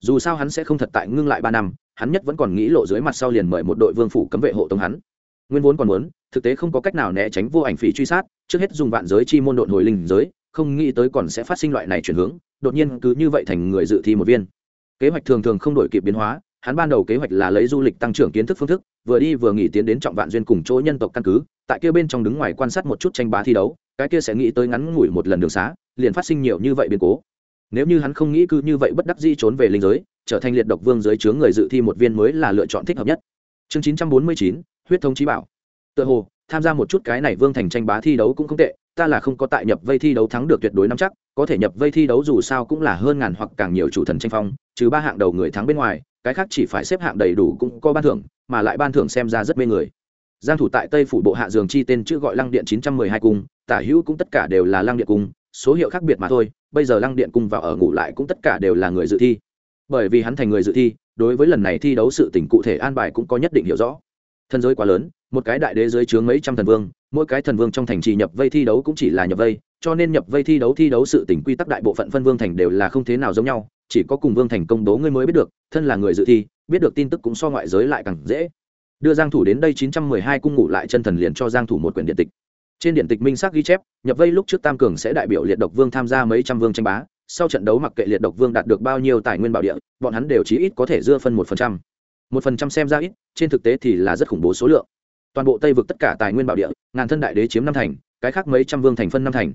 dù sao hắn sẽ không thật tại ngưng lại ba năm, hắn nhất vẫn còn nghĩ lộ dưới mặt sau liền mời một đội vương phủ cấm vệ hộ tống hắn. Nguyên vốn còn muốn, thực tế không có cách nào né tránh vô ảnh phỉ truy sát, trước hết dùng vạn giới chi môn độn hồi linh giới, không nghĩ tới còn sẽ phát sinh loại này chuyển hướng, đột nhiên cứ như vậy thành người dự thi một viên. Kế hoạch thường thường không đổi kịp biến hóa, hắn ban đầu kế hoạch là lấy du lịch tăng trưởng kiến thức phương thức, vừa đi vừa nghỉ tiến đến trọng vạn duyên cùng chỗ nhân tộc căn cứ, tại kia bên trong đứng ngoài quan sát một chút tranh bá thi đấu, cái kia sẽ nghĩ tới ngắn ngủi một lần đường xá, liền phát sinh nhiều như vậy biến cố nếu như hắn không nghĩ cứ như vậy bất đắc dĩ trốn về linh giới, trở thành liệt độc vương dưới chướng người dự thi một viên mới là lựa chọn thích hợp nhất. Chương chín trăm bốn mươi chín, huyết thống trí bảo. Tựa hồ, tham gia một chút cái này vương thành tranh bá thi đấu cũng không tệ, ta là không có tại nhập vây thi đấu thắng được tuyệt đối nắm chắc, có thể nhập vây thi đấu dù sao cũng là hơn ngàn hoặc càng nhiều chủ thần tranh phong, trừ ba hạng đầu người thắng bên ngoài, cái khác chỉ phải xếp hạng đầy đủ cũng có ban thưởng, mà lại ban thưởng xem ra rất mê người. Giang thủ tại tây phủ bộ hạ dường chi tên chữ gọi lăng điện 912 cung, tả hữu cũng tất cả đều là lăng điện cung số hiệu khác biệt mà thôi, bây giờ lăng điện cung vào ở ngủ lại cũng tất cả đều là người dự thi. Bởi vì hắn thành người dự thi, đối với lần này thi đấu sự tỉnh cụ thể an bài cũng có nhất định hiểu rõ. Thân giới quá lớn, một cái đại đế dưới chướng mấy trăm thần vương, mỗi cái thần vương trong thành trì nhập vây thi đấu cũng chỉ là nhập vây, cho nên nhập vây thi đấu thi đấu sự tỉnh quy tắc đại bộ phận phân vương thành đều là không thế nào giống nhau, chỉ có cùng vương thành công bố ngươi mới biết được, thân là người dự thi, biết được tin tức cũng so ngoại giới lại càng dễ. Đưa giang thủ đến đây 912 cung ngủ lại chân thần liền cho giang thủ một quyển điện tịch trên điện tịch minh xác ghi chép, nhập vây lúc trước tam cường sẽ đại biểu liệt độc vương tham gia mấy trăm vương tranh bá, sau trận đấu mặc kệ liệt độc vương đạt được bao nhiêu tài nguyên bảo địa, bọn hắn đều chí ít có thể dưa phân một phần trăm. Một phần trăm xem ra ít, trên thực tế thì là rất khủng bố số lượng. Toàn bộ tây vực tất cả tài nguyên bảo địa, ngàn thân đại đế chiếm năm thành, cái khác mấy trăm vương thành phân năm thành.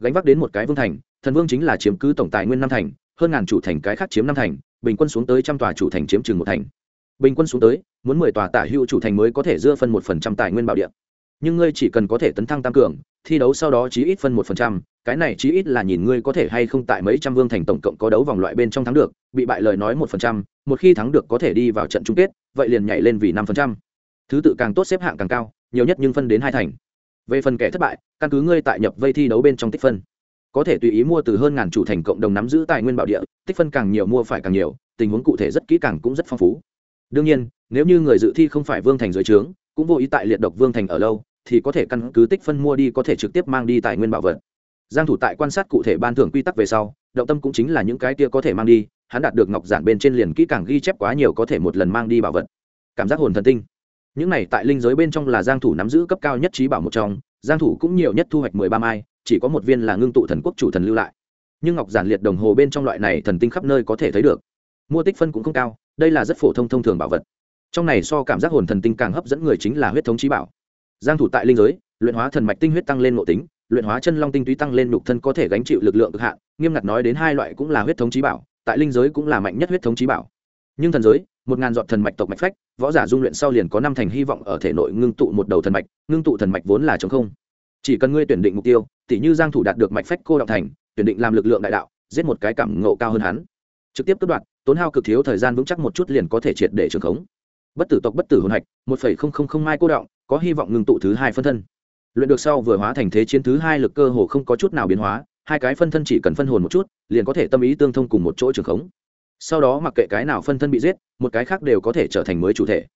Gánh vác đến một cái vương thành, thần vương chính là chiếm cứ tổng tài nguyên năm thành, hơn ngàn chủ thành cái khác chiếm năm thành, bình quân xuống tới trăm tòa chủ thành chiếm chừng một thành. Bình quân xuống tới, muốn mười tòa tả hữu chủ thành mới có thể dưa phân một phần trăm tài nguyên bảo địa nhưng ngươi chỉ cần có thể tấn thăng tam cường, thi đấu sau đó chí ít phân một phần trăm, cái này chí ít là nhìn ngươi có thể hay không tại mấy trăm vương thành tổng cộng có đấu vòng loại bên trong thắng được, bị bại lời nói một phần trăm, một khi thắng được có thể đi vào trận chung kết, vậy liền nhảy lên vì năm phần trăm. Thứ tự càng tốt xếp hạng càng cao, nhiều nhất nhưng phân đến hai thành. Về phần kẻ thất bại, căn cứ ngươi tại nhập vây thi đấu bên trong tích phân. Có thể tùy ý mua từ hơn ngàn chủ thành cộng đồng nắm giữ tài nguyên bảo địa, tích phân càng nhiều mua phải càng nhiều, tình huống cụ thể rất kỹ càng cũng rất phong phú. Đương nhiên, nếu như người dự thi không phải vương thành dưới trướng, cũng vô ý tại liệt độc vương thành ở lâu thì có thể căn cứ tích phân mua đi có thể trực tiếp mang đi tài nguyên bảo vật. Giang thủ tại quan sát cụ thể ban thưởng quy tắc về sau, động tâm cũng chính là những cái kia có thể mang đi, hắn đạt được ngọc giản bên trên liền kỹ càng ghi chép quá nhiều có thể một lần mang đi bảo vật. Cảm giác hồn thần tinh. Những này tại linh giới bên trong là giang thủ nắm giữ cấp cao nhất trí bảo một trong, giang thủ cũng nhiều nhất thu hoạch 13 mai, chỉ có một viên là ngưng tụ thần quốc chủ thần lưu lại. Nhưng ngọc giản liệt đồng hồ bên trong loại này thần tinh khắp nơi có thể thấy được. Mua tích phân cũng không cao, đây là rất phổ thông thông thường bảo vật. Trong này so cảm giác hồn thần tinh càng hấp dẫn người chính là huyết thống trí bảo giang thủ tại linh giới, luyện hóa thần mạch tinh huyết tăng lên nội tính, luyện hóa chân long tinh túy tăng lên nhục thân có thể gánh chịu lực lượng cực hạn, nghiêm ngặt nói đến hai loại cũng là huyết thống trí bảo, tại linh giới cũng là mạnh nhất huyết thống trí bảo. Nhưng thần giới, một ngàn dọn thần mạch tộc mạch phách, võ giả dung luyện sau liền có năm thành hy vọng ở thể nội ngưng tụ một đầu thần mạch, ngưng tụ thần mạch vốn là chống không. Chỉ cần ngươi tuyển định mục tiêu tỷ như giang thủ đạt được mạch phách cô động thành, tuyển định làm lực lượng đại đạo, giết một cái cảm ngộ cao hơn hắn. Trực tiếp cướp đoạt, tốn hao cực thiếu thời gian vững chắc một chút liền có thể triệt để trường khống. Bất tử tộc bất tử hồn hạch, một phẩy không không không mai cô động có hy vọng ngưng tụ thứ hai phân thân. Luyện được sau vừa hóa thành thế chiến thứ hai lực cơ hồ không có chút nào biến hóa, hai cái phân thân chỉ cần phân hồn một chút, liền có thể tâm ý tương thông cùng một chỗ trường khống. Sau đó mặc kệ cái nào phân thân bị giết, một cái khác đều có thể trở thành mới chủ thể.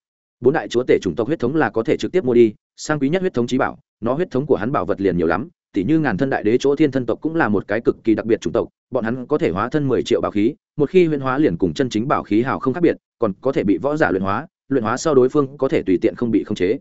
Bốn đại chúa tể chủng tộc huyết thống là có thể trực tiếp mua đi, sang quý nhất huyết thống trí bảo, nó huyết thống của hắn bảo vật liền nhiều lắm, tỉ như ngàn thân đại đế chỗ thiên thân tộc cũng là một cái cực kỳ đặc biệt chủng tộc, bọn hắn có thể hóa thân mười triệu bảo khí, một khi huyễn hóa liền cùng chân chính bảo khí hào không khác biệt, còn có thể bị võ giả luyện hóa luyện hóa sau đối phương có thể tùy tiện không bị khống chế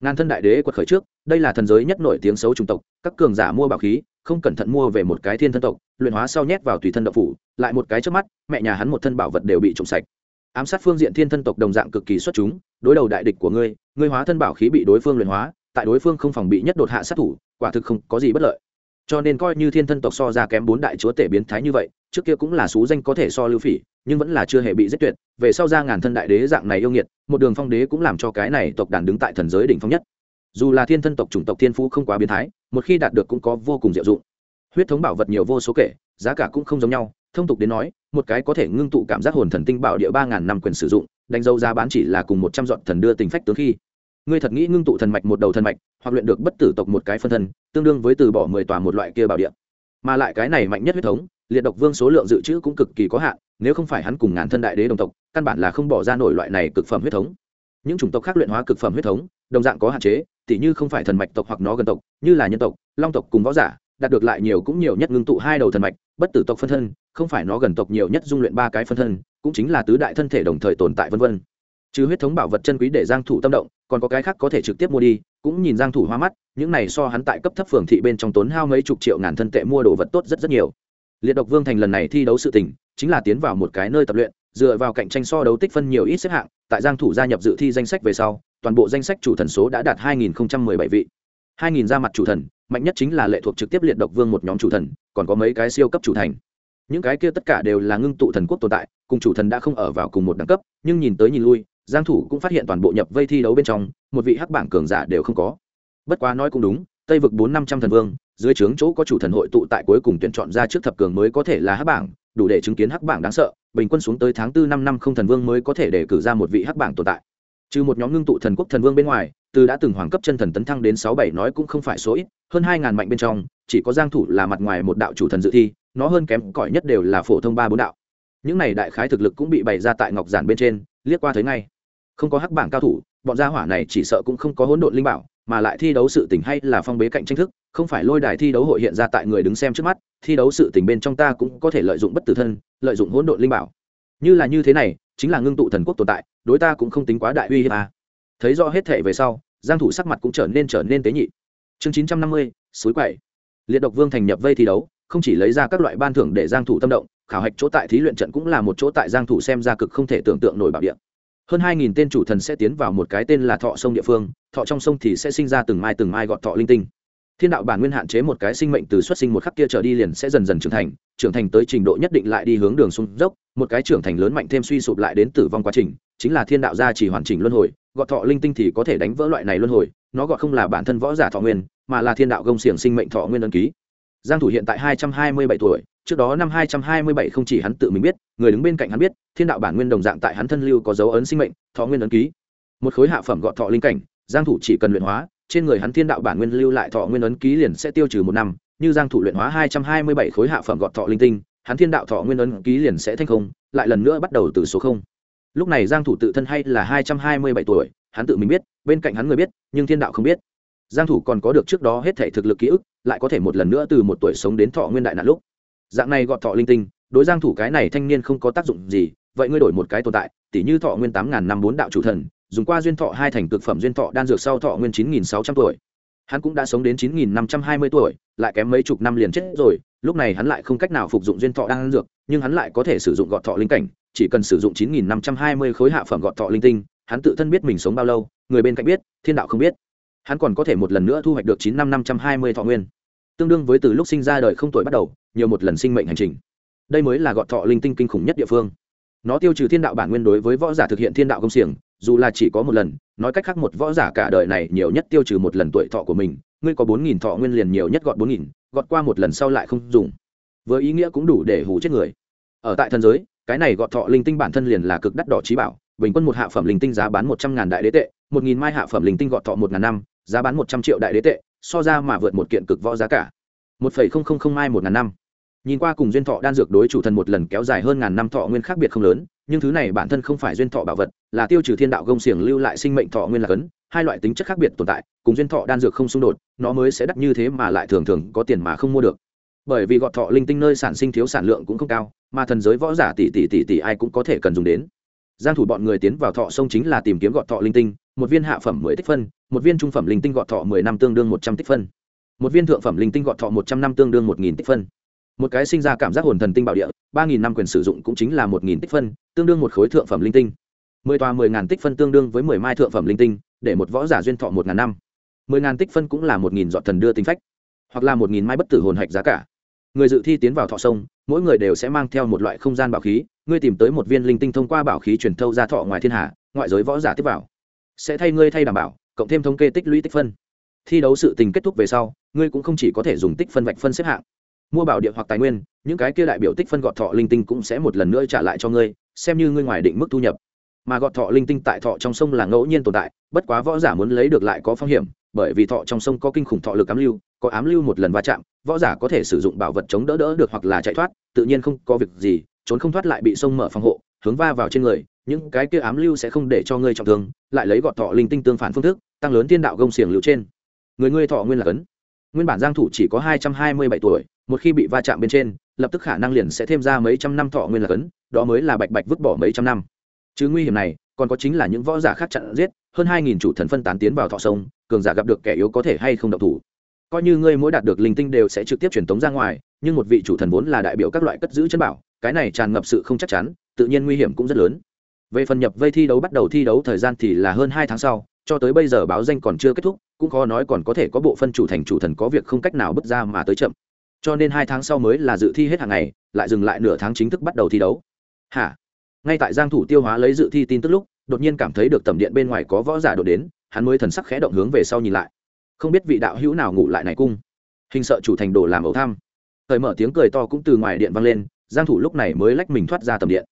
ngàn thân đại đế quật khởi trước, đây là thần giới nhất nổi tiếng xấu chủng tộc, các cường giả mua bảo khí, không cẩn thận mua về một cái thiên thân tộc, luyện hóa sau nhét vào tùy thân đậu phủ, lại một cái trước mắt, mẹ nhà hắn một thân bảo vật đều bị trộm sạch. Ám sát phương diện thiên thân tộc đồng dạng cực kỳ xuất chúng, đối đầu đại địch của ngươi ngươi hóa thân bảo khí bị đối phương luyện hóa, tại đối phương không phòng bị nhất đột hạ sát thủ, quả thực không có gì bất lợi cho nên coi như thiên thân tộc so ra kém bốn đại chúa tể biến thái như vậy, trước kia cũng là xú danh có thể so lưu phỉ, nhưng vẫn là chưa hề bị giết tuyệt, về sau ra ngàn thân đại đế dạng này yêu nghiệt, một đường phong đế cũng làm cho cái này tộc đàn đứng tại thần giới đỉnh phong nhất. Dù là thiên thân tộc chủng tộc thiên phú không quá biến thái, một khi đạt được cũng có vô cùng diệu dụng. Huyết thống bảo vật nhiều vô số kể, giá cả cũng không giống nhau, thông tục đến nói, một cái có thể ngưng tụ cảm giác hồn thần tinh bảo địa ba ngàn năm quyền sử dụng, đánh dấu giá bán chỉ là cùng một trăm dọn thần đưa tình phách tướng khi ngươi thật nghĩ ngưng tụ thần mạch một đầu thần mạch, hoặc luyện được bất tử tộc một cái phân thân, tương đương với từ bỏ mười tòa một loại kia bảo địa. Mà lại cái này mạnh nhất huyết thống, liệt độc vương số lượng dự trữ cũng cực kỳ có hạn, nếu không phải hắn cùng ngàn thân đại đế đồng tộc, căn bản là không bỏ ra nổi loại này cực phẩm huyết thống. Những chủng tộc khác luyện hóa cực phẩm huyết thống, đồng dạng có hạn chế, tỉ như không phải thần mạch tộc hoặc nó gần tộc, như là nhân tộc, long tộc cùng võ giả, đạt được lại nhiều cũng nhiều nhất ngưng tụ hai đầu thần mạch, bất tử tộc phân thân, không phải nó gần tộc nhiều nhất dung luyện ba cái phân thân, cũng chính là tứ đại thân thể đồng thời tồn tại vân vân chứ huyết thống bảo vật chân quý để giang thủ tâm động, còn có cái khác có thể trực tiếp mua đi, cũng nhìn giang thủ hoa mắt, những này so hắn tại cấp thấp phường thị bên trong tốn hao mấy chục triệu ngàn thân tệ mua đồ vật tốt rất rất nhiều. Liệt độc vương thành lần này thi đấu sự tình, chính là tiến vào một cái nơi tập luyện, dựa vào cạnh tranh so đấu tích phân nhiều ít xếp hạng, tại giang thủ gia nhập dự thi danh sách về sau, toàn bộ danh sách chủ thần số đã đạt 2017 vị. 2000 ra mặt chủ thần, mạnh nhất chính là lệ thuộc trực tiếp liệt độc vương một nhóm chủ thần, còn có mấy cái siêu cấp chủ thành. Những cái kia tất cả đều là ngưng tụ thần quốc tồn tại, cùng chủ thần đã không ở vào cùng một đẳng cấp, nhưng nhìn tới nhìn lui giang thủ cũng phát hiện toàn bộ nhập vây thi đấu bên trong, một vị hắc bảng cường giả đều không có. Bất quá nói cũng đúng, tây vực bốn năm trăm thần vương, dưới trướng chỗ có chủ thần hội tụ tại cuối cùng tuyển chọn ra trước thập cường mới có thể là hắc bảng, đủ để chứng kiến hắc bảng đáng sợ, bình quân xuống tới tháng tư năm năm không thần vương mới có thể để cử ra một vị hắc bảng tồn tại. Trừ một nhóm ngưng tụ thần quốc thần vương bên ngoài, từ đã từng hoàng cấp chân thần tấn thăng đến sáu bảy nói cũng không phải số ít, hơn hai ngàn mạnh bên trong, chỉ có giang thủ là mặt ngoài một đạo chủ thần dự thi, nó hơn kém cỏi nhất đều là phổ thông ba bốn đạo. Những này đại khái thực lực cũng bị bày ra tại ngọc giản bên trên, liếc qua thấy ngay không có hắc bảng cao thủ bọn gia hỏa này chỉ sợ cũng không có hỗn độn linh bảo mà lại thi đấu sự tình hay là phong bế cạnh tranh thức không phải lôi đài thi đấu hội hiện ra tại người đứng xem trước mắt thi đấu sự tình bên trong ta cũng có thể lợi dụng bất tử thân lợi dụng hỗn độn linh bảo. Như là như thế này chính là ngưng tụ thần quốc tồn tại đối ta cũng không tính quá đại uy hiếp à. thấy rõ hết thể về sau giang thủ sắc mặt cũng trở nên trở nên tế nhị. Chương 950, suối quậy. Liệt độc vương thành nhập vây thi đấu không chỉ lấy ra các loại ban thưởng để giang thủ tâm động khảo hạch chỗ tại thí luyện trận cũng là một chỗ tại giang thủ xem ra cực không thể tưởng tượng nổi bảo địa hơn 2.000 tên chủ thần sẽ tiến vào một cái tên là thọ sông địa phương, thọ trong sông thì sẽ sinh ra từng mai từng mai gọt thọ linh tinh. Thiên đạo bản nguyên hạn chế một cái sinh mệnh từ xuất sinh một khắc kia trở đi liền sẽ dần dần trưởng thành trưởng thành tới trình độ nhất định lại đi hướng đường xuống dốc, một cái trưởng thành lớn mạnh thêm suy sụp lại đến tử vong quá trình, chính là thiên đạo gia chỉ hoàn chỉnh luân hồi, gọt thọ linh tinh thì có thể đánh vỡ loại này luân hồi, nó gọt không là bản thân võ giả thọ nguyên, mà là thiên đạo gông xiềng sinh mệnh thọ nguyên ấn ký. Giang thủ hiện tại 227 tuổi trước đó năm 227 không chỉ hắn tự mình biết, người đứng bên cạnh hắn biết, thiên đạo bản nguyên đồng dạng tại hắn thân lưu có dấu ấn sinh mệnh, thọ nguyên ấn ký. Một khối hạ phẩm gọt thọ linh cảnh, giang thủ chỉ cần luyện hóa, trên người hắn thiên đạo bản nguyên lưu lại thọ nguyên ấn ký liền sẽ tiêu trừ một năm, như giang thủ luyện hóa 227 khối hạ phẩm gọt thọ linh tinh, hắn thiên đạo thọ nguyên ấn ký liền sẽ thành không, lại lần nữa bắt đầu từ số không. Lúc này giang thủ tự thân hay là 227 tuổi, hắn tự mình biết, bên cạnh hắn người biết, nhưng thiên đạo không biết. Giang thủ còn có được trước đó hết thể thực lực ký ức, lại có thể một lần nữa từ một tuổi sống đến thọ nguyên đại nạn lúc dạng này gọt thọ linh tinh, đối giang thủ cái này thanh niên không có tác dụng gì, vậy ngươi đổi một cái tồn tại tỷ như thọ nguyên tám ngàn năm bốn đạo chủ thần, dùng qua duyên thọ hai thành cực phẩm duyên thọ, đan dược sau thọ nguyên chín nghìn sáu trăm tuổi. Hắn cũng đã sống đến chín nghìn năm trăm hai mươi tuổi, lại kém mấy chục năm liền chết rồi, lúc này hắn lại không cách nào phục dụng duyên thọ đan dược, nhưng hắn lại có thể sử dụng gọt thọ linh cảnh, chỉ cần sử dụng chín nghìn năm trăm hai mươi khối hạ phẩm gọt thọ linh tinh, hắn tự thân biết mình sống bao lâu, người bên cạnh biết, thiên đạo không biết. Hắn còn có thể một lần nữa thu hoạch được chín năm năm trăm hai mươi thọ nguyên. Tương đương với từ lúc sinh ra đời không tuổi bắt đầu nhiều một lần sinh mệnh hành trình. Đây mới là gọt thọ linh tinh kinh khủng nhất địa phương. Nó tiêu trừ thiên đạo bản nguyên đối với võ giả thực hiện thiên đạo công xiềng, dù là chỉ có một lần, nói cách khác một võ giả cả đời này nhiều nhất tiêu trừ một lần tuổi thọ của mình, ngươi có bốn nghìn thọ nguyên liền nhiều nhất gọt bốn nghìn, gọt qua một lần sau lại không dùng. Với ý nghĩa cũng đủ để hủ chết người. Ở tại thần giới, cái này gọt thọ linh tinh bản thân liền là cực đắt đỏ trí bảo, bình quân một hạ phẩm linh tinh giá bán một trăm ngàn đại đế tệ, một nghìn mai hạ phẩm linh tinh gọt thọ một ngàn năm, giá bán một trăm triệu đại đế tệ, so ra mà vượt một kiện cực võ giá cả một phẩy không không không mai một ngàn năm. Nhìn qua cùng duyên thọ đan dược đối chủ thần một lần kéo dài hơn ngàn năm thọ nguyên khác biệt không lớn, nhưng thứ này bản thân không phải duyên thọ bảo vật, là tiêu trừ thiên đạo gông xiềng lưu lại sinh mệnh thọ nguyên là cấn, hai loại tính chất khác biệt tồn tại, cùng duyên thọ đan dược không xung đột, nó mới sẽ đắt như thế mà lại thường thường có tiền mà không mua được. Bởi vì gọt thọ linh tinh nơi sản sinh thiếu sản lượng cũng không cao, mà thần giới võ giả tỷ tỷ tỷ tỷ ai cũng có thể cần dùng đến. Giang thủ bọn người tiến vào thọ sông chính là tìm kiếm gọt thọ linh tinh, một viên hạ phẩm mười tích phân, một viên trung phẩm linh tinh gọt thọ mười năm tương đương một trăm tích phân một viên thượng phẩm linh tinh gọt thọ một trăm năm tương đương một nghìn tích phân. Một cái sinh ra cảm giác hồn thần tinh bảo địa, ba nghìn năm quyền sử dụng cũng chính là một nghìn tích phân, tương đương một khối thượng phẩm linh tinh. Mười tòa mười ngàn tích phân tương đương với mười mai thượng phẩm linh tinh, để một võ giả duyên thọ một ngàn năm. Mười ngàn tích phân cũng là một nghìn dọn thần đưa tinh phách, hoặc là một nghìn mai bất tử hồn hạch giá cả. Người dự thi tiến vào thọ sông, mỗi người đều sẽ mang theo một loại không gian bảo khí, ngươi tìm tới một viên linh tinh thông qua bảo khí truyền thâu ra thọ ngoài thiên hạ, ngoại giới võ giả tiếp vào. Sẽ thay ngươi thay đảm bảo, cộng thêm thống kê tích lũy tích phân thi đấu sự tình kết thúc về sau, ngươi cũng không chỉ có thể dùng tích phân vạch phân xếp hạng. Mua bảo địa hoặc tài nguyên, những cái kia đại biểu tích phân gọt thọ linh tinh cũng sẽ một lần nữa trả lại cho ngươi, xem như ngươi ngoài định mức thu nhập. Mà gọt thọ linh tinh tại thọ trong sông là ngẫu nhiên tồn tại, bất quá võ giả muốn lấy được lại có phong hiểm, bởi vì thọ trong sông có kinh khủng thọ lực ám lưu, có ám lưu một lần va chạm, võ giả có thể sử dụng bảo vật chống đỡ đỡ được hoặc là chạy thoát, tự nhiên không có việc gì, trốn không thoát lại bị sông mở phòng hộ, hướng va vào trên người, những cái kia ám lưu sẽ không để cho ngươi trọng thương, lại lấy gọt thọ linh tinh tương phản phương thức, tăng lớn thiên đạo gông xiềng lưu trên người ngươi thọ nguyên là cấn. Nguyên bản giang thủ chỉ có hai trăm hai mươi bảy tuổi, một khi bị va chạm bên trên, lập tức khả năng liền sẽ thêm ra mấy trăm năm thọ nguyên là cấn, đó mới là bạch bạch vứt bỏ mấy trăm năm. Chứ nguy hiểm này, còn có chính là những võ giả khác chặn giết, hơn hai nghìn chủ thần phân tán tiến vào thọ sông, cường giả gặp được kẻ yếu có thể hay không động thủ. Coi như ngươi mỗi đạt được linh tinh đều sẽ trực tiếp truyền tống ra ngoài, nhưng một vị chủ thần vốn là đại biểu các loại cất giữ chân bảo, cái này tràn ngập sự không chắc chắn, tự nhiên nguy hiểm cũng rất lớn. Về phần nhập vây thi đấu bắt đầu thi đấu thời gian thì là hơn hai tháng sau, cho tới bây giờ báo danh còn chưa kết thúc cũng khó nói còn có thể có bộ phân chủ thành chủ thần có việc không cách nào bước ra mà tới chậm. Cho nên hai tháng sau mới là dự thi hết hàng ngày, lại dừng lại nửa tháng chính thức bắt đầu thi đấu. Hả? Ngay tại giang thủ tiêu hóa lấy dự thi tin tức lúc, đột nhiên cảm thấy được tầm điện bên ngoài có võ giả đột đến, hắn mới thần sắc khẽ động hướng về sau nhìn lại. Không biết vị đạo hữu nào ngủ lại này cung. Hình sợ chủ thành đồ làm ẩu tham thời mở tiếng cười to cũng từ ngoài điện vang lên, giang thủ lúc này mới lách mình thoát ra tầm điện.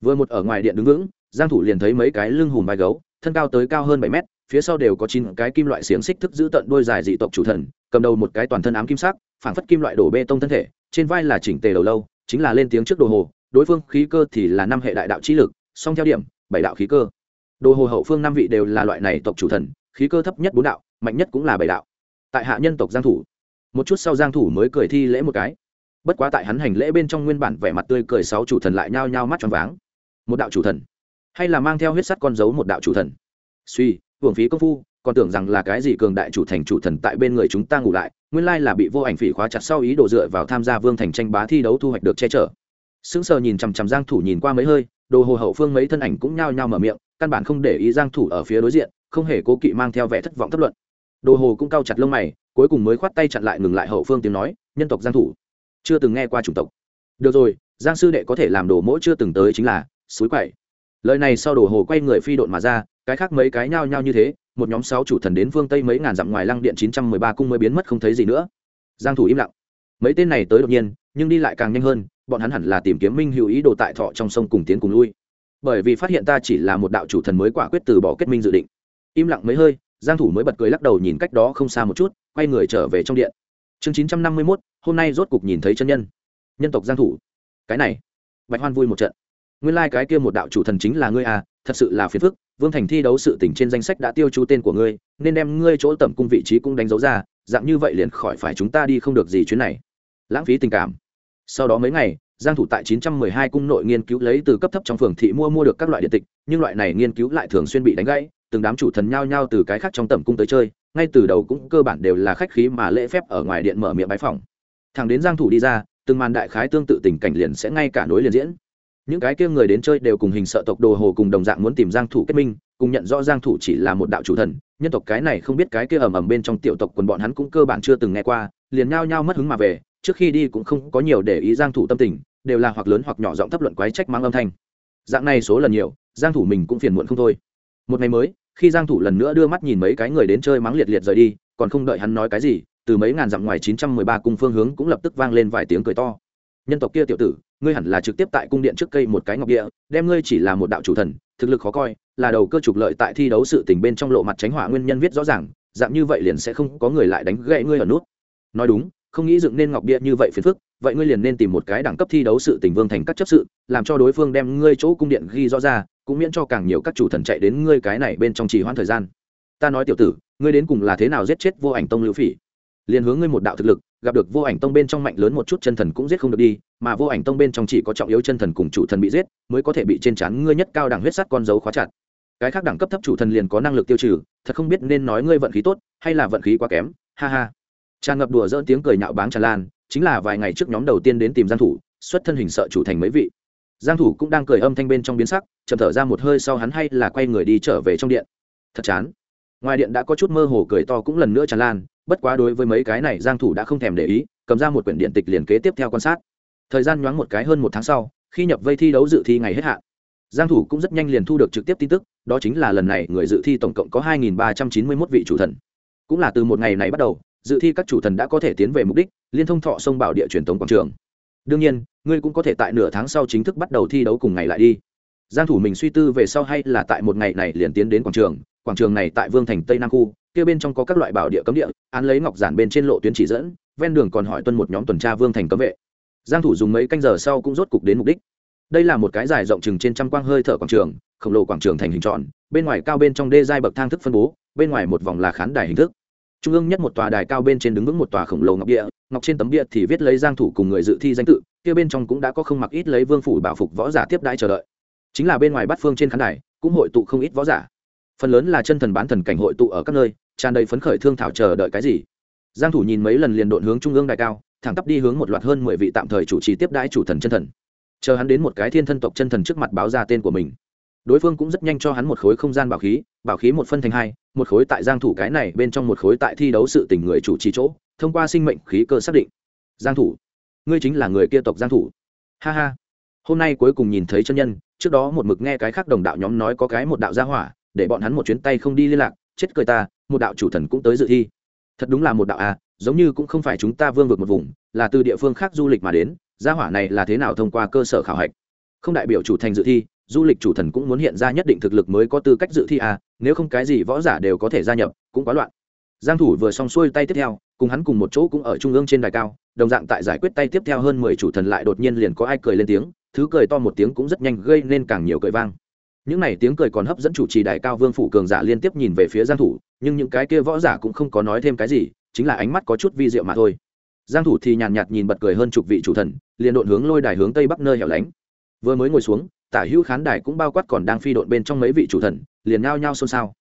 Vừa một ở ngoài điện đứng vững, giang thủ liền thấy mấy cái lưng hùm vai gấu, thân cao tới cao hơn 7 mét phía sau đều có chín cái kim loại xiềng xích thức giữ tận đôi dài dị tộc chủ thần, cầm đầu một cái toàn thân ám kim sắc, phảng phất kim loại đổ bê tông thân thể, trên vai là chỉnh tề đầu lâu, chính là lên tiếng trước đồ hồ, đối phương khí cơ thì là năm hệ đại đạo chi lực, song theo điểm, bảy đạo khí cơ. Đồ hồ hậu phương năm vị đều là loại này tộc chủ thần, khí cơ thấp nhất bốn đạo, mạnh nhất cũng là bảy đạo. Tại hạ nhân tộc giang thủ, một chút sau giang thủ mới cười thi lễ một cái. Bất quá tại hắn hành lễ bên trong nguyên bản vẻ mặt tươi cười sáu chủ thần lại nhao nhao mắt tròn váng. Một đạo chủ thần, hay là mang theo huyết sắt con dấu một đạo chủ thần. Suy hưởng phí công phu, còn tưởng rằng là cái gì cường đại chủ thành chủ thần tại bên người chúng ta ngủ lại, nguyên lai là bị vô ảnh phỉ khóa chặt sau ý đồ dựa vào tham gia vương thành tranh bá thi đấu thu hoạch được che chở. Sững sờ nhìn chằm chằm giang thủ nhìn qua mấy hơi, đồ hồ hậu phương mấy thân ảnh cũng nhao nhao mở miệng, căn bản không để ý giang thủ ở phía đối diện, không hề cố kỵ mang theo vẻ thất vọng thất luận. Đồ hồ cũng cao chặt lông mày, cuối cùng mới khoát tay chặn lại ngừng lại hậu phương tiếng nói, nhân tộc giang thủ, chưa từng nghe qua chủng tộc. Được rồi, giang sư đệ có thể làm đồ mỗi chưa từng tới chính là, suối quậy lời này sau đồ hồ quay người phi độn mà ra cái khác mấy cái nhao nhao như thế một nhóm sáu chủ thần đến phương tây mấy ngàn dặm ngoài lăng điện chín trăm mười ba cung mới biến mất không thấy gì nữa. Giang thủ im lặng. Mấy tên này tới đột nhiên nhưng đi lại càng nhanh hơn bọn hắn hẳn là tìm kiếm minh hữu ý đồ tại thọ trong sông cùng tiến cùng lui. Bởi vì phát hiện ta chỉ là một đạo chủ thần mới quả quyết từ bỏ kết minh dự định. Im lặng mấy hơi giang thủ mới bật cười lắc đầu nhìn cách đó không xa một chút quay người trở về trong điện. Chương 951, hôm nay rốt cục nhìn thấy chân nhân. Nhân tộc giang thủ. Cái này. Bạch hoan vui một trận nguyên lai like cái kia một đạo chủ thần chính là ngươi à thật sự là phiền phức, vương thành thi đấu sự tỉnh trên danh sách đã tiêu chú tên của ngươi, nên đem ngươi chỗ tẩm cung vị trí cũng đánh dấu ra, dạng như vậy liền khỏi phải chúng ta đi không được gì chuyến này. Lãng phí tình cảm. Sau đó mấy ngày, giang thủ tại 912 cung nội nghiên cứu lấy từ cấp thấp trong phường thị mua mua được các loại điện tịch, nhưng loại này nghiên cứu lại thường xuyên bị đánh gãy, từng đám chủ thần nhao nhao từ cái khác trong tẩm cung tới chơi, ngay từ đầu cũng cơ bản đều là khách khí mà lễ phép ở ngoài điện mở miệng bái phòng thằng đến giang thủ đi ra, từng màn đại khái tương tự tình cảnh liền sẽ ngay cả nối liền diễn những cái kia người đến chơi đều cùng hình sợ tộc đồ hồ cùng đồng dạng muốn tìm giang thủ kết minh, cùng nhận rõ giang thủ chỉ là một đạo chủ thần. Nhân tộc cái này không biết cái kia ầm ầm bên trong tiểu tộc quần bọn hắn cũng cơ bản chưa từng nghe qua, liền nhao nhao mất hứng mà về, trước khi đi cũng không có nhiều để ý giang thủ tâm tình, đều là hoặc lớn hoặc nhỏ giọng thấp luận quái trách mang âm thanh. Dạng này số lần nhiều, giang thủ mình cũng phiền muộn không thôi. Một ngày mới, khi giang thủ lần nữa đưa mắt nhìn mấy cái người đến chơi mắng liệt liệt rời đi, còn không đợi hắn nói cái gì, từ mấy ngàn dặm ngoài 913 cung phương hướng cũng lập tức vang lên vài tiếng cười to nhân tộc kia tiểu tử, ngươi hẳn là trực tiếp tại cung điện trước cây một cái ngọc địa, đem ngươi chỉ là một đạo chủ thần, thực lực khó coi, là đầu cơ trục lợi tại thi đấu sự tình bên trong lộ mặt tránh hỏa nguyên nhân viết rõ ràng, dạng như vậy liền sẽ không có người lại đánh gãy ngươi ở nút. Nói đúng, không nghĩ dựng nên ngọc bia như vậy phiền phức, vậy ngươi liền nên tìm một cái đẳng cấp thi đấu sự tình vương thành các chấp sự, làm cho đối phương đem ngươi chỗ cung điện ghi rõ ra, cũng miễn cho càng nhiều các chủ thần chạy đến ngươi cái này bên trong trì hoãn thời gian. Ta nói tiểu tử, ngươi đến cùng là thế nào giết chết vô ảnh tông lưu phỉ? Liền hướng ngươi một đạo thực lực, gặp được vô ảnh tông bên trong mạnh lớn một chút chân thần cũng giết không được đi, mà vô ảnh tông bên trong chỉ có trọng yếu chân thần cùng chủ thần bị giết, mới có thể bị trên trán ngươi nhất cao đẳng huyết sắt con dấu khóa chặt. Cái khác đẳng cấp thấp chủ thần liền có năng lực tiêu trừ, thật không biết nên nói ngươi vận khí tốt hay là vận khí quá kém, ha ha. Tràn ngập đùa dỡn tiếng cười nhạo báng tràn lan, chính là vài ngày trước nhóm đầu tiên đến tìm giang thủ, xuất thân hình sợ chủ thành mấy vị. Giang thủ cũng đang cười âm thanh bên trong biến sắc, chậm thở ra một hơi sau hắn hay là quay người đi trở về trong điện. Thật chán. Ngoài điện đã có chút mơ hồ cười to cũng lần nữa tràn lan bất quá đối với mấy cái này, giang thủ đã không thèm để ý, cầm ra một quyển điện tịch liền kế tiếp theo quan sát. Thời gian nhoáng một cái hơn một tháng sau, khi nhập vây thi đấu dự thi ngày hết hạn, giang thủ cũng rất nhanh liền thu được trực tiếp tin tức, đó chính là lần này người dự thi tổng cộng có 2.391 vị chủ thần. Cũng là từ một ngày này bắt đầu, dự thi các chủ thần đã có thể tiến về mục đích, liên thông thọ sông bảo địa truyền thống quảng trường. Đương nhiên, ngươi cũng có thể tại nửa tháng sau chính thức bắt đầu thi đấu cùng ngày lại đi. Giang thủ mình suy tư về sau hay là tại một ngày này liền tiến đến quảng trường quảng trường này tại vương thành tây nam khu kia bên trong có các loại bảo địa cấm địa, án lấy ngọc giản bên trên lộ tuyến chỉ dẫn, ven đường còn hỏi tuân một nhóm tuần tra vương thành cấm vệ. Giang thủ dùng mấy canh giờ sau cũng rốt cục đến mục đích. Đây là một cái dài rộng chừng trên trăm quang hơi thở quảng trường, khổng lồ quảng trường thành hình tròn, bên ngoài cao bên trong đê giai bậc thang thức phân bố, bên ngoài một vòng là khán đài hình thức. Trung ương nhất một tòa đài cao bên trên đứng vững một tòa khổng lồ ngọc địa, ngọc trên tấm bia thì viết lấy giang thủ cùng người dự thi danh tự, kia bên trong cũng đã có không mặc ít lấy vương phủ bảo phục võ giả tiếp đãi chờ đợi. Chính là bên ngoài bát phương trên khán đài, cũng hội tụ không ít võ giả. Phần lớn là chân thần bán thần cảnh hội tụ ở các nơi tràn đầy phấn khởi thương thảo chờ đợi cái gì. Giang thủ nhìn mấy lần liền độn hướng trung ương đại cao, thẳng tắp đi hướng một loạt hơn mười vị tạm thời chủ trì tiếp đãi chủ thần chân thần. Chờ hắn đến một cái thiên thân tộc chân thần trước mặt báo ra tên của mình. Đối phương cũng rất nhanh cho hắn một khối không gian bảo khí bảo khí một phân thành hai, một khối tại giang thủ cái này, bên trong một khối tại thi đấu sự tình người chủ trì chỗ, thông qua sinh mệnh khí cơ xác định. Giang thủ, ngươi chính là người kia tộc giang thủ. Ha ha. Hôm nay cuối cùng nhìn thấy chân nhân, trước đó một mực nghe cái khác đồng đạo nhóm nói có cái một đạo gia hỏa, để bọn hắn một chuyến tay không đi liên lạc, chết cười ta một đạo chủ thần cũng tới dự thi. Thật đúng là một đạo à giống như cũng không phải chúng ta vương vượt một vùng, là từ địa phương khác du lịch mà đến, gia hỏa này là thế nào thông qua cơ sở khảo hạch? Không đại biểu chủ thành dự thi, du lịch chủ thần cũng muốn hiện ra nhất định thực lực mới có tư cách dự thi à nếu không cái gì võ giả đều có thể gia nhập, cũng quá loạn. Giang thủ vừa xong xuôi tay tiếp theo, cùng hắn cùng một chỗ cũng ở trung ương trên đài cao, đồng dạng tại giải quyết tay tiếp theo hơn 10 chủ thần lại đột nhiên liền có ai cười lên tiếng, thứ cười to một tiếng cũng rất nhanh gây nên càng nhiều cười vang. Những này tiếng cười còn hấp dẫn chủ trì đài cao vương phủ cường giả liên tiếp nhìn về phía giang thủ nhưng những cái kia võ giả cũng không có nói thêm cái gì, chính là ánh mắt có chút vi diệu mà thôi. Giang thủ thì nhàn nhạt nhìn bật cười hơn chục vị chủ thần, liền độn hướng lôi đài hướng tây bắc nơi hẻo lánh. Vừa mới ngồi xuống, tả hữu khán đài cũng bao quát còn đang phi độn bên trong mấy vị chủ thần, liền nhao nhao xôn xao.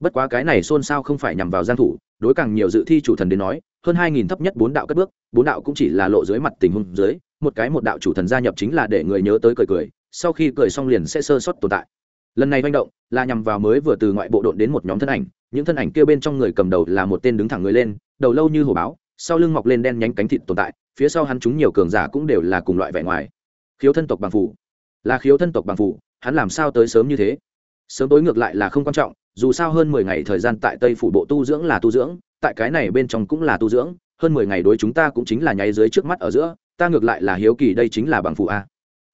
Bất quá cái này xôn xao không phải nhằm vào giang thủ, đối càng nhiều dự thi chủ thần đến nói, hơn 2.000 thấp nhất bốn đạo cất bước, bốn đạo cũng chỉ là lộ dưới mặt tình huống dưới, một cái một đạo chủ thần gia nhập chính là để người nhớ tới cười cười, sau khi cười xong liền sẽ sơ suất tồn tại lần này manh động là nhằm vào mới vừa từ ngoại bộ đội đến một nhóm thân ảnh, những thân ảnh kia bên trong người cầm đầu là một tên đứng thẳng người lên, đầu lâu như hổ báo, sau lưng mọc lên đen nhánh cánh thịt tồn tại, phía sau hắn chúng nhiều cường giả cũng đều là cùng loại vẻ ngoài. Khiếu thân tộc bằng phủ. Là khiếu thân tộc bằng phủ, hắn làm sao tới sớm như thế? Sớm tối ngược lại là không quan trọng, dù sao hơn mười ngày thời gian tại tây phủ bộ tu dưỡng là tu dưỡng, tại cái này bên trong cũng là tu dưỡng, hơn mười ngày đối chúng ta cũng chính là nháy dưới trước mắt ở giữa, ta ngược lại là hiếu kỳ đây chính là bằng phủ a.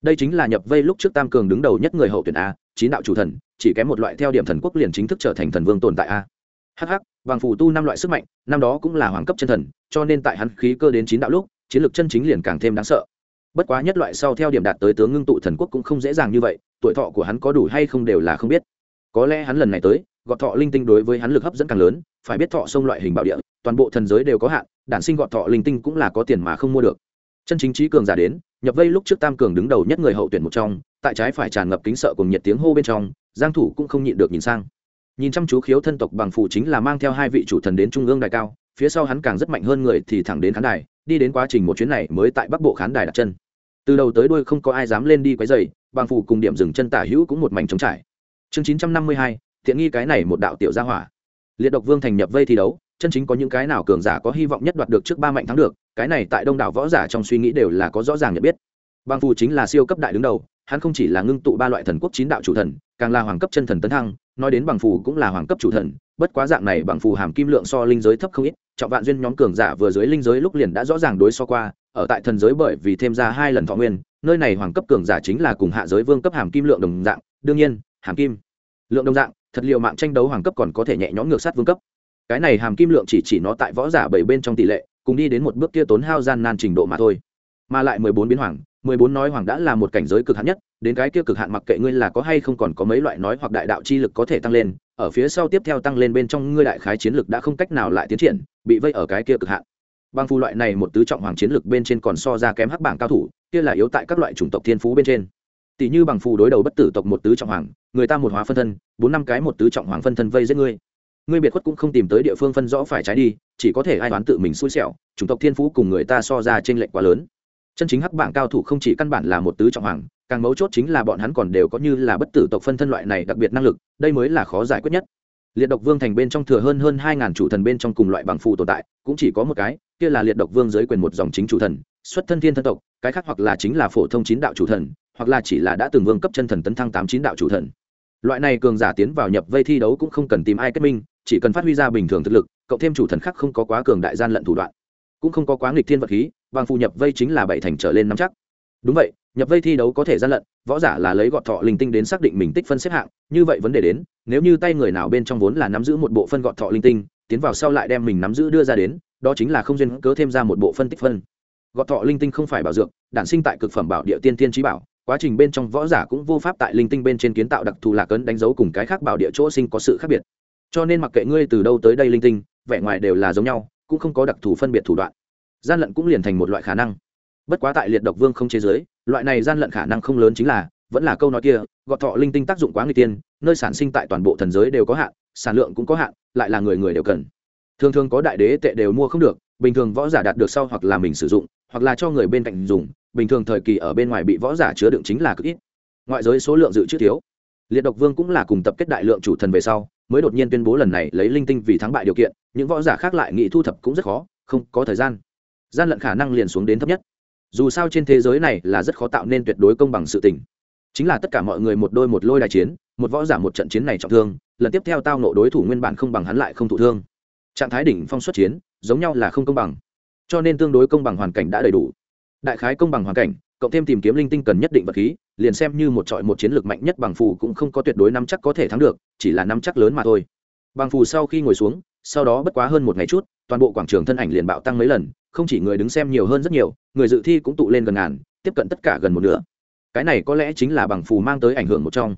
Đây chính là nhập vây lúc trước tam cường đứng đầu nhất người hậu tuyển a chín đạo chủ thần, chỉ kém một loại theo điểm thần quốc liền chính thức trở thành thần vương tồn tại a. Hh vàng phù tu năm loại sức mạnh, năm đó cũng là hoàng cấp chân thần, cho nên tại hắn khí cơ đến chín đạo lúc, chiến lược chân chính liền càng thêm đáng sợ. Bất quá nhất loại sau theo điểm đạt tới tướng ngưng tụ thần quốc cũng không dễ dàng như vậy, tuổi thọ của hắn có đủ hay không đều là không biết. Có lẽ hắn lần này tới, gọt thọ linh tinh đối với hắn lực hấp dẫn càng lớn, phải biết thọ sông loại hình bảo địa, toàn bộ thần giới đều có hạn, đản sinh gọt thọ linh tinh cũng là có tiền mà không mua được. Chân chính trí cường giả đến nhập vây lúc trước tam cường đứng đầu nhất người hậu tuyển một trong tại trái phải tràn ngập kính sợ cùng nhiệt tiếng hô bên trong giang thủ cũng không nhịn được nhìn sang. Nhìn chăm chú khiếu thân tộc bằng phụ chính là mang theo hai vị chủ thần đến trung ương đài cao phía sau hắn càng rất mạnh hơn người thì thẳng đến khán đài đi đến quá trình một chuyến này mới tại bắc bộ khán đài đặt chân. Từ đầu tới đuôi không có ai dám lên đi quấy rầy, bằng phủ cùng điểm dừng chân tả hữu cũng một mảnh trống trải. Chương chín trăm năm mươi hai thiện nghi cái này một đạo tiểu gia hỏa. Liệt độc vương thành nhập vây thi đấu chân chính có những cái nào cường giả có hy vọng nhất đoạt được trước ba mạnh thắng được, cái này tại đông đảo võ giả trong suy nghĩ đều là có rõ ràng nhận biết. Bang phù chính là siêu cấp đại đứng đầu, hắn không chỉ là ngưng tụ ba loại thần quốc chín đạo chủ thần, càng là hoàng cấp chân thần tấn thăng, nói đến bằng phù cũng là hoàng cấp chủ thần, bất quá dạng này bằng phù hàm kim lượng so linh giới thấp không ít, trọng vạn duyên nhóm cường giả vừa dưới linh giới lúc liền đã rõ ràng đối so qua, ở tại thần giới bởi vì thêm ra hai lần thọ nguyên, nơi này hoàng cấp cường giả chính là cùng hạ giới vương cấp hàm kim lượng đồng dạng, đương nhiên, hàm kim lượng đồng dạng, thật liệu mạng tranh đấu hoàng cấp còn có thể nhẹ nhõm ngược sát vương cấp cái này hàm kim lượng chỉ chỉ nó tại võ giả bảy bên trong tỷ lệ, cùng đi đến một bước kia tốn hao gian nan trình độ mà thôi. Mà lại mười bốn biến hoàng, mười bốn nói hoàng đã là một cảnh giới cực hạn nhất, đến cái kia cực hạn mặc kệ ngươi là có hay không còn có mấy loại nói hoặc đại đạo chi lực có thể tăng lên, ở phía sau tiếp theo tăng lên bên trong ngươi đại khái chiến lực đã không cách nào lại tiến triển, bị vây ở cái kia cực hạn. Băng phù loại này một tứ trọng hoàng chiến lực bên trên còn so ra kém hắc bảng cao thủ, kia là yếu tại các loại chủng tộc thiên phú bên trên. Tỷ như bằng phù đối đầu bất tử tộc một tứ trọng hoàng, người ta một hóa phân thân, bốn năm cái một tứ trọng hoàng phân thân vây giết ngươi ngươi biệt khuất cũng không tìm tới địa phương phân rõ phải trái đi, chỉ có thể ai đoán tự mình xui xẻo, chủng tộc thiên phú cùng người ta so ra trên lệnh quá lớn. Chân chính hắc bảng cao thủ không chỉ căn bản là một tứ trọng hoàng, càng mấu chốt chính là bọn hắn còn đều có như là bất tử tộc phân thân loại này đặc biệt năng lực, đây mới là khó giải quyết nhất. Liệt độc vương thành bên trong thừa hơn hơn hai ngàn chủ thần bên trong cùng loại bằng phụ tồn tại, cũng chỉ có một cái, kia là liệt độc vương dưới quyền một dòng chính chủ thần, xuất thân thiên thân tộc, cái khác hoặc là chính là phổ thông chín đạo chủ thần, hoặc là chỉ là đã từng vương cấp chân thần tấn thăng tám chín đạo chủ thần. Loại này cường giả tiến vào nhập vây thi đấu cũng không cần tìm ai kết minh chỉ cần phát huy ra bình thường thực lực, cộng thêm chủ thần khác không có quá cường đại gian lận thủ đoạn, cũng không có quá nghịch thiên vật khí, bằng phù nhập vây chính là bảy thành trở lên nắm chắc. Đúng vậy, nhập vây thi đấu có thể gian lận, võ giả là lấy gọt thọ linh tinh đến xác định mình tích phân xếp hạng, như vậy vấn đề đến, nếu như tay người nào bên trong vốn là nắm giữ một bộ phân gọt thọ linh tinh, tiến vào sau lại đem mình nắm giữ đưa ra đến, đó chính là không duyên cớ thêm ra một bộ phân tích phân. Gọt thọ linh tinh không phải bảo dược, đản sinh tại cực phẩm bảo địa tiên tiên trí bảo, quá trình bên trong võ giả cũng vô pháp tại linh tinh bên trên kiến tạo đặc thù lạc ấn đánh dấu cùng cái khác bảo địa chỗ sinh có sự khác biệt cho nên mặc kệ ngươi từ đâu tới đây linh tinh, vẻ ngoài đều là giống nhau, cũng không có đặc thù phân biệt thủ đoạn. Gian lận cũng liền thành một loại khả năng. Bất quá tại liệt độc vương không chế giới, loại này gian lận khả năng không lớn chính là, vẫn là câu nói kia, gọt thọ linh tinh tác dụng quá người tiên, nơi sản sinh tại toàn bộ thần giới đều có hạn, sản lượng cũng có hạn, lại là người người đều cần. Thường thường có đại đế tệ đều mua không được, bình thường võ giả đạt được sau hoặc là mình sử dụng, hoặc là cho người bên cạnh dùng, bình thường thời kỳ ở bên ngoài bị võ giả chứa đựng chính là cực ít. Ngoại giới số lượng dự trữ thiếu liệt độc vương cũng là cùng tập kết đại lượng chủ thần về sau, mới đột nhiên tuyên bố lần này lấy linh tinh vì thắng bại điều kiện, những võ giả khác lại nghị thu thập cũng rất khó, không có thời gian. Gian lận khả năng liền xuống đến thấp nhất. Dù sao trên thế giới này là rất khó tạo nên tuyệt đối công bằng sự tình. Chính là tất cả mọi người một đôi một lôi đại chiến, một võ giả một trận chiến này trọng thương, lần tiếp theo tao nộ đối thủ nguyên bản không bằng hắn lại không thụ thương. Trạng thái đỉnh phong xuất chiến, giống nhau là không công bằng. Cho nên tương đối công bằng hoàn cảnh đã đầy đủ. Đại khái công bằng hoàn cảnh, cộng thêm tìm kiếm linh tinh cần nhất định vật khí liền xem như một trọi một chiến lược mạnh nhất bằng phù cũng không có tuyệt đối nắm chắc có thể thắng được, chỉ là nắm chắc lớn mà thôi. Bằng phù sau khi ngồi xuống, sau đó bất quá hơn một ngày chút, toàn bộ quảng trường thân ảnh liền bạo tăng mấy lần, không chỉ người đứng xem nhiều hơn rất nhiều, người dự thi cũng tụ lên gần ngàn, tiếp cận tất cả gần một nửa. Cái này có lẽ chính là bằng phù mang tới ảnh hưởng một trong.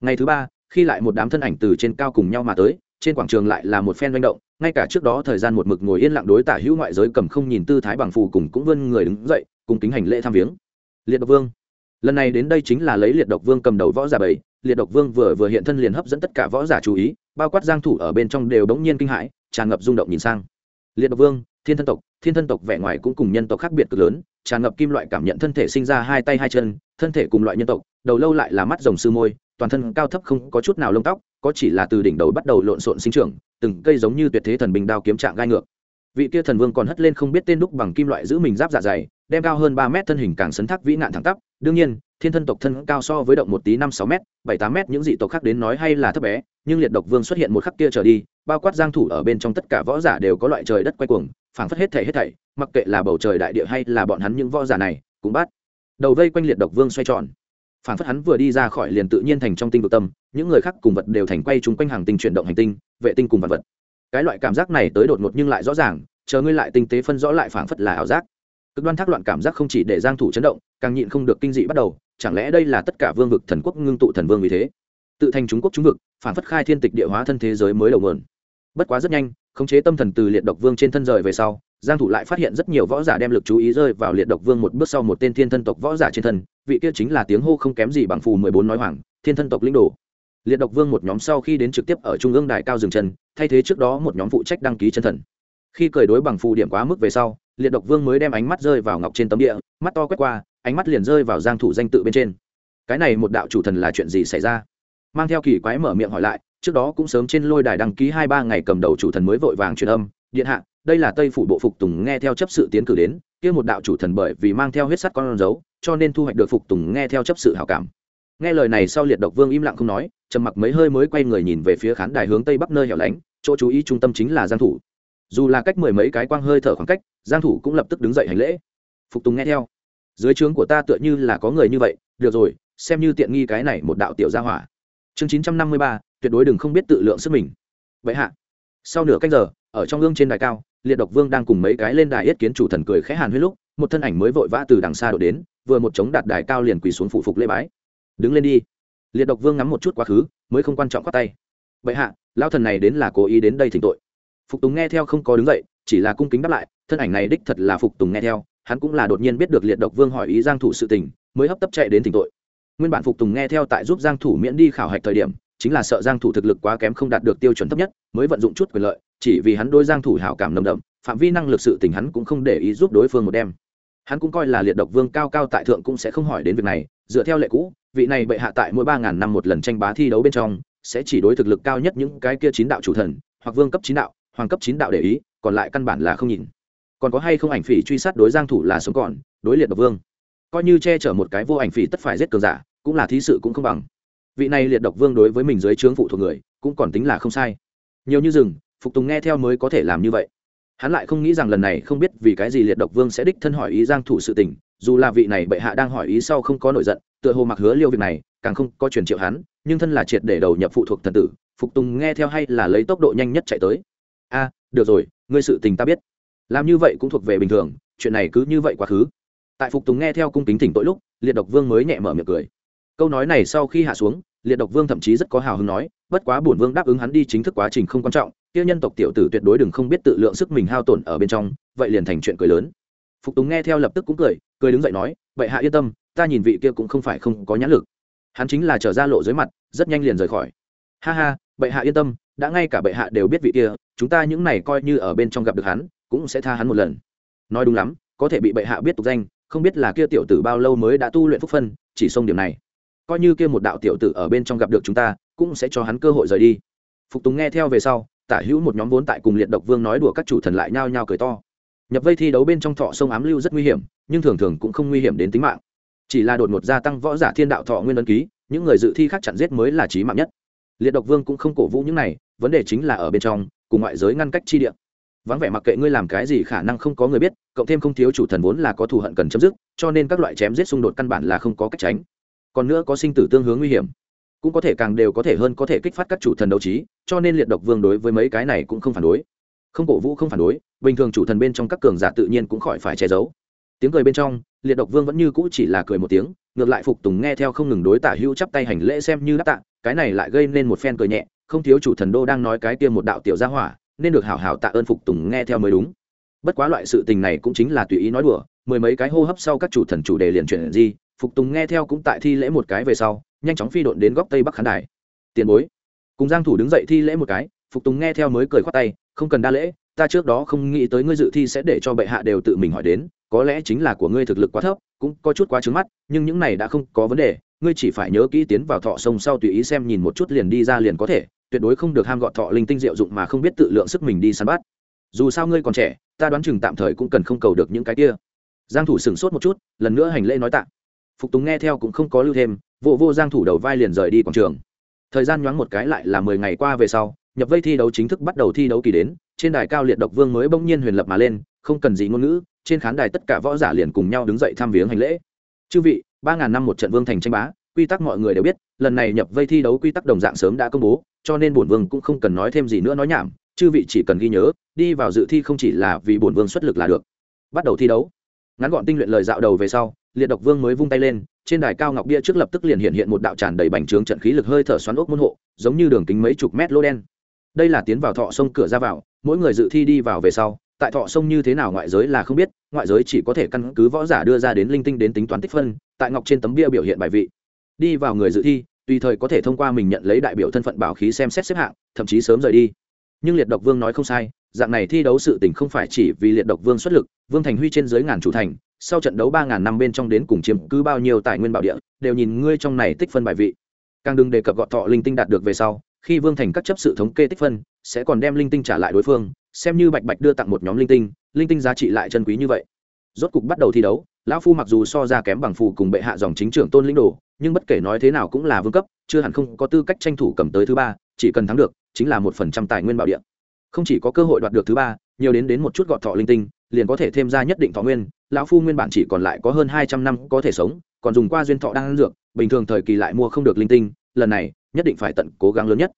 Ngày thứ ba, khi lại một đám thân ảnh từ trên cao cùng nhau mà tới, trên quảng trường lại là một phen manh động, ngay cả trước đó thời gian một mực ngồi yên lặng đối tả hữu ngoại giới cầm không nhìn tư thái bằng phù cùng cũng vươn người đứng dậy, cùng kính hành lễ tham viếng. Liệt độc vương lần này đến đây chính là lấy liệt độc vương cầm đầu võ giả bảy. Liệt độc vương vừa vừa hiện thân liền hấp dẫn tất cả võ giả chú ý, bao quát giang thủ ở bên trong đều đống nhiên kinh hãi, tràn ngập rung động nhìn sang. Liệt độc vương, thiên thân tộc, thiên thân tộc vẻ ngoài cũng cùng nhân tộc khác biệt cực lớn, tràn ngập kim loại cảm nhận thân thể sinh ra hai tay hai chân, thân thể cùng loại nhân tộc, đầu lâu lại là mắt rồng sư môi, toàn thân cao thấp không có chút nào lông tóc, có chỉ là từ đỉnh đầu bắt đầu lộn xộn sinh trưởng, từng cây giống như tuyệt thế thần bình đao kiếm trạng gai ngược. Vị kia thần vương còn hất lên không biết tên đúc bằng kim loại giữ mình giáp dạ dày, đem cao hơn ba mét thân hình càng sấn thác vĩ nạn thẳng tắp đương nhiên, thiên thân tộc thân cao so với động một tí năm sáu m bảy tám m những dị tộc khác đến nói hay là thấp bé, nhưng liệt độc vương xuất hiện một khắc kia trở đi, bao quát giang thủ ở bên trong tất cả võ giả đều có loại trời đất quay cuồng, phảng phất hết thảy hết thảy, mặc kệ là bầu trời đại địa hay là bọn hắn những võ giả này, cũng bắt đầu vây quanh liệt độc vương xoay tròn. Phảng phất hắn vừa đi ra khỏi liền tự nhiên thành trong tinh vực tâm, những người khác cùng vật đều thành quay chúng quanh hàng tinh chuyển động hành tinh, vệ tinh cùng vật vật. Cái loại cảm giác này tới đột ngột nhưng lại rõ ràng, chờ ngươi lại tinh tế phân rõ lại phảng phất là ảo giác cực đoan thác loạn cảm giác không chỉ để giang thủ chấn động, càng nhịn không được kinh dị bắt đầu, chẳng lẽ đây là tất cả vương vực thần quốc ngưng tụ thần vương vì thế? Tự thành trung quốc trung vực, phản phất khai thiên tịch địa hóa thân thế giới mới đầu nguồn bất quá rất nhanh, khống chế tâm thần từ liệt độc vương trên thân rời về sau, giang thủ lại phát hiện rất nhiều võ giả đem lực chú ý rơi vào liệt độc vương một bước sau một tên thiên thân tộc võ giả trên thân, vị kia chính là tiếng hô không kém gì bằng phù 14 nói hoàng thiên thân tộc linh đồ. Liệt độc vương một nhóm sau khi đến trực tiếp ở trung ương đài cao dừng chân, thay thế trước đó một nhóm phụ trách đăng ký chân thần. Khi cởi đối bằng phù điểm quá mức về sau liệt độc vương mới đem ánh mắt rơi vào ngọc trên tấm địa, mắt to quét qua, ánh mắt liền rơi vào giang thủ danh tự bên trên. Cái này một đạo chủ thần là chuyện gì xảy ra? Mang theo kỳ quái mở miệng hỏi lại, trước đó cũng sớm trên lôi đài đăng ký hai ba ngày cầm đầu chủ thần mới vội vàng truyền âm, điện hạ, đây là tây phủ bộ phục tùng nghe theo chấp sự tiến cử đến, kia một đạo chủ thần bởi vì mang theo huyết sắt con dấu, cho nên thu hoạch được phục tùng nghe theo chấp sự hảo cảm. Nghe lời này sau liệt độc vương im lặng không nói, trầm mặc mấy hơi mới quay người nhìn về phía khán đài hướng tây bắc nơi hẻo lánh, chỗ chú ý trung tâm chính là giang thủ. Dù là cách mười mấy cái quang hơi thở khoảng cách giang thủ cũng lập tức đứng dậy hành lễ. Phục tùng nghe theo. Dưới trướng của ta tựa như là có người như vậy được rồi xem như tiện nghi cái này một đạo tiểu gia hỏa. Chương 953, tuyệt đối đừng không biết tự lượng sức mình. Vậy hạ sau nửa canh giờ ở trong gương trên đài cao liệt độc vương đang cùng mấy cái lên đài yết kiến chủ thần cười khẽ hàn huyết lúc một thân ảnh mới vội vã từ đằng xa đổ đến vừa một chống đặt đài cao liền quỳ xuống phụ phục lễ bái. Đứng lên đi. Liệt độc vương ngắm một chút quá khứ mới không quan trọng quát tay. Vậy hạ lão thần này đến là cố ý đến đây thỉnh tội. Phục tùng nghe theo không có đứng dậy chỉ là cung kính đáp lại thân ảnh này đích thật là phục tùng nghe theo, hắn cũng là đột nhiên biết được liệt độc vương hỏi ý giang thủ sự tình, mới hấp tấp chạy đến thỉnh tội. Nguyên bản phục tùng nghe theo tại giúp giang thủ miễn đi khảo hạch thời điểm, chính là sợ giang thủ thực lực quá kém không đạt được tiêu chuẩn thấp nhất, mới vận dụng chút quyền lợi, chỉ vì hắn đối giang thủ hảo cảm nồng đậm, phạm vi năng lực sự tình hắn cũng không để ý giúp đối phương một đêm. Hắn cũng coi là liệt độc vương cao cao tại thượng cũng sẽ không hỏi đến việc này, dựa theo lệ cũ, vị này bệ hạ tại mỗi ba ngàn năm một lần tranh bá thi đấu bên trong, sẽ chỉ đối thực lực cao nhất những cái kia chín đạo chủ thần, hoặc vương cấp chín đạo, hoàng cấp chín đạo để ý, còn lại căn bản là không nhìn còn có hay không ảnh phỉ truy sát đối giang thủ là sống còn, đối liệt độc vương. Coi như che chở một cái vô ảnh phỉ tất phải giết cường giả, cũng là thí sự cũng không bằng. Vị này liệt độc vương đối với mình dưới trướng phụ thuộc người, cũng còn tính là không sai. Nhiều như rừng, phục tùng nghe theo mới có thể làm như vậy. Hắn lại không nghĩ rằng lần này không biết vì cái gì liệt độc vương sẽ đích thân hỏi ý giang thủ sự tình, dù là vị này bệ hạ đang hỏi ý sau không có nổi giận, tựa hồ mặc hứa liêu việc này, càng không có truyền triệu hắn, nhưng thân là triệt để đầu nhập phụ thuộc thần tử, phục tùng nghe theo hay là lấy tốc độ nhanh nhất chạy tới. A, được rồi, ngươi sự tình ta biết làm như vậy cũng thuộc về bình thường, chuyện này cứ như vậy quá khứ. Tại phục tùng nghe theo cung kính thỉnh tội lúc, liệt độc vương mới nhẹ mở miệng cười. Câu nói này sau khi hạ xuống, liệt độc vương thậm chí rất có hào hứng nói, bất quá bổn vương đáp ứng hắn đi chính thức quá trình không quan trọng, kia nhân tộc tiểu tử tuyệt đối đừng không biết tự lượng sức mình hao tổn ở bên trong, vậy liền thành chuyện cười lớn. Phục tùng nghe theo lập tức cũng cười cười đứng dậy nói vậy hạ yên tâm, ta nhìn vị kia cũng không phải không có nhãn lực. Hắn chính là trở ra lộ dưới mặt, rất nhanh liền rời khỏi. Ha ha, bệ hạ yên tâm, đã ngay cả bệ hạ đều biết vị kia, chúng ta những này coi như ở bên trong gặp được hắn cũng sẽ tha hắn một lần. Nói đúng lắm, có thể bị bệ hạ biết tục danh, không biết là kia tiểu tử bao lâu mới đã tu luyện phúc phân, chỉ xong điểm này. Coi như kia một đạo tiểu tử ở bên trong gặp được chúng ta, cũng sẽ cho hắn cơ hội rời đi. Phục tùng nghe theo về sau, tả hữu một nhóm vốn tại cùng liệt độc vương nói đùa các chủ thần lại nhao nhao cười to. Nhập vây thi đấu bên trong thọ sông ám lưu rất nguy hiểm, nhưng thường thường cũng không nguy hiểm đến tính mạng. Chỉ là đột ngột gia tăng võ giả thiên đạo thọ nguyên ấn ký, những người dự thi khác chặn giết mới là trí mạng nhất. Liệt độc vương cũng không cổ vũ những này, vấn đề chính là ở bên trong, cùng ngoại giới ngăn cách chi địa vắng vẻ mặc kệ ngươi làm cái gì khả năng không có người biết, cộng thêm không thiếu chủ thần vốn là có thù hận cần chấm dứt, cho nên các loại chém giết xung đột căn bản là không có cách tránh. Còn nữa có sinh tử tương hướng nguy hiểm, cũng có thể càng đều có thể hơn có thể kích phát các chủ thần đấu trí, cho nên liệt độc vương đối với mấy cái này cũng không phản đối. Không cổ vũ không phản đối, bình thường chủ thần bên trong các cường giả tự nhiên cũng khỏi phải che giấu. Tiếng cười bên trong, liệt độc vương vẫn như cũ chỉ là cười một tiếng, ngược lại phục tùng nghe theo không ngừng đối tả hữu chắp tay hành lễ xem như đáp tạ, cái này lại gây nên một phen cười nhẹ, không thiếu chủ thần đô đang nói cái kia một đạo tiểu gia hỏa nên được hảo hảo tạ ơn phục tùng nghe theo mới đúng. Bất quá loại sự tình này cũng chính là tùy ý nói đùa, mười mấy cái hô hấp sau các chủ thần chủ đề liền chuyển gì phục tùng nghe theo cũng tại thi lễ một cái về sau, nhanh chóng phi độn đến góc tây bắc khán đài. Tiền bối. Cùng giang thủ đứng dậy thi lễ một cái, phục tùng nghe theo mới cười khoát tay, không cần đa lễ, ta trước đó không nghĩ tới ngươi dự thi sẽ để cho bệ hạ đều tự mình hỏi đến, có lẽ chính là của ngươi thực lực quá thấp, cũng có chút quá trứng mắt, nhưng những này đã không có vấn đề, ngươi chỉ phải nhớ kỹ tiến vào thọ sông sau tùy ý xem nhìn một chút liền đi ra liền có thể tuyệt đối không được ham gọn thọ linh tinh diệu dụng mà không biết tự lượng sức mình đi săn bắt. Dù sao ngươi còn trẻ, ta đoán chừng tạm thời cũng cần không cầu được những cái kia. Giang thủ sừng sốt một chút, lần nữa hành lễ nói tạ. Phục tùng nghe theo cũng không có lưu thêm vô vô giang thủ đầu vai liền rời đi quảng trường. Thời gian nhoáng một cái lại là 10 ngày qua về sau, nhập vây thi đấu chính thức bắt đầu thi đấu kỳ đến, trên đài cao liệt độc vương mới bỗng nhiên huyền lập mà lên, không cần gì ngôn ngữ, trên khán đài tất cả võ giả liền cùng nhau đứng dậy tham viếng hành lễ. Chư vị, ba ngàn năm một trận vương thành tranh bá, quy tắc mọi người đều biết, lần này nhập vây thi đấu quy tắc đồng dạng sớm đã công bố cho nên bổn vương cũng không cần nói thêm gì nữa nói nhảm, chư vị chỉ cần ghi nhớ, đi vào dự thi không chỉ là vì bổn vương xuất lực là được. Bắt đầu thi đấu. Ngắn gọn tinh luyện lời dạo đầu về sau, liệt độc vương mới vung tay lên, trên đài cao ngọc bia trước lập tức liền hiện hiện một đạo tràn đầy bành trướng trận khí lực hơi thở xoắn ốc môn hộ, giống như đường kính mấy chục mét lô đen. Đây là tiến vào thọ sông cửa ra vào, mỗi người dự thi đi vào về sau, tại thọ sông như thế nào ngoại giới là không biết, ngoại giới chỉ có thể căn cứ võ giả đưa ra đến linh tinh đến tính toán tích phân, tại ngọc trên tấm bia biểu hiện bài vị. Đi vào người dự thi tùy thời có thể thông qua mình nhận lấy đại biểu thân phận bảo khí xem xét xếp hạng, thậm chí sớm rời đi. Nhưng liệt độc vương nói không sai, dạng này thi đấu sự tình không phải chỉ vì liệt độc vương xuất lực, vương thành huy trên dưới ngàn chủ thành, sau trận đấu ba ngàn năm bên trong đến cùng chiếm cứ bao nhiêu tài nguyên bảo địa, đều nhìn ngươi trong này tích phân bài vị. Càng đừng đề cập gọt thọ linh tinh đạt được về sau, khi vương thành các chấp sự thống kê tích phân, sẽ còn đem linh tinh trả lại đối phương, xem như bạch bạch đưa tặng một nhóm linh tinh linh tinh giá trị lại chân quý như vậy. Rốt cục bắt đầu thi đấu, lão phu mặc dù so ra kém bằng phù cùng bệ hạ dòng chính trưởng tôn lĩnh đồ nhưng bất kể nói thế nào cũng là vương cấp, chưa hẳn không có tư cách tranh thủ cầm tới thứ ba, chỉ cần thắng được, chính là một phần trăm tài nguyên bảo địa. Không chỉ có cơ hội đoạt được thứ ba, nhiều đến đến một chút gọt thọ linh tinh, liền có thể thêm ra nhất định thọ nguyên, lão phu nguyên bản chỉ còn lại có hơn hai trăm năm có thể sống, còn dùng qua duyên thọ đang ăn dược, bình thường thời kỳ lại mua không được linh tinh, lần này, nhất định phải tận cố gắng lớn nhất.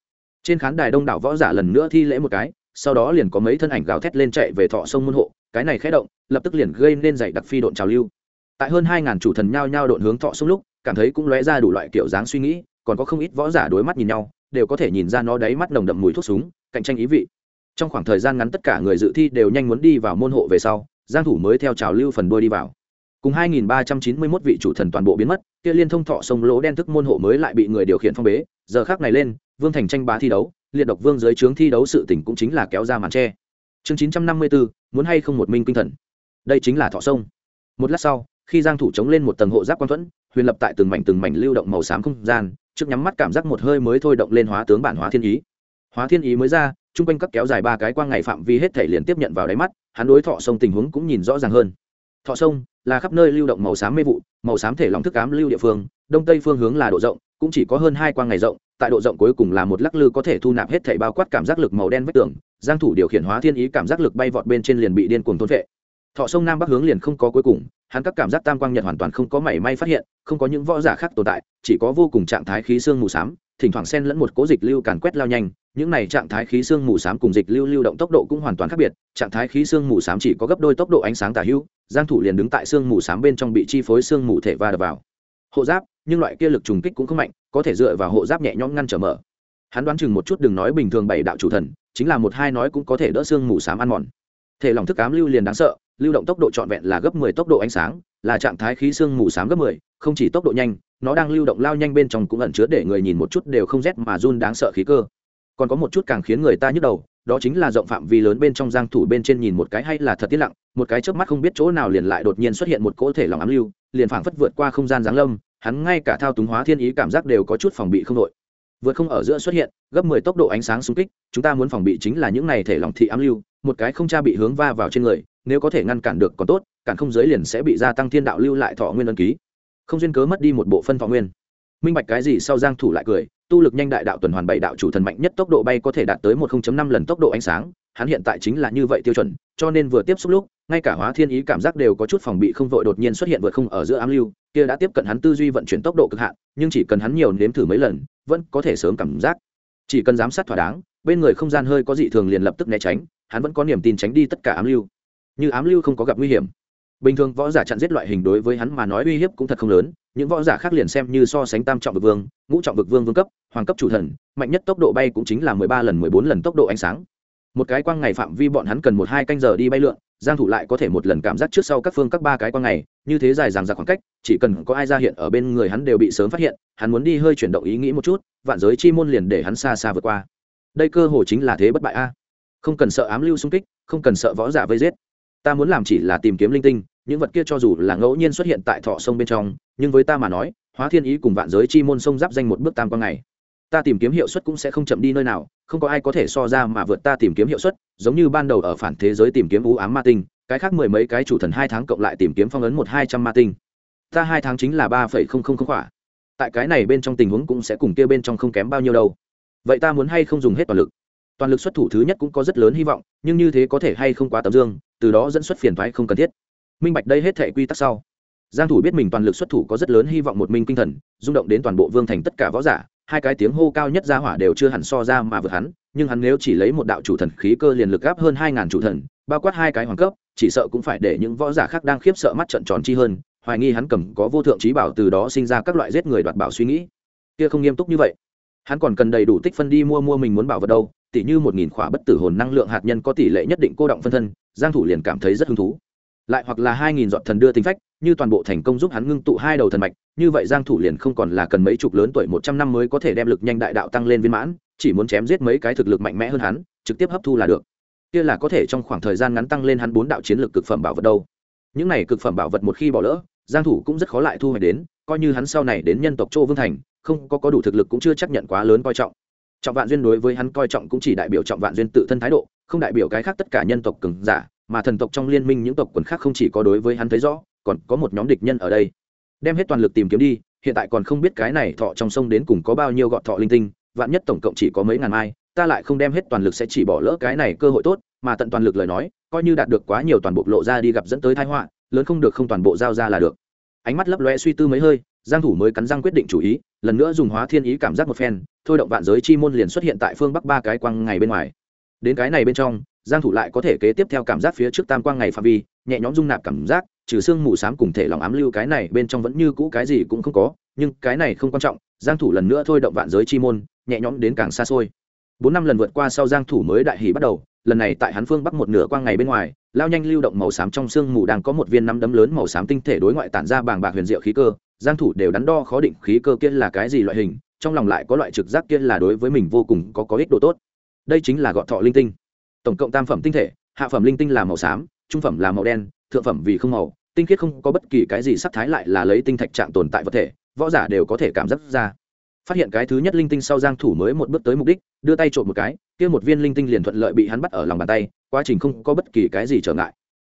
Trên khán đài đông đảo võ giả lần nữa thi lễ một cái, sau đó liền có mấy thân ảnh gào thét lên chạy về thọ sông môn hộ, cái này khé động, lập tức liền gây nên dày đặc phi độn trào lưu. Tại hơn hai ngàn chủ thần nhao nhao độn hướng thọ sông lúc cảm thấy cũng lóe ra đủ loại kiểu dáng suy nghĩ còn có không ít võ giả đối mắt nhìn nhau đều có thể nhìn ra nó đáy mắt nồng đậm mùi thuốc súng cạnh tranh ý vị. Trong khoảng thời gian ngắn tất cả người dự thi đều nhanh muốn đi vào môn hộ về sau giang thủ mới theo trào lưu phần đuôi đi vào. Cùng 2.391 vị chủ thần toàn bộ biến mất kia liên thông thọ sông lỗ đen thức môn hộ mới lại bị người điều khiển phong bế giờ khắc này lên vương thành tranh bá thi đấu liệt độc vương dưới trướng thi đấu sự tỉnh cũng chính là kéo ra màn tre. Chương 954, muốn hay không một minh kinh thần. Đây chính là thọ sông. Một lát sau khi giang thủ chống lên một tầng hộ giáp quan thuẫn huyền lập tại từng mảnh từng mảnh lưu động màu xám không gian, trước nhắm mắt cảm giác một hơi mới thôi động lên hóa tướng bản hóa thiên ý. Hóa thiên ý mới ra, chung quanh các kéo dài ba cái quang ngày phạm vi hết thể liền tiếp nhận vào đáy mắt, hắn đối thọ sông tình huống cũng nhìn rõ ràng hơn. Thọ sông là khắp nơi lưu động màu xám mê vụ, màu xám thể lòng thức cám lưu địa phương, đông tây phương hướng là độ rộng, cũng chỉ có hơn hai quang ngày rộng, tại độ rộng cuối cùng là một lắc lư có thể thu nạp hết thể bao quát cảm giác lực màu đen vách tường, giang thủ điều khiển hóa thiên ý cảm giác lực bay vọt bên trên liền bị điên cuồng thôn vệ thọ sông nam bắc hướng liền không có cuối cùng, hắn các cảm giác tam quang nhật hoàn toàn không có mảy may phát hiện, không có những võ giả khác tồn tại, chỉ có vô cùng trạng thái khí xương mù xám, thỉnh thoảng xen lẫn một cố dịch lưu càn quét lao nhanh, những này trạng thái khí xương mù xám cùng dịch lưu lưu động tốc độ cũng hoàn toàn khác biệt, trạng thái khí xương mù xám chỉ có gấp đôi tốc độ ánh sáng tả hữu, giang thủ liền đứng tại xương mù xám bên trong bị chi phối xương mù thể va đập vào. Hộ giáp, nhưng loại kia lực trùng kích cũng không mạnh, có thể dựa vào hộ giáp nhẹ nhõm ngăn trở mở. Hắn đoán chừng một chút đừng nói bình thường bảy đạo chủ thần, chính là một hai nói cũng có thể đỡ xương mù sám ăn mòn. Thể lòng thức cám lưu liền đáng sợ lưu động tốc độ trọn vẹn là gấp mười tốc độ ánh sáng, là trạng thái khí xương mù sáng gấp mười, không chỉ tốc độ nhanh, nó đang lưu động lao nhanh bên trong cũng ẩn chứa để người nhìn một chút đều không rét mà run đáng sợ khí cơ. Còn có một chút càng khiến người ta nhức đầu, đó chính là rộng phạm vi lớn bên trong giang thủ bên trên nhìn một cái hay là thật tiết lặng, một cái chớp mắt không biết chỗ nào liền lại đột nhiên xuất hiện một cỗ thể lòng ám lưu, liền phảng phất vượt qua không gian giáng lâm, hắn ngay cả thao túng hóa thiên ý cảm giác đều có chút phòng bị không đội. Vượt không ở giữa xuất hiện, gấp 10 tốc độ ánh sáng xung kích, chúng ta muốn phòng bị chính là những này thể lòng thị ám lưu, một cái không tra bị hướng va vào trên người nếu có thể ngăn cản được còn tốt, cản không giới liền sẽ bị gia tăng thiên đạo lưu lại thọ nguyên ân ký. Không duyên cớ mất đi một bộ phân thọ nguyên. Minh bạch cái gì sau giang thủ lại cười, tu lực nhanh đại đạo tuần hoàn bảy đạo chủ thần mạnh nhất tốc độ bay có thể đạt tới một 0.5 lần tốc độ ánh sáng, hắn hiện tại chính là như vậy tiêu chuẩn, cho nên vừa tiếp xúc lúc, ngay cả hóa thiên ý cảm giác đều có chút phòng bị không vội đột nhiên xuất hiện vượt không ở giữa ám lưu, kia đã tiếp cận hắn tư duy vận chuyển tốc độ cực hạn, nhưng chỉ cần hắn nhiều nếm thử mấy lần, vẫn có thể sớm cảm giác. Chỉ cần giám sát thỏa đáng, bên người không gian hơi có dị thường liền lập tức né tránh, hắn vẫn có niềm tin tránh đi tất cả ám lưu như ám lưu không có gặp nguy hiểm. Bình thường võ giả chặn giết loại hình đối với hắn mà nói uy hiếp cũng thật không lớn, những võ giả khác liền xem như so sánh tam trọng vực vương, ngũ trọng vực vương vương cấp, hoàng cấp chủ thần, mạnh nhất tốc độ bay cũng chính là mười ba lần mười bốn lần tốc độ ánh sáng. Một cái quang ngày phạm vi bọn hắn cần một hai canh giờ đi bay lượn, giang thủ lại có thể một lần cảm giác trước sau các phương các ba cái quang ngày, như thế dài dằng dặc khoảng cách, chỉ cần có ai ra hiện ở bên người hắn đều bị sớm phát hiện, hắn muốn đi hơi chuyển động ý nghĩ một chút, vạn giới chi môn liền để hắn xa xa vượt qua. Đây cơ hồ chính là thế bất bại a. Không cần sợ ám lưu xung kích, không cần sợ võ giả vây giết ta muốn làm chỉ là tìm kiếm linh tinh, những vật kia cho dù là ngẫu nhiên xuất hiện tại thọ sông bên trong, nhưng với ta mà nói, hóa thiên ý cùng vạn giới chi môn sông giáp danh một bước tam quang ngày. Ta tìm kiếm hiệu suất cũng sẽ không chậm đi nơi nào, không có ai có thể so ra mà vượt ta tìm kiếm hiệu suất, giống như ban đầu ở phản thế giới tìm kiếm u ám ma tinh, cái khác mười mấy cái chủ thần hai tháng cộng lại tìm kiếm phong ấn một hai trăm ma tinh. Ta hai tháng chính là ba phẩy không không không khỏa tại cái này bên trong tình huống cũng sẽ cùng kia bên trong không kém bao nhiêu đâu. Vậy ta muốn hay không dùng hết toàn lực? Toàn lực xuất thủ thứ nhất cũng có rất lớn hy vọng, nhưng như thế có thể hay không quá tấm dương từ đó dẫn xuất phiền thoái không cần thiết. Minh bạch đây hết thể quy tắc sau. Giang thủ biết mình toàn lực xuất thủ có rất lớn hy vọng một minh kinh thần, rung động đến toàn bộ vương thành tất cả võ giả, hai cái tiếng hô cao nhất ra hỏa đều chưa hẳn so ra mà vượt hắn, nhưng hắn nếu chỉ lấy một đạo chủ thần khí cơ liền lực gáp hơn hai ngàn chủ thần, bao quát hai cái hoàng cấp, chỉ sợ cũng phải để những võ giả khác đang khiếp sợ mắt trợn tròn chi hơn, hoài nghi hắn cầm có vô thượng trí bảo từ đó sinh ra các loại giết người đoạt bảo suy nghĩ. Kia không nghiêm túc như vậy. Hắn còn cần đầy đủ tích phân đi mua mua mình muốn bảo vật đâu Tỉ như một nghìn khỏa bất tử hồn năng lượng hạt nhân có tỷ lệ nhất định cô động phân thân, giang thủ liền cảm thấy rất hứng thú. Lại hoặc là hai nghìn giọt thần đưa tinh phách, như toàn bộ thành công giúp hắn ngưng tụ hai đầu thần mạch, như vậy giang thủ liền không còn là cần mấy chục lớn tuổi một trăm năm mới có thể đem lực nhanh đại đạo tăng lên viên mãn, chỉ muốn chém giết mấy cái thực lực mạnh mẽ hơn hắn, trực tiếp hấp thu là được. Kia là có thể trong khoảng thời gian ngắn tăng lên hắn bốn đạo chiến lược cực phẩm bảo vật đâu. Những này cực phẩm bảo vật một khi bỏ lỡ, giang thủ cũng rất khó lại thu hồi đến, coi như hắn sau này đến nhân tộc châu vương thành, không có có đủ thực lực cũng chưa chắc nhận quá lớn coi trọng trọng vạn duyên đối với hắn coi trọng cũng chỉ đại biểu trọng vạn duyên tự thân thái độ, không đại biểu cái khác tất cả nhân tộc cường giả, mà thần tộc trong liên minh những tộc quần khác không chỉ có đối với hắn thấy rõ, còn có một nhóm địch nhân ở đây. Đem hết toàn lực tìm kiếm đi, hiện tại còn không biết cái này thọ trong sông đến cùng có bao nhiêu gọn thọ linh tinh, vạn nhất tổng cộng chỉ có mấy ngàn mai, ta lại không đem hết toàn lực sẽ chỉ bỏ lỡ cái này cơ hội tốt, mà tận toàn lực lời nói, coi như đạt được quá nhiều toàn bộ lộ ra đi gặp dẫn tới thái họa, lớn không được không toàn bộ giao ra là được. Ánh mắt lấp loe suy tư mấy hơi giang thủ mới cắn răng quyết định chủ ý, lần nữa dùng hóa thiên ý cảm giác một phen, thôi động vạn giới chi môn liền xuất hiện tại phương bắc ba cái quang ngày bên ngoài. Đến cái này bên trong, giang thủ lại có thể kế tiếp theo cảm giác phía trước tam quang ngày phạm vi, nhẹ nhõm dung nạp cảm giác, trừ xương mù sám cùng thể lòng ám lưu cái này bên trong vẫn như cũ cái gì cũng không có, nhưng cái này không quan trọng, giang thủ lần nữa thôi động vạn giới chi môn, nhẹ nhõm đến càng xa xôi. Bốn năm lần vượt qua sau giang thủ mới đại hỉ bắt đầu lần này tại hắn phương bắc một nửa quang ngày bên ngoài, lao nhanh lưu động màu xám trong xương mù đang có một viên nắm đấm lớn màu xám tinh thể đối ngoại tản ra bàng bạc huyền diệu khí cơ, giang thủ đều đắn đo khó định khí cơ kia là cái gì loại hình, trong lòng lại có loại trực giác kia là đối với mình vô cùng có có ích độ tốt. Đây chính là gọt thọ linh tinh. Tổng cộng tam phẩm tinh thể, hạ phẩm linh tinh là màu xám, trung phẩm là màu đen, thượng phẩm vì không màu, tinh khiết không có bất kỳ cái gì sắc thái lại là lấy tinh thạch trạng tồn tại vật thể, võ giả đều có thể cảm giác ra. Phát hiện cái thứ nhất linh tinh sau giang thủ mới một bước tới mục đích, đưa tay trộn một cái kia một viên linh tinh liền thuận lợi bị hắn bắt ở lòng bàn tay, quá trình không có bất kỳ cái gì trở ngại.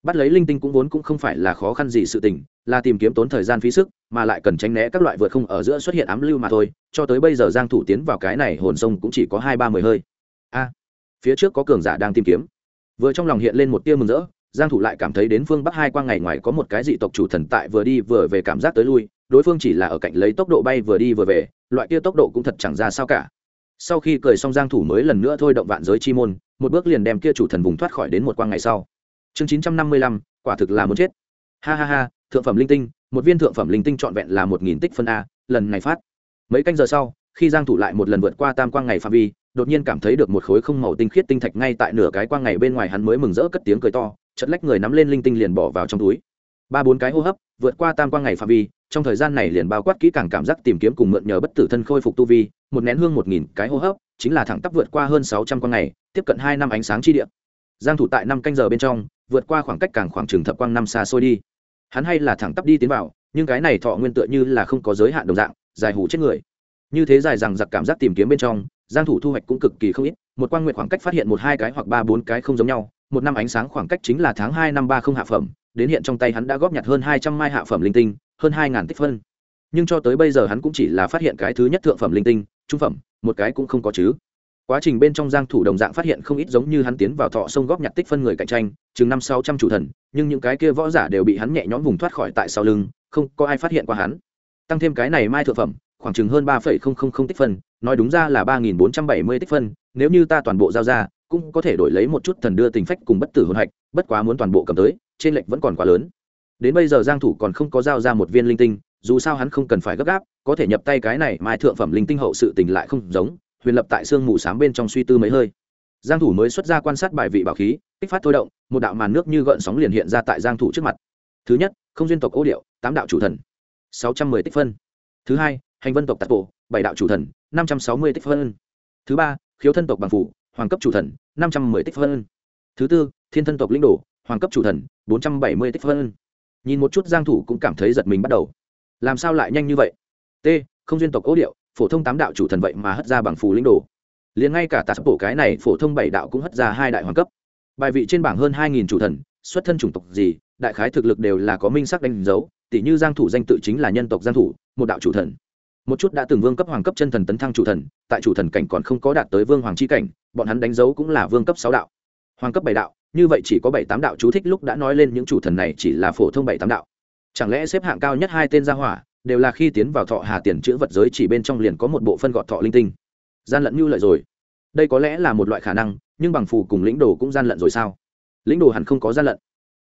Bắt lấy linh tinh cũng vốn cũng không phải là khó khăn gì sự tình, là tìm kiếm tốn thời gian phí sức, mà lại cần tránh né các loại vượt không ở giữa xuất hiện ám lưu mà thôi, cho tới bây giờ giang thủ tiến vào cái này hồn sông cũng chỉ có hai ba mười hơi. A, phía trước có cường giả đang tìm kiếm. Vừa trong lòng hiện lên một tia mừng rỡ, giang thủ lại cảm thấy đến phương bắc hai quang ngày ngoài có một cái dị tộc chủ thần tại vừa đi vừa về cảm giác tới lui, đối phương chỉ là ở cạnh lấy tốc độ bay vừa đi vừa về, loại kia tốc độ cũng thật chẳng ra sao cả sau khi cười xong giang thủ mới lần nữa thôi động vạn giới chi môn một bước liền đem kia chủ thần vùng thoát khỏi đến một quang ngày sau. Chương 955, quả thực là muốn chết. Ha ha ha thượng phẩm linh tinh một viên thượng phẩm linh tinh trọn vẹn là một nghìn tích phân a lần này phát. Mấy canh giờ sau khi giang thủ lại một lần vượt qua tam quang ngày phạm vi đột nhiên cảm thấy được một khối không màu tinh khiết tinh thạch ngay tại nửa cái quang ngày bên ngoài hắn mới mừng rỡ cất tiếng cười to chật lách người nắm lên linh tinh liền bỏ vào trong túi. Ba bốn cái hô hấp vượt qua tam quang ngày phạm vi trong thời gian này liền bao quát kỹ càng cảm giác tìm kiếm cùng mượn nhờ bất tử thân khôi phục tu vi, một nén hương một nghìn cái hô hấp, chính là thẳng tắp vượt qua hơn sáu trăm quang ngày, tiếp cận hai năm ánh sáng chi địa. Giang thủ tại năm canh giờ bên trong, vượt qua khoảng cách càng khoảng trường thập quang năm xa xôi đi. Hắn hay là thẳng tắp đi tiến vào, nhưng cái này thọ nguyên tựa như là không có giới hạn đồng dạng, dài hủ chết người. Như thế dài rằng giặc cảm giác tìm kiếm bên trong, giang thủ thu hoạch cũng cực kỳ không ít, một quang nguyện khoảng cách phát hiện một hai cái hoặc ba bốn cái không giống nhau, một năm ánh sáng khoảng cách chính là tháng hai năm ba không hạ phẩm, đến hiện trong tay hắn đã góp nhặt hơn hai trăm mai hạ phẩm linh tinh hơn hai ngàn tích phân. Nhưng cho tới bây giờ hắn cũng chỉ là phát hiện cái thứ nhất thượng phẩm linh tinh, trung phẩm, một cái cũng không có chứ. Quá trình bên trong giang thủ đồng dạng phát hiện không ít giống như hắn tiến vào thọ sông góp nhặt tích phân người cạnh tranh, chừng năm sáu trăm chủ thần, nhưng những cái kia võ giả đều bị hắn nhẹ nhõm vùng thoát khỏi tại sau lưng, không có ai phát hiện qua hắn. Tăng thêm cái này mai thượng phẩm, khoảng chừng hơn ba phẩy không không không tích phân, nói đúng ra là ba nghìn bốn trăm bảy mươi tích phân, nếu như ta toàn bộ giao ra, cũng có thể đổi lấy một chút thần đưa tình phách cùng bất tử hồn hạch, bất quá muốn toàn bộ cầm tới, trên lệnh vẫn còn quá lớn đến bây giờ giang thủ còn không có giao ra một viên linh tinh, dù sao hắn không cần phải gấp gáp, có thể nhập tay cái này mai thượng phẩm linh tinh hậu sự tình lại không giống, huyền lập tại xương mù sám bên trong suy tư mấy hơi. Giang thủ mới xuất ra quan sát bài vị bảo khí, kích phát thôi động, một đạo màn nước như gợn sóng liền hiện ra tại giang thủ trước mặt. Thứ nhất, không duyên tộc ô điệu, tám đạo chủ thần. 610 tích phân. Thứ hai, hành vân tộc tạt bộ bảy đạo chủ thần 560 tích phân. Thứ ba, khiếu thân tộc bằng phủ, hoàng cấp chủ thần 510 tích phân. Thứ tư, thiên thân tộc lĩnh đồ, hoàng cấp chủ thần 470 tích phân nhìn một chút giang thủ cũng cảm thấy giật mình bắt đầu. Làm sao lại nhanh như vậy? T, không duyên tộc cố điệu, phổ thông tám đạo chủ thần vậy mà hất ra bằng phù lĩnh đồ. Liền ngay cả tạp bổ cái này phổ thông bảy đạo cũng hất ra hai đại hoàng cấp. Bài vị trên bảng hơn hai nghìn chủ thần, xuất thân chủng tộc gì, đại khái thực lực đều là có minh sắc đánh dấu tỷ như giang thủ danh tự chính là nhân tộc giang thủ, một đạo chủ thần. Một chút đã từng vương cấp hoàng cấp chân thần tấn thăng chủ thần, tại chủ thần cảnh còn không có đạt tới vương hoàng chi cảnh, bọn hắn đánh dấu cũng là vương cấp sáu đạo. Hoàng cấp bảy đạo như vậy chỉ có bảy tám đạo chú thích lúc đã nói lên những chủ thần này chỉ là phổ thông bảy tám đạo. Chẳng lẽ xếp hạng cao nhất hai tên gia hỏa đều là khi tiến vào thọ hà tiền chữ vật giới chỉ bên trong liền có một bộ phân gọt thọ linh tinh? Gian lận mưu lợi rồi. Đây có lẽ là một loại khả năng, nhưng bằng phù cùng lĩnh đồ cũng gian lận rồi sao? Lĩnh đồ hẳn không có gian lận.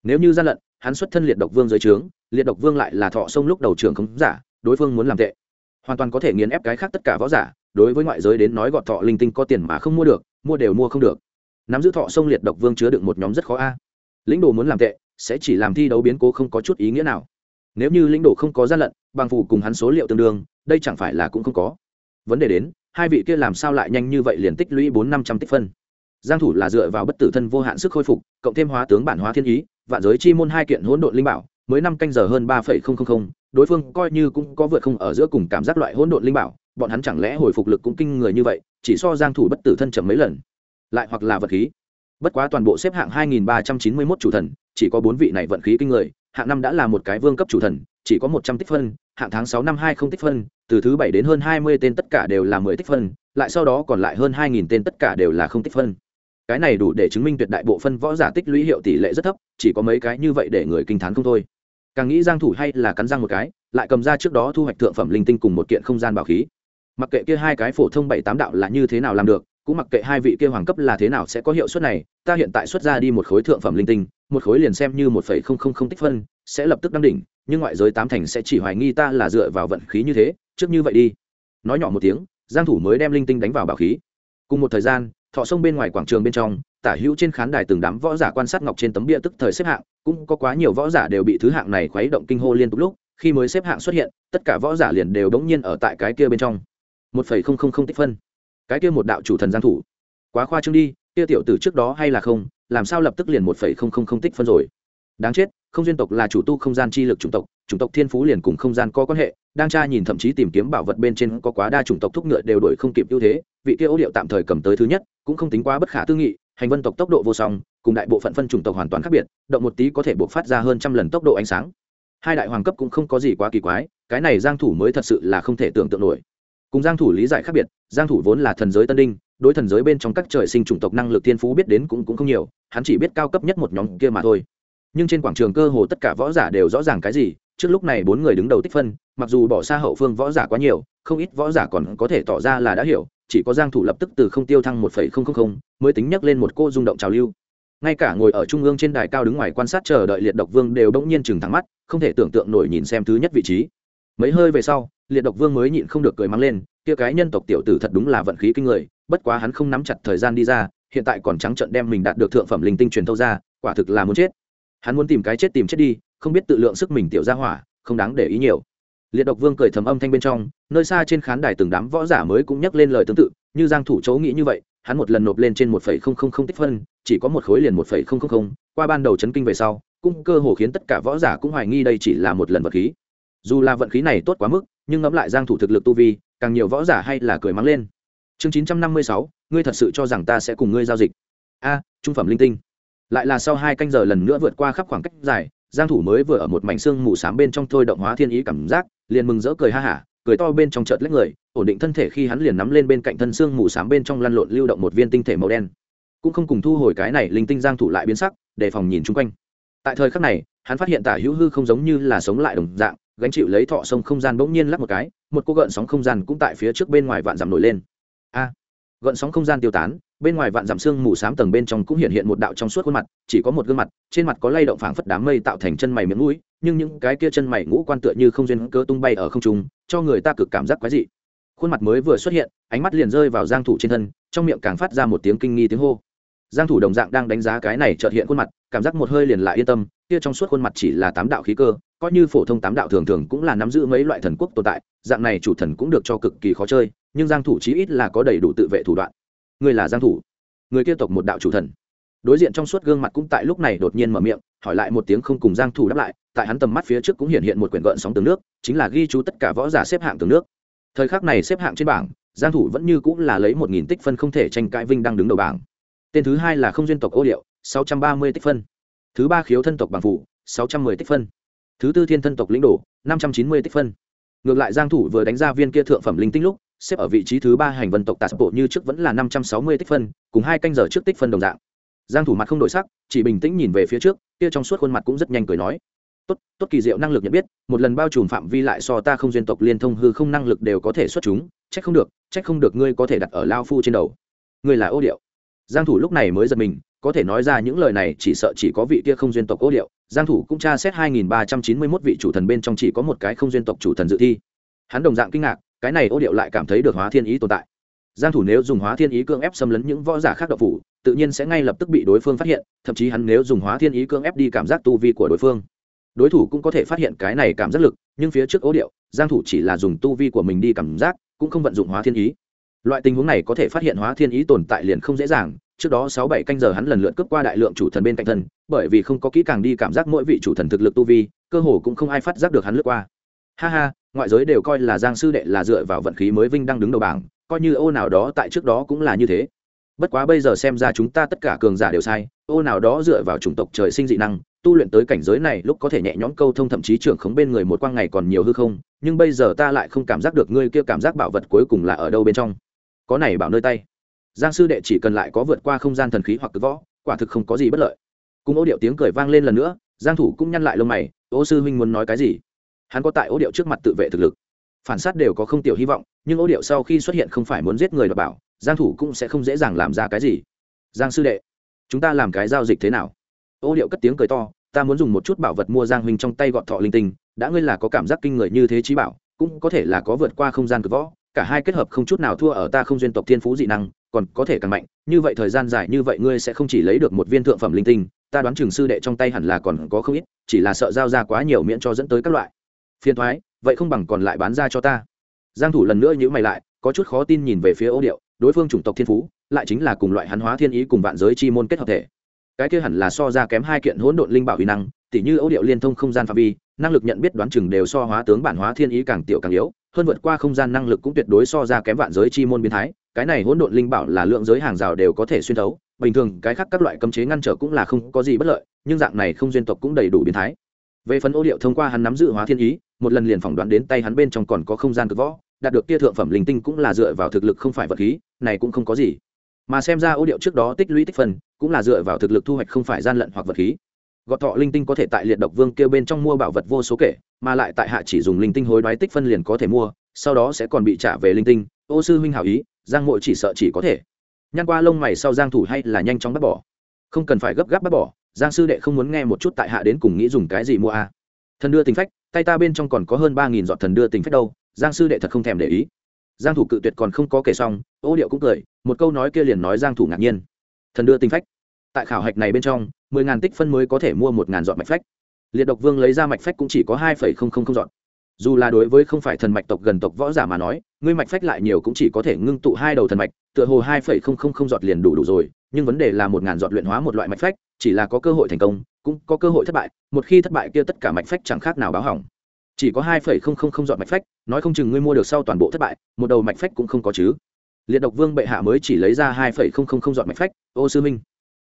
Nếu như gian lận, hắn xuất thân liệt độc vương dưới trướng, liệt độc vương lại là thọ sông lúc đầu trường không giả, đối phương muốn làm tệ. Hoàn toàn có thể nghiền ép cái khác tất cả võ giả, đối với ngoại giới đến nói gọt thọ linh tinh có tiền mà không mua được, mua đều mua không được nắm giữ thọ sông liệt độc vương chứa đựng một nhóm rất khó a. Lĩnh đồ muốn làm tệ, sẽ chỉ làm thi đấu biến cố không có chút ý nghĩa nào. Nếu như lĩnh đồ không có gian lận, bằng phủ cùng hắn số liệu tương đương, đây chẳng phải là cũng không có. Vấn đề đến, hai vị kia làm sao lại nhanh như vậy liền tích lũy bốn năm trăm tích phân? Giang thủ là dựa vào bất tử thân vô hạn sức khôi phục, cộng thêm hóa tướng bản hóa thiên ý, vạn giới chi môn hai kiện hỗn độn linh bảo, mới năm canh giờ hơn ba phẩy không không không, đối phương coi như cũng có vượt không ở giữa cùng cảm giác loại hỗn độn linh bảo, bọn hắn chẳng lẽ hồi phục lực cũng kinh người như vậy, chỉ so giang thủ bất tử thân chậm mấy lần lại hoặc là vật khí. Bất quá toàn bộ xếp hạng 2391 chủ thần, chỉ có bốn vị này vận khí kinh người, hạng năm đã là một cái vương cấp chủ thần, chỉ có một trăm tích phân, hạng tháng sáu năm hai không tích phân, từ thứ bảy đến hơn hai mươi tên tất cả đều là mười tích phân, lại sau đó còn lại hơn hai nghìn tên tất cả đều là không tích phân. Cái này đủ để chứng minh tuyệt đại bộ phân võ giả tích lũy hiệu tỷ lệ rất thấp, chỉ có mấy cái như vậy để người kinh t h á n không thôi. Càng nghĩ giang thủ hay là cắn răng một cái, lại cầm ra trước đó thu hoạch thượng phẩm linh tinh cùng một kiện không gian bảo khí. Mặc kệ kia hai cái phổ thông bảy tám đạo là như thế nào làm được cũng mặc kệ hai vị kia hoàng cấp là thế nào sẽ có hiệu suất này, ta hiện tại xuất ra đi một khối thượng phẩm linh tinh, một khối liền xem như một phẩy không không không tích phân, sẽ lập tức đăng đỉnh, nhưng ngoại giới tám thành sẽ chỉ hoài nghi ta là dựa vào vận khí như thế, trước như vậy đi. Nói nhỏ một tiếng, giang thủ mới đem linh tinh đánh vào bảo khí. Cùng một thời gian, thọ sông bên ngoài quảng trường bên trong, tả hữu trên khán đài từng đám võ giả quan sát ngọc trên tấm bia tức thời xếp hạng, cũng có quá nhiều võ giả đều bị thứ hạng này khuấy động kinh hô liên tục lúc, khi mới xếp hạng xuất hiện, tất cả võ giả liền đều đống nhiên ở tại cái kia bên trong. Một phẩy không không không tích phân cái kia một đạo chủ thần giang thủ. Quá khoa trương đi, kia tiểu tử trước đó hay là không, làm sao lập tức liền một phẩy không không không tích phân rồi? Đáng chết, không duyên tộc là chủ tu không gian chi lực chủng tộc chủng tộc thiên phú liền cùng không gian có quan hệ, đang tra nhìn thậm chí tìm kiếm bảo vật bên trên có quá đa chủng tộc thúc ngựa đều đổi không kịp ưu thế, vị kia ô điệu tạm thời cầm tới thứ nhất, cũng không tính quá bất khả tư nghị, hành vân tộc tốc độ vô song, cùng đại bộ phận phân chủng tộc hoàn toàn khác biệt, động một tí có thể buộc phát ra hơn trăm lần tốc độ ánh sáng. Hai đại hoàng cấp cũng không có gì quá kỳ quái, cái này giang thủ mới thật sự là không thể tưởng tượng nổi cùng giang thủ lý giải khác biệt, giang thủ vốn là thần giới tân đinh, đối thần giới bên trong các trời sinh chủng tộc năng lực thiên phú biết đến cũng cũng không nhiều, hắn chỉ biết cao cấp nhất một nhóm kia mà thôi. Nhưng trên quảng trường cơ hồ tất cả võ giả đều rõ ràng cái gì, trước lúc này bốn người đứng đầu tích phân, mặc dù bỏ xa hậu phương võ giả quá nhiều, không ít võ giả còn có thể tỏ ra là đã hiểu, chỉ có giang thủ lập tức từ không tiêu thăng một phẩy không không không mới tính nhắc lên một cô rung động trào lưu. Ngay cả ngồi ở trung ương trên đài cao đứng ngoài quan sát chờ đợi liệt độc vương đều đống nhiên chừng thẳng mắt, không thể tưởng tượng nổi nhìn xem thứ nhất vị trí. Mấy hơi về sau liệt độc vương mới nhịn không được cười mắng lên, kia cái nhân tộc tiểu tử thật đúng là vận khí kinh người, bất quá hắn không nắm chặt thời gian đi ra, hiện tại còn trắng trận đem mình đạt được thượng phẩm linh tinh truyền thâu ra, quả thực là muốn chết. Hắn muốn tìm cái chết tìm chết đi, không biết tự lượng sức mình tiểu ra hỏa, không đáng để ý nhiều. Liệt độc vương cười thầm âm thanh bên trong, nơi xa trên khán đài từng đám võ giả mới cũng nhắc lên lời tương tự, như giang thủ chấu nghĩ như vậy, hắn một lần nộp lên trên một phẩy không không không tích phân, chỉ có một khối liền một phẩy không không không, qua ban đầu chấn kinh về sau, cũng cơ hồ khiến tất cả võ giả cũng hoài nghi đây chỉ là một lần vật khí. Dù là vận khí này tốt quá mức nhưng ngẫm lại giang thủ thực lực tu vi càng nhiều võ giả hay là cười mắng lên. Chương 956, ngươi thật sự cho rằng ta sẽ cùng ngươi giao dịch? A trung phẩm linh tinh. Lại là sau hai canh giờ lần nữa vượt qua khắp khoảng cách dài giang thủ mới vừa ở một mảnh xương mù sám bên trong thôi động hóa thiên ý cảm giác liền mừng rỡ cười ha ha cười to bên trong chợt lách người ổn định thân thể khi hắn liền nắm lên bên cạnh thân xương mù sám bên trong lăn lộn lưu động một viên tinh thể màu đen. Cũng không cùng thu hồi cái này linh tinh giang thủ lại biến sắc để phòng nhìn chung quanh. Tại thời khắc này hắn phát hiện tả hữu hư không giống như là sống lại đồng dạng gánh chịu lấy thọ sông không gian bỗng nhiên lắc một cái, một cô gợn sóng không gian cũng tại phía trước bên ngoài vạn dặm nổi lên. A! Gợn sóng không gian tiêu tán, bên ngoài vạn dặm xương mù s á m tầng bên trong cũng hiện hiện một đạo trong suốt khuôn mặt, chỉ có một gương mặt, trên mặt có lay động phảng phất đám mây tạo thành chân mày miệng mũi, nhưng những cái kia chân mày ngũ quan tựa như không duyên cơ tung bay ở không trung, cho người ta cực cảm giác quái dị. Khuôn mặt mới vừa xuất hiện, ánh mắt liền rơi vào giang thủ trên thân, trong miệng càng phát ra một tiếng kinh nghi tiếng hô giang thủ đồng dạng đang đánh giá cái này chợt hiện khuôn mặt, cảm giác một hơi liền lại yên tâm, kia trong suốt khuôn mặt chỉ là tám đạo khí cơ, coi như phổ thông tám đạo thường thường cũng là nắm giữ mấy loại thần quốc tồn tại, dạng này chủ thần cũng được cho cực kỳ khó chơi, nhưng giang thủ chí ít là có đầy đủ tự vệ thủ đoạn. Người là giang thủ, người kia tộc một đạo chủ thần. Đối diện trong suốt gương mặt cũng tại lúc này đột nhiên mở miệng, hỏi lại một tiếng không cùng giang thủ đáp lại, tại hắn tầm mắt phía trước cũng hiện hiện một quyển gợn sóng tường nước, chính là ghi chú tất cả võ giả xếp hạng tường nước. Thời khắc này xếp hạng trên bảng, giang thủ vẫn như cũng là lấy một nghìn tích phân không thể tranh cãi vinh đang đứng đầu bảng tên thứ hai là không duyên tộc ô điệu 630 tích phân. Thứ ba khiếu thân tộc bằng phụ 610 tích phân. Thứ tư thiên thân tộc lĩnh đồ 590 tích phân. Ngược lại giang thủ vừa đánh ra viên kia thượng phẩm linh tinh lúc, xếp ở vị trí thứ ba hành vân tộc tạt bộ như trước vẫn là 560 tích phân, cùng hai canh giờ trước tích phân đồng dạng. Giang thủ mặt không đổi sắc, chỉ bình tĩnh nhìn về phía trước, kia trong suốt khuôn mặt cũng rất nhanh cười nói. Tốt tốt kỳ diệu năng lực nhận biết, một lần bao trùm phạm vi lại so ta không duyên tộc liên thông hư không năng lực đều có thể xuất chúng trách không được trách không được ngươi có thể đặt ở lao phu trên đầu. Ngươi là ô điệu giang thủ lúc này mới giật mình, có thể nói ra những lời này chỉ sợ chỉ có vị kia không duyên tộc cố điệu. Giang thủ cũng tra xét 2.391 vị chủ thần bên trong chỉ có một cái không duyên tộc chủ thần dự thi. Hắn đồng dạng kinh ngạc, cái này ô điệu lại cảm thấy được hóa thiên ý tồn tại. Giang thủ nếu dùng hóa thiên ý cương ép xâm lấn những võ giả khác độc phủ, tự nhiên sẽ ngay lập tức bị đối phương phát hiện, thậm chí hắn nếu dùng hóa thiên ý cương ép đi cảm giác tu vi của đối phương. Đối thủ cũng có thể phát hiện cái này cảm giác lực, nhưng phía trước ô điệu, giang thủ chỉ là dùng tu vi của mình đi cảm giác, cũng không vận dụng hóa thiên ý loại tình huống này có thể phát hiện hóa thiên ý tồn tại liền không dễ dàng. Trước đó sáu bảy canh giờ hắn lần lượt cướp qua đại lượng chủ thần bên cạnh thân, bởi vì không có kỹ càng đi cảm giác mỗi vị chủ thần thực lực tu vi, cơ hồ cũng không ai phát giác được hắn lướt qua. Ha ha, ngoại giới đều coi là giang sư đệ là dựa vào vận khí mới vinh đang đứng đầu bảng, coi như ô nào đó tại trước đó cũng là như thế. Bất quá bây giờ xem ra chúng ta tất cả cường giả đều sai, ô nào đó dựa vào chủng tộc trời sinh dị năng, tu luyện tới cảnh giới này lúc có thể nhẹ nhõm câu thông thậm chí trưởng khống bên người một quang ngày còn nhiều hư không, nhưng bây giờ ta lại không cảm giác được ngươi kia cảm giác bảo vật cuối cùng là ở đâu bên trong có này bảo nơi tay. Giang sư đệ chỉ cần lại có vượt qua không gian thần khí hoặc cực võ, quả thực không có gì bất lợi. Cùng ô điệu tiếng cười vang lên lần nữa, giang thủ cũng nhăn lại lông mày, ô sư huynh muốn nói cái gì? Hắn có tại ô điệu trước mặt tự vệ thực lực. Phản sát đều có không tiểu hy vọng, nhưng ô điệu sau khi xuất hiện không phải muốn giết người đọc bảo, giang thủ cũng sẽ không dễ dàng làm ra cái gì. Giang sư đệ, chúng ta làm cái giao dịch thế nào? Ô điệu cất tiếng cười to, ta muốn dùng một chút bảo vật mua giang huynh trong tay gọt thọ linh tinh, đã ngươi là có cảm giác kinh người như thế trí bảo, cũng có thể là có vượt qua không gian cực võ cả hai kết hợp không chút nào thua ở ta không duyên tộc thiên phú dị năng, còn có thể càng mạnh, như vậy thời gian dài như vậy ngươi sẽ không chỉ lấy được một viên thượng phẩm linh tinh, ta đoán trường sư đệ trong tay hẳn là còn có không ít, chỉ là sợ giao ra quá nhiều miễn cho dẫn tới các loại. Phiền thoái, vậy không bằng còn lại bán ra cho ta. Giang thủ lần nữa nhữ mày lại, có chút khó tin nhìn về phía ô điệu, đối phương chủng tộc thiên phú, lại chính là cùng loại hắn hóa thiên ý cùng vạn giới chi môn kết hợp thể. Cái kia hẳn là so ra kém hai kiện hỗn độn linh bảo uy năng, tỉ như ấu điệu liên thông không gian phạm vi, năng lực nhận biết đoán chừng đều so hóa tướng bản hóa thiên ý càng tiểu càng yếu hơn vượt qua không gian năng lực cũng tuyệt đối so ra kém vạn giới chi môn biến thái. Cái này hỗn độn linh bảo là lượng giới hàng rào đều có thể xuyên thấu, bình thường cái khác các loại cấm chế ngăn trở cũng là không có gì bất lợi, nhưng dạng này không duyên tộc cũng đầy đủ biến thái. Về phần ô điệu thông qua hắn nắm giữ hóa thiên ý, một lần liền phỏng đoán đến tay hắn bên trong còn có không gian cực võ, đạt được kia thượng phẩm linh tinh cũng là dựa vào thực lực không phải vật khí, này cũng không có gì. Mà xem ra ô điệu trước đó tích lũy tích phần, cũng là dựa vào thực lực thu hoạch không phải gian lận hoặc vật khí gọt thọ linh tinh có thể tại liệt độc vương kêu bên trong mua bảo vật vô số kể, mà lại tại hạ chỉ dùng linh tinh hối đoái tích phân liền có thể mua, sau đó sẽ còn bị trả về linh tinh. Ô sư huynh hảo ý, giang mộ chỉ sợ chỉ có thể. Nhăn qua lông mày sau giang thủ hay là nhanh chóng bắt bỏ. Không cần phải gấp gáp bắt bỏ, giang sư đệ không muốn nghe một chút tại hạ đến cùng nghĩ dùng cái gì mua a à. thần đưa tình phách, tay ta bên trong còn có hơn ba nghìn giọt thần đưa tình phách đâu, giang sư đệ thật không thèm để ý. Giang thủ cự tuyệt còn không có kể xong, ô điệu cũng cười, một câu nói kia liền nói giang thủ ngạc nhiên. Thần đưa tình phách. Tại khảo hạch này bên trong mười ngàn tích phân mới có thể mua một ngàn dọn mạch phách. Liệt độc vương lấy ra mạch phách cũng chỉ có hai phẩy không không không dọn. Dù là đối với không phải thần mạch tộc gần tộc võ giả mà nói, ngươi mạch phách lại nhiều cũng chỉ có thể ngưng tụ hai đầu thần mạch, tựa hồ hai phẩy không không không dọn liền đủ đủ rồi, nhưng vấn đề là một ngàn dọn luyện hóa một loại mạch phách, chỉ là có cơ hội thành công, cũng có cơ hội thất bại, một khi thất bại kia tất cả mạch phách chẳng khác nào báo hỏng. Chỉ có hai phẩy không không không dọn mạch phách, nói không chừng ngươi mua được sau toàn bộ thất bại, một đầu mạch phách cũng không có chứ. Liệt độc vương bệ hạ mới chỉ lấy ra hai phẩy không không không dọn mạch phách, ô sư minh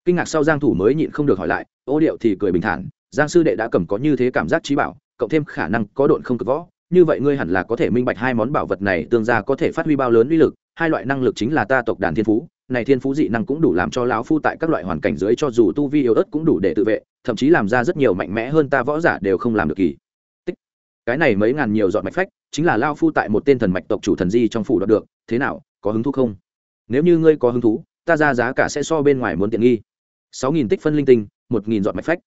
kinh ngạc sau giang thủ mới nhịn không được hỏi lại, ô điệu thì cười bình thản, giang sư đệ đã cầm có như thế cảm giác trí bảo, cộng thêm khả năng có độn không cực võ, như vậy ngươi hẳn là có thể minh bạch hai món bảo vật này tương ra có thể phát huy bao lớn uy lực, hai loại năng lực chính là ta tộc đàn thiên phú, này thiên phú dị năng cũng đủ làm cho lão phu tại các loại hoàn cảnh dưới cho dù tu vi yếu ớt cũng đủ để tự vệ, thậm chí làm ra rất nhiều mạnh mẽ hơn ta võ giả đều không làm được kỳ. Tích. Cái này mấy ngàn nhiều dọn mạch phách, chính là lao phu tại một tên thần mạch tộc chủ thần di trong phủ đoạt được, thế nào, có hứng thú không? Nếu như ngươi có hứng thú, ta ra giá cả sẽ so bên ngoài muốn tiện nghi sáu nghìn tích phân linh tinh, một nghìn dọn mạch phách.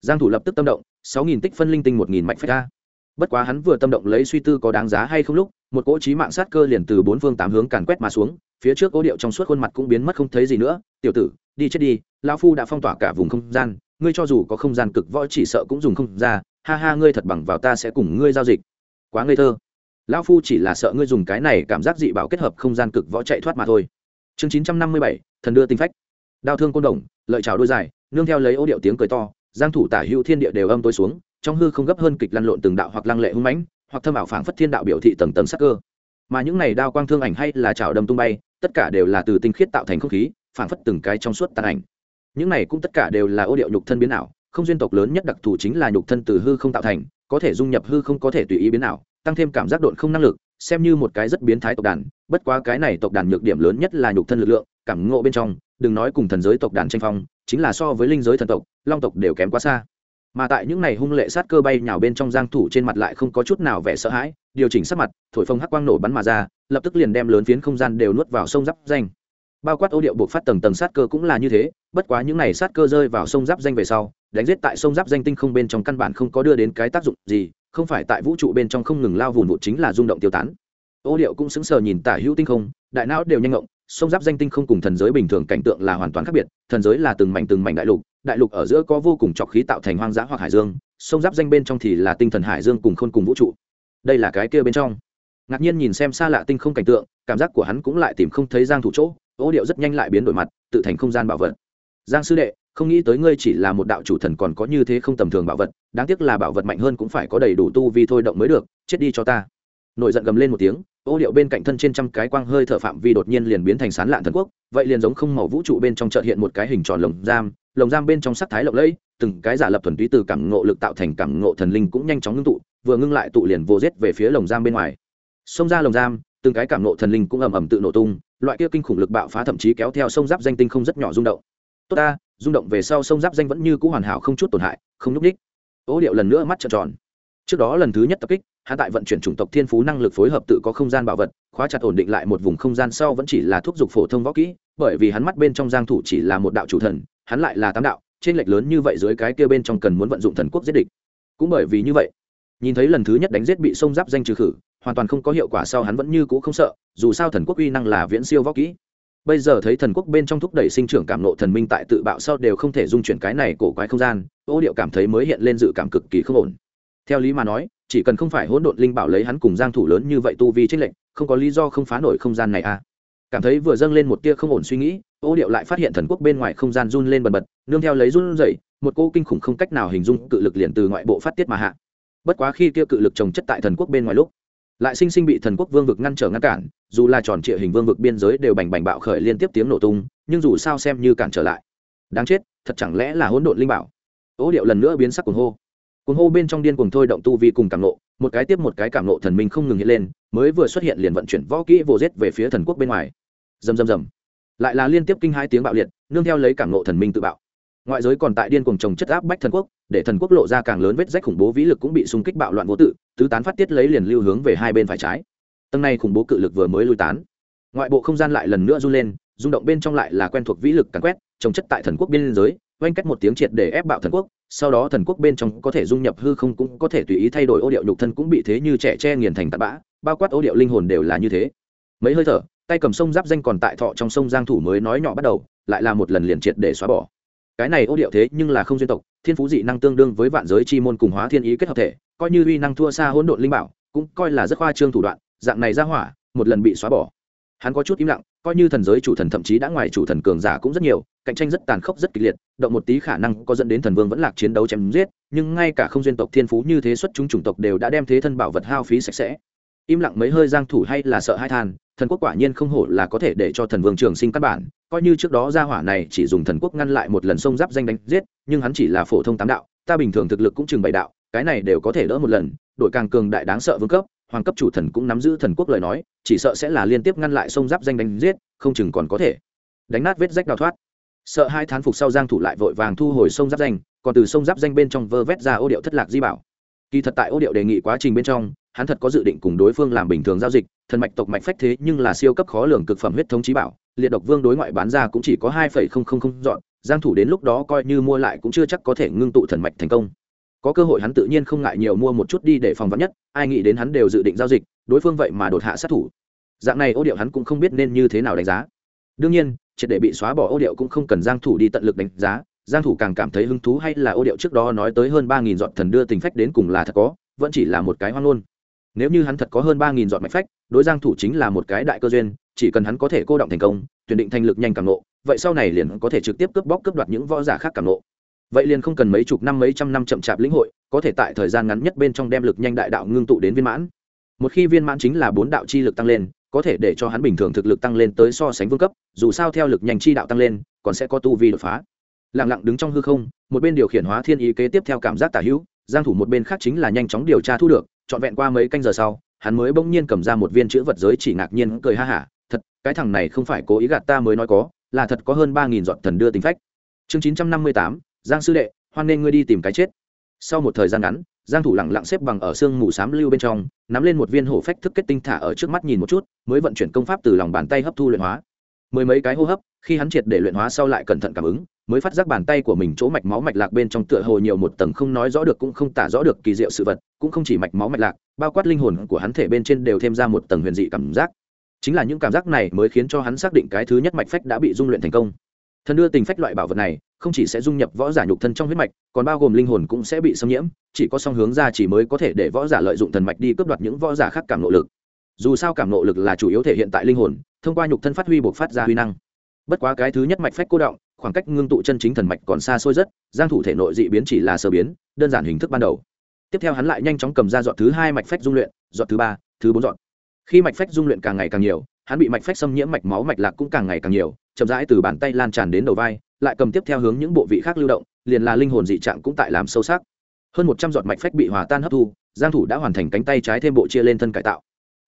Giang thủ lập tức tâm động, sáu nghìn tích phân linh tinh, một nghìn mạch phách ra. Bất quá hắn vừa tâm động lấy suy tư có đáng giá hay không lúc, một cỗ trí mạng sát cơ liền từ bốn phương tám hướng càn quét mà xuống, phía trước ô điệu trong suốt khuôn mặt cũng biến mất không thấy gì nữa. Tiểu tử, đi chết đi, lão phu đã phong tỏa cả vùng không gian, ngươi cho dù có không gian cực võ chỉ sợ cũng dùng không ra, ha ha, ngươi thật bằng vào ta sẽ cùng ngươi giao dịch. Quá ngây thơ. Lão phu chỉ là sợ ngươi dùng cái này cảm giác dị bảo kết hợp không gian cực võ chạy thoát mà thôi. Chương chín trăm năm mươi bảy, thần đưa tinh phách đao thương côn đồng, lợi trào đôi dài, nương theo lấy ô điệu tiếng cười to, giang thủ tả hữu thiên địa đều âm tối xuống, trong hư không gấp hơn kịch lăn lộn từng đạo hoặc lăng lệ hung mãnh, hoặc thâm ảo phảng phất thiên đạo biểu thị tầng tầng sắc cơ. Mà những này đao quang thương ảnh hay là chảo đâm tung bay, tất cả đều là từ tinh khiết tạo thành không khí, phảng phất từng cái trong suốt tàn ảnh. Những này cũng tất cả đều là ô điệu nhục thân biến ảo, không duyên tộc lớn nhất đặc thù chính là nhục thân từ hư không tạo thành, có thể dung nhập hư không có thể tùy ý biến ảo, tăng thêm cảm giác độn không năng lực, xem như một cái rất biến thái tộc đàn, bất quá cái này tộc đàn nhược điểm lớn nhất là nhục thân lực lượng, cảm ngộ bên trong đừng nói cùng thần giới tộc đàn tranh phong, chính là so với linh giới thần tộc, long tộc đều kém quá xa. Mà tại những này hung lệ sát cơ bay nhào bên trong giang thủ trên mặt lại không có chút nào vẻ sợ hãi, điều chỉnh sắc mặt, thổi phồng hắc quang nổ bắn mà ra, lập tức liền đem lớn phiến không gian đều nuốt vào sông giáp danh. Bao quát ô điệu buộc phát tầng tầng sát cơ cũng là như thế, bất quá những này sát cơ rơi vào sông giáp danh về sau, đánh giết tại sông giáp danh tinh không bên trong căn bản không có đưa đến cái tác dụng gì, không phải tại vũ trụ bên trong không ngừng lao vùn vụt chính là rung động tiêu tán. Ô điệu cũng sững sờ nhìn tả hữu tinh không, đại não đều nhanh ngộng sông giáp danh tinh không cùng thần giới bình thường cảnh tượng là hoàn toàn khác biệt, thần giới là từng mảnh từng mảnh đại lục đại lục ở giữa có vô cùng trọc khí tạo thành hoang dã hoặc hải dương, sông giáp danh bên trong thì là tinh thần hải dương cùng khôn cùng vũ trụ. Đây là cái kia bên trong. Ngạc nhiên nhìn xem xa lạ tinh không cảnh tượng, cảm giác của hắn cũng lại tìm không thấy giang thủ chỗ, ô điệu rất nhanh lại biến đổi mặt, tự thành không gian bảo vật. Giang sư đệ, không nghĩ tới ngươi chỉ là một đạo chủ thần còn có như thế không tầm thường bảo vật, đáng tiếc là bảo vật mạnh hơn cũng phải có đầy đủ tu vi thôi động mới được, chết đi cho ta nổi giận gầm lên một tiếng, ô điệu bên cạnh thân trên trăm cái quang hơi thở phạm vi đột nhiên liền biến thành sán lạn thần quốc, vậy liền giống không màu vũ trụ bên trong chợ hiện một cái hình tròn lồng giam lồng giam bên trong sắc thái lộng lẫy, từng cái giả lập thuần túy từ cảm ngộ lực tạo thành cảm ngộ thần linh cũng nhanh chóng ngưng tụ, vừa ngưng lại tụ liền vô rết về phía lồng giam bên ngoài. Xông ra lồng giam, từng cái cảm ngộ thần linh cũng ầm ầm tự nổ tung, loại kia kinh khủng lực bạo phá thậm chí kéo theo sông giáp danh tinh không rất nhỏ rung động. Tốt ta, rung động về sau sông giáp danh vẫn như cũ hoàn hảo không chút tổn hại, không nhúc ních ô điệu lần nữa mắt trợn tròn. Trước đó lần thứ nhất tập kích hạ tại vận chuyển chủng tộc thiên phú năng lực phối hợp tự có không gian bảo vật, khóa chặt ổn định lại một vùng không gian sau vẫn chỉ là thúc dục phổ thông võ kỹ, bởi vì hắn mắt bên trong giang thủ chỉ là một đạo chủ thần, hắn lại là tám đạo, trên lệch lớn như vậy dưới cái kia bên trong cần muốn vận dụng thần quốc giết địch. Cũng bởi vì như vậy, nhìn thấy lần thứ nhất đánh giết bị sông giáp danh trừ khử, hoàn toàn không có hiệu quả sau hắn vẫn như cũ không sợ, dù sao thần quốc uy năng là viễn siêu võ kỹ. Bây giờ thấy thần quốc bên trong thúc đẩy sinh trưởng cảm nộ thần minh tại tự bạo sau đều không thể dung chuyển cái này cổ quái không gian, ô điệu cảm thấy mới hiện lên dự cảm cực kỳ không ổn. Theo lý mà nói chỉ cần không phải hỗn độn linh bảo lấy hắn cùng giang thủ lớn như vậy tu vi trích lệnh không có lý do không phá nổi không gian này à. Cảm thấy vừa dâng lên một tia không ổn suy nghĩ, ô điệu lại phát hiện thần quốc bên ngoài không gian run lên bần bật, nương theo lấy run rẩy, một cô kinh khủng không cách nào hình dung cự lực liền từ ngoại bộ phát tiết mà hạ. Bất quá khi kia cự lực trồng chất tại thần quốc bên ngoài lúc, lại sinh sinh bị thần quốc vương vực ngăn trở ngăn cản, dù là tròn trịa hình vương vực biên giới đều bành bành bạo khởi liên tiếp tiếng nổ tung, nhưng dù sao xem như cản trở lại. Đáng chết, thật chẳng lẽ là hỗn độn linh bảo? Ô điệu lần nữa biến sắc cuồng hô cuồng hô bên trong điên cuồng thôi động tu vi cùng cảm nộ, một cái tiếp một cái cảm nộ thần minh không ngừng hiện lên, mới vừa xuất hiện liền vận chuyển võ kỹ vô rết về phía thần quốc bên ngoài. Rầm rầm rầm. Lại là liên tiếp kinh hai tiếng bạo liệt, nương theo lấy cảm nộ thần minh tự bạo. Ngoại giới còn tại điên cuồng trồng chất áp bách thần quốc, để thần quốc lộ ra càng lớn vết rách khủng bố vĩ lực cũng bị xung kích bạo loạn vô tự, tứ tán phát tiết lấy liền lưu hướng về hai bên phải trái. Tầng này khủng bố cự lực vừa mới lui tán. Ngoại bộ không gian lại lần nữa run lên, rung động bên trong lại là quen thuộc vĩ lực càn quét, trồng chất tại thần quốc biên giới, oanh cách một tiếng triệt để ép bạo thần quốc sau đó thần quốc bên trong có thể dung nhập hư không cũng có thể tùy ý thay đổi ô điệu nhục thân cũng bị thế như trẻ tre nghiền thành tạt bã, bao quát ô điệu linh hồn đều là như thế. Mấy hơi thở, tay cầm sông giáp danh còn tại thọ trong sông giang thủ mới nói nhỏ bắt đầu, lại là một lần liền triệt để xóa bỏ. Cái này ô điệu thế nhưng là không duyên tộc, thiên phú dị năng tương đương với vạn giới chi môn cùng hóa thiên ý kết hợp thể, coi như uy năng thua xa hỗn độn linh bảo, cũng coi là rất khoa trương thủ đoạn, dạng này ra hỏa, một lần bị xóa bỏ. Hắn có chút im lặng coi như thần giới chủ thần thậm chí đã ngoài chủ thần cường giả cũng rất nhiều, cạnh tranh rất tàn khốc rất kịch liệt, động một tí khả năng có dẫn đến thần vương vẫn lạc chiến đấu chém giết, nhưng ngay cả không duyên tộc thiên phú như thế xuất chúng chủng tộc đều đã đem thế thân bảo vật hao phí sạch sẽ. Im lặng mấy hơi giang thủ hay là sợ hai than, thần quốc quả nhiên không hổ là có thể để cho thần vương trường sinh căn bản, coi như trước đó gia hỏa này chỉ dùng thần quốc ngăn lại một lần sông giáp danh đánh giết, nhưng hắn chỉ là phổ thông tám đạo, ta bình thường thực lực cũng chừng bảy đạo, cái này đều có thể đỡ một lần, đội càng cường đại đáng sợ vương cấp hoàng cấp chủ thần cũng nắm giữ thần quốc lời nói, chỉ sợ sẽ là liên tiếp ngăn lại sông giáp danh đánh giết, không chừng còn có thể đánh nát vết rách đào thoát. Sợ hai thán phục sau giang thủ lại vội vàng thu hồi sông giáp danh, còn từ sông giáp danh bên trong vơ vét ra ô điệu thất lạc di bảo. Kỳ thật tại ô điệu đề nghị quá trình bên trong, hắn thật có dự định cùng đối phương làm bình thường giao dịch, thần mạch tộc mạch phách thế nhưng là siêu cấp khó lường cực phẩm huyết thống trí bảo, liệt độc vương đối ngoại bán ra cũng chỉ có hai phẩy không không không dọn, giang thủ đến lúc đó coi như mua lại cũng chưa chắc có thể ngưng tụ thần mạch thành công có cơ hội hắn tự nhiên không ngại nhiều mua một chút đi để phòng vắn nhất, ai nghĩ đến hắn đều dự định giao dịch, đối phương vậy mà đột hạ sát thủ. Dạng này ô điệu hắn cũng không biết nên như thế nào đánh giá. Đương nhiên, triệt để bị xóa bỏ ô điệu cũng không cần giang thủ đi tận lực đánh giá, giang thủ càng cảm thấy hứng thú hay là ô điệu trước đó nói tới hơn ba nghìn dọn thần đưa tình phách đến cùng là thật có, vẫn chỉ là một cái hoang ngôn. Nếu như hắn thật có hơn ba nghìn dọn mạch phách, đối giang thủ chính là một cái đại cơ duyên, chỉ cần hắn có thể cô động thành công, tuyển định thành lực nhanh cảm nộ vậy sau này liền có thể trực tiếp cướp bóc cướp đoạt những võ giả khác cảm nộ vậy liền không cần mấy chục năm mấy trăm năm chậm chạp lĩnh hội, có thể tại thời gian ngắn nhất bên trong đem lực nhanh đại đạo ngưng tụ đến viên mãn. Một khi viên mãn chính là bốn đạo chi lực tăng lên, có thể để cho hắn bình thường thực lực tăng lên tới so sánh vương cấp, dù sao theo lực nhanh chi đạo tăng lên, còn sẽ có tu vi đột phá. Lặng lặng đứng trong hư không, một bên điều khiển hóa thiên ý kế tiếp theo cảm giác tả hữu, giang thủ một bên khác chính là nhanh chóng điều tra thu được, trọn vẹn qua mấy canh giờ sau, hắn mới bỗng nhiên cầm ra một viên chữ vật giới chỉ ngạc nhiên cười ha hả, thật, cái thằng này không phải cố ý gạt ta mới nói có, là thật có hơn ba nghìn dọn thần đưa tính phách. Chương chín trăm năm mươi tám giang sư đệ, hoan nên ngươi đi tìm cái chết. Sau một thời gian ngắn, giang thủ lặng lặng xếp bằng ở xương mù sám lưu bên trong, nắm lên một viên hổ phách thức kết tinh thả ở trước mắt nhìn một chút, mới vận chuyển công pháp từ lòng bàn tay hấp thu luyện hóa. Mười mấy cái hô hấp, khi hắn triệt để luyện hóa sau lại cẩn thận cảm ứng, mới phát giác bàn tay của mình chỗ mạch máu mạch lạc bên trong tựa hồ nhiều một tầng không nói rõ được cũng không tả rõ được kỳ diệu sự vật, cũng không chỉ mạch máu mạch lạc, bao quát linh hồn của hắn thể bên trên đều thêm ra một tầng huyền dị cảm giác. Chính là những cảm giác này mới khiến cho hắn xác định cái thứ nhất mạch phách đã bị dung luyện thành công thần đưa tình phách loại bảo vật này, không chỉ sẽ dung nhập võ giả nhục thân trong huyết mạch, còn bao gồm linh hồn cũng sẽ bị xâm nhiễm, chỉ có song hướng ra chỉ mới có thể để võ giả lợi dụng thần mạch đi cướp đoạt những võ giả khác cảm nộ lực. Dù sao cảm nộ lực là chủ yếu thể hiện tại linh hồn, thông qua nhục thân phát huy buộc phát ra huy năng. Bất quá cái thứ nhất mạch phách cô động, khoảng cách ngưng tụ chân chính thần mạch còn xa xôi rất, giang thủ thể nội dị biến chỉ là sơ biến, đơn giản hình thức ban đầu. Tiếp theo hắn lại nhanh chóng cầm ra dọn thứ hai mạch phách dung luyện, dọn thứ ba, thứ bốn dọn. Khi mạch phách dung luyện càng ngày càng nhiều, hắn bị mạch phách xâm nhiễm mạch máu mạch lạc cũng càng ngày càng nhiều chậm rãi từ bàn tay lan tràn đến đầu vai, lại cầm tiếp theo hướng những bộ vị khác lưu động, liền là linh hồn dị trạng cũng tại làm sâu sắc. Hơn một trăm giọt mạch phách bị hòa tan hấp thu, giang thủ đã hoàn thành cánh tay trái thêm bộ chia lên thân cải tạo.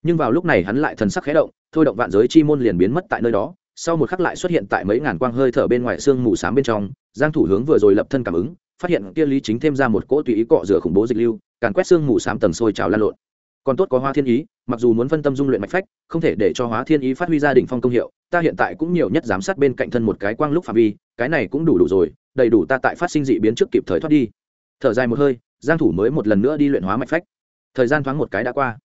Nhưng vào lúc này hắn lại thần sắc khẽ động, thôi động vạn giới chi môn liền biến mất tại nơi đó, sau một khắc lại xuất hiện tại mấy ngàn quang hơi thở bên ngoài xương mù sám bên trong, giang thủ hướng vừa rồi lập thân cảm ứng, phát hiện kia lý chính thêm ra một cỗ tùy ý cọ rửa khủng bố dịch lưu, càn quét xương mù sám tầng sôi trào lan lộn. Còn tốt có hoa thiên ý, mặc dù muốn phân tâm dung luyện mạch phách, không thể để cho hóa thiên ý phát huy ra đỉnh phong công hiệu ta hiện tại cũng nhiều nhất giám sát bên cạnh thân một cái quang lúc phạm vi, cái này cũng đủ đủ rồi, đầy đủ ta tại phát sinh dị biến trước kịp thời thoát đi. Thở dài một hơi, giang thủ mới một lần nữa đi luyện hóa mạch phách. Thời gian thoáng một cái đã qua.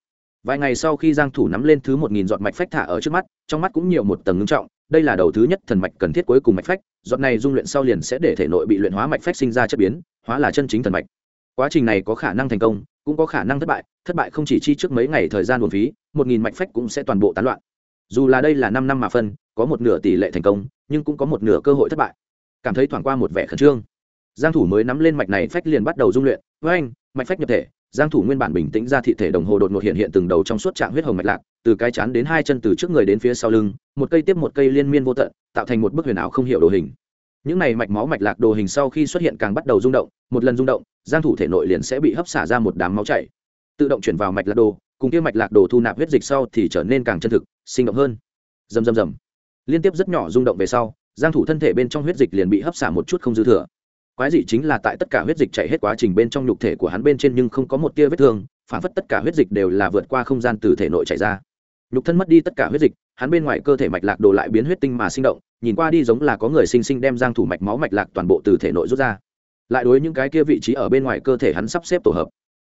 Vài ngày sau khi giang thủ nắm lên thứ một nghìn giọt mạch phách thả ở trước mắt, trong mắt cũng nhiều một tầng ngưng trọng, đây là đầu thứ nhất thần mạch cần thiết cuối cùng mạch phách, giọt này dung luyện sau liền sẽ để thể nội bị luyện hóa mạch phách sinh ra chất biến, hóa là chân chính thần mạch. Quá trình này có khả năng thành công, cũng có khả năng thất bại thất bại không chỉ chi trước mấy ngày thời gian buồn phí, một nghìn mạch phách cũng sẽ toàn bộ tán loạn dù là đây là năm năm mà phân, có một nửa tỷ lệ thành công, nhưng cũng có một nửa cơ hội thất bại. Cảm thấy thoảng qua một vẻ khẩn trương. Giang thủ mới nắm lên mạch này phách liền bắt đầu dung luyện. Với anh, mạch phách nhập thể, giang thủ nguyên bản bình tĩnh ra thị thể đồng hồ đột ngột hiện hiện từng đầu trong suốt trạng huyết hồng mạch lạc, từ cái chán đến hai chân từ trước người đến phía sau lưng, một cây tiếp một cây liên miên vô tận, tạo thành một bức huyền ảo không hiểu đồ hình. Những này mạch máu mạch lạc đồ hình sau khi xuất hiện càng bắt đầu rung động, một lần rung động, giang thủ thể nội liền sẽ bị hấp xả ra một đám máu chảy, tự động chuyển vào mạch lạc đồ cùng kia mạch lạc đồ thu nạp huyết dịch sau thì trở nên càng chân thực, sinh động hơn. Rầm rầm rầm. Liên tiếp rất nhỏ rung động về sau, giang thủ thân thể bên trong huyết dịch liền bị hấp xả một chút không dư thừa. Quái dị chính là tại tất cả huyết dịch chảy hết quá trình bên trong nhục thể của hắn bên trên nhưng không có một tia vết thương, phản phất tất cả huyết dịch đều là vượt qua không gian từ thể nội chảy ra. Nhục thân mất đi tất cả huyết dịch, hắn bên ngoài cơ thể mạch lạc đồ lại biến huyết tinh mà sinh động, nhìn qua đi giống là có người sinh sinh đem giang thủ mạch máu mạch lạc toàn bộ từ thể nội rút ra. Lại đối những cái kia vị trí ở bên ngoài cơ thể hắn sắp xếp tổ hợp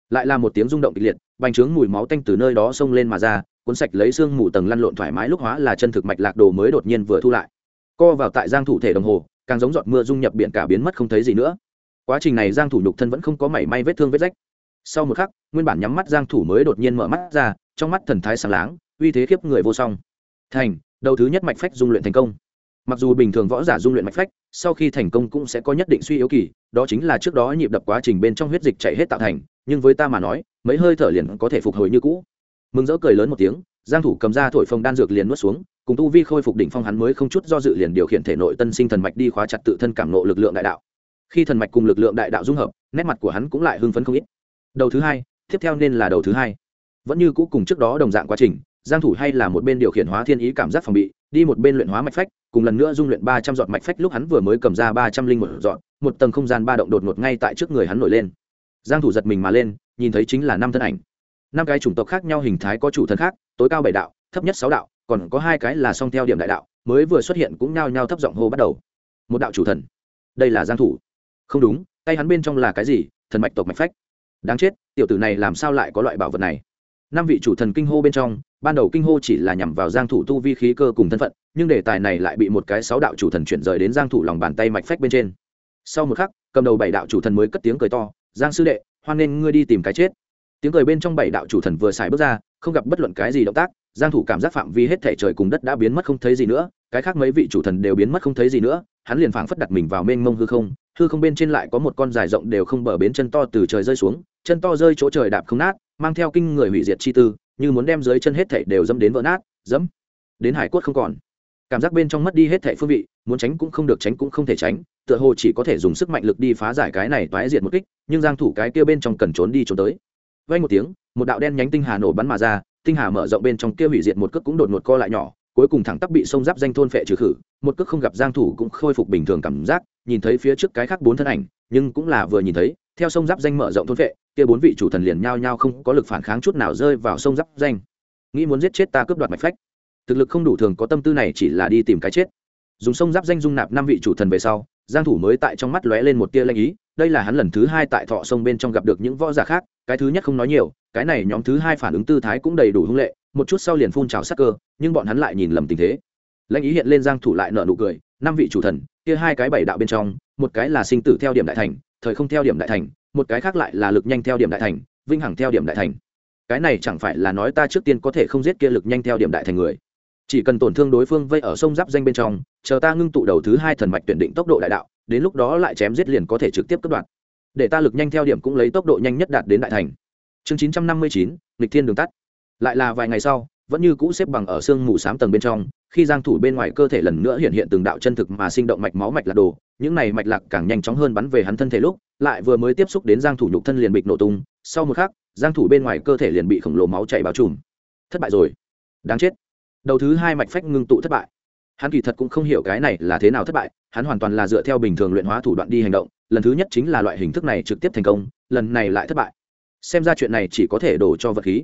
lại là một tiếng rung động kịch liệt, bành trướng mùi máu tanh từ nơi đó xông lên mà ra, cuốn sạch lấy xương mù tầng lăn lộn thoải mái lúc hóa là chân thực mạch lạc đồ mới đột nhiên vừa thu lại. Co vào tại giang thủ thể đồng hồ, càng giống giọt mưa dung nhập biển cả biến mất không thấy gì nữa. Quá trình này giang thủ nhục thân vẫn không có mảy may vết thương vết rách. Sau một khắc, nguyên bản nhắm mắt giang thủ mới đột nhiên mở mắt ra, trong mắt thần thái sáng láng, uy thế khiếp người vô song. Thành, đầu thứ nhất mạch phách dung luyện thành công. Mặc dù bình thường võ giả dung luyện mạch phách, sau khi thành công cũng sẽ có nhất định suy yếu kỳ, đó chính là trước đó nhịp đập quá trình bên trong huyết dịch chảy hết tạo thành nhưng với ta mà nói, mấy hơi thở liền có thể phục hồi như cũ. Mừng rỡ cười lớn một tiếng, giang thủ cầm ra thổi phồng đan dược liền nuốt xuống, cùng tu vi khôi phục đỉnh phong hắn mới không chút do dự liền điều khiển thể nội tân sinh thần mạch đi khóa chặt tự thân cảm nộ lực lượng đại đạo. Khi thần mạch cùng lực lượng đại đạo dung hợp, nét mặt của hắn cũng lại hưng phấn không ít. Đầu thứ hai, tiếp theo nên là đầu thứ hai. Vẫn như cũ cùng trước đó đồng dạng quá trình, giang thủ hay là một bên điều khiển hóa thiên ý cảm giác phòng bị, đi một bên luyện hóa mạch phách, cùng lần nữa dung luyện 300 giọt mạch phách lúc hắn vừa mới cầm ra 300 linh một giọt, một tầng không gian ba động đột ngột ngay tại trước người hắn nổi lên giang thủ giật mình mà lên, nhìn thấy chính là năm thân ảnh. Năm cái chủng tộc khác nhau hình thái có chủ thần khác, tối cao bảy đạo, thấp nhất sáu đạo, còn có hai cái là song theo điểm đại đạo, mới vừa xuất hiện cũng nhao nhao thấp giọng hô bắt đầu. Một đạo chủ thần. Đây là giang thủ. Không đúng, tay hắn bên trong là cái gì? Thần mạch tộc mạch phách. Đáng chết, tiểu tử này làm sao lại có loại bảo vật này? Năm vị chủ thần kinh hô bên trong, ban đầu kinh hô chỉ là nhằm vào giang thủ tu vi khí cơ cùng thân phận, nhưng đề tài này lại bị một cái sáu đạo chủ thần chuyển rời đến giang thủ lòng bàn tay mạch phách bên trên. Sau một khắc, cầm đầu bảy đạo chủ thần mới cất tiếng cười to giang sư đệ, hoan nên ngươi đi tìm cái chết. Tiếng cười bên trong bảy đạo chủ thần vừa xài bước ra, không gặp bất luận cái gì động tác, giang thủ cảm giác phạm vi hết thể trời cùng đất đã biến mất không thấy gì nữa, cái khác mấy vị chủ thần đều biến mất không thấy gì nữa, hắn liền phảng phất đặt mình vào mênh mông hư không hư không bên trên lại có một con dài rộng đều không bờ bến chân to từ trời rơi xuống, chân to rơi chỗ trời đạp không nát, mang theo kinh người hủy diệt chi tư, như muốn đem dưới chân hết thảy đều dẫm đến vỡ nát, dẫm đến hải cốt không còn cảm giác bên trong mất đi hết thể phương vị, muốn tránh cũng không được, tránh cũng không thể tránh, tựa hồ chỉ có thể dùng sức mạnh lực đi phá giải cái này toái diệt một kích, nhưng giang thủ cái kia bên trong cần trốn đi trốn tới. Vang một tiếng, một đạo đen nhánh tinh hà nổ bắn mà ra, tinh hà mở rộng bên trong kia hủy diệt một cước cũng đột ngột co lại nhỏ, cuối cùng thẳng tắp bị sông giáp danh thôn phệ trừ khử, một cước không gặp giang thủ cũng khôi phục bình thường cảm giác, nhìn thấy phía trước cái khác bốn thân ảnh, nhưng cũng là vừa nhìn thấy, theo sông giáp danh mở rộng thôn phệ, kia bốn vị chủ thần liền nhao nhao không có lực phản kháng chút nào rơi vào sông giáp danh. Nghĩ muốn giết chết ta cướp đoạt mạch phách thực lực không đủ thường có tâm tư này chỉ là đi tìm cái chết. Dùng sông giáp danh dung nạp năm vị chủ thần về sau, giang thủ mới tại trong mắt lóe lên một tia lanh ý, đây là hắn lần thứ hai tại thọ sông bên trong gặp được những võ giả khác, cái thứ nhất không nói nhiều, cái này nhóm thứ hai phản ứng tư thái cũng đầy đủ hung lệ, một chút sau liền phun trào sắc cơ, nhưng bọn hắn lại nhìn lầm tình thế. Lãnh ý hiện lên giang thủ lại nở nụ cười, năm vị chủ thần, kia hai cái bảy đạo bên trong, một cái là sinh tử theo điểm đại thành, thời không theo điểm đại thành, một cái khác lại là lực nhanh theo điểm đại thành, vinh hằng theo điểm đại thành. Cái này chẳng phải là nói ta trước tiên có thể không giết kia lực nhanh theo điểm đại thành người chỉ cần tổn thương đối phương vây ở sông giáp danh bên trong, chờ ta ngưng tụ đầu thứ hai thần mạch tuyển định tốc độ đại đạo, đến lúc đó lại chém giết liền có thể trực tiếp cắt đoạn để ta lực nhanh theo điểm cũng lấy tốc độ nhanh nhất đạt đến đại thành. Chương chín trăm năm mươi chín lịch thiên đường tắt. Lại là vài ngày sau, vẫn như cũ xếp bằng ở xương mù sám tầng bên trong, khi giang thủ bên ngoài cơ thể lần nữa hiện hiện từng đạo chân thực mà sinh động mạch máu mạch lạc đồ, những này mạch lạc càng nhanh chóng hơn bắn về hắn thân thể lúc, lại vừa mới tiếp xúc đến giang thủ nhục thân liền bịch nổ tung, sau một khắc, giang thủ bên ngoài cơ thể liền bị khổng lồ máu chảy bao trùm. Thất bại rồi. Đáng chết đầu thứ hai mạch phách ngưng tụ thất bại. Hắn kỳ thật cũng không hiểu cái này là thế nào thất bại, hắn hoàn toàn là dựa theo bình thường luyện hóa thủ đoạn đi hành động, lần thứ nhất chính là loại hình thức này trực tiếp thành công, lần này lại thất bại. Xem ra chuyện này chỉ có thể đổ cho vật khí.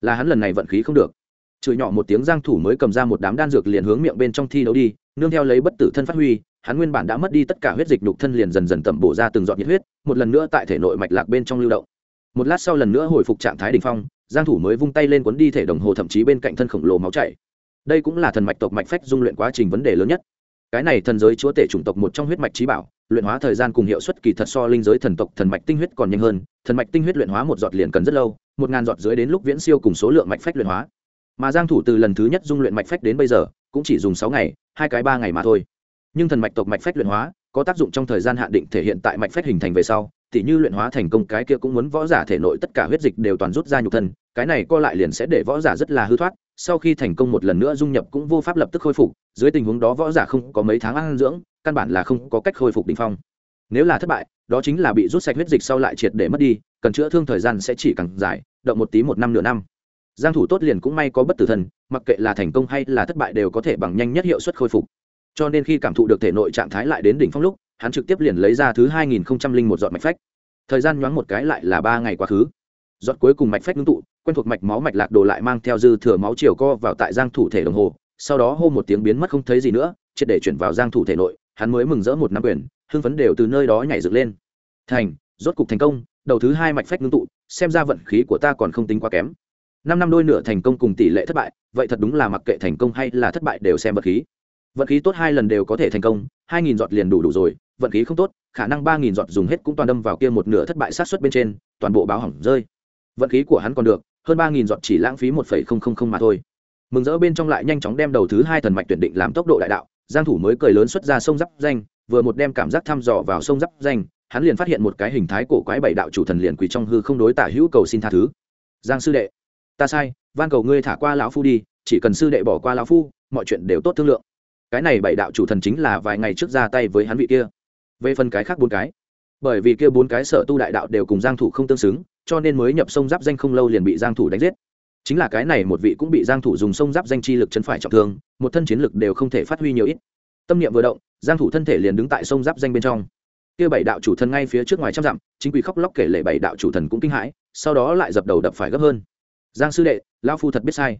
Là hắn lần này vận khí không được. Chửi nhỏ một tiếng giang thủ mới cầm ra một đám đan dược liền hướng miệng bên trong thi đấu đi, nương theo lấy bất tử thân phát huy, hắn nguyên bản đã mất đi tất cả huyết dịch nhục thân liền dần dần tẩm bổ ra từng giọt nhiệt huyết, một lần nữa tại thể nội mạch lạc bên trong lưu động. Một lát sau lần nữa hồi phục trạng thái đỉnh phong, giang thủ mới vung tay lên cuốn đi thể đồng hồ thậm chí bên cạnh thân khổng lồ máu chảy đây cũng là thần mạch tộc mạch phách dung luyện quá trình vấn đề lớn nhất. Cái này thần giới chúa tể chủng tộc một trong huyết mạch trí bảo, luyện hóa thời gian cùng hiệu suất kỳ thật so linh giới thần tộc thần mạch tinh huyết còn nhanh hơn, thần mạch tinh huyết luyện hóa một giọt liền cần rất lâu, một ngàn giọt dưới đến lúc viễn siêu cùng số lượng mạch phách luyện hóa. Mà giang thủ từ lần thứ nhất dung luyện mạch phách đến bây giờ, cũng chỉ dùng sáu ngày, hai cái ba ngày mà thôi. Nhưng thần mạch tộc mạch phách luyện hóa, có tác dụng trong thời gian hạn định thể hiện tại mạch phách hình thành về sau, tỉ như luyện hóa thành công cái kia cũng muốn võ giả thể nội tất cả huyết dịch đều toàn rút ra nhục thân, cái này co lại liền sẽ để võ giả rất là hư thoát sau khi thành công một lần nữa dung nhập cũng vô pháp lập tức khôi phục, dưới tình huống đó võ giả không có mấy tháng ăn dưỡng, căn bản là không có cách khôi phục đỉnh phong. Nếu là thất bại, đó chính là bị rút sạch huyết dịch sau lại triệt để mất đi, cần chữa thương thời gian sẽ chỉ càng dài, động một tí một năm nửa năm. Giang thủ tốt liền cũng may có bất tử thần, mặc kệ là thành công hay là thất bại đều có thể bằng nhanh nhất hiệu suất khôi phục. Cho nên khi cảm thụ được thể nội trạng thái lại đến đỉnh phong lúc, hắn trực tiếp liền lấy ra thứ 2001 giọt mạch phách. Thời gian nhoáng một cái lại là ba ngày quá khứ giọt cuối cùng mạch phách ngưng tụ, quen thuộc mạch máu mạch lạc đồ lại mang theo dư thừa máu chiều co vào tại giang thủ thể đồng hồ, sau đó hô một tiếng biến mất không thấy gì nữa, triệt để chuyển vào giang thủ thể nội, hắn mới mừng rỡ một năm quyền, hưng phấn đều từ nơi đó nhảy dựng lên. Thành, rốt cục thành công, đầu thứ hai mạch phách ngưng tụ, xem ra vận khí của ta còn không tính quá kém. Năm năm đôi nửa thành công cùng tỷ lệ thất bại, vậy thật đúng là mặc kệ thành công hay là thất bại đều xem vận khí. Vận khí tốt hai lần đều có thể thành công, hai nghìn giọt liền đủ đủ rồi, vận khí không tốt, khả năng ba nghìn giọt dùng hết cũng toàn đâm vào kia một nửa thất bại sát xuất bên trên, toàn bộ báo hỏng rơi vận khí của hắn còn được, hơn ba nghìn giọt chỉ lãng phí một phẩy không không không mà thôi. Mừng rỡ bên trong lại nhanh chóng đem đầu thứ hai thần mạch tuyển định làm tốc độ đại đạo, giang thủ mới cười lớn xuất ra sông giáp danh, vừa một đem cảm giác thăm dò vào sông giáp danh, hắn liền phát hiện một cái hình thái cổ quái bảy đạo chủ thần liền quỳ trong hư không đối tả hữu cầu xin tha thứ. Giang sư đệ, ta sai, van cầu ngươi thả qua lão phu đi, chỉ cần sư đệ bỏ qua lão phu, mọi chuyện đều tốt thương lượng. Cái này bảy đạo chủ thần chính là vài ngày trước ra tay với hắn vị kia. Về phần cái khác bốn cái, bởi vì kia bốn cái sở tu đại đạo đều cùng giang thủ không tương xứng cho nên mới nhập sông giáp danh không lâu liền bị giang thủ đánh giết. Chính là cái này một vị cũng bị giang thủ dùng sông giáp danh chi lực chấn phải trọng thương, một thân chiến lực đều không thể phát huy nhiều ít. Tâm niệm vừa động, giang thủ thân thể liền đứng tại sông giáp danh bên trong. Kia bảy đạo chủ thần ngay phía trước ngoài trăm dặm, chính quỷ khóc lóc kể lệ bảy đạo chủ thần cũng kinh hãi, sau đó lại dập đầu đập phải gấp hơn. Giang sư đệ, lão phu thật biết sai.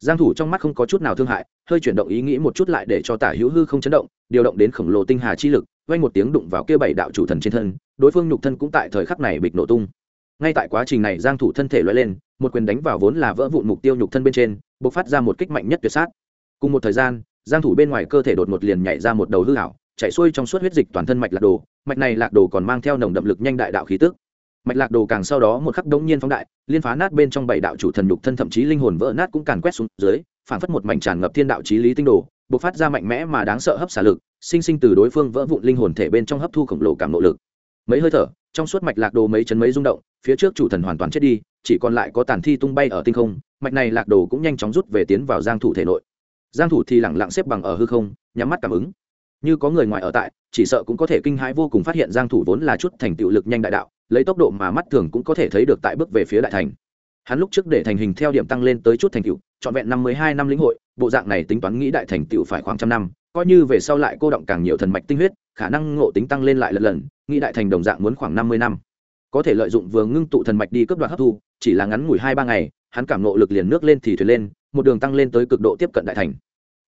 Giang thủ trong mắt không có chút nào thương hại, hơi chuyển động ý nghĩ một chút lại để cho tả hữu hư không chấn động, điều động đến khổng lồ tinh hà chi lực, vang một tiếng đụng vào kia bảy đạo chủ thần trên thân, đối phương nhục thân cũng tại thời khắc này bịch nổ tung ngay tại quá trình này, giang thủ thân thể lóe lên, một quyền đánh vào vốn là vỡ vụn mục tiêu nhục thân bên trên, bộc phát ra một kích mạnh nhất tuyệt sát. Cùng một thời gian, giang thủ bên ngoài cơ thể đột ngột liền nhảy ra một đầu hư ảo, chạy xuôi trong suốt huyết dịch toàn thân mạch lạc đồ, mạch này lạc đồ còn mang theo nồng đậm lực nhanh đại đạo khí tức. Mạch lạc đồ càng sau đó một khắc đống nhiên phóng đại, liên phá nát bên trong bảy đạo chủ thần nhục thân, thậm chí linh hồn vỡ nát cũng càn quét xuống dưới, phản phất một mảnh tràn ngập thiên đạo chí lý tinh đồ, bộc phát ra mạnh mẽ mà đáng sợ hấp xả lực, sinh sinh từ đối phương vỡ vụn linh hồn thể bên trong hấp thu khổng lồ cảm nội lực. Mấy hơi thở, trong suốt mạch lạc đồ mấy chấn mấy rung động phía trước chủ thần hoàn toàn chết đi, chỉ còn lại có tàn thi tung bay ở tinh không, mạch này lạc đồ cũng nhanh chóng rút về tiến vào giang thủ thể nội. Giang thủ thì lẳng lặng xếp bằng ở hư không, nhắm mắt cảm ứng. Như có người ngoài ở tại, chỉ sợ cũng có thể kinh hãi vô cùng phát hiện giang thủ vốn là chút thành tựu lực nhanh đại đạo, lấy tốc độ mà mắt thường cũng có thể thấy được tại bước về phía đại thành. Hắn lúc trước để thành hình theo điểm tăng lên tới chút thành tựu, trọn vẹn năm mươi hai năm lĩnh hội, bộ dạng này tính toán nghĩ đại thành tựu phải khoảng trăm năm, coi như về sau lại cô động càng nhiều thần mạch tinh huyết, khả năng ngộ tính tăng lên lại lần lần, nghĩ đại thành đồng dạng muốn khoảng năm mươi năm có thể lợi dụng vừa ngưng tụ thần mạch đi cấp đoạt hấp thu, chỉ là ngắn ngủi hai ba ngày, hắn cảm nộ lực liền nước lên thì thuyền lên, một đường tăng lên tới cực độ tiếp cận đại thành.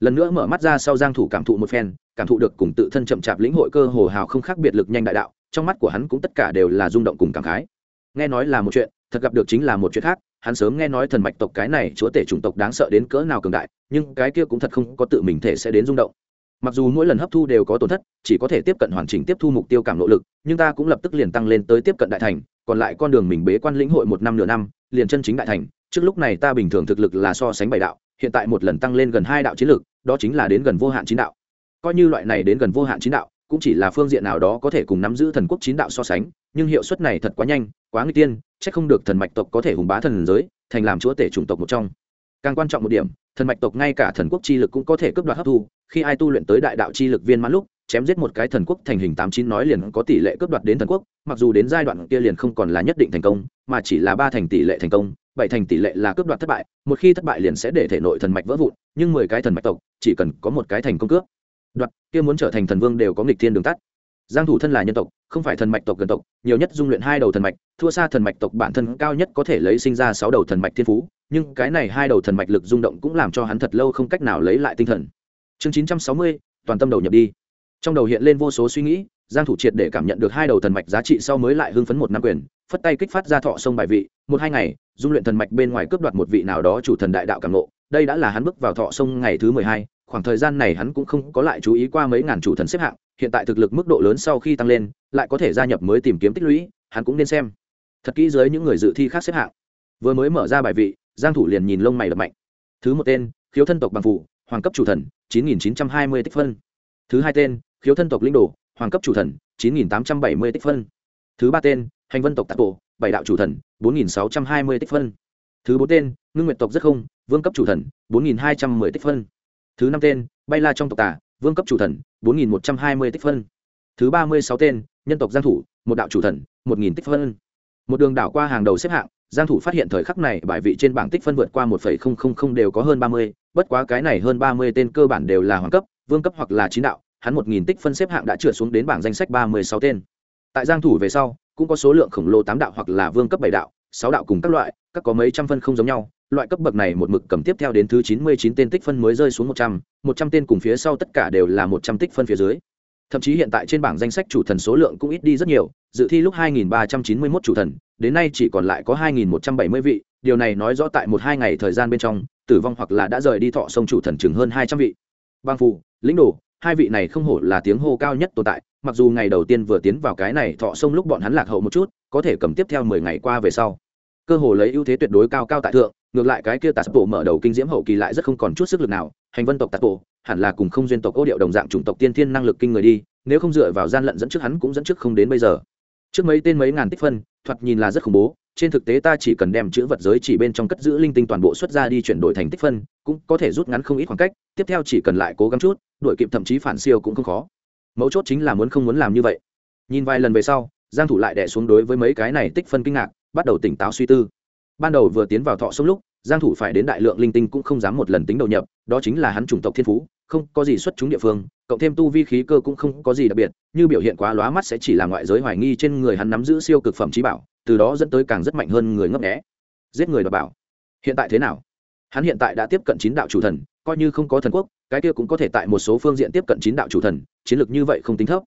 Lần nữa mở mắt ra sau giang thủ cảm thụ một phen, cảm thụ được cùng tự thân chậm chạp lĩnh hội cơ hồ hào không khác biệt lực nhanh đại đạo, trong mắt của hắn cũng tất cả đều là rung động cùng cảm khái. Nghe nói là một chuyện, thật gặp được chính là một chuyện khác, hắn sớm nghe nói thần mạch tộc cái này chúa tể chủng tộc đáng sợ đến cỡ nào cường đại, nhưng cái kia cũng thật không có tự mình thể sẽ đến rung động mặc dù mỗi lần hấp thu đều có tổn thất, chỉ có thể tiếp cận hoàn chỉnh tiếp thu mục tiêu cảm nỗ lực, nhưng ta cũng lập tức liền tăng lên tới tiếp cận đại thành, còn lại con đường mình bế quan lĩnh hội một năm nửa năm, liền chân chính đại thành. Trước lúc này ta bình thường thực lực là so sánh bảy đạo, hiện tại một lần tăng lên gần hai đạo chiến lực, đó chính là đến gần vô hạn chín đạo. Coi như loại này đến gần vô hạn chín đạo, cũng chỉ là phương diện nào đó có thể cùng nắm giữ thần quốc chín đạo so sánh, nhưng hiệu suất này thật quá nhanh, quá nguy tiên c h ắ c không được thần mạch tộc có thể hùng bá thần giới, thành làm chúa tể chủng tộc một trong càng quan trọng một điểm, thần mạch tộc ngay cả thần quốc chi lực cũng có thể cướp đoạt hấp thu. Khi ai tu luyện tới đại đạo chi lực viên mãn lúc, chém giết một cái thần quốc thành hình tám chín nói liền có tỷ lệ cướp đoạt đến thần quốc, mặc dù đến giai đoạn kia liền không còn là nhất định thành công, mà chỉ là ba thành tỷ lệ thành công, bảy thành tỷ lệ là cướp đoạt thất bại, một khi thất bại liền sẽ để thể nội thần mạch vỡ vụn, nhưng mười cái thần mạch tộc, chỉ cần có một cái thành công cướp đoạt, kia muốn trở thành thần vương đều có nghịch thiên đường tắt. Giang thủ thân là nhân tộc, không phải thần mạch tộc gần tộc, nhiều nhất dung luyện hai đầu thần mạch, thua xa thần mạch tộc bản thân cao nhất có thể lấy sinh ra sáu đầu thần mạch thiên phú nhưng cái này hai đầu thần mạch lực rung động cũng làm cho hắn thật lâu không cách nào lấy lại tinh thần. Chương 960, toàn tâm đầu nhập đi. Trong đầu hiện lên vô số suy nghĩ giang thủ triệt để cảm nhận được hai đầu thần mạch giá trị sau mới lại hưng phấn một năm quyền phất tay kích phát ra thọ sông bài vị một hai ngày dung luyện thần mạch bên ngoài cướp đoạt một vị nào đó chủ thần đại đạo cảm ngộ đây đã là hắn bước vào thọ sông ngày thứ mười hai khoảng thời gian này hắn cũng không có lại chú ý qua mấy ngàn chủ thần xếp hạng hiện tại thực lực mức độ lớn sau khi tăng lên lại có thể gia nhập mới tìm kiếm tích lũy hắn cũng nên xem. Thật kỹ dưới những người dự thi khác xếp hạng. Vừa mới mở ra bài vị giang thủ liền nhìn lông mày đập mạnh. Thứ một tên, khiếu thân tộc bằng phụ, hoàng cấp chủ thần 9.920 tích phân. Thứ hai tên, khiếu thân tộc linh đồ, hoàng cấp chủ thần 9.870 tích phân. Thứ ba tên, hành vân tộc tạc bộ bảy đạo chủ thần 4.620 tích phân. Thứ bốn tên, ngưng nguyệt tộc rất không, vương cấp chủ thần 4.210 tích phân. Thứ năm tên, bay la trong tộc tả vương cấp chủ thần 4.120 tích phân. Thứ ba mươi sáu tên, nhân tộc giang thủ, một đạo chủ thần 1.000 tích phân. Một đường đảo qua hàng đầu xếp hạng giang thủ phát hiện thời khắc này bài vị trên bảng tích phân vượt qua 1.000 đều có hơn 30, bất quá cái này hơn 30 tên cơ bản đều là hoàng cấp vương cấp hoặc là chín đạo hắn 1.000 tích phân xếp hạng đã trượt xuống đến bảng danh sách 36 tên. Tại giang thủ về sau cũng có số lượng khổng lồ tám đạo hoặc là vương cấp bảy đạo sáu đạo cùng các loại các có mấy trăm phân không giống nhau loại cấp bậc này một mực cầm tiếp theo đến thứ chín mươi chín tên tích phân mới rơi xuống một trăm một trăm tên cùng phía sau tất cả đều là một trăm tích phân phía dưới thậm chí hiện tại trên bảng danh sách chủ thần số lượng cũng ít đi rất nhiều, dự thi lúc 2391 chủ thần, đến nay chỉ còn lại có 2170 vị, điều này nói rõ tại một hai ngày thời gian bên trong, tử vong hoặc là đã rời đi thọ sông chủ thần chừng hơn 200 vị. Bang phù lĩnh đồ, hai vị này không hổ là tiếng hô cao nhất tồn tại, mặc dù ngày đầu tiên vừa tiến vào cái này thọ sông lúc bọn hắn lạc hậu một chút, có thể cầm tiếp theo mười ngày qua về sau. Cơ hồ lấy ưu thế tuyệt đối cao cao tại thượng, ngược lại cái kia tạt bộ mở đầu kinh diễm hậu kỳ lại rất không còn chút sức lực nào, hành vân tộc tạt bộ hẳn là cùng không duyên tộc ô điệu đồng dạng chủng tộc tiên thiên năng lực kinh người đi, nếu không dựa vào gian lận dẫn trước hắn cũng dẫn trước không đến bây giờ. Trước mấy tên mấy ngàn tích phân, thoạt nhìn là rất khủng bố, trên thực tế ta chỉ cần đem chữ vật giới chỉ bên trong cất giữ linh tinh toàn bộ xuất ra đi chuyển đổi thành tích phân, cũng có thể rút ngắn không ít khoảng cách, tiếp theo chỉ cần lại cố gắng chút, đuổi kịp thậm chí phản siêu cũng không khó. Mấu chốt chính là muốn không muốn làm như vậy. Nhìn vài lần về sau, giang thủ lại đè xuống đối với mấy cái này tích phân kinh ngạc, bắt đầu tỉnh táo suy tư. Ban đầu vừa tiến vào thọ sông lúc, giang thủ phải đến đại lượng linh tinh cũng không dám một lần tính đầu nhập, đó chính là hắn chủng tộc thiên phú không có gì xuất chúng địa phương, cộng thêm tu vi khí cơ cũng không có gì đặc biệt, như biểu hiện quá lóa mắt sẽ chỉ làm ngoại giới hoài nghi trên người hắn nắm giữ siêu cực phẩm trí bảo, từ đó dẫn tới càng rất mạnh hơn người ngấp nghẽ giết người đ bảo. Hiện tại thế nào? Hắn hiện tại đã tiếp cận chín đạo chủ thần, coi như không có thần quốc, cái kia cũng có thể tại một số phương diện tiếp cận chín đạo chủ thần, chiến lược như vậy không tính thấp.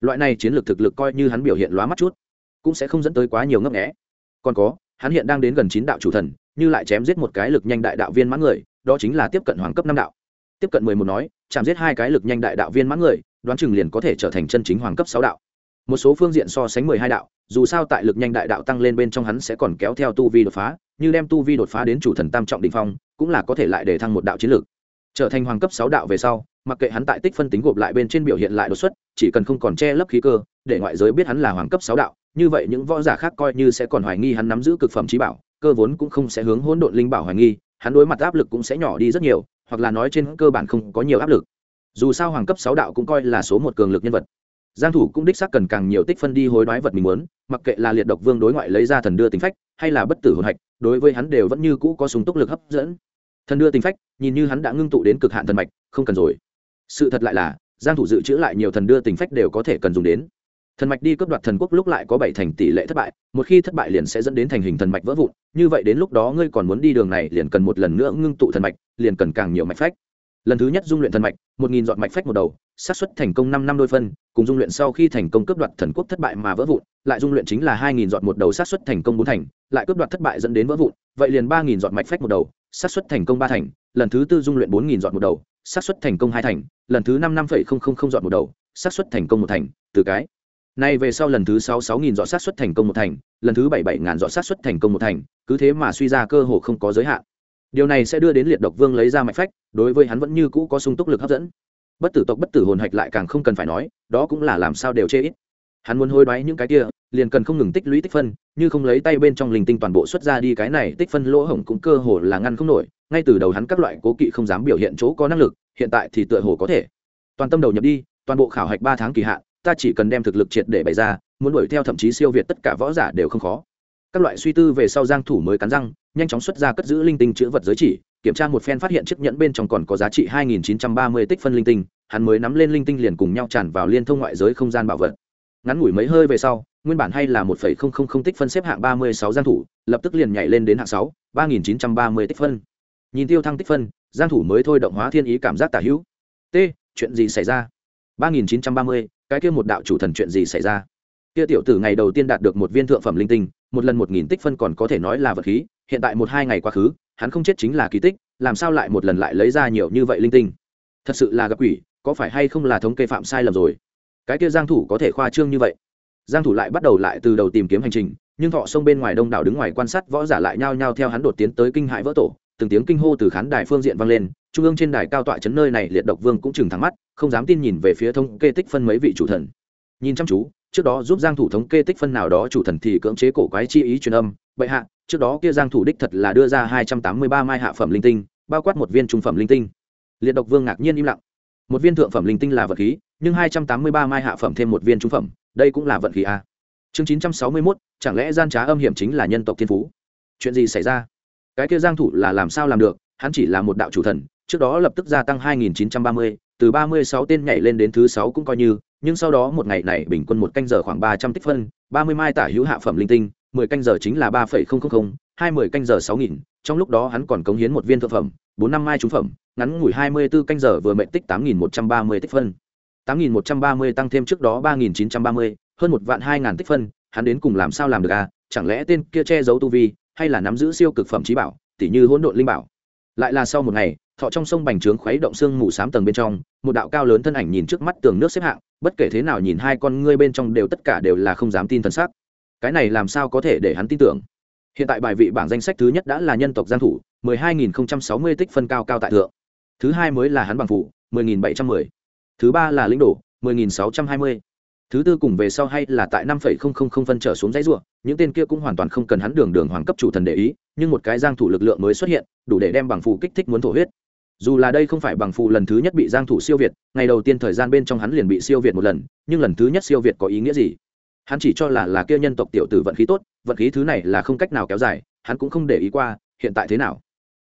Loại này chiến lược thực lực coi như hắn biểu hiện lóa mắt chút, cũng sẽ không dẫn tới quá nhiều ngấp nghẽ còn có, hắn hiện đang đến gần chín đạo chủ thần, như lại chém giết một cái lực nhanh đại đạo viên mãn người, đó chính là tiếp cận hoàng cấp năm đạo tiếp cận mười một nói, chạm giết hai cái lực nhanh đại đạo viên mãn người, đoán chừng liền có thể trở thành chân chính hoàng cấp sáu đạo. Một số phương diện so sánh mười hai đạo, dù sao tại lực nhanh đại đạo tăng lên bên trong hắn sẽ còn kéo theo tu vi đột phá, như đem tu vi đột phá đến chủ thần tam trọng đ ỉ n h phong, cũng là có thể lại để thăng một đạo chiến lược. Trở thành hoàng cấp sáu đạo về sau, mặc kệ hắn tại tích phân tính gộp lại bên trên biểu hiện lại đột xuất, chỉ cần không còn che lấp khí cơ, để ngoại giới biết hắn là hoàng cấp sáu đạo, như vậy những võ giả khác coi như sẽ còn hoài nghi hắn nắm giữ cực phẩm trí bảo, cơ vốn cũng không sẽ hướng hỗn độn linh bảo hoài nghi, hắn đối mặt áp lực cũng sẽ nhỏ đi rất nhiều hoặc là nói trên cơ bản không có nhiều áp lực. Dù sao hoàng cấp sáu đạo cũng coi là số một cường lực nhân vật. Giang thủ cũng đích xác cần càng nhiều tích phân đi hối đoái vật mình muốn, mặc kệ là liệt độc vương đối ngoại lấy ra thần đưa tính phách, hay là bất tử hồn hạch, đối với hắn đều vẫn như cũ có súng túc lực hấp dẫn. Thần đưa tính phách, nhìn như hắn đã ngưng tụ đến cực hạn thần mạch, không cần rồi. Sự thật lại là, giang thủ dự trữ lại nhiều thần đưa tính phách đều có thể cần dùng đến thần mạch đi cướp đoạt thần quốc lúc lại có bảy thành tỷ lệ thất bại, một khi thất bại liền sẽ dẫn đến thành hình thần mạch vỡ vụn, như vậy đến lúc đó ngươi còn muốn đi đường này liền cần một lần nữa ngưng tụ thần mạch, liền cần càng nhiều mạch phách. Lần thứ nhất dung luyện thần mạch, một nghìn dọn mạch phách một đầu, xác suất thành công năm năm đôi phân, cùng dung luyện sau khi thành công cướp đoạt thần quốc thất bại mà vỡ vụn, lại dung luyện chính là hai nghìn dọn một đầu xác suất thành công bốn thành, lại cướp đoạt thất bại dẫn đến vỡ vụn, vậy liền ba nghìn dọn mạch phách một đầu, xác suất thành công ba thành, lần thứ tư dung luyện bốn nghìn dọn một đầu, xác suất thành công hai thành, lần thứ năm năm phẩy không không không dọn một đầu, xác suất thành công một thành, từ cái nay về sau lần thứ sáu sáu nghìn dọ sát xuất thành công một thành, lần thứ bảy bảy ngàn dọ sát xuất thành công một thành, cứ thế mà suy ra cơ hồ không có giới hạn. Điều này sẽ đưa đến liệt độc vương lấy ra mạch phách, đối với hắn vẫn như cũ có sung túc lực hấp dẫn. Bất tử tộc bất tử hồn hạch lại càng không cần phải nói, đó cũng là làm sao đều chê ít. Hắn muốn hối đoái những cái kia, liền cần không ngừng tích lũy tích phân, như không lấy tay bên trong linh tinh toàn bộ xuất ra đi cái này, tích phân lỗ hổng cũng cơ hồ là ngăn không nổi, ngay từ đầu hắn các loại cố kỵ không dám biểu hiện chỗ có năng lực, hiện tại thì tựa hồ có thể. Toàn tâm đầu nhập đi, toàn bộ khảo hạch ba tháng kỳ hạn ta chỉ cần đem thực lực triệt để bày ra muốn đuổi theo thậm chí siêu việt tất cả võ giả đều không khó. Các loại suy tư về sau giang thủ mới cắn răng nhanh chóng xuất ra cất giữ linh tinh chữ vật giới chỉ kiểm tra một phen phát hiện chiếc nhẫn bên trong còn có giá trị 2.930 tích phân linh tinh hắn mới nắm lên linh tinh liền cùng nhau tràn vào liên thông ngoại giới không gian bảo vật. Ngắn ngủi mấy hơi về sau nguyên bản hay là 1.000 tích phân xếp hạng 36 giang thủ lập tức liền nhảy lên đến hạng 6, 3.930 tích phân. Nhìn tiêu thăng tích phân giang thủ mới thôi động hóa thiên ý cảm giác tả hữu. T chuyện gì xảy ra? 3.930, cái kia một đạo chủ thần chuyện gì xảy ra? Kia tiểu tử ngày đầu tiên đạt được một viên thượng phẩm linh tinh một lần một nghìn tích phân còn có thể nói là vật khí hiện tại một hai ngày quá khứ hắn không chết chính là kỳ tích làm sao lại một lần lại lấy ra nhiều như vậy linh tinh? Thật sự là gặp quỷ có phải hay không là thống kê phạm sai lầm rồi? Cái kia giang thủ có thể khoa trương như vậy? Giang thủ lại bắt đầu lại từ đầu tìm kiếm hành trình nhưng thọ sông bên ngoài đông đảo đứng ngoài quan sát võ giả lại nhao nhao theo hắn đột tiến tới kinh hãi vỡ tổ từng tiếng kinh hô từ khán đài phương diện vang lên, trung ương trên đài cao tọa chấn nơi này liệt độc vương cũng chừng thắng mắt, không dám tin nhìn về phía thống kê tích phân mấy vị chủ thần. Nhìn chăm chú, trước đó giúp giang thủ thống kê tích phân nào đó chủ thần thì cưỡng chế cổ quái chi ý truyền âm, Bệ hạ, trước đó kia giang thủ đích thật là đưa ra 283 mai hạ phẩm linh tinh, bao quát một viên trung phẩm linh tinh. Liệt độc vương ngạc nhiên im lặng. Một viên thượng phẩm linh tinh là vật khí, nhưng 283 mai hạ phẩm thêm một viên trung phẩm, đây cũng là vận khí a chương 961 chẳng lẽ gian trá âm hiểm chính là nhân tộc thiên phú? Chuyện gì xảy ra? Cái kia giang thủ là làm sao làm được hắn chỉ là một đạo chủ thần trước đó lập tức gia tăng 2930, từ 36 tên nhảy lên đến thứ 6 cũng coi như, nhưng sau đó một ngày này bình quân một canh giờ khoảng 300 tích phân, 30 mai tả hữu hạ phẩm linh tinh, 10 canh giờ chính là 3.000, 20 canh giờ 6000, trong lúc đó hắn còn cống hiến một viên thượng phẩm, 4 năm mai trung phẩm, ngắn ngủi 24 canh giờ vừa mệnh tích 8130 tích phân. tám nghìn một trăm ba mươi tăng thêm trước đó ba nghìn chín trăm ba mươi hơn một vạn hai ngàn tích phân hắn đến cùng làm sao làm được à chẳng lẽ tên kia che giấu tu vi hay là nắm giữ siêu cực phẩm trí bảo, tỉ như hỗn độn linh bảo lại là sau một ngày, thọ trong sông bành trướng khuấy động xương mù s á m tầng bên trong, một đạo cao lớn thân ảnh nhìn trước mắt tường nước xếp hạng, bất kể thế nào nhìn hai con ngươi bên trong đều tất cả đều là không dám tin thân xác cái này làm sao có thể để hắn tin tưởng hiện tại bài vị bảng danh sách thứ nhất đã là nhân tộc giang thủ 12.060 tích phân cao cao tại thượng thứ hai mới là hắn bằng phụ 10.710. thứ ba là lĩnh đổ 10.620 thứ tư cùng về sau hay là tại 5.000 phân trở xuống dãy ruộng những tên kia cũng hoàn toàn không cần hắn đường đường hoàng cấp chủ thần để ý, nhưng một cái giang thủ lực lượng mới xuất hiện, đủ để đem bằng phụ kích thích muốn thổ huyết. Dù là đây không phải bằng phụ lần thứ nhất bị giang thủ siêu việt, ngày đầu tiên thời gian bên trong hắn liền bị siêu việt một lần, nhưng lần thứ nhất siêu việt có ý nghĩa gì? Hắn chỉ cho là là kia nhân tộc tiểu tử vận khí tốt, vận khí thứ này là không cách nào kéo dài, hắn cũng không để ý qua, hiện tại thế nào?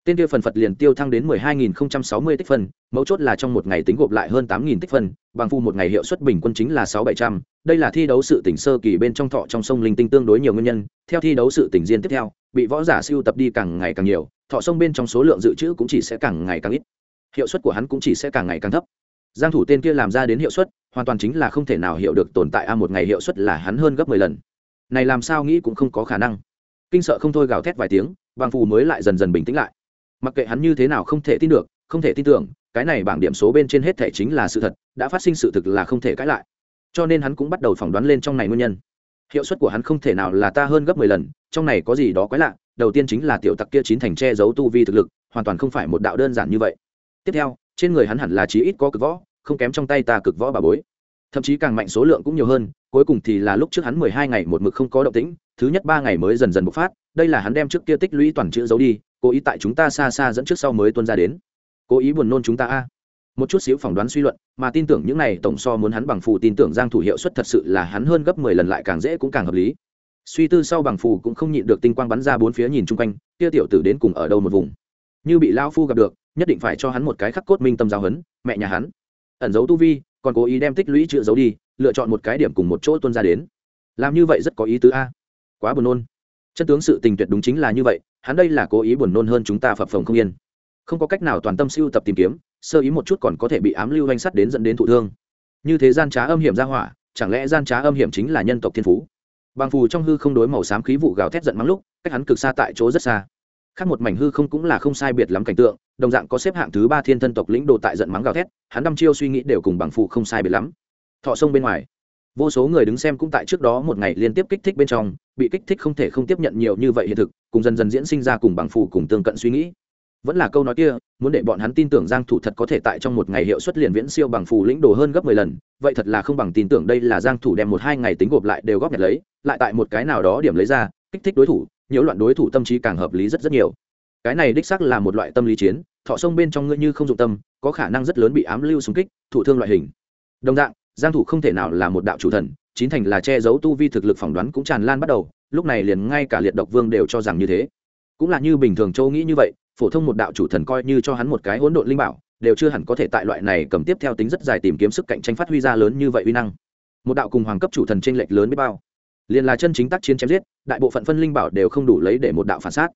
Tên kia phần phật liền tiêu thăng đến mười hai nghìn không trăm sáu mươi tích phân, mấu chốt là trong một ngày tính gộp lại hơn tám nghìn tích phân, bằng phu một ngày hiệu suất bình quân chính là sáu bảy trăm. Đây là thi đấu sự tỉnh sơ kỳ bên trong thọ trong sông linh tinh tương đối nhiều nguyên nhân. Theo thi đấu sự tỉnh riêng tiếp theo, bị võ giả siêu tập đi càng ngày càng nhiều, thọ sông bên trong số lượng dự trữ cũng chỉ sẽ càng ngày càng ít. Hiệu suất của hắn cũng chỉ sẽ càng ngày càng thấp. Giang thủ tên kia làm ra đến hiệu suất, hoàn toàn chính là không thể nào hiểu được tồn tại a một ngày hiệu suất là hắn hơn gấp 10 lần. Này làm sao nghĩ cũng không có khả năng. Kinh sợ không thôi gào thét vài tiếng, bằng phù mới lại dần dần bình tĩnh lại mặc kệ hắn như thế nào không thể tin được, không thể tin tưởng, cái này bảng điểm số bên trên hết thể chính là sự thật, đã phát sinh sự thực là không thể cãi lại. Cho nên hắn cũng bắt đầu phỏng đoán lên trong này nguyên nhân. Hiệu suất của hắn không thể nào là ta hơn gấp mười lần, trong này có gì đó quái lạ, đầu tiên chính là tiểu tặc kia chín thành che giấu tu vi thực lực, hoàn toàn không phải một đạo đơn giản như vậy. Tiếp theo, trên người hắn hẳn là chí ít có cực võ, không kém trong tay ta cực võ bà bối. Thậm chí càng mạnh số lượng cũng nhiều hơn, cuối cùng thì là lúc trước hắn mười hai ngày một mực không có động tĩnh, thứ nhất ba ngày mới dần dần bộc phát, đây là hắn đem trước kia tích lũy toàn chữ giấu đi cố ý tại chúng ta xa xa dẫn trước sau mới tuân ra đến. Cố ý buồn nôn chúng ta a. Một chút xíu phỏng đoán suy luận, mà tin tưởng những này tổng so muốn hắn bằng phù tin tưởng giang thủ hiệu suất thật sự là hắn hơn gấp 10 lần lại càng dễ cũng càng hợp lý. Suy tư sau bằng phù cũng không nhịn được tinh quang bắn ra bốn phía nhìn chung quanh, kia tiểu tử đến cùng ở đâu một vùng. Như bị lao phu gặp được, nhất định phải cho hắn một cái khắc cốt minh tâm giáo hấn mẹ nhà hắn. Ẩn giấu tu vi, còn cố ý đem tích lũy chữa giấu đi, lựa chọn một cái điểm cùng một chỗ tuân ra đến. Làm như vậy rất có ý tứ a. Quá buồn nôn. Chân tướng sự tình tuyệt đúng chính là như vậy hắn đây là cố ý buồn nôn hơn chúng ta phập phồng không yên. Không có cách nào toàn tâm siêu tập tìm kiếm, sơ ý một chút còn có thể bị ám lưu danh sắt đến dẫn đến thụ thương. Như thế gian trá âm hiểm ra hỏa, chẳng lẽ gian trá âm hiểm chính là nhân tộc thiên phú? Bằng phù trong hư không đối màu xám khí vụ gào thét giận mắng lúc, cách hắn cực xa tại chỗ rất xa. Khác một mảnh hư không cũng là không sai biệt lắm cảnh tượng, đồng dạng có xếp hạng thứ ba thiên thân tộc lĩnh đồ tại giận mắng gào thét, hắn đăm chiêu suy nghĩ đều cùng bằng phù không sai biệt lắm. Thọ sông bên ngoài vô số người đứng xem cũng tại trước đó một ngày liên tiếp kích thích bên trong, bị kích thích không thể không tiếp nhận nhiều như vậy hiện thực, cùng dần dần diễn sinh ra cùng bằng phù cùng tương cận suy nghĩ. Vẫn là câu nói kia, muốn để bọn hắn tin tưởng giang thủ thật có thể tại trong một ngày hiệu suất liền viễn siêu bằng phù lĩnh đồ hơn gấp 10 lần, vậy thật là không bằng tin tưởng đây là giang thủ đem một hai ngày tính gộp lại đều góp nhặt lấy, lại tại một cái nào đó điểm lấy ra, kích thích đối thủ, nhiễu loạn đối thủ tâm trí càng hợp lý rất rất nhiều. Cái này đích xác là một loại tâm lý chiến, thọ sông bên trong ngươi như không dụng tâm, có khả năng rất lớn bị ám lưu xung kích, thụ thương loại hình. Đồng dạng giang thủ không thể nào là một đạo chủ thần, chín thành là che giấu tu vi thực lực phỏng đoán cũng tràn lan bắt đầu, lúc này liền ngay cả liệt độc vương đều cho rằng như thế. Cũng là như bình thường châu nghĩ như vậy, phổ thông một đạo chủ thần coi như cho hắn một cái hỗn độn linh bảo, đều chưa hẳn có thể tại loại này cầm tiếp theo tính rất dài tìm kiếm sức cạnh tranh phát huy ra lớn như vậy uy năng. Một đạo cùng hoàng cấp chủ thần trên lệch lớn biết bao. Liền là chân chính tác chiến chém giết, đại bộ phận phân linh bảo đều không đủ lấy để một đạo phản sát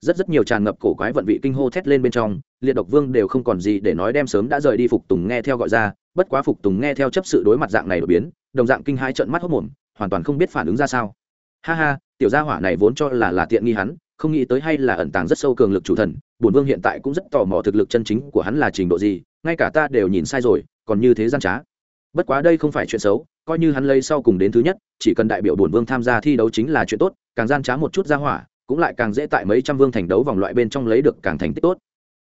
rất rất nhiều tràn ngập cổ quái vận vị kinh hô thét lên bên trong, liệt độc vương đều không còn gì để nói đem sớm đã rời đi phục tùng nghe theo gọi ra, bất quá phục tùng nghe theo chấp sự đối mặt dạng này đột biến, đồng dạng kinh hai trận mắt hốc mồm, hoàn toàn không biết phản ứng ra sao. Ha ha, tiểu gia hỏa này vốn cho là là tiện nghi hắn, không nghĩ tới hay là ẩn tàng rất sâu cường lực chủ thần, bổn vương hiện tại cũng rất tò mò thực lực chân chính của hắn là trình độ gì, ngay cả ta đều nhìn sai rồi, còn như thế gian trá. Bất quá đây không phải chuyện xấu, coi như hắn lấy sau cùng đến thứ nhất, chỉ cần đại biểu bổn vương tham gia thi đấu chính là chuyện tốt, càng gian trá một chút ra hỏa cũng lại càng dễ tại mấy trăm vương thành đấu vòng loại bên trong lấy được càng thành tích tốt.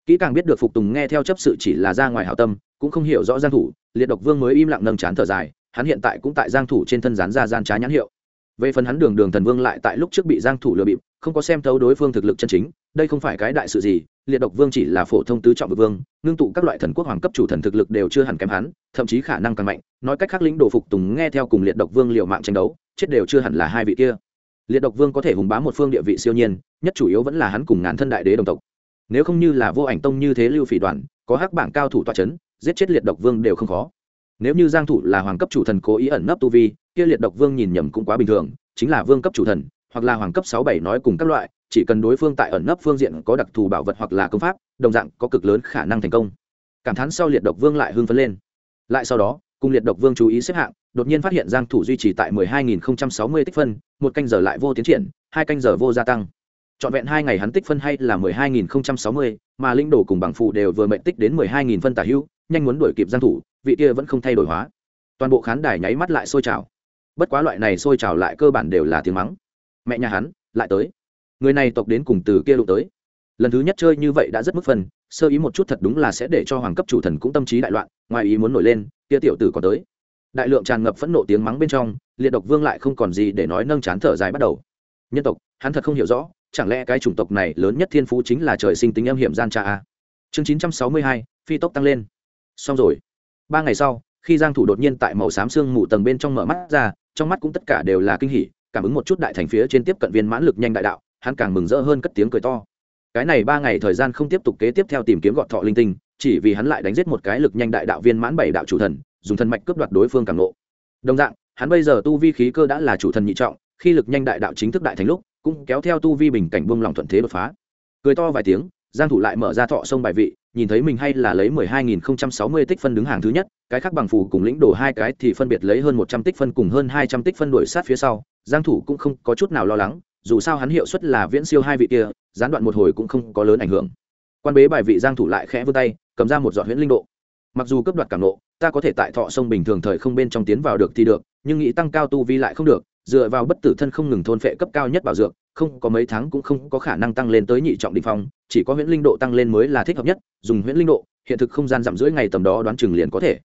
Kỹ càng biết được phục tùng nghe theo chấp sự chỉ là ra ngoài hảo tâm, cũng không hiểu rõ giang thủ, liệt độc vương mới im lặng nâng chán thở dài, hắn hiện tại cũng tại giang thủ trên thân dán ra gian trá nhãn hiệu. Về phần hắn đường đường thần vương lại tại lúc trước bị giang thủ lừa bịp, không có xem thấu đối phương thực lực chân chính, đây không phải cái đại sự gì, liệt độc vương chỉ là phổ thông tứ trọng vương, ngưng tụ các loại thần quốc hoàng cấp chủ thần thực lực đều chưa hẳn kém hắn, thậm chí khả năng càng mạnh, nói cách khác lĩnh đồ phục tùng nghe theo cùng liệt độc vương liều mạng tranh đấu, chết đều chưa hẳn là hai vị kia liệt độc vương có thể hùng bá một phương địa vị siêu nhiên, nhất chủ yếu vẫn là hắn cùng ngàn thân đại đế đồng tộc. Nếu không như là vô ảnh tông như thế lưu phỉ đoàn, có hắc bảng cao thủ toa chấn, giết chết liệt độc vương đều không khó. Nếu như giang thủ là hoàng cấp chủ thần cố ý ẩn nấp tu vi, kia liệt độc vương nhìn nhầm cũng quá bình thường, chính là vương cấp chủ thần, hoặc là hoàng cấp sáu bảy nói cùng các loại, chỉ cần đối phương tại ẩn nấp phương diện có đặc thù bảo vật hoặc là công pháp, đồng dạng có cực lớn khả năng thành công. Cảm thán sau liệt độc vương lại hưng phấn lên. Lại sau đó, cùng liệt độc vương chú ý xếp hạng đột nhiên phát hiện giang thủ duy trì tại 12.060 tích phân một canh giờ lại vô tiến triển hai canh giờ vô gia tăng. Trọn vẹn hai ngày hắn tích phân hay là 12.060, mà linh đồ cùng bằng phụ đều vừa mệnh tích đến 12.000 phân tả hữu nhanh muốn đuổi kịp giang thủ vị kia vẫn không thay đổi hóa. Toàn bộ khán đài nháy mắt lại sôi trào. Bất quá loại này sôi trào lại cơ bản đều là tiếng mắng. Mẹ nhà hắn lại tới. Người này tộc đến cùng từ kia đụng tới. Lần thứ nhất chơi như vậy đã rất mức phần sơ ý một chút thật đúng là sẽ để cho hoàng cấp chủ thần cũng tâm trí đại loạn ngoài ý muốn nổi lên kia tiểu tử còn tới đại lượng tràn ngập phẫn nộ tiếng mắng bên trong, liệt độc vương lại không còn gì để nói nâng chán thở dài bắt đầu. Nhân tộc, hắn thật không hiểu rõ, chẳng lẽ cái chủng tộc này lớn nhất thiên phú chính là trời sinh tính âm hiểm gian tra a? Chương chín trăm sáu mươi hai, phi tốc tăng lên. Xong rồi. Ba ngày sau, khi giang thủ đột nhiên tại màu xám xương mù tầng bên trong mở mắt ra, trong mắt cũng tất cả đều là kinh hỉ, cảm ứng một chút đại thành phía trên tiếp cận viên mãn lực nhanh đại đạo, hắn càng mừng rỡ hơn cất tiếng cười to. Cái này ba ngày thời gian không tiếp tục kế tiếp theo tìm kiếm gọt thọ linh tinh, chỉ vì hắn lại đánh giết một cái lực nhanh đại đạo viên mãn bảy đạo chủ thần dùng thần mạch cướp đoạt đối phương càng lộ đồng dạng, hắn bây giờ tu vi khí cơ đã là chủ thần nhị trọng, khi lực nhanh đại đạo chính thức đại thành lúc, cũng kéo theo tu vi bình cảnh buông lòng thuận thế đột phá. Cười to vài tiếng, giang thủ lại mở ra thọ sông bài vị, nhìn thấy mình hay là lấy 12.060 tích phân đứng hàng thứ nhất, cái khác bằng phù cùng lĩnh đồ hai cái thì phân biệt lấy hơn 100 tích phân cùng hơn 200 tích phân đuổi sát phía sau, giang thủ cũng không có chút nào lo lắng, dù sao hắn hiệu suất là viễn siêu hai vị kia, gián đoạn một hồi cũng không có lớn ảnh hưởng. Quan bế bài vị giang thủ lại khẽ vươn tay, cầm ra một giọt huyễn linh độ. Mặc dù cấp đoạt cảm nộ ta có thể tại thọ sông bình thường thời không bên trong tiến vào được thì được, nhưng nghĩ tăng cao tu vi lại không được, dựa vào bất tử thân không ngừng thôn phệ cấp cao nhất bảo dược, không có mấy tháng cũng không có khả năng tăng lên tới nhị trọng đỉnh phong, chỉ có huyễn linh độ tăng lên mới là thích hợp nhất, dùng huyễn linh độ, hiện thực không gian giảm rưỡi ngày tầm đó đoán chừng liền có thể.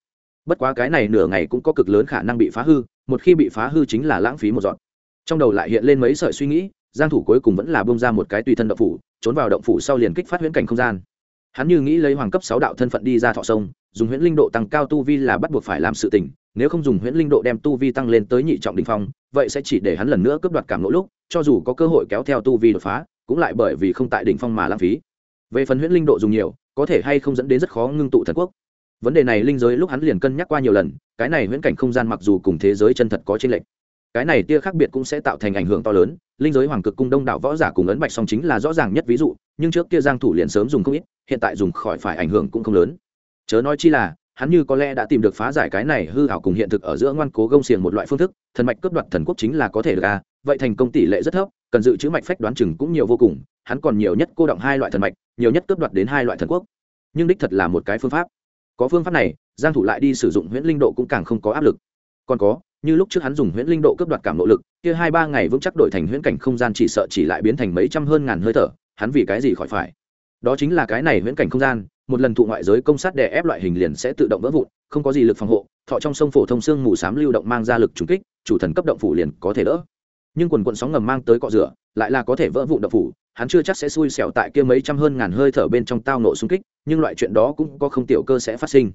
Bất quá cái này nửa ngày cũng có cực lớn khả năng bị phá hư, một khi bị phá hư chính là lãng phí một dọn trong đầu lại hiện lên mấy sợi suy nghĩ, giang thủ cuối cùng vẫn là bông ra một cái tùy thân động phủ, trốn vào động phủ sau liền kích phát huyễn cảnh không gian hắn như nghĩ lấy hoàng cấp sáu đạo thân phận đi ra thọ sông, dùng huyễn linh độ tăng cao tu vi là bắt buộc phải làm sự tình, nếu không dùng huyễn linh độ đem tu vi tăng lên tới nhị trọng đỉnh phong, vậy sẽ chỉ để hắn lần nữa cướp đoạt cảm nỗ lúc, cho dù có cơ hội kéo theo tu vi đột phá, cũng lại bởi vì không tại đỉnh phong mà lãng phí. Về phần huyễn linh độ dùng nhiều, có thể hay không dẫn đến rất khó ngưng tụ thần quốc. Vấn đề này linh giới lúc hắn liền cân nhắc qua nhiều lần, cái này huyễn cảnh không gian mặc dù cùng thế giới chân thật có tranh lệch, cái này tia khác biệt cũng sẽ tạo thành ảnh hưởng to lớn, linh giới hoàng cực cung đông đảo võ giả cùng ấn bạch song chính là rõ ràng nhất ví dụ, nhưng trước kia giang thủ liền sớm dùng không ít hiện tại dùng khỏi phải ảnh hưởng cũng không lớn. Chớ nói chi là, hắn như có lẽ đã tìm được phá giải cái này hư ảo cùng hiện thực ở giữa ngoan cố gông xiềng một loại phương thức, thần mạch cướp đoạt thần quốc chính là có thể được à vậy thành công tỷ lệ rất thấp, cần dự trữ mạch phách đoán chừng cũng nhiều vô cùng, hắn còn nhiều nhất cô động hai loại thần mạch, nhiều nhất cướp đoạt đến hai loại thần quốc. Nhưng đích thật là một cái phương pháp. Có phương pháp này, giang thủ lại đi sử dụng huyễn linh độ cũng càng không có áp lực. Còn có, như lúc trước hắn dùng huyễn linh độ cướp đoạt cảm nỗ lực, kia hai ba ngày vững chắc đổi thành huyễn cảnh không gian chỉ sợ chỉ lại biến thành mấy trăm hơn ngàn hơi thở, hắn vì cái gì khỏi phải? Đó chính là cái này huyễn cảnh không gian, một lần thụ ngoại giới công sát đè ép loại hình liền sẽ tự động vỡ vụn, không có gì lực phòng hộ, thọ trong sông phổ thông xương mù sám lưu động mang ra lực trùng kích, chủ thần cấp động phủ liền có thể đỡ. Nhưng quần quận sóng ngầm mang tới cọ rửa, lại là có thể vỡ vụn động phủ, hắn chưa chắc sẽ xui xẻo tại kia mấy trăm hơn ngàn hơi thở bên trong tao nổ xung kích, nhưng loại chuyện đó cũng có không tiểu cơ sẽ phát sinh.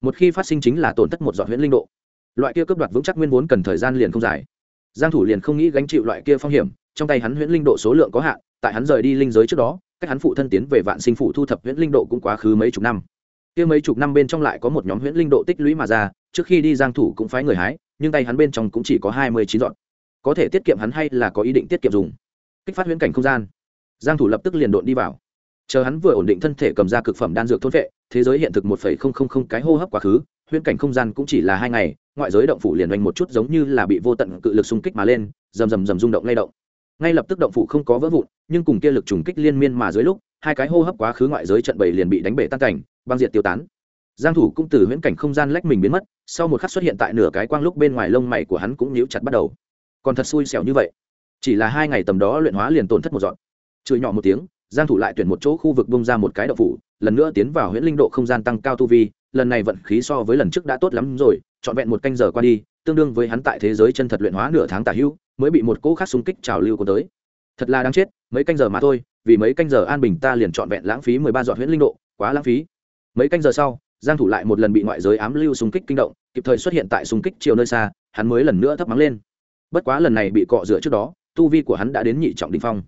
Một khi phát sinh chính là tổn thất một giọt huyễn linh độ. Loại kia cướp đoạt vững chắc nguyên vốn cần thời gian liền không dài. Giang thủ liền không nghĩ gánh chịu loại kia phong hiểm, trong tay hắn huyễn linh độ số lượng có hạn, tại hắn rời đi linh giới trước đó cách hắn phụ thân tiến về vạn sinh phụ thu thập huyễn linh độ cũng quá khứ mấy chục năm. Kia mấy chục năm bên trong lại có một nhóm huyễn linh độ tích lũy mà ra, trước khi đi giang thủ cũng phái người hái, nhưng tay hắn bên trong cũng chỉ có 29 dọn có thể tiết kiệm hắn hay là có ý định tiết kiệm dùng. Kích phát huyễn cảnh không gian. Giang thủ lập tức liền đột đi vào. Chờ hắn vừa ổn định thân thể cầm ra cực phẩm đan dược thôn vệ, thế giới hiện thực 1.000 cái hô hấp quá khứ, huyễn cảnh không gian cũng chỉ là hai ngày, ngoại giới động phủ liền đánh một chút giống như là bị vô tận cự lực xung kích mà lên, rầm rầm rầm rung động lay động ngay lập tức động phủ không có vỡ vụn, nhưng cùng kia lực trùng kích liên miên mà dưới lúc, hai cái hô hấp quá khứ ngoại giới trận bầy liền bị đánh bể tan cảnh, băng diệt tiêu tán. Giang thủ cũng từ huyễn cảnh không gian lách mình biến mất, sau một khắc xuất hiện tại nửa cái quang lúc bên ngoài lông mày của hắn cũng nhíu chặt bắt đầu. Còn thật xui xẻo như vậy. Chỉ là hai ngày tầm đó luyện hóa liền tổn thất một dọn. Chửi nhỏ một tiếng, giang thủ lại tuyển một chỗ khu vực bung ra một cái động phủ, lần nữa tiến vào huyễn linh độ không gian tăng cao tu vi, lần này vận khí so với lần trước đã tốt lắm rồi, trọn vẹn một canh giờ qua đi, tương đương với hắn tại thế giới chân thật luyện hóa nửa tháng tả hữu mới bị một cỗ khác xung kích trào lưu của tới. Thật là đáng chết, mấy canh giờ mà thôi, vì mấy canh giờ an bình ta liền trọn vẹn lãng phí mười ba dọn huyễn linh độ, quá lãng phí. Mấy canh giờ sau, giang thủ lại một lần bị ngoại giới ám lưu xung kích kinh động, kịp thời xuất hiện tại xung kích chiều nơi xa, hắn mới lần nữa thấp mắng lên. Bất quá lần này bị cọ rửa trước đó, tu vi của hắn đã đến nhị trọng đỉnh phong.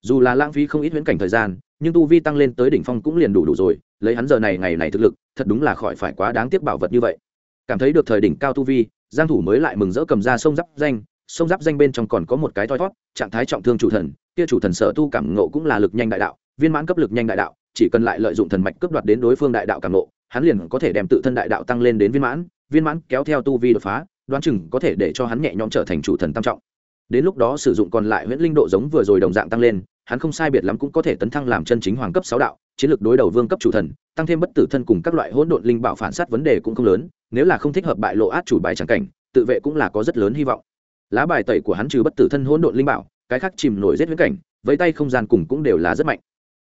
Dù là lãng phí không ít huyễn cảnh thời gian, nhưng tu vi tăng lên tới đỉnh phong cũng liền đủ đủ rồi, lấy hắn giờ này ngày này thực lực, thật đúng là khỏi phải quá đáng tiếc bảo vật như vậy. Cảm thấy được thời đỉnh cao tu vi, giang thủ mới lại mừng rỡ cầm ra sông giáp danh sông giáp danh bên trong còn có một cái thoi thoát trạng thái trọng thương chủ thần, kia chủ thần sở tu cảm ngộ cũng là lực nhanh đại đạo, viên mãn cấp lực nhanh đại đạo, chỉ cần lại lợi dụng thần mạch cướp đoạt đến đối phương đại đạo cảm ngộ, hắn liền có thể đem tự thân đại đạo tăng lên đến viên mãn viên mãn kéo theo tu vi đột phá, đoán chừng có thể để cho hắn nhẹ nhõm trở thành chủ thần tam trọng. Đến lúc đó sử dụng còn lại huyễn linh độ giống vừa rồi đồng dạng tăng lên, hắn không sai biệt lắm cũng có thể tấn thăng làm chân chính hoàng cấp sáu đạo, chiến lược đối đầu vương cấp chủ thần, tăng thêm bất tử thân cùng các loại hỗn độn linh bảo phản sát vấn đề cũng không lớn, nếu là không thích hợp bại lộ át chủ bài tràng cảnh, tự vệ cũng là có rất lớn hy vọng lá bài tẩy của hắn trừ bất tử thân hỗn độn linh bảo, cái khác chìm nổi rét viễn cảnh với tay không gian cùng cũng đều là rất mạnh.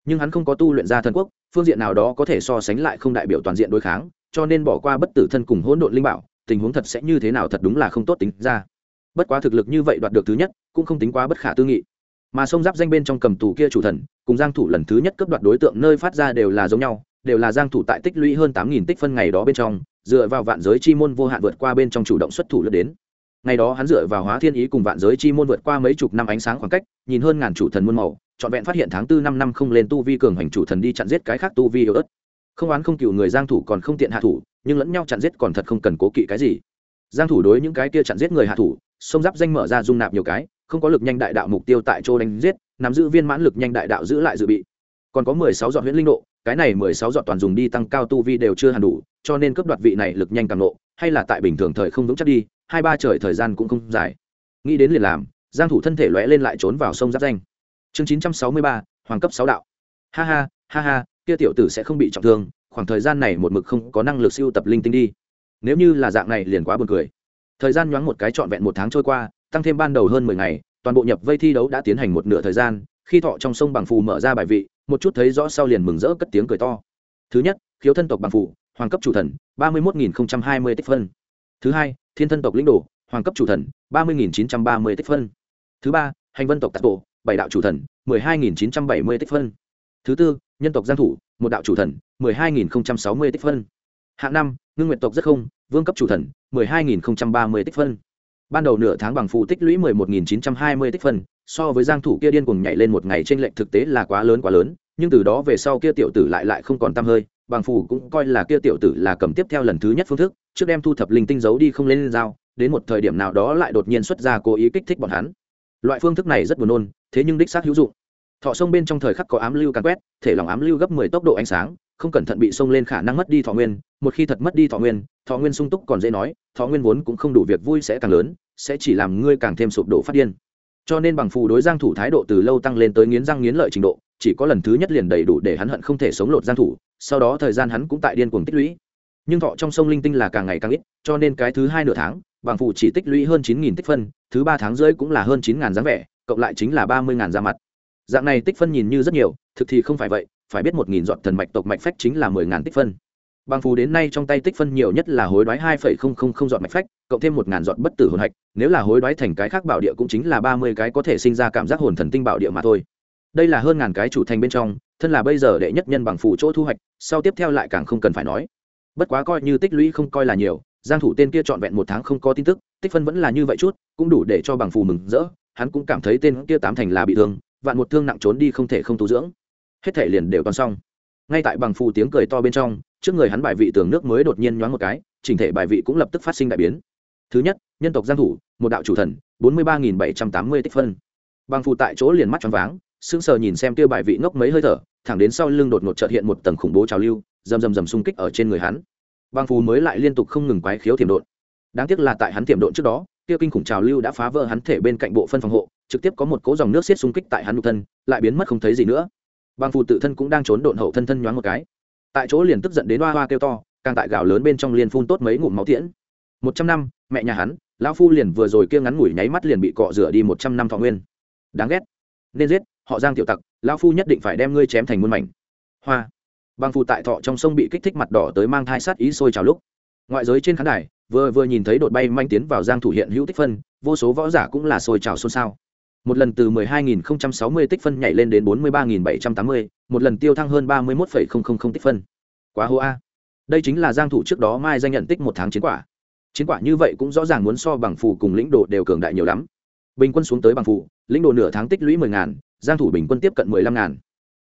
Nhưng hắn không có tu luyện ra thần quốc, phương diện nào đó có thể so sánh lại không đại biểu toàn diện đối kháng, cho nên bỏ qua bất tử thân cùng hỗn độn linh bảo, tình huống thật sẽ như thế nào thật đúng là không tốt tính ra. Bất quá thực lực như vậy đoạt được thứ nhất, cũng không tính quá bất khả tư nghị. Mà sông giáp danh bên trong cầm tù kia chủ thần, cùng giang thủ lần thứ nhất cấp đoạt đối tượng nơi phát ra đều là giống nhau, đều là giang thủ tại tích lũy hơn 8.000 tích phân ngày đó bên trong, dựa vào vạn giới chi môn vô hạn vượt qua bên trong chủ động xuất thủ lướt đến ngày đó hắn dựa vào hóa thiên ý cùng vạn giới chi môn vượt qua mấy chục năm ánh sáng khoảng cách, nhìn hơn ngàn chủ thần muôn màu, trọn vẹn phát hiện tháng tư năm năm không lên tu vi cường hành chủ thần đi chặn giết cái khác tu vi yếu ớt. Không oán không cựu người giang thủ còn không tiện hạ thủ, nhưng lẫn nhau chặn giết còn thật không cần cố kỵ cái gì. Giang thủ đối những cái kia chặn giết người hạ thủ, sông giáp danh mở ra dung nạp nhiều cái, không có lực nhanh đại đạo mục tiêu tại chỗ đánh giết, nắm giữ viên mãn lực nhanh đại đạo giữ lại dự bị. Còn có 16 giọt huyễn linh độ, cái này 16 giọt toàn dùng đi tăng cao tu vi đều chưa hẳn đủ, cho nên cấp đoạt vị này lực nhanh càng nộ hay là tại bình thường thời không vững chắc đi hai ba trời thời gian cũng không dài. Nghĩ đến liền làm giang thủ thân thể lóe lên lại trốn vào sông giáp danh. Chương 963, hoàng cấp 6 đạo. Ha ha ha ha kia tiểu tử sẽ không bị trọng thương khoảng thời gian này một mực không có năng lực siêu tập linh tinh đi. Nếu như là dạng này liền quá buồn cười. Thời gian nhoáng một cái trọn vẹn một tháng trôi qua tăng thêm ban đầu hơn mười ngày toàn bộ nhập vây thi đấu đã tiến hành một nửa thời gian khi thọ trong sông bằng phù mở ra bài vị một chút thấy rõ sau liền mừng rỡ cất tiếng cười to. Thứ nhất khiếu thân tộc bằng phù hoàng cấp chủ thần ba mươi một nghìn hai mươi tích phân. Thứ hai thiên thân tộc lĩnh đồ, hoàng cấp chủ thần, ba mươi nghìn chín trăm ba mươi tích phân. Thứ ba, hành vân tộc tạc bộ bảy đạo chủ thần, mười hai nghìn chín trăm bảy mươi tích phân. Thứ tư, nhân tộc giang thủ, một đạo chủ thần, mười hai nghìn sáu mươi tích phân. Hạng năm, ngưng nguyện tộc rất không, vương cấp chủ thần, mười hai nghìn ba mươi tích phân. Ban đầu nửa tháng bằng phụ tích lũy mười một nghìn chín trăm hai mươi tích phân, so với giang thủ kia điên cuồng nhảy lên một ngày trên lệnh thực tế là quá lớn quá lớn, nhưng từ đó về sau kia tiểu tử lại lại không còn tâm hơi bằng phù cũng coi là kia tiểu tử là cầm tiếp theo lần thứ nhất phương thức, trước đem thu thập linh tinh giấu đi không lên lên dao, đến một thời điểm nào đó lại đột nhiên xuất ra cố ý kích thích bọn hắn. Loại phương thức này rất buồn nôn, thế nhưng đích xác hữu dụng. Thọ sông bên trong thời khắc có ám lưu càn quét, thể lòng ám lưu gấp mười tốc độ ánh sáng, không cẩn thận bị sông lên khả năng mất đi thọ nguyên, một khi thật mất đi thọ nguyên thọ nguyên sung túc còn dễ nói, thọ nguyên vốn cũng không đủ việc vui sẽ càng lớn, sẽ chỉ làm ngươi càng thêm sụp đổ phát điên. Cho nên bằng phù đối giang thủ thái độ từ lâu tăng lên tới nghiến răng nghiến lợi trình độ chỉ có lần thứ nhất liền đầy đủ để hắn hận không thể sống lột giang thủ, sau đó thời gian hắn cũng tại điên cuồng tích lũy. Nhưng thọ trong sông linh tinh là càng ngày càng ít, cho nên cái thứ hai nửa tháng, bằng phù chỉ tích lũy hơn 9.000 tích phân, thứ ba tháng rưỡi cũng là hơn 9.000 dáng vẻ, cộng lại chính là 30.000 ra mặt. Dạng này tích phân nhìn như rất nhiều, thực thì không phải vậy, phải biết một nghìn dọn thần mạch tộc mạch phách chính là mười ngàn tích phân. Bằng phù đến nay trong tay tích phân nhiều nhất là hối đoái hai phẩy không không không dọn mạch phách, cộng thêm một ngàn dọn bất tử hồn hạch, nếu là hối đoái thành cái khác bảo địa cũng chính là ba mươi cái có thể sinh ra cảm giác hồn thần tinh bảo địa mà thôi đây là hơn ngàn cái chủ thành bên trong, thân là bây giờ đệ nhất nhân bằng phủ chỗ thu hoạch, sau tiếp theo lại càng không cần phải nói. Bất quá coi như tích lũy không coi là nhiều, giang thủ tên kia trọn vẹn một tháng không có tin tức, tích phân vẫn là như vậy chút, cũng đủ để cho bằng phù mừng rỡ, hắn cũng cảm thấy tên kia tám thành là bị thương, vạn một thương nặng trốn đi không thể không tu dưỡng. Hết thể liền đều toàn xong. Ngay tại bằng phù tiếng cười to bên trong, trước người hắn bài vị tường nước mới đột nhiên nhoáng một cái, chỉnh thể bài vị cũng lập tức phát sinh đại biến. Thứ nhất, nhân tộc giang thủ, một đạo chủ thần, bốn mươi ba bảy trăm tám mươi tích phân. Bằng phù tại chỗ liền mắt tròn váng sững sờ nhìn xem kia bài vị ngốc mấy hơi thở, thẳng đến sau lưng đột ngột chợt hiện một tầng khủng bố trào lưu, rầm rầm rầm xung kích ở trên người hắn. Bang phù mới lại liên tục không ngừng quái khiếu tiềm độn. Đáng tiếc là tại hắn tiềm độn trước đó, kia kinh khủng trào lưu đã phá vỡ hắn thể bên cạnh bộ phân phòng hộ, trực tiếp có một cỗ dòng nước xiết xung kích tại hắn nhục thân, lại biến mất không thấy gì nữa. Bang phù tự thân cũng đang trốn độn hậu thân thân nhoáng một cái. Tại chỗ liền tức giận đến hoa hoa kêu to, càng tại gạo lớn bên trong liền phun tốt mấy ngụm máu tiễn. Một trăm năm, mẹ nhà hắn, lão phu liền vừa rồi kia ngắn ngủi nháy mắt liền bị cọ rửa đi một trăm năm thọ nguyên. Đáng ghét. Nên giết họ giang tiểu tặc lão phu nhất định phải đem ngươi chém thành muôn mảnh. Hoa. Bằng phù tại thọ trong sông bị kích thích mặt đỏ tới mang thai sát ý sôi trào lúc. Ngoại giới trên khán đài vừa vừa nhìn thấy đột bay manh tiến vào giang thủ hiện hữu tích phân vô số võ giả cũng là sôi trào xôn xao. Một lần từ 12.060 tích phân nhảy lên đến 43.780, một lần tiêu thăng hơn 31.000 tích phân. Quá hô a. Đây chính là giang thủ trước đó mai danh nhận tích một tháng chiến quả. Chiến quả như vậy cũng rõ ràng muốn so bằng phù cùng lĩnh đồ đều cường đại nhiều lắm. Bình quân xuống tới bằng phù lĩnh đồ nửa tháng tích lũy 10.000, giang thủ bình quân tiếp cận 15.000.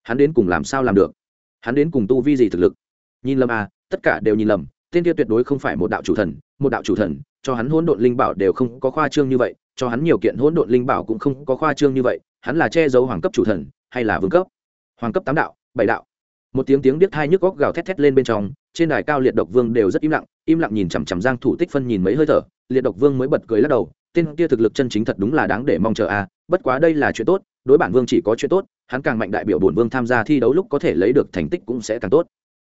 hắn đến cùng làm sao làm được? Hắn đến cùng tu vi gì thực lực? Nhìn lầm à tất cả đều nhìn lầm, tên kia tuyệt đối không phải một đạo chủ thần, một đạo chủ thần, cho hắn hỗn độn linh bảo đều không có khoa trương như vậy, cho hắn nhiều kiện hỗn độn linh bảo cũng không có khoa trương như vậy, hắn là che giấu hoàng cấp chủ thần, hay là vương cấp? Hoàng cấp tám đạo, bảy đạo. Một tiếng tiếng biết hai nhức góc gào thét thét lên bên trong, trên đài cao liệt độc vương đều rất im lặng im lặng nhìn chằm chằm giang thủ tích phân nhìn mấy hơi thở, liệt độc vương mới bật cười lắc đầu tên kia thực lực chân chính thật đúng là đáng để mong chờ a bất quá đây là chuyện tốt, đối bản vương chỉ có chuyện tốt, hắn càng mạnh đại biểu bổn vương tham gia thi đấu lúc có thể lấy được thành tích cũng sẽ càng tốt.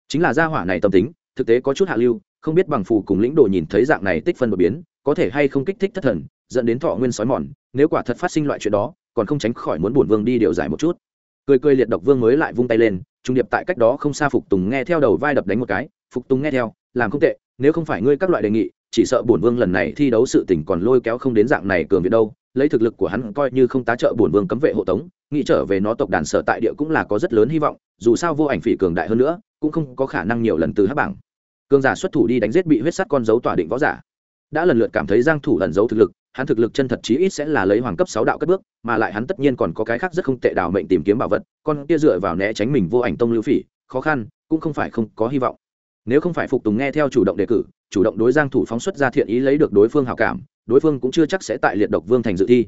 Chính là gia hỏa này tâm tính, thực tế có chút hạ lưu, không biết bằng phù cùng lĩnh đồ nhìn thấy dạng này tích phân đột biến, có thể hay không kích thích thất thần, dẫn đến thọ nguyên sói mòn, nếu quả thật phát sinh loại chuyện đó, còn không tránh khỏi muốn bổn vương đi điều giải một chút. Cười cười liệt độc vương mới lại vung tay lên, trung điệp tại cách đó không xa phục tùng nghe theo đầu vai đập đánh một cái, phục tùng nghe theo, làm không tệ, nếu không phải ngươi các loại đề nghị chỉ sợ bổn vương lần này thi đấu sự tình còn lôi kéo không đến dạng này cường viện đâu, lấy thực lực của hắn coi như không tá trợ bổn vương cấm vệ hộ tống, nghĩ trở về nó tộc đàn sở tại địa cũng là có rất lớn hy vọng, dù sao vô ảnh phỉ cường đại hơn nữa, cũng không có khả năng nhiều lần từ hát bảng. Cường giả xuất thủ đi đánh giết bị huyết sắt con dấu tỏa định võ giả. Đã lần lượt cảm thấy giang thủ ẩn giấu thực lực, hắn thực lực chân thật chí ít sẽ là lấy hoàng cấp sáu đạo cất bước, mà lại hắn tất nhiên còn có cái khác rất không tệ đào mệnh tìm kiếm bảo vật, con kia dựa vào né tránh mình vô ảnh tông lưu phỉ, khó khăn, cũng không phải không có hy vọng. Nếu không phải phục tùng nghe theo chủ động đề cử chủ động đối giang thủ phóng xuất ra thiện ý lấy được đối phương hảo cảm, đối phương cũng chưa chắc sẽ tại liệt độc vương thành dự thi.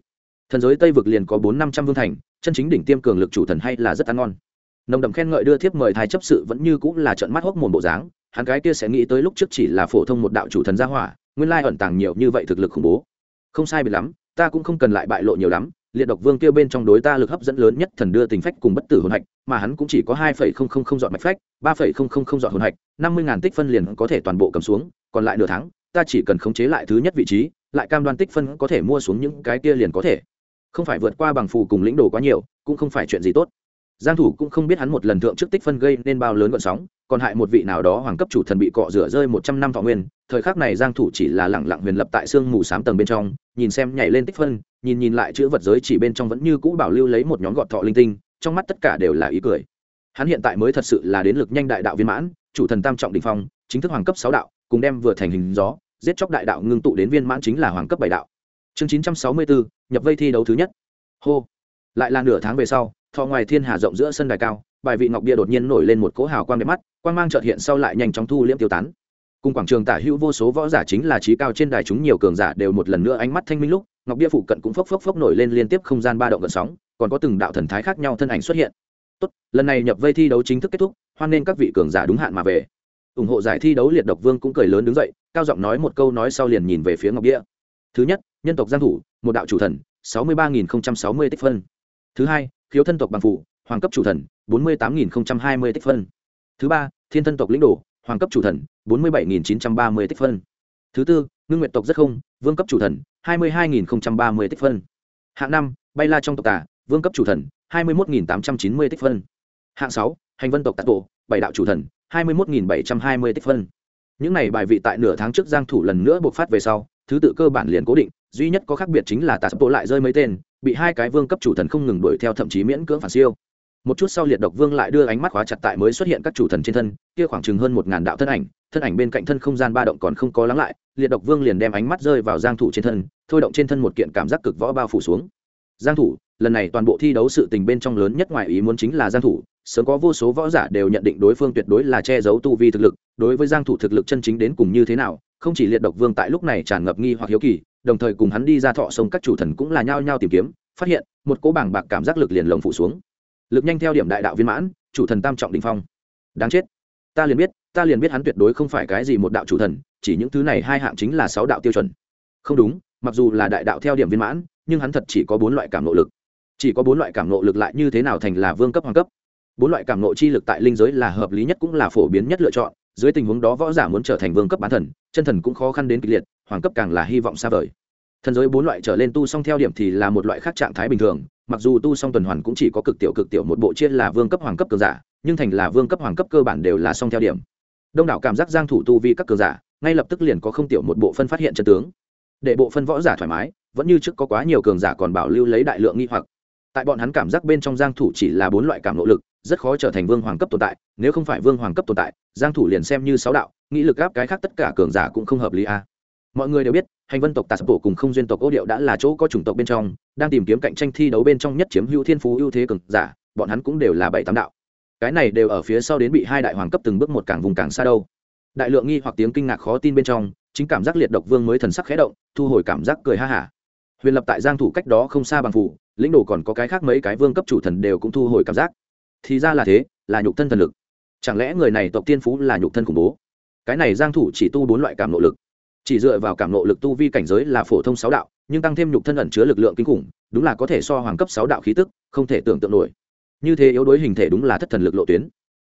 Thần giới tây vực liền có bốn năm trăm vương thành, chân chính đỉnh tiêm cường lực chủ thần hay là rất ăn ngon. Nồng đậm khen ngợi đưa thiếp mời thái chấp sự vẫn như cũng là trận mắt hốc mồm bộ dáng, hắn cái kia sẽ nghĩ tới lúc trước chỉ là phổ thông một đạo chủ thần gia hỏa, nguyên lai ẩn tàng nhiều như vậy thực lực khủng bố. Không sai biệt lắm, ta cũng không cần lại bại lộ nhiều lắm liệt độc vương kia bên trong đối ta lực hấp dẫn lớn nhất thần đưa tình phách cùng bất tử hồn hạch, mà hắn cũng chỉ có hai phẩy không không không dọn mạch phách, ba phẩy không không không dọn hồn hạch, năm mươi ngàn tích phân liền có thể toàn bộ cầm xuống, còn lại nửa tháng, ta chỉ cần khống chế lại thứ nhất vị trí, lại cam đoan tích phân có thể mua xuống những cái kia liền có thể. Không phải vượt qua bằng phù cùng lĩnh đồ quá nhiều, cũng không phải chuyện gì tốt. Giang thủ cũng không biết hắn một lần thượng trước tích phân gây nên bao lớn gợn sóng, còn hại một vị nào đó hoàng cấp chủ thần bị cọ rửa rơi một trăm năm thọ nguyên, thời khắc này giang thủ chỉ là lẳng lặng huyền lập tại xương mù sám tầng bên trong, nhìn xem nhảy lên tích phân nhìn nhìn lại chữ vật giới chỉ bên trong vẫn như cũ bảo lưu lấy một nhóm gọt thọ linh tinh trong mắt tất cả đều là ý cười. Hắn hiện tại mới thật sự là đến lực nhanh đại đạo viên mãn chủ thần tam trọng đỉnh phong chính thức hoàng cấp sáu đạo cùng đem vừa thành hình gió giết chóc đại đạo ngưng tụ đến viên mãn chính là hoàng cấp bảy đạo. Chương 964, nhập vây thi đấu thứ nhất. Hô. Lại là nửa tháng về sau thọ ngoài thiên hà rộng giữa sân đài cao bài vị ngọc bia đột nhiên nổi lên một cỗ hào quang đẹp mắt quang mang trợt hiện sau lại nhanh chóng thu liễm tiêu tán cùng quảng trường tả hữu vô số võ giả chính là trí cao trên đài chúng nhiều cường giả đều một lần nữa ánh mắt thanh minh lúc, ngọc bia phụ cận cũng phốc phốc phốc nổi lên liên tiếp không gian ba động gần sóng, còn có từng đạo thần thái khác nhau thân ảnh xuất hiện. Tốt, lần này nhập vây thi đấu chính thức kết thúc, hoan nên các vị cường giả đúng hạn mà về. Ủng hộ giải thi đấu liệt độc vương cũng cười lớn đứng dậy, cao giọng nói một câu nói sau liền nhìn về phía ngọc bia. Thứ nhất, nhân tộc giang thủ, một đạo chủ thần, sáu mươi ba nghìn sáu mươi tích phân. Thứ hai, khiếu thân tộc bằng phụ, hoàng cấp chủ thần, bốn mươi tám nghìn hai mươi tích phân. Thứ ba, thiên thân tộc lĩnh đồ hoàng cấp chủ thần, bốn mươi bảy nghìn chín trăm ba mươi tích phân. Thứ tư, ngưng nguyện tộc rất không, vương cấp chủ thần, hai mươi hai nghìn ba mươi tích phân. Hạng năm, bay la trong tộc tả vương cấp chủ thần, hai mươi một nghìn tám trăm chín mươi tích phân. Hạng sáu, hành vân tộc tạc bộ bảy đạo chủ thần, hai mươi một nghìn bảy trăm hai mươi tích phân. Những này bài vị tại nửa tháng trước giang thủ lần nữa buộc phát về sau, thứ tự cơ bản liền cố định, duy nhất có khác biệt chính là tà tổ bộ lại rơi mấy tên, bị hai cái vương cấp chủ thần không ngừng đuổi theo thậm chí miễn cưỡng phản siêu một chút sau liệt độc vương lại đưa ánh mắt khóa chặt tại mới xuất hiện các chủ thần trên thân, kia khoảng chừng hơn một ngàn đạo thân ảnh thân ảnh bên cạnh thân không gian ba động còn không có lắng lại, liệt độc vương liền đem ánh mắt rơi vào giang thủ trên thân, thôi động trên thân một kiện cảm giác cực võ bao phủ xuống. Giang thủ, lần này toàn bộ thi đấu sự tình bên trong lớn nhất ngoài ý muốn chính là giang thủ, sớm có vô số võ giả đều nhận định đối phương tuyệt đối là che giấu tu vi thực lực, đối với giang thủ thực lực chân chính đến cùng như thế nào, không chỉ liệt độc vương tại lúc này tràn ngập nghi hoặc hiếu kỳ, đồng thời cùng hắn đi ra thọ sông các chủ thần cũng là nhao nhao tìm kiếm, phát hiện, một cỗ bảng bạc cảm giác lực liền lồng phủ xuống lực nhanh theo điểm đại đạo viên mãn, chủ thần tam trọng đình phong. Đáng chết. Ta liền biết, ta liền biết hắn tuyệt đối không phải cái gì một đạo chủ thần, chỉ những thứ này hai hạng chính là sáu đạo tiêu chuẩn. Không đúng, mặc dù là đại đạo theo điểm viên mãn, nhưng hắn thật chỉ có bốn loại cảm nộ lực. Chỉ có bốn loại cảm nộ lực lại như thế nào thành là vương cấp, hoàng cấp? Bốn loại cảm nộ chi lực tại linh giới là hợp lý nhất cũng là phổ biến nhất lựa chọn, dưới tình huống đó võ giả muốn trở thành vương cấp bán thần, chân thần cũng khó khăn đến kịch liệt, hoàng cấp càng là hy vọng xa vời thần giới bốn loại trở lên tu xong theo điểm thì là một loại khác trạng thái bình thường, mặc dù tu xong tuần hoàn cũng chỉ có cực tiểu cực tiểu một bộ chia là vương cấp hoàng cấp cường giả, nhưng thành là vương cấp hoàng cấp cơ bản đều là xong theo điểm. Đông đảo cảm giác giang thủ tu vi các cường giả, ngay lập tức liền có không tiểu một bộ phân phát hiện chân tướng. Để bộ phân võ giả thoải mái, vẫn như trước có quá nhiều cường giả còn bảo lưu lấy đại lượng nghi hoặc. Tại bọn hắn cảm giác bên trong giang thủ chỉ là bốn loại cảm nỗ lực, rất khó trở thành vương hoàng cấp tồn tại, nếu không phải vương hoàng cấp tồn tại, giang thủ liền xem như sáu đạo nghĩ lực áp cái khác tất cả cường giả cũng không hợp lý a. Mọi người đều biết hành vân tộc tà sập bộ cùng không duyên tộc ô điệu đã là chỗ có chủng tộc bên trong, đang tìm kiếm cạnh tranh thi đấu bên trong nhất chiếm hữu thiên phú ưu thế cực giả, bọn hắn cũng đều là bảy tám đạo. Cái này đều ở phía sau đến bị hai đại hoàng cấp từng bước một càng vùng càng xa đâu. Đại lượng nghi hoặc tiếng kinh ngạc khó tin bên trong, chính cảm giác liệt độc vương mới thần sắc khẽ động, thu hồi cảm giác cười ha hả. Huyền lập tại giang thủ cách đó không xa bằng phủ, lĩnh đồ còn có cái khác mấy cái vương cấp chủ thần đều cũng thu hồi cảm giác. Thì ra là thế, là nhục thân thần lực. Chẳng lẽ người này tộc tiên phú là nhục thân khủng bố? Cái này giang thủ chỉ tu bốn loại cảm nội lực chỉ dựa vào cảm nộ lực tu vi cảnh giới là phổ thông sáu đạo, nhưng tăng thêm nhục thân ẩn chứa lực lượng kinh khủng, đúng là có thể so hoàng cấp sáu đạo khí tức, không thể tưởng tượng nổi. Như thế yếu đối hình thể đúng là thất thần lực lộ tuyến.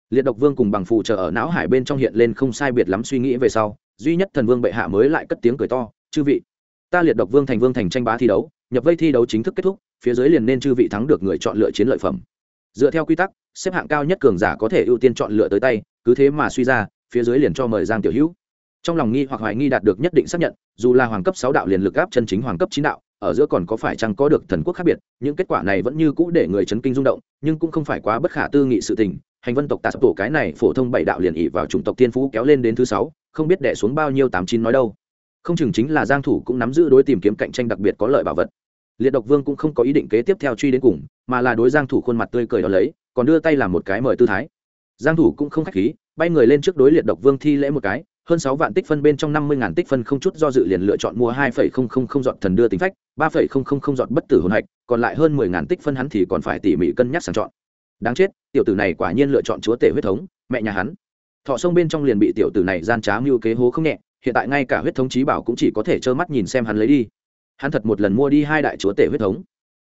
Liệt độc vương cùng bằng phù chờ ở não hải bên trong hiện lên không sai biệt lắm suy nghĩ về sau, duy nhất thần vương bệ hạ mới lại cất tiếng cười to, chư vị, ta liệt độc vương thành vương thành tranh bá thi đấu, nhập vây thi đấu chính thức kết thúc, phía dưới liền nên chư vị thắng được người chọn lựa chiến lợi phẩm. Dựa theo quy tắc, xếp hạng cao nhất cường giả có thể ưu tiên chọn lựa tới tay, cứ thế mà suy ra, phía dưới liền cho mời giang tiểu hữu trong lòng nghi hoặc hoài nghi đạt được nhất định xác nhận, dù là hoàng cấp sáu đạo liền lực áp chân chính hoàng cấp chín đạo, ở giữa còn có phải chăng có được thần quốc khác biệt, những kết quả này vẫn như cũ để người chấn kinh rung động, nhưng cũng không phải quá bất khả tư nghị sự tình. Hành vân tộc tạ sập tổ cái này phổ thông bảy đạo liền ỉ vào chủng tộc tiên phú kéo lên đến thứ sáu, không biết đẻ xuống bao nhiêu tám chín nói đâu. Không chừng chính là giang thủ cũng nắm giữ đối tìm kiếm cạnh tranh đặc biệt có lợi bảo vật. Liệt độc vương cũng không có ý định kế tiếp theo truy đến cùng, mà là đối giang thủ khuôn mặt tươi cười đó lấy, còn đưa tay làm một cái mời tư thái. Giang thủ cũng không khách khí, bay người lên trước đối liệt độc vương thi lễ một cái hơn sáu vạn tích phân bên trong năm mươi ngàn tích phân không chút do dự liền lựa chọn mua hai phẩy không không không dọn thần đưa tính phách, ba phẩy không không không dọn bất tử hồn hạch, còn lại hơn mười ngàn tích phân hắn thì còn phải tỉ mỉ cân nhắc sàng chọn. Đáng chết, tiểu tử này quả nhiên lựa chọn chúa tể huyết thống, mẹ nhà hắn. Thọ sông bên trong liền bị tiểu tử này gian trá mưu kế hố không nhẹ, hiện tại ngay cả huyết thống trí bảo cũng chỉ có thể trơ mắt nhìn xem hắn lấy đi. Hắn thật một lần mua đi hai đại chúa tể huyết thống.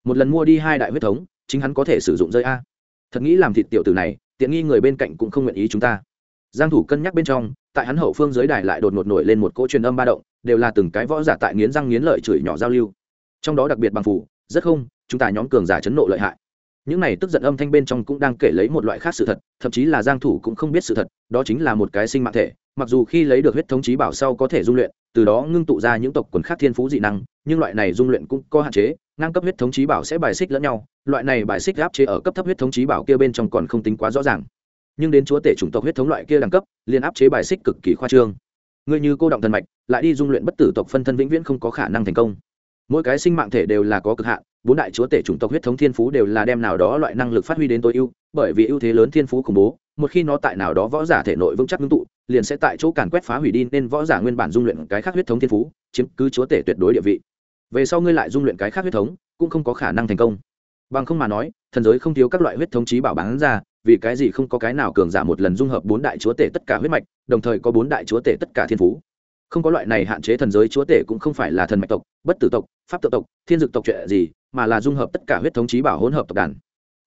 Một lần mua đi hai đại huyết thống, chính hắn có thể sử dụng rơi a. Thật nghĩ làm thịt tiểu tử này, tiện nghi người bên cạnh cũng không nguyện ý chúng ta. Giang thủ cân nhắc bên trong tại hắn hậu phương dưới đài lại đột ngột nổi lên một cỗ truyền âm ba động, đều là từng cái võ giả tại nghiến răng nghiến lợi chửi nhỏ giao lưu. Trong đó đặc biệt bằng phủ, rất không, chúng ta nhóm cường giả chấn nộ lợi hại. Những này tức giận âm thanh bên trong cũng đang kể lấy một loại khác sự thật, thậm chí là giang thủ cũng không biết sự thật, đó chính là một cái sinh mạng thể, mặc dù khi lấy được huyết thống trí bảo sau có thể dung luyện, từ đó ngưng tụ ra những tộc quần khác thiên phú dị năng, nhưng loại này dung luyện cũng có hạn chế, ngang cấp huyết thống trí bảo sẽ bài xích lẫn nhau, loại này bài xích áp chế ở cấp thấp huyết thống trí bảo kia bên trong còn không tính quá rõ ràng nhưng đến chúa tể chủng tộc huyết thống loại kia đẳng cấp, liền áp chế bài xích cực kỳ khoa trương. Người như cô động thần mạch, lại đi dung luyện bất tử tộc phân thân vĩnh viễn không có khả năng thành công. Mỗi cái sinh mạng thể đều là có cực hạn, bốn đại chúa tể chủng tộc huyết thống thiên phú đều là đem nào đó loại năng lực phát huy đến tối ưu, bởi vì ưu thế lớn thiên phú khủng bố, một khi nó tại nào đó võ giả thể nội vững chắc ngưng tụ, liền sẽ tại chỗ càn quét phá hủy đi nên võ giả nguyên bản dung luyện cái khác huyết thống thiên phú, chiếm cứ chúa tể tuyệt đối địa vị. Về sau ngươi lại dung luyện cái khác huyết thống, cũng không có khả năng thành công. Bằng không mà nói, thần giới không thiếu các loại huyết thống trí bảo bán ra vì cái gì không có cái nào cường giả một lần dung hợp bốn đại chúa tể tất cả huyết mạch, đồng thời có bốn đại chúa tể tất cả thiên phú. Không có loại này hạn chế thần giới chúa tể cũng không phải là thần mạch tộc, bất tử tộc, pháp tự tộc, thiên dực tộc chuyện gì, mà là dung hợp tất cả huyết thống trí bảo hỗn hợp tộc đàn.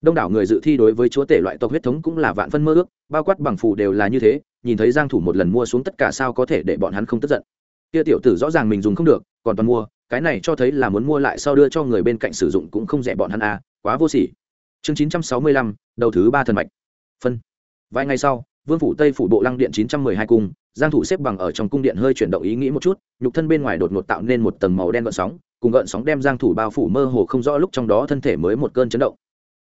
Đông đảo người dự thi đối với chúa tể loại tộc huyết thống cũng là vạn phân mơ ước, bao quát bằng phủ đều là như thế, nhìn thấy giang thủ một lần mua xuống tất cả sao có thể để bọn hắn không tức giận. Kia tiểu tử rõ ràng mình dùng không được, còn toàn mua, cái này cho thấy là muốn mua lại sau đưa cho người bên cạnh sử dụng cũng không rẻ bọn hắn à quá vô sỉ chương 965, đầu thứ ba thần mạch. Phân. Vài ngày sau vương phủ tây phủ bộ lăng điện 912 cung giang thủ xếp bằng ở trong cung điện hơi chuyển động ý nghĩ một chút nhục thân bên ngoài đột ngột tạo nên một tầng màu đen gợn sóng cùng gợn sóng đem giang thủ bao phủ mơ hồ không rõ lúc trong đó thân thể mới một cơn chấn động.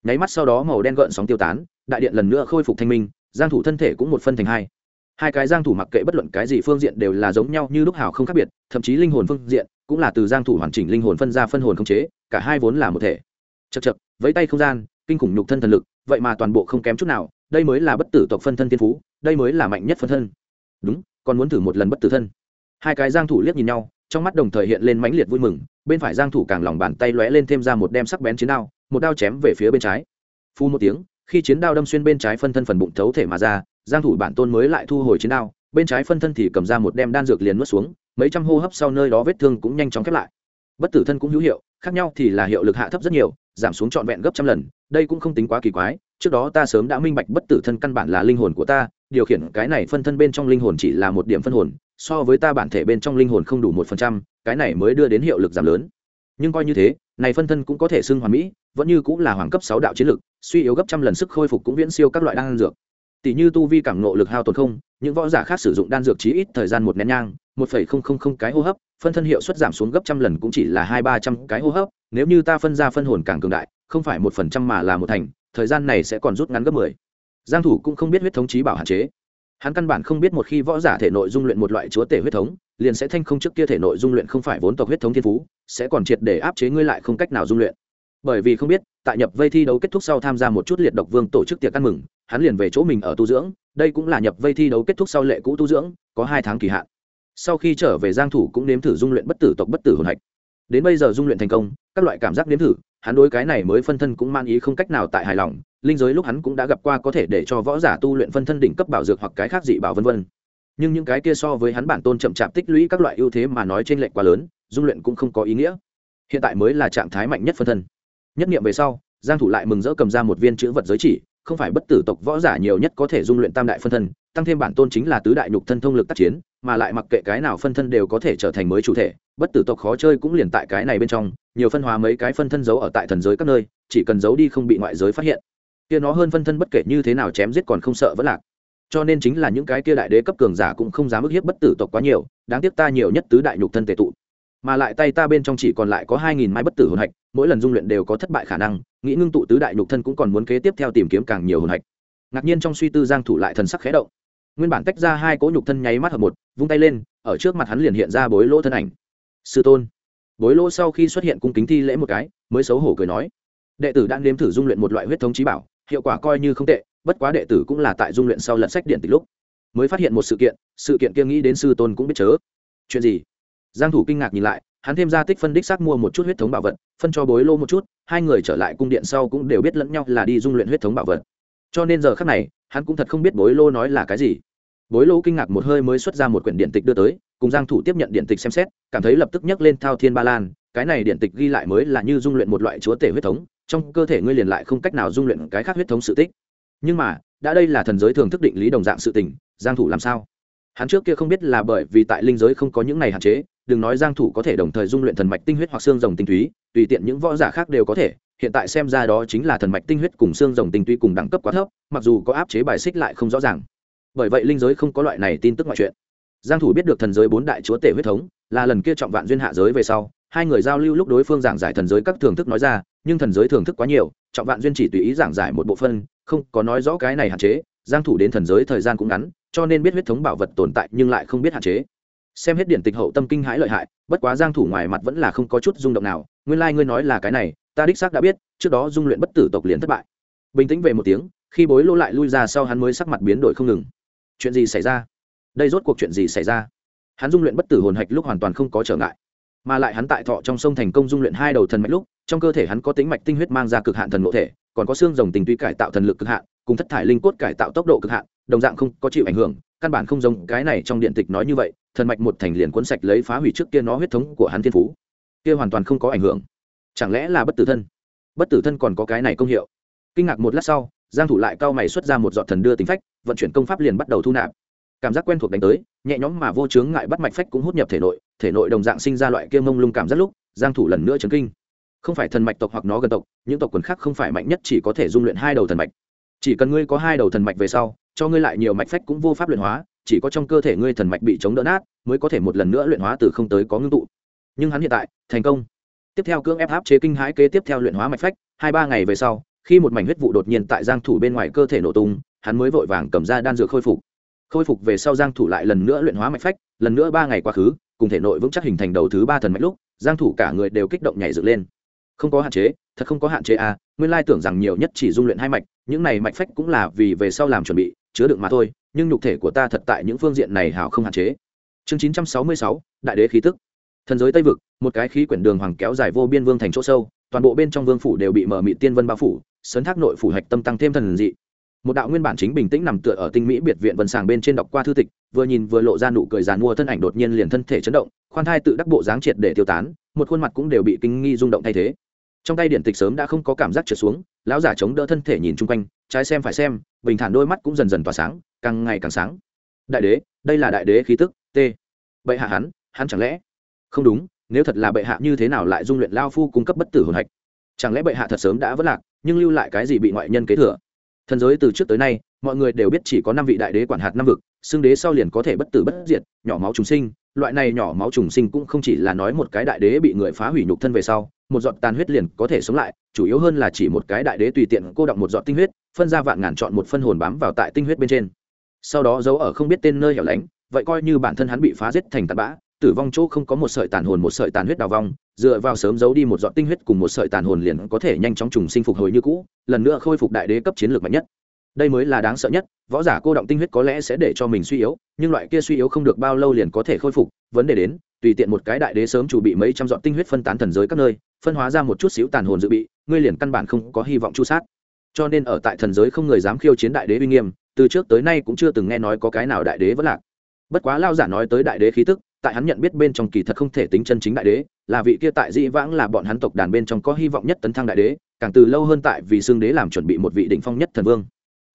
Nháy mắt sau đó màu đen gợn sóng tiêu tán đại điện lần nữa khôi phục thanh minh giang thủ thân thể cũng một phân thành hai. Hai cái giang thủ mặc kệ bất luận cái gì phương diện đều là giống nhau như lúc hào không khác biệt thậm chí linh hồn phương diện cũng là từ giang thủ hoàn chỉnh linh hồn phân ra phân hồn không chế cả hai vốn là một thể. Chật chật với tay không gian kinh khủng nhục thân thần lực, vậy mà toàn bộ không kém chút nào, đây mới là bất tử tộc phân thân tiên phú, đây mới là mạnh nhất phân thân. Đúng, còn muốn thử một lần bất tử thân. Hai cái giang thủ liếc nhìn nhau, trong mắt đồng thời hiện lên mãnh liệt vui mừng, bên phải giang thủ càng lòng bàn tay lóe lên thêm ra một đem sắc bén chiến đao, một đao chém về phía bên trái. Phu một tiếng, khi chiến đao đâm xuyên bên trái phân thân phần bụng thấu thể mà ra, giang thủ bản tôn mới lại thu hồi chiến đao, bên trái phân thân thì cầm ra một đem đan dược liền nuốt xuống, mấy trăm hô hấp sau nơi đó vết thương cũng nhanh chóng khép lại. Bất tử thân cũng hữu hiệu, khác nhau thì là hiệu lực hạ thấp rất nhiều, giảm xuống trọn vẹn gấp trăm lần đây cũng không tính quá kỳ quái, trước đó ta sớm đã minh bạch bất tử thân căn bản là linh hồn của ta, điều khiển cái này phân thân bên trong linh hồn chỉ là một điểm phân hồn, so với ta bản thể bên trong linh hồn không đủ một phần trăm, cái này mới đưa đến hiệu lực giảm lớn. Nhưng coi như thế, này phân thân cũng có thể xưng hoàn mỹ, vẫn như cũng là hoàng cấp sáu đạo chiến lực, suy yếu gấp trăm lần sức khôi phục cũng viễn siêu các loại đan dược. Tỷ như tu vi cảm nộ lực hao tồn không, những võ giả khác sử dụng đan dược chí ít thời gian một nén nhang, một phẩy không không không cái hô hấp, phân thân hiệu suất giảm xuống gấp trăm lần cũng chỉ là hai ba trăm cái hô hấp, nếu như ta phân ra phân hồn càng cường đại không phải một phần trăm mà là một thành, thời gian này sẽ còn rút ngắn gấp mười. Giang thủ cũng không biết huyết thống trí bảo hạn chế. Hắn căn bản không biết một khi võ giả thể nội dung luyện một loại chúa tể huyết thống, liền sẽ thanh không trước kia thể nội dung luyện không phải vốn tộc huyết thống thiên phú, sẽ còn triệt để áp chế ngươi lại không cách nào dung luyện. Bởi vì không biết, tại nhập vây thi đấu kết thúc sau tham gia một chút liệt độc vương tổ chức tiệc ăn mừng, hắn liền về chỗ mình ở tu dưỡng, đây cũng là nhập vây thi đấu kết thúc sau lệ cũ tu dưỡng, có hai tháng kỳ hạn. Sau khi trở về giang thủ cũng nếm thử dung luyện bất tử tộc bất tử hồn hạch đến bây giờ dung luyện thành công, các loại cảm giác nếm thử, hắn đối cái này mới phân thân cũng man ý không cách nào tại hài lòng, linh giới lúc hắn cũng đã gặp qua có thể để cho võ giả tu luyện phân thân đỉnh cấp bảo dược hoặc cái khác dị bảo vân vân. Nhưng những cái kia so với hắn bản tôn chậm chạp tích lũy các loại ưu thế mà nói trên lệnh quá lớn, dung luyện cũng không có ý nghĩa. Hiện tại mới là trạng thái mạnh nhất phân thân. Nhất nghiệm về sau, giang thủ lại mừng rỡ cầm ra một viên chữ vật giới chỉ, không phải bất tử tộc võ giả nhiều nhất có thể dung luyện tam đại phân thân, tăng thêm bản tôn chính là tứ đại nhục thân thông lực tác chiến, mà lại mặc kệ cái nào phân thân đều có thể trở thành mới chủ thể bất tử tộc khó chơi cũng liền tại cái này bên trong, nhiều phân hóa mấy cái phân thân giấu ở tại thần giới các nơi, chỉ cần giấu đi không bị ngoại giới phát hiện. Kia nó hơn phân thân bất kể như thế nào chém giết còn không sợ vẫn lạc. Cho nên chính là những cái kia đại đế cấp cường giả cũng không dám ức hiếp bất tử tộc quá nhiều, đáng tiếc ta nhiều nhất tứ đại nhục thân tệ tụ. Mà lại tay ta bên trong chỉ còn lại có hai nghìn mai bất tử hồn hạch, mỗi lần dung luyện đều có thất bại khả năng, nghĩ ngưng tụ tứ đại nhục thân cũng còn muốn kế tiếp theo tìm kiếm càng nhiều hồn hạch. Ngạc nhiên trong suy tư giang thủ lại thần sắc khẽ động. Nguyên bản tách ra hai cỗ nhục thân nháy mắt hợp một, vung tay lên, ở trước mặt hắn liền hiện ra bối lỗ thân ảnh sư tôn. Bối lỗ sau khi xuất hiện cung kính thi lễ một cái, mới xấu hổ cười nói. Đệ tử đang nếm thử dung luyện một loại huyết thống trí bảo, hiệu quả coi như không tệ, bất quá đệ tử cũng là tại dung luyện sau lật sách điện tịch lúc. Mới phát hiện một sự kiện sự kiện kia nghĩ đến sư tôn cũng biết chớ. Chuyện gì? Giang thủ kinh ngạc nhìn lại, hắn thêm ra tích phân đích xác mua một chút huyết thống bảo vật, phân cho bối lô một chút, hai người trở lại cung điện sau cũng đều biết lẫn nhau là đi dung luyện huyết thống bảo vật. Cho nên giờ khắc này, hắn cũng thật không biết bối lô nói là cái gì. Bối lô kinh ngạc một hơi mới xuất ra một quyển điện tịch đưa tới cùng giang thủ tiếp nhận điện tịch xem xét, cảm thấy lập tức nhấc lên thao thiên ba lan. Cái này điện tịch ghi lại mới là như dung luyện một loại chúa tể huyết thống, trong cơ thể ngươi liền lại không cách nào dung luyện cái khác huyết thống sự tích. Nhưng mà, đã đây là thần giới thường thức định lý đồng dạng sự tình, giang thủ làm sao? Hắn trước kia không biết là bởi vì tại linh giới không có những này hạn chế, đừng nói giang thủ có thể đồng thời dung luyện thần mạch tinh huyết hoặc xương rồng tinh túy, tùy tiện những võ giả khác đều có thể, hiện tại xem ra đó chính là thần mạch tinh huyết cùng xương rồng tinh túy cùng đẳng cấp quá thấp, mặc dù có áp chế bài xích lại không rõ ràng. Bởi vậy linh giới không có loại này tin tức ngoại chuyện giang thủ biết được thần giới bốn đại chúa tể huyết thống, là lần kia trọng vạn duyên hạ giới về sau, hai người giao lưu lúc đối phương giảng giải thần giới các thưởng thức nói ra, nhưng thần giới thưởng thức quá nhiều, trọng vạn duyên chỉ tùy ý giảng giải một bộ phân, không có nói rõ cái này hạn chế, giang thủ đến thần giới thời gian cũng ngắn, cho nên biết huyết thống bảo vật tồn tại nhưng lại không biết hạn chế. Xem hết điển tịch hậu tâm kinh hãi lợi hại, bất quá giang thủ ngoài mặt vẫn là không có chút rung động nào, nguyên lai like ngươi nói là cái này, ta đích xác đã biết, trước đó dung luyện bất tử tộc liền thất bại. Bình tĩnh về một tiếng, khi bối lô lại lui ra sau hắn mới sắc mặt biến đổi không ngừng. Chuyện gì xảy ra? Đây rốt cuộc chuyện gì xảy ra? Hắn dung luyện bất tử hồn hạch lúc hoàn toàn không có trở ngại. Mà lại hắn tại thọ trong sông thành công dung luyện hai đầu thần mạch lúc, trong cơ thể hắn có tính mạch tinh huyết mang ra cực hạn thần ngộ thể, còn có xương rồng tình tuy cải tạo thần lực cực hạn, cùng thất thải linh cốt cải tạo tốc độ cực hạn, đồng dạng không có chịu ảnh hưởng, căn bản không giống cái này trong điện tịch nói như vậy, thần mạch một thành liền cuốn sạch lấy phá hủy trước kia nó huyết thống của hắn thiên phú. Kia hoàn toàn không có ảnh hưởng. Chẳng lẽ là bất tử thân? Bất tử thân còn có cái này công hiệu. Kinh ngạc một lát sau, giang thủ lại cao mày xuất ra một giọt thần đưa tính phách, vận chuyển công pháp liền bắt đầu thu nạp cảm giác quen thuộc đánh tới, nhẹ nhõm mà vô chướng ngại bắt mạch phách cũng hút nhập thể nội thể nội đồng dạng sinh ra loại kia mông lung cảm giác lúc, giang thủ lần nữa chấn kinh. Không phải thần mạch tộc hoặc nó gần tộc, những tộc quần khác không phải mạnh nhất chỉ có thể dung luyện hai đầu thần mạch. Chỉ cần ngươi có hai đầu thần mạch về sau, cho ngươi lại nhiều mạch phách cũng vô pháp luyện hóa, chỉ có trong cơ thể ngươi thần mạch bị chống đỡ nát, mới có thể một lần nữa luyện hóa từ không tới có ngưng tụ. Nhưng hắn hiện tại, thành công. Tiếp theo cưỡng ép áp chế kinh hãi kế tiếp theo luyện hóa mạch phách, hai ba ngày về sau, khi một mảnh huyết vụ đột nhiên tại giang thủ bên ngoài cơ thể nổ tung, hắn mới vội vàng cầm ra đan dược khôi phục khôi phục về sau giang thủ lại lần nữa luyện hóa mạch phách lần nữa ba ngày quá khứ cùng thể nội vững chắc hình thành đầu thứ ba thần mạch lúc giang thủ cả người đều kích động nhảy dựng lên. Không có hạn chế thật không có hạn chế à nguyên lai tưởng rằng nhiều nhất chỉ dung luyện hai mạch những này mạch phách cũng là vì về sau làm chuẩn bị chứa đựng mà thôi nhưng nhục thể của ta thật tại những phương diện này hảo không hạn chế. Chương 966, đại đế khí tức. Thần giới tây vực một cái khí quyển đường hoàng kéo dài vô biên vương thành chỗ sâu toàn bộ bên trong vương phủ đều bị mở mịt tiên vân bao phủ sấn thác nội phủ hạch tâm tăng thêm thần dị một đạo nguyên bản chính bình tĩnh nằm tựa ở tinh mỹ biệt viện vân sàng bên trên đọc qua thư tịch, vừa nhìn vừa lộ ra nụ cười giàn mua thân ảnh đột nhiên liền thân thể chấn động, khoan thai tự đắc bộ dáng triệt để tiêu tán, một khuôn mặt cũng đều bị kinh nghi rung động thay thế. Trong tay điện tịch sớm đã không có cảm giác trượt xuống, lão giả chống đỡ thân thể nhìn chung quanh, trái xem phải xem, bình thản đôi mắt cũng dần dần tỏa sáng, càng ngày càng sáng. Đại đế, đây là đại đế khí tức, t. Bệ hạ hắn hắn chẳng lẽ? Không đúng, nếu thật là bệ hạ như thế nào lại dung luyện lao phu cung cấp bất tử hồn hạch? Chẳng lẽ bệ hạ thật sớm đã vất lạc, nhưng lưu lại cái gì bị ngoại nhân kế thừa? Thần giới từ trước tới nay, mọi người đều biết chỉ có năm vị đại đế quản hạt năm vực, xưng đế sau liền có thể bất tử bất diệt, nhỏ máu trùng sinh. Loại này nhỏ máu trùng sinh cũng không chỉ là nói một cái đại đế bị người phá hủy nhục thân về sau, một giọt tàn huyết liền có thể sống lại, chủ yếu hơn là chỉ một cái đại đế tùy tiện cô động một giọt tinh huyết, phân ra vạn ngàn chọn một phân hồn bám vào tại tinh huyết bên trên. Sau đó giấu ở không biết tên nơi hẻo lánh, vậy coi như bản thân hắn bị phá giết thành tạt bã tử vong chỗ không có một sợi tàn hồn, một sợi tàn huyết đào vong, dựa vào sớm giấu đi một dọn tinh huyết cùng một sợi tàn hồn liền có thể nhanh chóng trùng sinh phục hồi như cũ, lần nữa khôi phục đại đế cấp chiến lược mạnh nhất. Đây mới là đáng sợ nhất, võ giả cô động tinh huyết có lẽ sẽ để cho mình suy yếu, nhưng loại kia suy yếu không được bao lâu liền có thể khôi phục, vấn đề đến, tùy tiện một cái đại đế sớm chủ bị mấy trăm dọn tinh huyết phân tán thần giới các nơi, phân hóa ra một chút xíu tàn hồn dự bị, ngươi liền căn bản không có hy vọng chu sát. Cho nên ở tại thần giới không người dám khiêu chiến đại đế uy nghiêm, từ trước tới nay cũng chưa từng nghe nói có cái nào đại đế vẫn lạc. Bất quá lao giả nói tới đại đế khí tức tại hắn nhận biết bên trong kỳ thật không thể tính chân chính đại đế, là vị kia tại dĩ vãng là bọn hắn tộc đàn bên trong có hy vọng nhất tấn thăng đại đế, càng từ lâu hơn tại vì xương đế làm chuẩn bị một vị đỉnh phong nhất thần vương.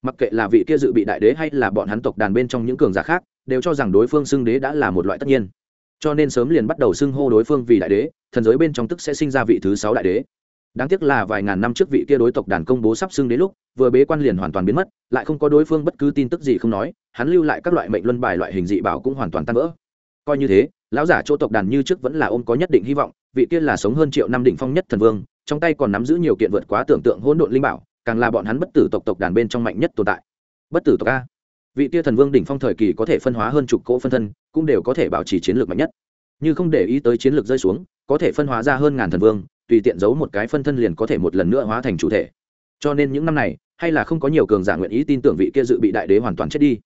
Mặc kệ là vị kia dự bị đại đế hay là bọn hắn tộc đàn bên trong những cường giả khác, đều cho rằng đối phương xương đế đã là một loại tất nhiên. Cho nên sớm liền bắt đầu xưng hô đối phương vì đại đế, thần giới bên trong tức sẽ sinh ra vị thứ sáu đại đế. Đáng tiếc là vài ngàn năm trước vị kia đối tộc đàn công bố sắp xưng đế lúc, vừa bế quan liền hoàn toàn biến mất, lại không có đối phương bất cứ tin tức gì không nói, hắn lưu lại các loại mệnh luân bài loại hình dị bảo cũng hoàn toàn tan vỡ coi như thế, lão giả chỗ tộc đàn như trước vẫn là ôm có nhất định hy vọng, vị kia là sống hơn triệu năm đỉnh phong nhất thần vương, trong tay còn nắm giữ nhiều kiện vượt quá tưởng tượng hỗn độn linh bảo, càng là bọn hắn bất tử tộc tộc đàn bên trong mạnh nhất tồn tại. Bất tử tộc a. Vị kia thần vương đỉnh phong thời kỳ có thể phân hóa hơn chục cỗ phân thân, cũng đều có thể bảo trì chiến lược mạnh nhất. Như không để ý tới chiến lược rơi xuống, có thể phân hóa ra hơn ngàn thần vương, tùy tiện giấu một cái phân thân liền có thể một lần nữa hóa thành chủ thể. Cho nên những năm này, hay là không có nhiều cường giả nguyện ý tin tưởng vị kia dự bị đại đế hoàn toàn chết đi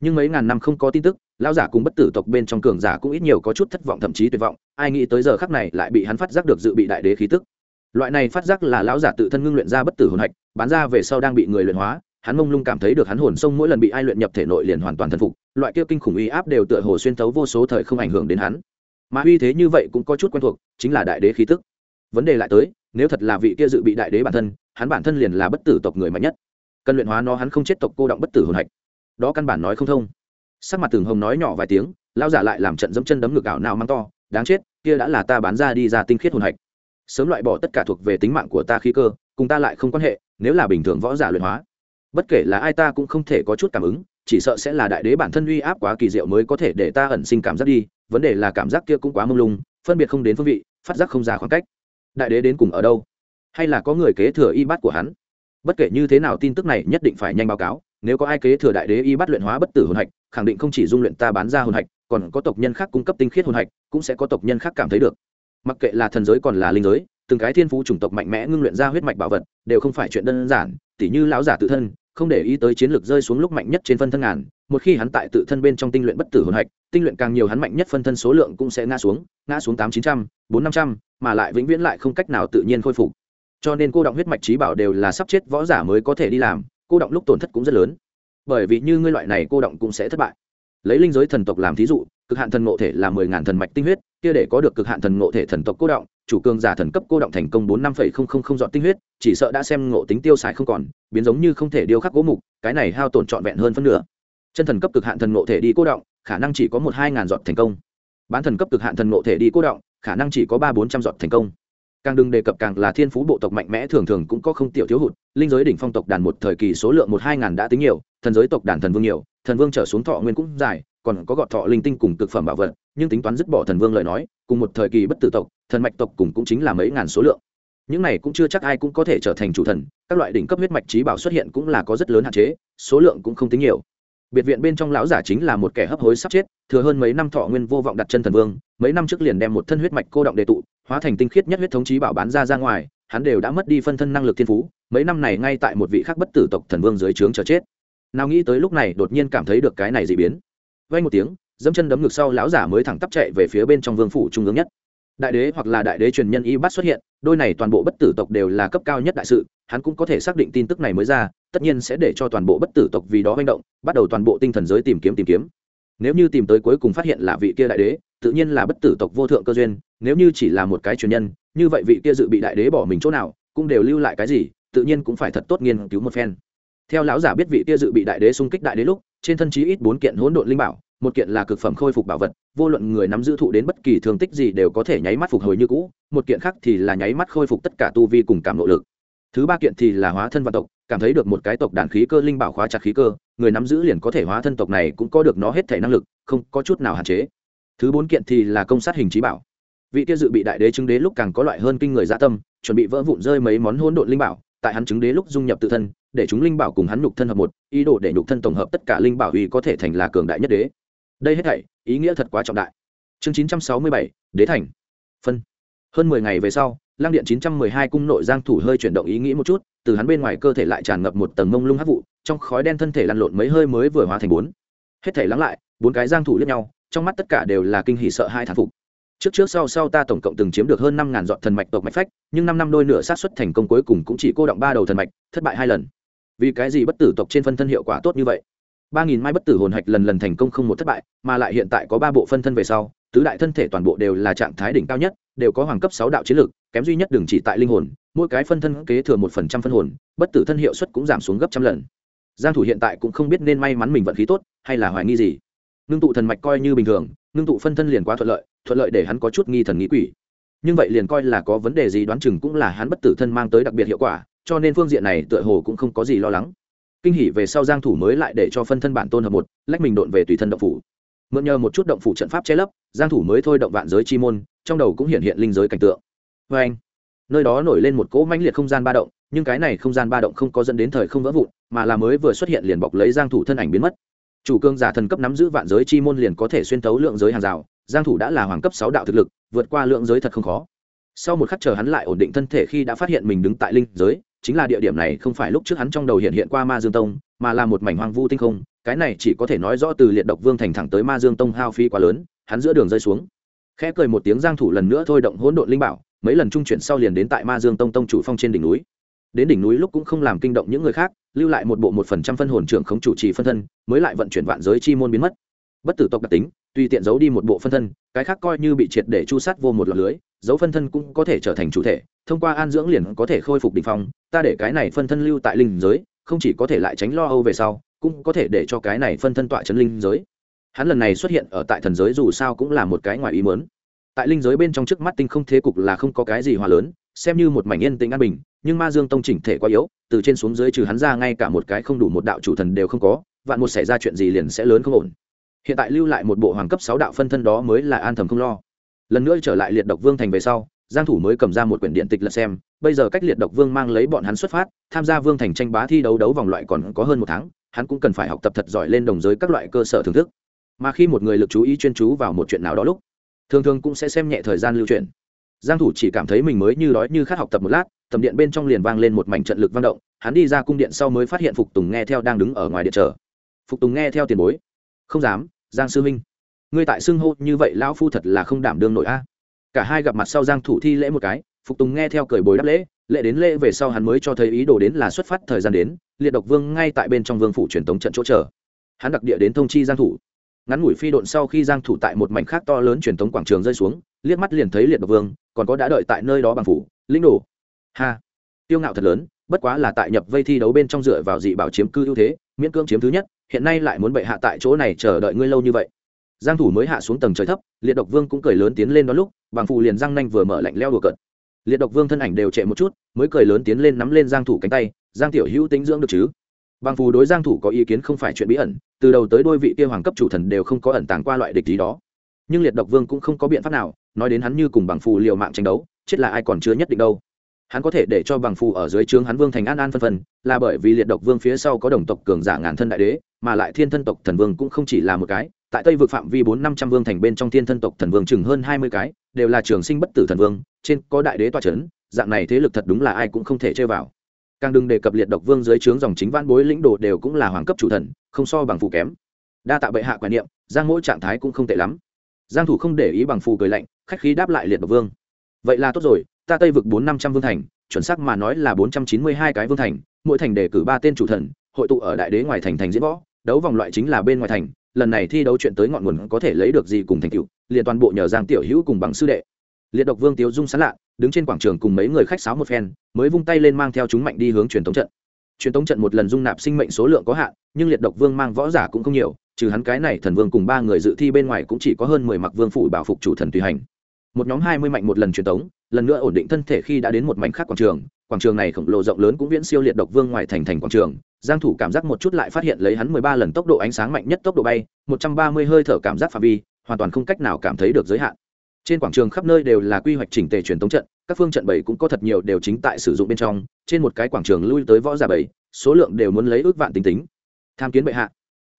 nhưng mấy ngàn năm không có tin tức, lão giả cùng bất tử tộc bên trong cường giả cũng ít nhiều có chút thất vọng, thậm chí tuyệt vọng. Ai nghĩ tới giờ khắc này lại bị hắn phát giác được dự bị đại đế khí tức. Loại này phát giác là lão giả tự thân ngưng luyện ra bất tử hồn hạch, bán ra về sau đang bị người luyện hóa, hắn mông lung cảm thấy được hắn hồn sông mỗi lần bị ai luyện nhập thể nội liền hoàn toàn thần phục, loại kia kinh khủng uy áp đều tựa hồ xuyên thấu vô số thời không ảnh hưởng đến hắn. Mà uy thế như vậy cũng có chút quen thuộc, chính là đại đế khí tức. Vấn đề lại tới, nếu thật là vị kia dự bị đại đế bản thân, hắn bản thân liền là bất tử tộc người mạnh nhất. Cần luyện hóa nó, hắn không chết tộc cô động bất tử hồn hạch đó căn bản nói không thông. Sắc mặt tường hồng nói nhỏ vài tiếng lao giả lại làm trận dẫm chân đấm ngực ảo nào mang to, đáng chết, kia đã là ta bán ra đi ra tinh khiết hồn hạch. Sớm loại bỏ tất cả thuộc về tính mạng của ta khí cơ, cùng ta lại không quan hệ, nếu là bình thường võ giả luyện hóa, bất kể là ai ta cũng không thể có chút cảm ứng, chỉ sợ sẽ là đại đế bản thân uy áp quá kỳ diệu mới có thể để ta ẩn sinh cảm giác đi, vấn đề là cảm giác kia cũng quá mông lung, phân biệt không đến phương vị, phát giác không ra khoảng cách. Đại đế đến cùng ở đâu? Hay là có người kế thừa y bát của hắn? Bất kể như thế nào tin tức này nhất định phải nhanh báo cáo nếu có ai kế thừa đại đế y bắt luyện hóa bất tử hồn hạch, khẳng định không chỉ dung luyện ta bán ra hồn hạch, còn có tộc nhân khác cung cấp tinh khiết hồn hạch, cũng sẽ có tộc nhân khác cảm thấy được. Mặc kệ là thần giới còn là linh giới, từng cái thiên phú chủng tộc mạnh mẽ ngưng luyện ra huyết mạch bảo vật, đều không phải chuyện đơn giản, tỉ như lão giả tự thân, không để ý tới chiến lược rơi xuống lúc mạnh nhất trên phân thân ngàn, một khi hắn tại tự thân bên trong tinh luyện bất tử hồn hạch, tinh luyện càng nhiều hắn mạnh nhất phân thân số lượng cũng sẽ ngã xuống ngã xuống tám chín trăm, bốn năm trăm, mà lại vĩnh viễn lại không cách nào tự nhiên khôi phục. Cho nên cô động huyết mạch trí bảo đều là sắp chết võ giả mới có thể đi làm cô động lúc tổn thất cũng rất lớn. Bởi vì như ngươi loại này cô động cũng sẽ thất bại. Lấy linh giới thần tộc làm thí dụ, cực hạn thần ngộ thể là mười ngàn thần mạch tinh huyết, kia để có được cực hạn thần ngộ thể thần tộc cô động, chủ cường giả thần cấp cô động thành công bốn năm phẩy không không không dọn tinh huyết, chỉ sợ đã xem ngộ tính tiêu xài không còn, biến giống như không thể điêu khắc gỗ mục, cái này hao tổn trọn vẹn hơn phân nửa. Chân thần cấp cực hạn thần ngộ thể đi cô động, khả năng chỉ có một hai ngàn dọn thành công. Bán thần cấp cực hạn thần ngộ thể đi cô động, khả năng chỉ có ba bốn trăm dọn thành công càng đừng đề cập càng là thiên phú bộ tộc mạnh mẽ thường thường cũng có không tiểu thiếu hụt, linh giới đỉnh phong tộc đàn một thời kỳ số lượng một hai ngàn đã tính nhiều, thần giới tộc đàn thần vương nhiều, thần vương trở xuống thọ nguyên cũng dài, còn có gọt thọ linh tinh cùng cực phẩm bảo vật, nhưng tính toán dứt bỏ thần vương lời nói, cùng một thời kỳ bất tử tộc, thần mạch tộc cùng cũng chính là mấy ngàn số lượng. Những này cũng chưa chắc ai cũng có thể trở thành chủ thần, các loại đỉnh cấp huyết mạch trí bảo xuất hiện cũng là có rất lớn hạn chế, số lượng cũng không tính nhiều biệt viện bên trong lão giả chính là một kẻ hấp hối sắp chết, thừa hơn mấy năm thọ nguyên vô vọng đặt chân thần vương, mấy năm trước liền đem một thân huyết mạch cô động đề tụ, hóa thành tinh khiết nhất huyết thống trí bảo bán ra ra ngoài, hắn đều đã mất đi phân thân năng lực thiên phú, mấy năm này ngay tại một vị khác bất tử tộc thần vương dưới trướng chờ chết. Nào nghĩ tới lúc này đột nhiên cảm thấy được cái này dị biến. Vay một tiếng, dẫm chân đấm ngực sau lão giả mới thẳng tắp chạy về phía bên trong vương phủ trung ương nhất. Đại đế hoặc là đại đế truyền nhân y bắt xuất hiện, đôi này toàn bộ bất tử tộc đều là cấp cao nhất đại sự, hắn cũng có thể xác định tin tức này mới ra tất nhiên sẽ để cho toàn bộ bất tử tộc vì đó manh động, bắt đầu toàn bộ tinh thần giới tìm kiếm tìm kiếm. Nếu như tìm tới cuối cùng phát hiện là vị kia đại đế, tự nhiên là bất tử tộc vô thượng cơ duyên, nếu như chỉ là một cái truyền nhân, như vậy vị kia dự bị đại đế bỏ mình chỗ nào, cũng đều lưu lại cái gì, tự nhiên cũng phải thật tốt nghiên cứu một phen. Theo lão giả biết vị kia dự bị đại đế xung kích đại đế lúc, trên thân chí ít bốn kiện hỗn độn linh bảo, một kiện là cực phẩm khôi phục bảo vật, vô luận người nắm giữ thụ đến bất kỳ thương tích gì đều có thể nháy mắt phục hồi như cũ, một kiện khác thì là nháy mắt khôi phục tất cả tu vi cùng cảm nội lực thứ ba kiện thì là hóa thân vạn tộc, cảm thấy được một cái tộc đàn khí cơ linh bảo khóa chặt khí cơ, người nắm giữ liền có thể hóa thân tộc này cũng có được nó hết thể năng lực, không có chút nào hạn chế. Thứ bốn kiện thì là công sát hình trí bảo. Vị kia dự bị đại đế chứng đế lúc càng có loại hơn kinh người dạ tâm, chuẩn bị vỡ vụn rơi mấy món hỗn độn linh bảo, tại hắn chứng đế lúc dung nhập tự thân, để chúng linh bảo cùng hắn nhục thân hợp một, ý đồ để nhục thân tổng hợp tất cả linh bảo uy có thể thành là cường đại nhất đế. Đây hết thảy, ý nghĩa thật quá trọng đại. Chương chín trăm sáu mươi bảy, đế thành. Phân. Hơn mười ngày về sau lăng điện chín trăm mười hai cung nội giang thủ hơi chuyển động ý nghĩ một chút, từ hắn bên ngoài cơ thể lại tràn ngập một tầng mông lung hắc vụ, trong khói đen thân thể lăn lộn mấy hơi mới vừa hóa thành bốn. Hết thể lắng lại, bốn cái giang thủ liếc nhau, trong mắt tất cả đều là kinh hỉ sợ hai thán phục. Trước trước sau sau ta tổng cộng từng chiếm được hơn năm ngàn dọn thần mạch tộc mạch phách, nhưng năm năm đôi nửa sát xuất thành công cuối cùng cũng chỉ cô động ba đầu thần mạch, thất bại hai lần. Vì cái gì bất tử tộc trên phân thân hiệu quả tốt như vậy? Ba nghìn mai bất tử hồn hạch lần lần thành công không một thất bại, mà lại hiện tại có ba bộ phân thân về sau tứ đại thân thể toàn bộ đều là trạng thái đỉnh cao nhất, đều có hoàng cấp sáu đạo chiến lược kém duy nhất đường chỉ tại linh hồn, mỗi cái phân thân kế thừa một phần trăm phân hồn, bất tử thân hiệu suất cũng giảm xuống gấp trăm lần. Giang thủ hiện tại cũng không biết nên may mắn mình vận khí tốt, hay là hoài nghi gì. Ngưng tụ thần mạch coi như bình thường, ngưng tụ phân thân liền quá thuận lợi thuận lợi để hắn có chút nghi thần nghĩ quỷ. Nhưng vậy liền coi là có vấn đề gì đoán chừng cũng là hắn bất tử thân mang tới đặc biệt hiệu quả, cho nên phương diện này tựa hồ cũng không có gì lo lắng. Kinh hỉ về sau giang thủ mới lại để cho phân thân bản tôn hợp một, lách mình độn về tùy thân động phủ mượn nhờ một chút động phủ trận pháp che lấp, giang thủ mới thôi động vạn giới chi môn, trong đầu cũng hiện hiện linh giới cảnh tượng. Với anh, nơi đó nổi lên một cỗ mãnh liệt không gian ba động, nhưng cái này không gian ba động không có dẫn đến thời không vỡ vụn, mà là mới vừa xuất hiện liền bọc lấy giang thủ thân ảnh biến mất. Chủ cương giả thần cấp nắm giữ vạn giới chi môn liền có thể xuyên tấu lượng giới hàng rào, giang thủ đã là hoàng cấp 6 đạo thực lực, vượt qua lượng giới thật không khó. Sau một khắc chờ hắn lại ổn định thân thể khi đã phát hiện mình đứng tại linh giới, chính là địa điểm này không phải lúc trước hắn trong đầu hiện hiện qua ma dương tông mà là một mảnh hoang vu tinh không, cái này chỉ có thể nói rõ từ liệt độc vương thành thẳng tới ma dương tông hao phi quá lớn, hắn giữa đường rơi xuống. Khẽ cười một tiếng giang thủ lần nữa thôi động hỗn độn linh bảo, mấy lần trung chuyển sau liền đến tại ma dương tông tông chủ phong trên đỉnh núi. Đến đỉnh núi lúc cũng không làm kinh động những người khác, lưu lại một bộ một phần trăm phân hồn trưởng không chủ trì phân thân, mới lại vận chuyển vạn giới chi môn biến mất. Bất tử tộc đặc tính, tùy tiện giấu đi một bộ phân thân, cái khác coi như bị triệt để chu sát vô một lọt lưới dấu phân thân cũng có thể trở thành chủ thể, thông qua an dưỡng liền có thể khôi phục đ ỉ n h phong, ta để cái này phân thân lưu tại linh giới không chỉ có thể lại tránh lo âu về sau, cũng có thể để cho cái này phân thân tọa chấn linh giới. Hắn lần này xuất hiện ở tại thần giới dù sao cũng là một cái ngoài ý mớn tại linh giới bên trong trước mắt tinh không thế cục là không có cái gì hòa lớn, xem như một mảnh yên tĩnh an bình, nhưng ma dương tông chỉnh thể quá yếu, từ trên xuống dưới trừ hắn ra ngay cả một cái không đủ một đạo chủ thần đều không có, vạn một xảy ra chuyện gì liền sẽ lớn không ổn. Hiện tại lưu lại một bộ hoàng cấp sáu đạo phân thân đó mới là an thầm không lo. Lần nữa trở lại liệt độc vương thành về sau giang thủ mới cầm ra một quyển điện tịch lật xem, bây giờ cách liệt độc vương mang lấy bọn hắn xuất phát, tham gia vương thành tranh bá thi đấu đấu vòng loại còn có hơn một tháng, hắn cũng cần phải học tập thật giỏi lên đồng giới các loại cơ sở thưởng thức. Mà khi một người lực chú ý chuyên chú vào một chuyện nào đó lúc, thường thường cũng sẽ xem nhẹ thời gian lưu truyền. Giang thủ chỉ cảm thấy mình mới như đói như khát học tập một lát, tầm điện bên trong liền vang lên một mảnh trận lực vang động, hắn đi ra cung điện sau mới phát hiện phục tùng nghe theo đang đứng ở ngoài điện chờ. Phục tùng nghe theo tiền bối. Không dám, giang sư minh ngươi tại xưng hô như vậy lão phu thật là không đảm đương nổi a cả hai gặp mặt sau giang thủ thi lễ một cái, phục tùng nghe theo cười bồi đáp lễ lễ đến lễ về sau hắn mới cho thấy ý đồ đến là xuất phát thời gian đến, liệt độc vương ngay tại bên trong vương phủ truyền tống trận chỗ chờ. Hắn đặc địa đến thông chi giang thủ. Ngắn ngủi phi độn sau khi giang thủ tại một mảnh khác to lớn truyền tống quảng trường rơi xuống, liếc mắt liền thấy liệt độc vương, còn có đã đợi tại nơi đó bằng phủ, lĩnh đồ. Ha! Tiêu ngạo thật lớn, bất quá là tại nhập vây thi đấu bên trong dựa vào dị bảo chiếm cư ưu thế, miễn cưỡng chiếm thứ nhất, hiện nay lại muốn bệ hạ tại chỗ này chờ đợi ngươi lâu như vậy giang thủ mới hạ xuống tầng trời thấp, liệt độc vương cũng cười lớn tiến lên đó lúc, bằng phù liền răng nanh vừa mở lạnh leo đùa cợt. Liệt độc vương thân ảnh đều trệ một chút, mới cười lớn tiến lên nắm lên giang thủ cánh tay, giang tiểu hữu tính dưỡng được chứ? Bằng phù đối giang thủ có ý kiến không phải chuyện bí ẩn, từ đầu tới đôi vị kia hoàng cấp chủ thần đều không có ẩn tàng qua loại địch ý đó. Nhưng liệt độc vương cũng không có biện pháp nào, nói đến hắn như cùng bằng phù liều mạng tranh đấu, chết là ai còn chưa nhất định đâu. Hắn có thể để cho bằng phù ở dưới trướng hắn vương thành an an phân phân, là bởi vì liệt độc vương phía sau có đồng tộc cường giả ngàn thân đại đế, mà lại thiên thân tộc thần vương cũng không chỉ là một cái tại tây vực phạm vi bốn năm trăm vương thành bên trong thiên thân tộc thần vương chừng hơn hai mươi cái, đều là trường sinh bất tử thần vương, trên có đại đế toa c h ấ n dạng này thế lực thật đúng là ai cũng không thể chơi vào. Càng đừng đề cập liệt độc vương dưới trướng dòng chính văn bối lĩnh đồ đều cũng là hoàng cấp chủ thần, không so bằng phù kém. Đa tạ bệ hạ quan niệm, giang mỗi trạng thái cũng không tệ lắm. Giang thủ không để ý bằng phù cười lạnh, khách khí đáp lại liệt độc vương. Vậy là tốt rồi, ta tây vực bốn năm trăm vương thành, chuẩn xác mà nói là bốn trăm chín mươi hai cái vương thành, mỗi thành đề cử ba tên chủ thần, hội tụ ở đại đế ngoài thành thành diễn võ, đấu vòng loại chính là bên ngoài thành lần này thi đấu chuyện tới ngọn nguồn có thể lấy được gì cùng thành tựu, liền toàn bộ nhờ giang tiểu hữu cùng bằng sư đệ. Liệt độc vương tiếu dung sán lạ, đứng trên quảng trường cùng mấy người khách sáo một phen, mới vung tay lên mang theo chúng mạnh đi hướng truyền thống trận. Truyền thống trận một lần dung nạp sinh mệnh số lượng có hạn, nhưng liệt độc vương mang võ giả cũng không nhiều, trừ hắn cái này thần vương cùng ba người dự thi bên ngoài cũng chỉ có hơn mười mặc vương phủ bảo phục chủ thần tùy hành. Một nhóm hai mươi mạnh một lần truyền thống lần nữa ổn định thân thể khi đã đến một mảnh khác quảng trường. Quảng trường này khổng lồ rộng lớn cũng viễn siêu liệt độc vương ngoài thành thành quảng trường giang thủ cảm giác một chút lại phát hiện lấy hắn mười ba lần tốc độ ánh sáng mạnh nhất tốc độ bay, một trăm ba mươi hơi thở cảm giác phạm vi, hoàn toàn không cách nào cảm thấy được giới hạn. Trên quảng trường khắp nơi đều là quy hoạch chỉnh tề truyền tống trận, các phương trận bảy cũng có thật nhiều đều chính tại sử dụng bên trong, trên một cái quảng trường lui tới võ giả bảy, số lượng đều muốn lấy ước vạn tính tính. Tham kiến bệ hạ.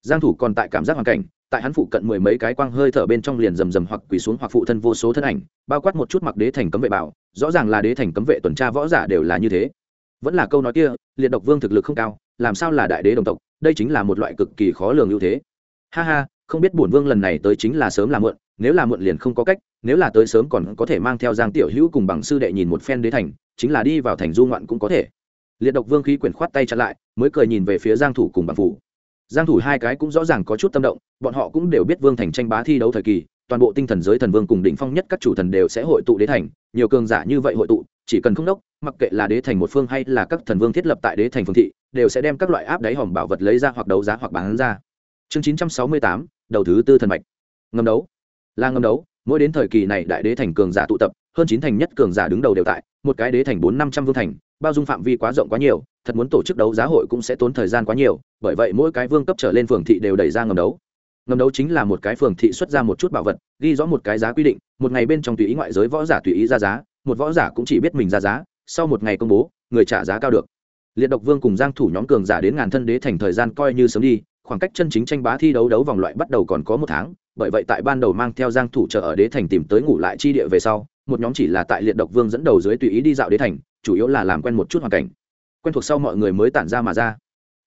Giang thủ còn tại cảm giác hoàn cảnh, tại hắn phụ cận mười mấy cái quang hơi thở bên trong liền rầm rầm hoặc quỳ xuống hoặc phụ thân vô số thân ảnh, bao quát một chút mặc đế thành cấm vệ bảo, rõ ràng là đế thành cấm vệ tuần tra võ giả đều là như thế. Vẫn là câu nói kia, liệt độc vương thực lực không cao làm sao là đại đế đồng tộc, đây chính là một loại cực kỳ khó lường ưu thế. Ha ha, không biết bổn vương lần này tới chính là sớm là muộn, nếu là muộn liền không có cách, nếu là tới sớm còn có thể mang theo giang tiểu hữu cùng bằng sư đệ nhìn một phen đế thành, chính là đi vào thành du ngoạn cũng có thể. Liệt độc vương khí quyển khoát tay chặn lại, mới cười nhìn về phía giang thủ cùng bằng phủ. Giang thủ hai cái cũng rõ ràng có chút tâm động, bọn họ cũng đều biết vương thành tranh bá thi đấu thời kỳ, toàn bộ tinh thần giới thần vương cùng đỉnh phong nhất các chủ thần đều sẽ hội tụ đế thành, nhiều cường giả như vậy hội tụ, chỉ cần không đốc, mặc kệ là đế thành một phương hay là các thần vương thiết lập tại đế thành phương thị đều sẽ đem các loại áp đáy hòm bảo vật lấy ra hoặc đấu giá hoặc bán ra. Chương 968, đầu thứ tư thần mạch. Ngầm đấu. Là ngầm đấu mỗi đến thời kỳ này đại đế thành cường giả tụ tập hơn chín thành nhất cường giả đứng đầu đều tại một cái đế thành bốn năm trăm vương thành bao dung phạm vi quá rộng quá nhiều thật muốn tổ chức đấu giá hội cũng sẽ tốn thời gian quá nhiều bởi vậy mỗi cái vương cấp trở lên phường thị đều đẩy ra ngầm đấu. Ngầm đấu chính là một cái phường thị xuất ra một chút bảo vật ghi rõ một cái giá quy định một ngày bên trong tùy ý ngoại giới võ giả tùy ý ra giá một võ giả cũng chỉ biết mình ra giá sau một ngày công bố người trả giá cao được liệt độc vương cùng giang thủ nhóm cường giả đến ngàn thân đế thành thời gian coi như sớm đi, khoảng cách chân chính tranh bá thi đấu đấu vòng loại bắt đầu còn có một tháng, bởi vậy tại ban đầu mang theo giang thủ chờ ở đế thành tìm tới ngủ lại chi địa về sau, một nhóm chỉ là tại liệt độc vương dẫn đầu dưới tùy ý đi dạo đế thành, chủ yếu là làm quen một chút hoàn cảnh. Quen thuộc sau mọi người mới tản ra mà ra.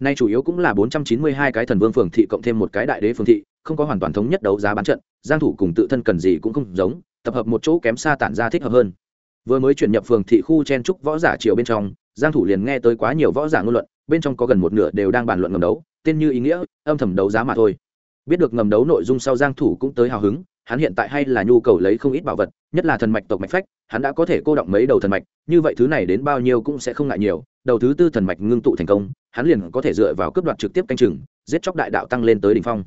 Nay chủ yếu cũng là 492 cái thần vương phường thị cộng thêm một cái đại đế phường thị, không có hoàn toàn thống nhất đấu giá bán trận, giang thủ cùng tự thân cần gì cũng không giống, tập hợp một chỗ kém xa tản ra thích hợp hơn vừa mới chuyển nhập phường thị khu chen trúc võ giả triều bên trong, giang thủ liền nghe tới quá nhiều võ giả ngôn luận, bên trong có gần một nửa đều đang bàn luận ngầm đấu, tên như ý nghĩa, âm thầm đấu giá mà thôi. Biết được ngầm đấu nội dung sau giang thủ cũng tới hào hứng, hắn hiện tại hay là nhu cầu lấy không ít bảo vật, nhất là thần mạch tộc mạch phách, hắn đã có thể cô động mấy đầu thần mạch, như vậy thứ này đến bao nhiêu cũng sẽ không ngại nhiều, đầu thứ tư thần mạch ngưng tụ thành công, hắn liền có thể dựa vào cướp đoạt trực tiếp canh chừng, giết chóc đại đạo tăng lên tới đỉnh phong.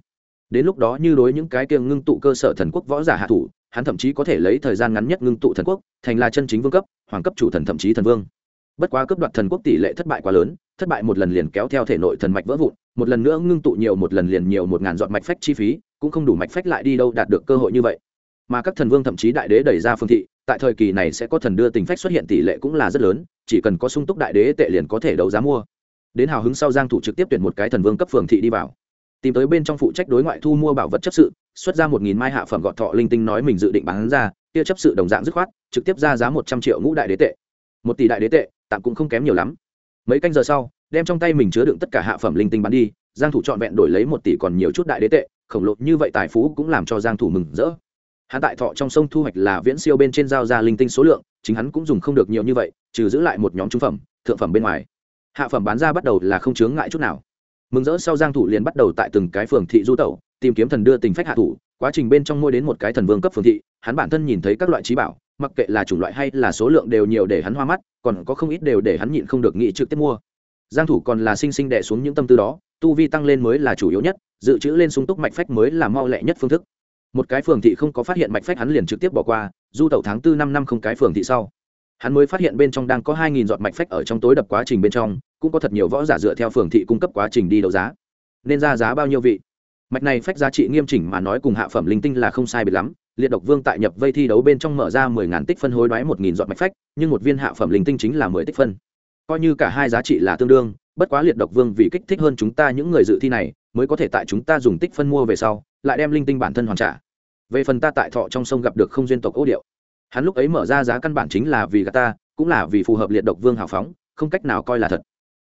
Đến lúc đó như đối những cái kia ngưng tụ cơ sở thần quốc võ giả hạ thủ hắn thậm chí có thể lấy thời gian ngắn nhất ngưng tụ thần quốc, thành là chân chính vương cấp, hoàng cấp chủ thần thậm chí thần vương. Bất quá cấp đoạt thần quốc tỷ lệ thất bại quá lớn, thất bại một lần liền kéo theo thể nội thần mạch vỡ vụn, một lần nữa ngưng tụ nhiều một lần liền nhiều một ngàn dọn mạch phách chi phí, cũng không đủ mạch phách lại đi đâu đạt được cơ hội như vậy. Mà các thần vương thậm chí đại đế đẩy ra phương thị, tại thời kỳ này sẽ có thần đưa tình phách xuất hiện tỷ lệ cũng là rất lớn, chỉ cần có sung túc đại đế tệ liền có thể đấu giá mua. Đến hào hứng sau giang thủ trực tiếp tuyển một cái thần vương cấp phường thị đi vào. Tìm tới bên trong phụ trách đối ngoại thu mua bảo vật chấp sự xuất ra một nghìn mai hạ phẩm gọt thọ linh tinh nói mình dự định bán ra kia chấp sự đồng dạng dứt khoát, trực tiếp ra giá một trăm triệu ngũ đại đế tệ. Một tỷ đại đế tệ, tạm cũng không kém nhiều lắm. Mấy canh giờ sau, đem trong tay mình chứa đựng tất cả hạ phẩm linh tinh bán đi, giang thủ chọn vẹn đổi lấy một tỷ còn nhiều chút đại đế tệ, khổng lồ như vậy tài phú cũng làm cho giang thủ mừng rỡ. Hắn tại thọ trong sông thu hoạch là viễn siêu bên trên giao ra linh tinh số lượng, chính hắn cũng dùng không được nhiều như vậy, trừ giữ lại một nhóm trung phẩm, thượng phẩm bên ngoài. Hạ phẩm bán ra bắt đầu là không chướng ngại chút nào mừng rỡ sau giang thủ liền bắt đầu tại từng cái phường thị du tẩu, tìm kiếm thần đưa tình phách hạ thủ. Quá trình bên trong môi đến một cái thần vương cấp phường thị, hắn bản thân nhìn thấy các loại trí bảo, mặc kệ là chủng loại hay là số lượng đều nhiều để hắn hoa mắt, còn có không ít đều để hắn nhịn không được nghĩ trực tiếp mua. Giang thủ còn là sinh sinh đè xuống những tâm tư đó, tu vi tăng lên mới là chủ yếu nhất, dự trữ lên sung túc mạch phách mới là mau lẹ nhất phương thức. Một cái phường thị không có phát hiện mạch phách hắn liền trực tiếp bỏ qua, du tẩu tháng tư năm năm không cái phường thị sau. Hắn mới phát hiện bên trong đang có hai nghìn giọt mạch phách ở trong tối đập quá trình bên trong cũng có thật nhiều võ giả dựa theo phường thị cung cấp quá trình đi đấu giá. Nên ra giá bao nhiêu vị? Mạch này phách giá trị nghiêm chỉnh mà nói cùng hạ phẩm linh tinh là không sai biệt lắm. Liệt độc vương tại nhập vây thi đấu bên trong mở ra mười ngàn tích phân hối đoái một nghìn dọn mạch phách, nhưng một viên hạ phẩm linh tinh chính là mười tích phân. Coi như cả hai giá trị là tương đương, bất quá liệt độc vương vì kích thích hơn chúng ta những người dự thi này, mới có thể tại chúng ta dùng tích phân mua về sau, lại đem linh tinh bản thân hoàn trả. Về phần ta tại thọ trong sông gặp được không duyên tộc ô điệu. Hắn lúc ấy mở ra giá căn bản chính là vì gà ta, cũng là vì phù hợp liệt độc vương hào phóng, không cách nào coi là thật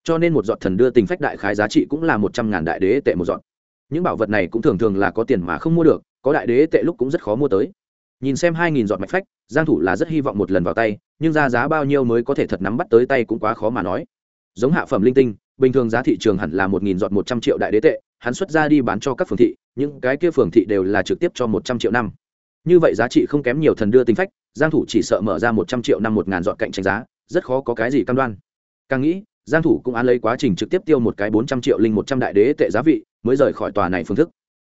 cho nên một giọt thần đưa tình phách đại khái giá trị cũng là một trăm ngàn đại đế tệ một giọt. Những bảo vật này cũng thường thường là có tiền mà không mua được, có đại đế tệ lúc cũng rất khó mua tới. Nhìn xem hai nghìn giọt mạch phách, giang thủ là rất hy vọng một lần vào tay, nhưng ra giá bao nhiêu mới có thể thật nắm bắt tới tay cũng quá khó mà nói. Giống hạ phẩm linh tinh, bình thường giá thị trường hẳn là một nghìn giọt một trăm triệu đại đế tệ, hắn xuất ra đi bán cho các phường thị, những cái kia phường thị đều là trực tiếp cho một trăm triệu năm. Như vậy giá trị không kém nhiều thần đưa tính phách, giang thủ chỉ sợ mở ra một trăm triệu năm một ngàn giọt cạnh tranh giá, rất khó có cái gì cam đoan. Càng nghĩ giang thủ cũng án lấy quá trình trực tiếp tiêu một cái bốn trăm triệu linh một trăm đại đế tệ giá vị, mới rời khỏi tòa này phương thức.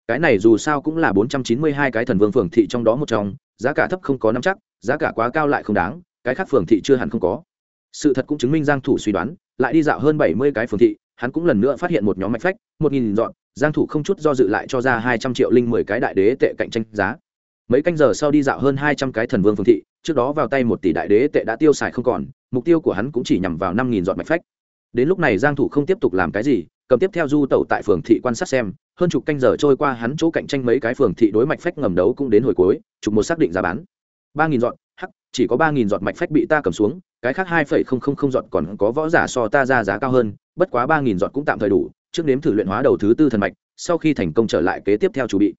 Cái này dù sao cũng là bốn trăm chín mươi hai cái thần vương phường thị trong đó một trong, giá cả thấp không có nắm chắc, giá cả quá cao lại không đáng, cái khác phường thị chưa hẳn không có. Sự thật cũng chứng minh giang thủ suy đoán, lại đi dạo hơn bảy mươi cái phường thị, hắn cũng lần nữa phát hiện một nhóm mạch phách, một nghìn dọn, giang thủ không chút do dự lại cho ra hai trăm triệu linh mười cái đại đế tệ cạnh tranh giá. Mấy canh giờ sau đi dạo hơn hai trăm cái thần vương phường thị, trước đó vào tay một tỷ đại đế tệ đã tiêu xài không còn, mục tiêu của hắn cũng chỉ nhằm vào năm nghìn dọn mạch phách đến lúc này giang thủ không tiếp tục làm cái gì, cầm tiếp theo du tẩu tại phường thị quan sát xem, hơn chục canh giờ trôi qua hắn chỗ cạnh tranh mấy cái phường thị đối mạch phách ngầm đấu cũng đến hồi cuối, chụp một xác định giá bán. Ba nghìn dọn hắc, chỉ có ba nghìn dọn mạch phách bị ta cầm xuống, cái khác hai phẩy không không không giọt còn có võ giả so ta ra giá cao hơn, bất quá ba nghìn dọn cũng tạm thời đủ, trước nếm thử luyện hóa đầu thứ tư thần mạch, sau khi thành công trở lại kế tiếp theo chủ bị.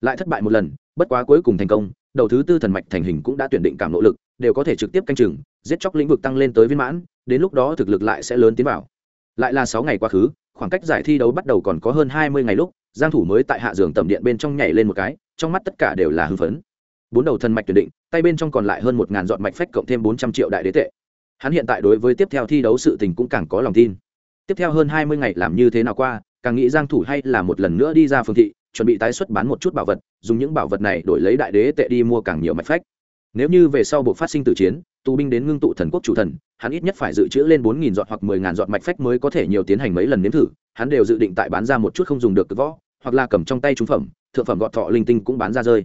Lại thất bại một lần, bất quá cuối cùng thành công, đầu thứ tư thần mạch thành hình cũng đã tuyển định cảm nỗ lực, đều có thể trực tiếp canh chừng, giết chóc lĩnh vực tăng lên tới viên mãn đến lúc đó thực lực lại sẽ lớn tiến vào. Lại là sáu ngày quá khứ, khoảng cách giải thi đấu bắt đầu còn có hơn hai mươi ngày lúc, giang thủ mới tại hạ giường tầm điện bên trong nhảy lên một cái, trong mắt tất cả đều là hưng phấn. Bốn đầu thần mạch tuyển định, tay bên trong còn lại hơn một ngàn dọn mạch phách cộng thêm bốn trăm triệu đại đế tệ. Hắn hiện tại đối với tiếp theo thi đấu sự tình cũng càng có lòng tin. Tiếp theo hơn hai mươi ngày làm như thế nào qua, càng nghĩ giang thủ hay là một lần nữa đi ra phương thị, chuẩn bị tái xuất bán một chút bảo vật, dùng những bảo vật này đổi lấy đại đế tệ đi mua càng nhiều mạch phách. Nếu như về sau buộc phát sinh tử chiến tù binh đến ngưng tụ thần quốc chủ thần, hắn ít nhất phải dự trữ lên bốn nghìn dọn hoặc mười ngàn dọn mạch phách mới có thể nhiều tiến hành mấy lần nếm thử. Hắn đều dự định tại bán ra một chút không dùng được cực võ, hoặc là cầm trong tay trúng phẩm, thượng phẩm gọt thọ linh tinh cũng bán ra rơi.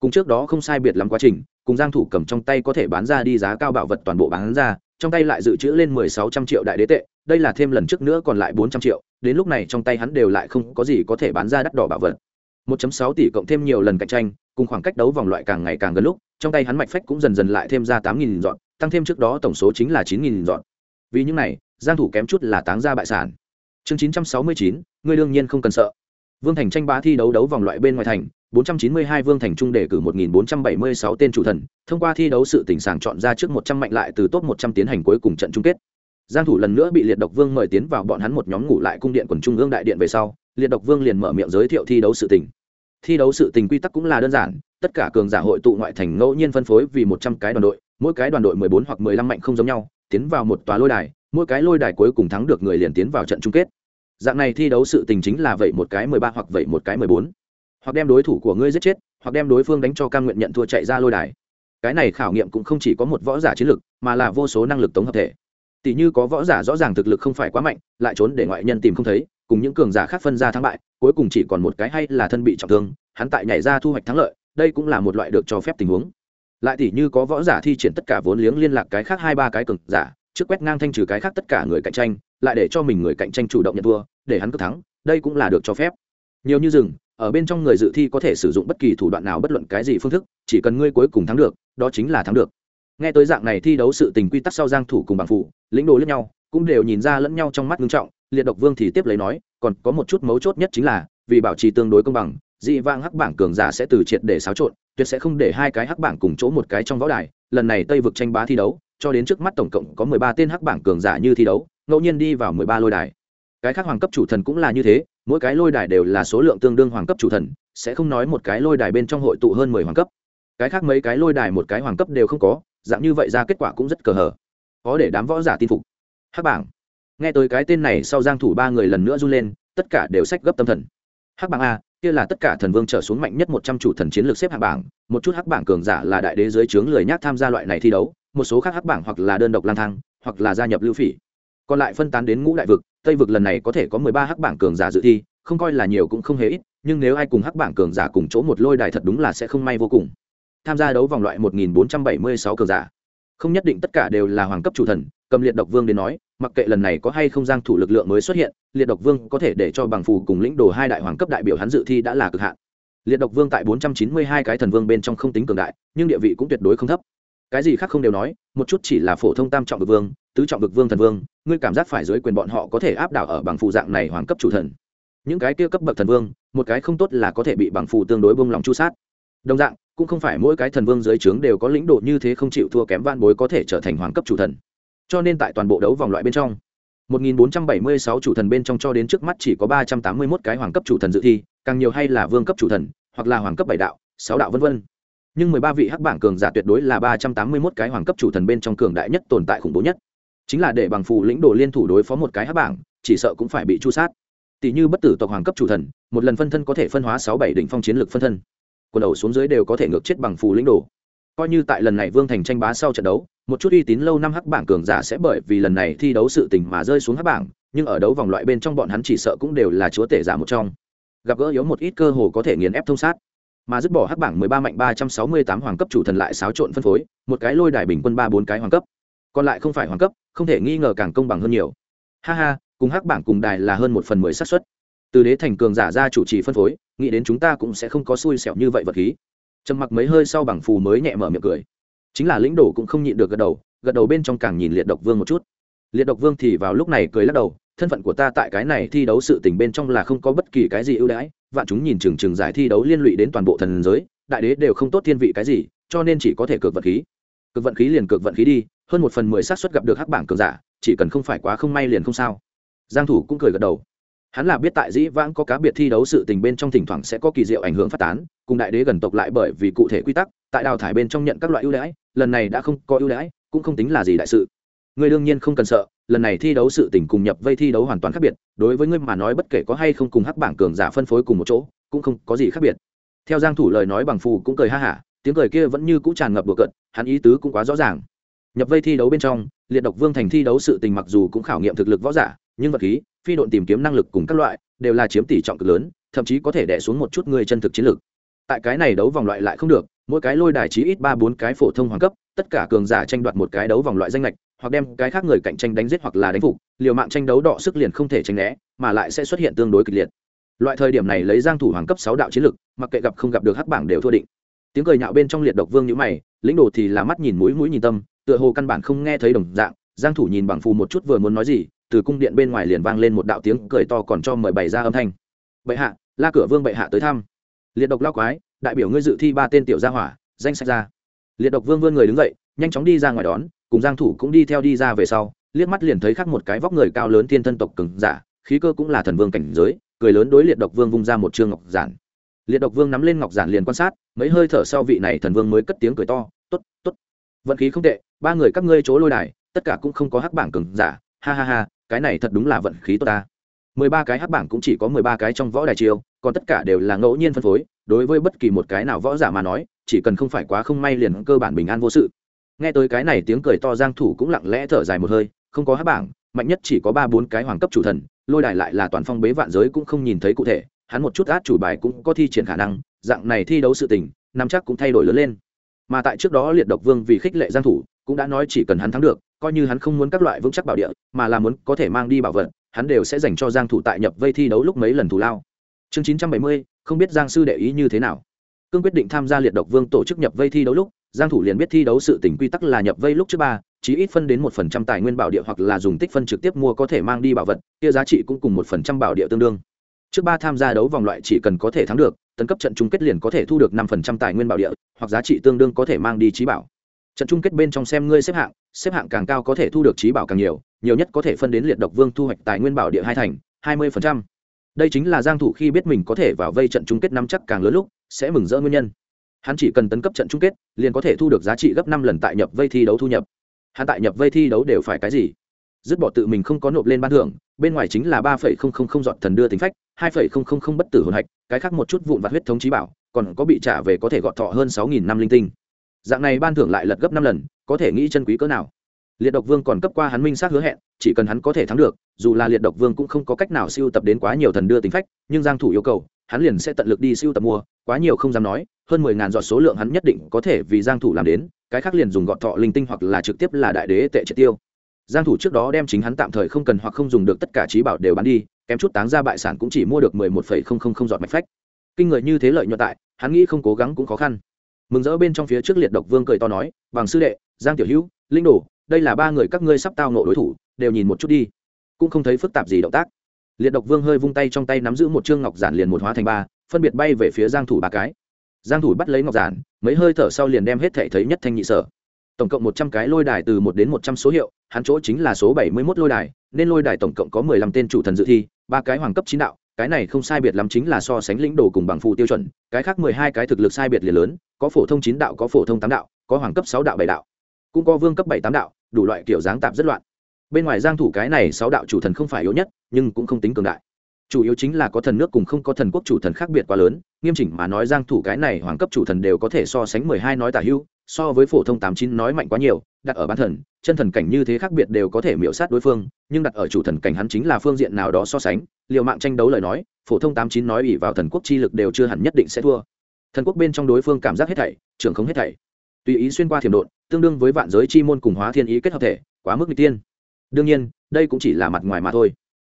Cùng trước đó không sai biệt lắm quá trình, cùng giang thủ cầm trong tay có thể bán ra đi giá cao bảo vật toàn bộ bán ra, trong tay lại dự trữ lên mười sáu trăm triệu đại đế tệ, đây là thêm lần trước nữa còn lại bốn trăm triệu, đến lúc này trong tay hắn đều lại không có gì có thể bán ra đắt đỏ bảo vật. 1.6 tỷ cộng thêm nhiều lần cạnh tranh, cùng khoảng cách đấu vòng loại càng ngày càng gần lúc trong tay hắn mạch phách cũng dần dần lại thêm ra tám nghìn dọn tăng thêm trước đó tổng số chính là chín nghìn dọn. Vì những này giang thủ kém chút là táng ra bại sản. Chương 969, ngươi đương nhiên không cần sợ. Vương thành tranh bá thi đấu đấu vòng loại bên ngoài thành 492 vương thành trung đề cử 1476 tên chủ thần thông qua thi đấu sự tỉnh sàng chọn ra trước 100 mạnh lại từ top 100 tiến hành cuối cùng trận chung kết. Giang thủ lần nữa bị liệt độc vương mời tiến vào bọn hắn một nhóm ngủ lại cung điện quần trung ương đại điện về sau liệt độc vương liền mở miệng giới thiệu thi đấu sự tình thi đấu sự tình quy tắc cũng là đơn giản, tất cả cường giả hội tụ ngoại thành ngẫu nhiên phân phối vì một trăm cái đoàn đội, mỗi cái đoàn đội mười bốn hoặc mười lăm mạnh không giống nhau, tiến vào một tòa lôi đài, mỗi cái lôi đài cuối cùng thắng được người liền tiến vào trận chung kết. Dạng này thi đấu sự tình chính là vậy một cái mười ba hoặc vậy một cái mười bốn. Hoặc đem đối thủ của ngươi giết chết, hoặc đem đối phương đánh cho cam nguyện nhận thua chạy ra lôi đài. Cái này khảo nghiệm cũng không chỉ có một võ giả chiến lực, mà là vô số năng lực tổng hợp thể. Tỷ như có võ giả rõ ràng thực lực không phải quá mạnh, lại trốn để ngoại nhân tìm không thấy, cùng những cường giả khác phân ra thắng bại cuối cùng chỉ còn một cái hay là thân bị trọng thương, hắn tại nhảy ra thu hoạch thắng lợi, đây cũng là một loại được cho phép tình huống. Lại tỷ như có võ giả thi triển tất cả vốn liếng liên lạc cái khác hai ba cái cường giả, trước quét ngang thanh trừ cái khác tất cả người cạnh tranh, lại để cho mình người cạnh tranh chủ động nhận thua, để hắn cứ thắng, đây cũng là được cho phép. Nhiều như rừng, ở bên trong người dự thi có thể sử dụng bất kỳ thủ đoạn nào bất luận cái gì phương thức, chỉ cần ngươi cuối cùng thắng được, đó chính là thắng được. Nghe tới dạng này thi đấu sự tình quy tắc sau giang thủ cùng bằng phụ, lĩnh đồ lẫn nhau, cũng đều nhìn ra lẫn nhau trong mắt nghiêm trọng, liệt độc vương thì tiếp lấy nói còn có một chút mấu chốt nhất chính là, vì bảo trì tương đối công bằng, dị vang hắc bảng cường giả sẽ từ triệt để xáo trộn, tuyệt sẽ không để hai cái hắc bảng cùng chỗ một cái trong võ đài. Lần này tây vực tranh bá thi đấu, cho đến trước mắt tổng cộng có mười ba tên hắc bảng cường giả như thi đấu, ngẫu nhiên đi vào mười ba lôi đài. Cái khác hoàng cấp chủ thần cũng là như thế, mỗi cái lôi đài đều là số lượng tương đương hoàng cấp chủ thần, sẽ không nói một cái lôi đài bên trong hội tụ hơn mười hoàng cấp. Cái khác mấy cái lôi đài một cái hoàng cấp đều không có, dạng như vậy ra kết quả cũng rất cờ hở có để đám võ giả tin phục. Hắc bảng nghe tới cái tên này sau giang thủ ba người lần nữa run lên, tất cả đều sách gấp tâm thần. Hắc bảng a, kia là tất cả thần vương trở xuống mạnh nhất một trăm chủ thần chiến lược xếp hạng bảng, một chút hắc bảng cường giả là đại đế dưới trướng lười nhác tham gia loại này thi đấu, một số khác hắc bảng hoặc là đơn độc lang thang, hoặc là gia nhập lưu phỉ. Còn lại phân tán đến ngũ đại vực, tây vực lần này có thể có mười ba hắc bảng cường giả dự thi, không coi là nhiều cũng không hề ít, nhưng nếu ai cùng hắc bảng cường giả cùng chỗ một lôi đài thật đúng là sẽ không may vô cùng. Tham gia đấu vòng loại một nghìn bốn trăm bảy mươi sáu cường giả. Không nhất định tất cả đều là hoàng cấp chủ thần, cầm liệt độc vương đến nói mặc kệ lần này có hay không giang thủ lực lượng mới xuất hiện, liệt độc vương có thể để cho bằng phù cùng lĩnh đồ hai đại hoàng cấp đại biểu hắn dự thi đã là cực hạn. Liệt độc vương tại 492 cái thần vương bên trong không tính cường đại, nhưng địa vị cũng tuyệt đối không thấp. Cái gì khác không đều nói, một chút chỉ là phổ thông tam trọng vực vương, tứ trọng vực vương thần vương, ngươi cảm giác phải dưới quyền bọn họ có thể áp đảo ở bằng phù dạng này hoàng cấp chủ thần. Những cái kia cấp bậc thần vương, một cái không tốt là có thể bị bằng phù tương đối bông lòng chu sát. Đồng dạng, cũng không phải mỗi cái thần vương dưới trướng đều có lĩnh độ như thế không chịu thua kém van bối có thể trở thành hoàng cấp chủ thần cho nên tại toàn bộ đấu vòng loại bên trong 1476 chủ thần bên trong cho đến trước mắt chỉ có 381 cái hoàng cấp chủ thần dự thi, càng nhiều hay là vương cấp chủ thần, hoặc là hoàng cấp bảy đạo, sáu đạo vân vân. Nhưng 13 vị hắc bảng cường giả tuyệt đối là 381 cái hoàng cấp chủ thần bên trong cường đại nhất tồn tại khủng bố nhất. Chính là để bằng phù lĩnh đồ liên thủ đối phó một cái hắc bảng, chỉ sợ cũng phải bị chu sát. Tỷ như bất tử tộc hoàng cấp chủ thần, một lần phân thân có thể phân hóa 6 7 đỉnh phong chiến lực phân thân. Quần đầu xuống dưới đều có thể ngược chết bằng phù lĩnh đồ. Coi như tại lần này Vương Thành tranh bá sau trận đấu, một chút uy tín lâu năm hắc bảng cường giả sẽ bởi vì lần này thi đấu sự tình mà rơi xuống hắc bảng nhưng ở đấu vòng loại bên trong bọn hắn chỉ sợ cũng đều là chúa tể giả một trong. Gặp gỡ yếu một ít cơ hồ có thể nghiền ép thông sát. Mà dứt bỏ hắc bảng mười ba mạnh ba trăm sáu mươi tám hoàng cấp chủ thần lại xáo trộn phân phối một cái lôi đài bình quân ba bốn cái hoàng cấp. Còn lại không phải hoàng cấp không thể nghi ngờ càng công bằng hơn nhiều. Ha ha cùng hắc bảng cùng đài là hơn một phần mười xác suất. Từ đế thành cường giả ra chủ trì phân phối nghĩ đến chúng ta cũng sẽ không có xui xẻo như vậy vật khí trầm mặc mấy hơi sau bằng phù mới nhẹ mở miệng cười. Chính là lĩnh đồ cũng không nhịn được gật đầu gật đầu bên trong càng nhìn liệt độc vương một chút. Liệt độc vương thì vào lúc này cười lắc đầu, thân phận của ta tại cái này thi đấu sự tình bên trong là không có bất kỳ cái gì ưu đãi, vạn chúng nhìn chừng chừng giải thi đấu liên lụy đến toàn bộ thần giới, đại đế đều không tốt thiên vị cái gì, cho nên chỉ có thể cược vận khí. Cược vận khí liền cược vận khí đi, hơn một phần mười xác suất gặp được hắc bảng cường giả, chỉ cần không phải quá không may liền không sao. Giang thủ cũng cười gật đầu hắn là biết tại dĩ vãng có cá biệt thi đấu sự tình bên trong thỉnh thoảng sẽ có kỳ diệu ảnh hưởng phát tán, cùng đại đế gần tộc lại bởi vì cụ thể quy tắc, tại đào thải bên trong nhận các loại ưu đãi, lần này đã không có ưu đãi, cũng không tính là gì đại sự. Người đương nhiên không cần sợ, lần này thi đấu sự tình cùng nhập vây thi đấu hoàn toàn khác biệt, đối với ngươi mà nói bất kể có hay không cùng hắc bảng cường giả phân phối cùng một chỗ, cũng không có gì khác biệt. Theo giang thủ lời nói bằng phù cũng cười ha hả, tiếng cười kia vẫn như cũ tràn ngập bừa cận hắn ý tứ cũng quá rõ ràng nhập vây thi đấu bên trong, liệt độc vương thành thi đấu sự tình mặc dù cũng khảo nghiệm thực lực võ giả, nhưng vật khí, phi độn tìm kiếm năng lực cùng các loại, đều là chiếm tỷ trọng cực lớn, thậm chí có thể đè xuống một chút người chân thực chiến lược tại cái này đấu vòng loại lại không được, mỗi cái lôi đài chí ít ba bốn cái phổ thông hoàng cấp, tất cả cường giả tranh đoạt một cái đấu vòng loại danh lệch, hoặc đem cái khác người cạnh tranh đánh giết hoặc là đánh phục, liều mạng tranh đấu đọ sức liền không thể tránh né, mà lại sẽ xuất hiện tương đối kịch liệt. Loại thời điểm này lấy giang thủ hoàng cấp sáu đạo chiến lực, mặc kệ gặp không gặp được hắc bảng đều thua định. Tiếng cười nhạo bên trong liệt độc vương như mày, lĩnh đồ thì là mắt nhìn mũi mũi nhìn tâm tựa hồ căn bản không nghe thấy đồng dạng, giang thủ nhìn bằng phù một chút vừa muốn nói gì, từ cung điện bên ngoài liền vang lên một đạo tiếng cười to còn cho mời bày ra âm thanh. Bệ hạ, la cửa vương bệ hạ tới thăm. Liệt độc lao quái, đại biểu ngươi dự thi ba tên tiểu gia hỏa, danh sách ra. Liệt độc vương vươn người đứng dậy, nhanh chóng đi ra ngoài đón, cùng giang thủ cũng đi theo đi ra về sau, liếc mắt liền thấy khác một cái vóc người cao lớn thiên thân tộc cường giả, khí cơ cũng là thần vương cảnh giới, cười lớn đối liệt độc vương vung ra một trương ngọc giản. Liệt độc vương nắm lên ngọc giản liền quan sát, mấy hơi thở sau vị này thần vương mới cất tiếng cười to, tốt tốt. Vận khí không tệ ba người các ngươi chỗ lôi đài, tất cả cũng không có hắc bảng cường giả. Ha ha ha, cái này thật đúng là vận khí tốt ta. Mười ba cái hắc bảng cũng chỉ có mười ba cái trong võ đài chiêu, còn tất cả đều là ngẫu nhiên phân phối, đối với bất kỳ một cái nào võ giả mà nói, chỉ cần không phải quá không may liền cơ bản bình an vô sự. Nghe tới cái này tiếng cười to giang thủ cũng lặng lẽ thở dài một hơi, không có hắc bảng, mạnh nhất chỉ có ba bốn cái hoàng cấp chủ thần, lôi đài lại là toàn phong bế vạn giới cũng không nhìn thấy cụ thể, hắn một chút át chủ bài cũng có thi triển khả năng, dạng này thi đấu sự tình nắm chắc cũng thay đổi lớn lên. Mà tại trước đó liệt độc vương vì khích lệ giang thủ cũng đã nói chỉ cần hắn thắng được coi như hắn không muốn các loại vững chắc bảo địa mà là muốn có thể mang đi bảo vật hắn đều sẽ dành cho giang thủ tại nhập vây thi đấu lúc mấy lần thù lao. Chương 970, không biết giang sư đệ ý như thế nào. Cương quyết định tham gia liệt độc vương tổ chức nhập vây thi đấu lúc giang thủ liền biết thi đấu sự tình quy tắc là nhập vây lúc trước ba chí ít phân đến một phần trăm tài nguyên bảo địa hoặc là dùng tích phân trực tiếp mua có thể mang đi bảo vật kia giá trị cũng cùng một phần trăm bảo địa tương đương. Trước ba tham gia đấu vòng loại chỉ cần có thể thắng được tấn cấp trận chung kết liền có thể thu được năm phần trăm tài nguyên bảo địa hoặc giá trị tương đương có thể mang đi trí bảo trận chung kết bên trong xem ngươi xếp hạng xếp hạng càng cao có thể thu được trí bảo càng nhiều nhiều nhất có thể phân đến liệt độc vương thu hoạch tài nguyên bảo địa hai thành, hai mươi đây chính là giang thủ khi biết mình có thể vào vây trận chung kết năm chắc càng lớn lúc, sẽ mừng rỡ nguyên nhân. Hắn chỉ cần tấn cấp trận chung kết, liền có thể thu được giá trị gấp năm lần tại nhập vây thi đấu thu nhập. Hắn tại nhập vây thi đấu đều phải cái gì? Dứt bỏ tự mình không có nộp lên ban thưởng, bên ngoài chính là ba phẩy không không không dọn thần đưa tính phách, hai phẩy không không không bất tử hồn hạch, cái khác một chút vụn vặt huyết thống trí bảo, còn có bị trả về có thể gọt thọ hơn sáu nghìn năm linh tinh dạng này ban thưởng lại lật gấp năm lần, có thể nghĩ chân quý cỡ nào. Liệt độc vương còn cấp qua hắn minh xác hứa hẹn, chỉ cần hắn có thể thắng được, dù là liệt độc vương cũng không có cách nào siêu tập đến quá nhiều thần đưa tính phách, nhưng giang thủ yêu cầu, hắn liền sẽ tận lực đi siêu tập mua, quá nhiều không dám nói, hơn mười ngàn giọt số lượng hắn nhất định có thể vì giang thủ làm đến, cái khác liền dùng gọt thọ linh tinh hoặc là trực tiếp là đại đế tệ triệt tiêu. Giang thủ trước đó đem chính hắn tạm thời không cần hoặc không dùng được tất cả trí bảo đều bán đi, kém chút táng ra bại sản cũng chỉ mua được mười một phẩy không không không giọt mạch phách. Kinh người như thế lợi nhuận tại, hắn nghĩ không cố gắng cũng khó khăn mừng rỡ bên trong phía trước liệt độc vương cười to nói bằng sư đệ, giang tiểu hữu, linh đồ, đây là ba người các ngươi sắp tao nộ đối thủ, đều nhìn một chút đi. Cũng không thấy phức tạp gì động tác. Liệt độc vương hơi vung tay trong tay nắm giữ một chương ngọc giản liền một hóa thành ba, phân biệt bay về phía giang thủ ba cái. Giang thủ bắt lấy ngọc giản, mấy hơi thở sau liền đem hết thể thấy nhất thanh nhị sở. Tổng cộng một trăm cái lôi đài từ một đến một trăm số hiệu, hắn chỗ chính là số bảy mươi 71 lôi đài, nên lôi đài tổng cộng có mười lăm tên chủ thần dự thi, ba cái hoàng cấp chín đạo cái này không sai biệt lắm chính là so sánh lĩnh đồ cùng bằng phụ tiêu chuẩn, cái khác mười hai cái thực lực sai biệt liền lớn, có phổ thông chín đạo, có phổ thông tám đạo, có hoàng cấp sáu đạo, bảy đạo, cũng có vương cấp bảy, tám đạo, đủ loại kiểu dáng tạp rất loạn. Bên ngoài giang thủ cái này sáu đạo chủ thần không phải yếu nhất, nhưng cũng không tính cường đại. Chủ yếu chính là có thần nước cùng không có thần quốc chủ thần khác biệt quá lớn, nghiêm chỉnh mà nói giang thủ cái này hoàng cấp chủ thần đều có thể so sánh 12 nói tả hưu so với phổ thông 89 nói mạnh quá nhiều, đặt ở bán thần, chân thần cảnh như thế khác biệt đều có thể miểu sát đối phương, nhưng đặt ở chủ thần cảnh hắn chính là phương diện nào đó so sánh, liều mạng tranh đấu lời nói, phổ thông 89 nói ủy vào thần quốc chi lực đều chưa hẳn nhất định sẽ thua. Thần quốc bên trong đối phương cảm giác hết thảy, trưởng không hết thảy. Tùy ý xuyên qua thiểm độn, tương đương với vạn giới chi môn cùng hóa thiên ý kết hợp thể, quá mức nguy tiên. Đương nhiên, đây cũng chỉ là mặt ngoài mà thôi.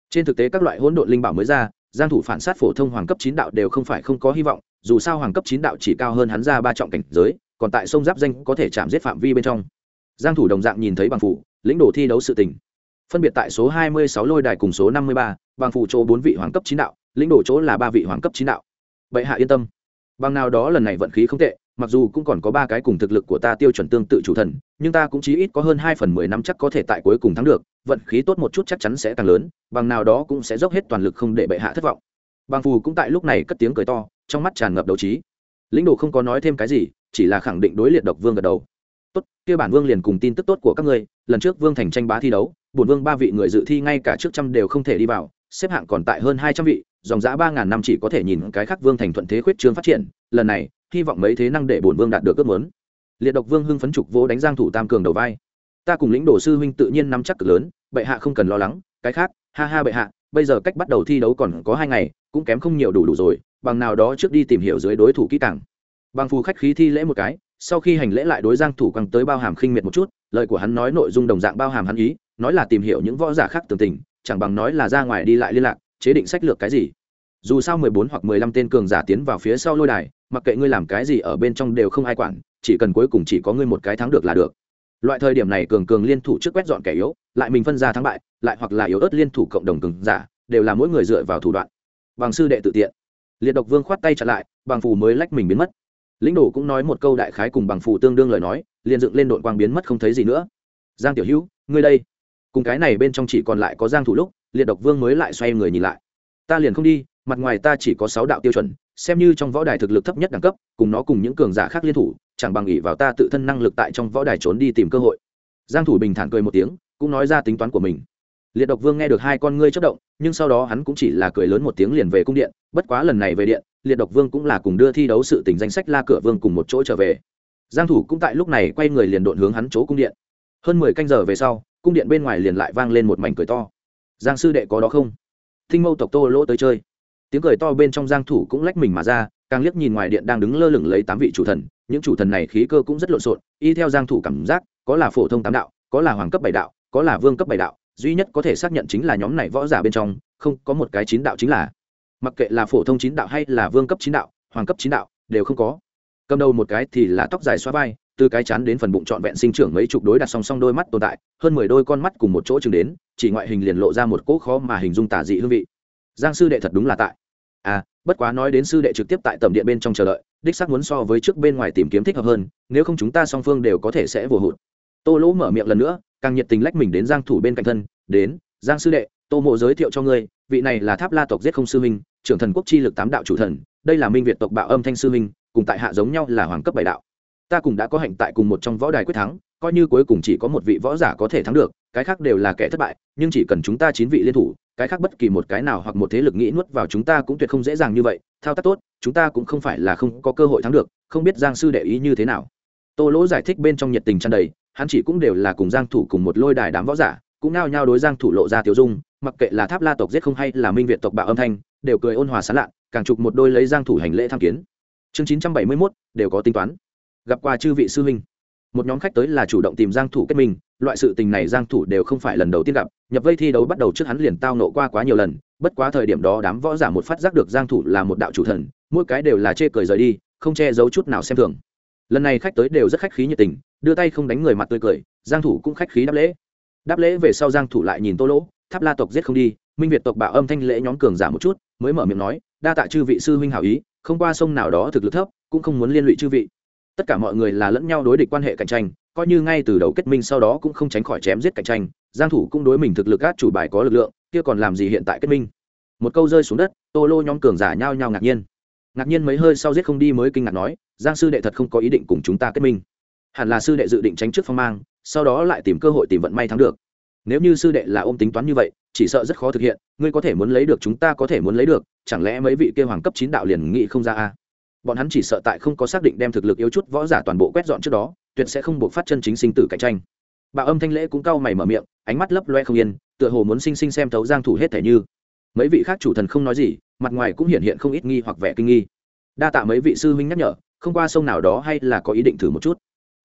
Trên thực tế các loại hỗn độn linh bảo mới ra, giang thủ phản sát phổ thông hoàng cấp chín đạo đều không phải không có hy vọng, dù sao hoàng cấp chín đạo chỉ cao hơn hắn ra ba trọng cảnh giới còn tại sông giáp danh có thể chạm giết phạm vi bên trong. Giang thủ đồng dạng nhìn thấy bằng phủ lĩnh đồ thi đấu sự tình. Phân biệt tại số 26 lôi đài cùng số 53, bằng phủ chỗ bốn vị hoàng cấp chín đạo lĩnh đồ chỗ là ba vị hoàng cấp chín đạo. Bệ hạ yên tâm. Bằng nào đó lần này vận khí không tệ mặc dù cũng còn có ba cái cùng thực lực của ta tiêu chuẩn tương tự chủ thần nhưng ta cũng chí ít có hơn hai phần mười năm chắc có thể tại cuối cùng thắng được vận khí tốt một chút chắc chắn sẽ càng lớn bằng nào đó cũng sẽ dốc hết toàn lực không để bệ hạ thất vọng. Bằng phù cũng tại lúc này cất tiếng cười to trong mắt tràn ngập đấu trí. Lĩnh đồ không có nói thêm cái gì chỉ là khẳng định đối liệt độc vương gật đầu. Tốt, kia bản vương liền cùng tin tức tốt của các ngươi, lần trước vương thành tranh bá thi đấu, bổn vương ba vị người dự thi ngay cả trước trăm đều không thể đi vào, xếp hạng còn tại hơn hai trăm vị, dòng giã ba ngàn năm chỉ có thể nhìn cái khác vương thành thuận thế khuyết trương phát triển, lần này, hy vọng mấy thế năng để bổn vương đạt được ước muốn. Liệt độc vương hưng phấn trục vỗ đánh giang thủ tam cường đầu vai. Ta cùng lĩnh đồ sư huynh tự nhiên nắm chắc cực lớn, bệ hạ không cần lo lắng, cái khác, ha ha bệ hạ, bây giờ cách bắt đầu thi đấu còn có hai ngày, cũng kém không nhiều đủ đủ rồi, bằng nào đó trước đi tìm hiểu dưới đối thủ kỹ càng bằng phù khách khí thi lễ một cái, sau khi hành lễ lại đối giang thủ quăng tới bao hàm khinh miệt một chút, lời của hắn nói nội dung đồng dạng bao hàm hắn ý, nói là tìm hiểu những võ giả khác tường tình, chẳng bằng nói là ra ngoài đi lại liên lạc, chế định sách lược cái gì. Dù sao 14 hoặc 15 tên cường giả tiến vào phía sau lôi đài, mặc kệ ngươi làm cái gì ở bên trong đều không ai quản, chỉ cần cuối cùng chỉ có ngươi một cái thắng được là được. Loại thời điểm này cường cường liên thủ trước quét dọn kẻ yếu, lại mình phân ra thắng bại, lại hoặc là yếu ớt liên thủ cộng đồng cường giả, đều là mỗi người dựa vào thủ đoạn. Bằng sư đệ tự tiện. Liệt độc vương khoát tay chặn lại, bằng phù mới lách mình biến mất lĩnh đồ cũng nói một câu đại khái cùng bằng phù tương đương lời nói, liền dựng lên đội quang biến mất không thấy gì nữa. Giang tiểu hữu, ngươi đây. Cùng cái này bên trong chỉ còn lại có giang thủ lúc, liệt độc vương mới lại xoay người nhìn lại. Ta liền không đi, mặt ngoài ta chỉ có sáu đạo tiêu chuẩn, xem như trong võ đài thực lực thấp nhất đẳng cấp, cùng nó cùng những cường giả khác liên thủ, chẳng bằng ỷ vào ta tự thân năng lực tại trong võ đài trốn đi tìm cơ hội. Giang thủ bình thản cười một tiếng, cũng nói ra tính toán của mình liệt độc vương nghe được hai con ngươi chất động, nhưng sau đó hắn cũng chỉ là cười lớn một tiếng liền về cung điện, bất quá lần này về điện, liệt độc vương cũng là cùng đưa thi đấu sự tình danh sách la cửa vương cùng một chỗ trở về. Giang thủ cũng tại lúc này quay người liền đột hướng hắn chỗ cung điện. Hơn 10 canh giờ về sau, cung điện bên ngoài liền lại vang lên một mảnh cười to. Giang sư đệ có đó không? Thinh mâu tộc tô lỗ tới chơi. Tiếng cười to bên trong giang thủ cũng lách mình mà ra, càng liếc nhìn ngoài điện đang đứng lơ lửng lấy tám vị chủ thần, những chủ thần này khí cơ cũng rất lộn xộn, y theo giang thủ cảm giác, có là phổ thông tám đạo, có là hoàng cấp bảy đạo, có là vương cấp bảy đạo duy nhất có thể xác nhận chính là nhóm này võ giả bên trong, không có một cái chín đạo chính là. Mặc kệ là phổ thông chín đạo hay là vương cấp chín đạo, hoàng cấp chín đạo, đều không có. Cầm đầu một cái thì là tóc dài xoa vai, từ cái chán đến phần bụng trọn vẹn sinh trưởng mấy chục đối đặt song song đôi mắt tồn tại, hơn mười đôi con mắt cùng một chỗ chừng đến, chỉ ngoại hình liền lộ ra một cỗ khó mà hình dung tả dị hương vị. Giang sư đệ thật đúng là tại. À bất quá nói đến sư đệ trực tiếp tại tầm điện bên trong chờ đợi, đích xác muốn so với trước bên ngoài tìm kiếm thích hợp hơn, nếu không chúng ta song phương đều có thể sẽ vừa hụt. Tô lỗ mở miệng lần nữa càng nhiệt tình lách mình đến giang thủ bên cạnh thân, đến, giang sư đệ, tô mộ giới thiệu cho ngươi, vị này là tháp la tộc giết không sư minh trưởng thần quốc chi lực tám đạo chủ thần, đây là minh việt tộc bạo âm thanh sư minh cùng tại hạ giống nhau là hoàng cấp bảy đạo. Ta cùng đã có hạnh tại cùng một trong võ đài quyết thắng, coi như cuối cùng chỉ có một vị võ giả có thể thắng được, cái khác đều là kẻ thất bại, nhưng chỉ cần chúng ta chín vị liên thủ, cái khác bất kỳ một cái nào hoặc một thế lực nghĩ nuốt vào chúng ta cũng tuyệt không dễ dàng như vậy, thao tác tốt, chúng ta cũng không phải là không có cơ hội thắng được, không biết giang sư đệ ý như thế nào. Tô lỗ giải thích bên trong nhiệt tình tràn đầy hắn chỉ cũng đều là cùng giang thủ cùng một lôi đài đám võ giả, cũng nao nhao đối giang thủ lộ ra tiểu dung, mặc kệ là tháp la tộc giết không hay là minh việt tộc bạo âm thanh, đều cười ôn hòa sán lạ càng chụp một đôi lấy giang thủ hành lễ tham kiến. Chương 971 đều có tính toán. Gặp qua chư vị sư huynh. Một nhóm khách tới là chủ động tìm giang thủ kết minh, loại sự tình này giang thủ đều không phải lần đầu tiên gặp, nhập vây thi đấu bắt đầu trước hắn liền tao nộ qua quá nhiều lần, bất quá thời điểm đó đám võ giả một phát giác được giang thủ là một đạo chủ thần, mỗi cái đều là chê cười rời đi, không che giấu chút nào xem thường lần này khách tới đều rất khách khí nhiệt tình, đưa tay không đánh người mặt tươi cười, giang thủ cũng khách khí đáp lễ. Đáp lễ về sau giang thủ lại nhìn tô lỗ, tháp la tộc giết không đi, minh việt tộc bạo âm thanh lễ nhóm cường giả một chút, mới mở miệng nói, đa tạ chư vị sư huynh hảo ý, không qua sông nào đó thực lực thấp, cũng không muốn liên lụy chư vị. Tất cả mọi người là lẫn nhau đối địch quan hệ cạnh tranh, coi như ngay từ đầu kết minh sau đó cũng không tránh khỏi chém giết cạnh tranh, giang thủ cũng đối mình thực lực át chủ bài có lực lượng, kia còn làm gì hiện tại kết minh? Một câu rơi xuống đất, tô lô nhóm cường giả nhao nhao ngạc nhiên ngạc nhiên mấy hơi sau giết không đi mới kinh ngạc nói, giang sư đệ thật không có ý định cùng chúng ta kết minh. Hẳn là sư đệ dự định tránh trước phong mang, sau đó lại tìm cơ hội tìm vận may thắng được. Nếu như sư đệ là ôm tính toán như vậy, chỉ sợ rất khó thực hiện, ngươi có thể muốn lấy được chúng ta có thể muốn lấy được, chẳng lẽ mấy vị kia hoàng cấp chín đạo liền nghị không ra a? Bọn hắn chỉ sợ tại không có xác định đem thực lực yếu chút võ giả toàn bộ quét dọn trước đó, tuyệt sẽ không buộc phát chân chính sinh tử cạnh tranh. Bà âm thanh lễ cũng cau mày mở miệng, ánh mắt lấp loe không yên, tựa hồ muốn sinh sinh xem thấu giang thủ hết thể như. Mấy vị khác chủ thần không nói gì mặt ngoài cũng hiện hiện không ít nghi hoặc vẻ kinh nghi. Đa tạ mấy vị sư huynh nhắc nhở, không qua sông nào đó hay là có ý định thử một chút.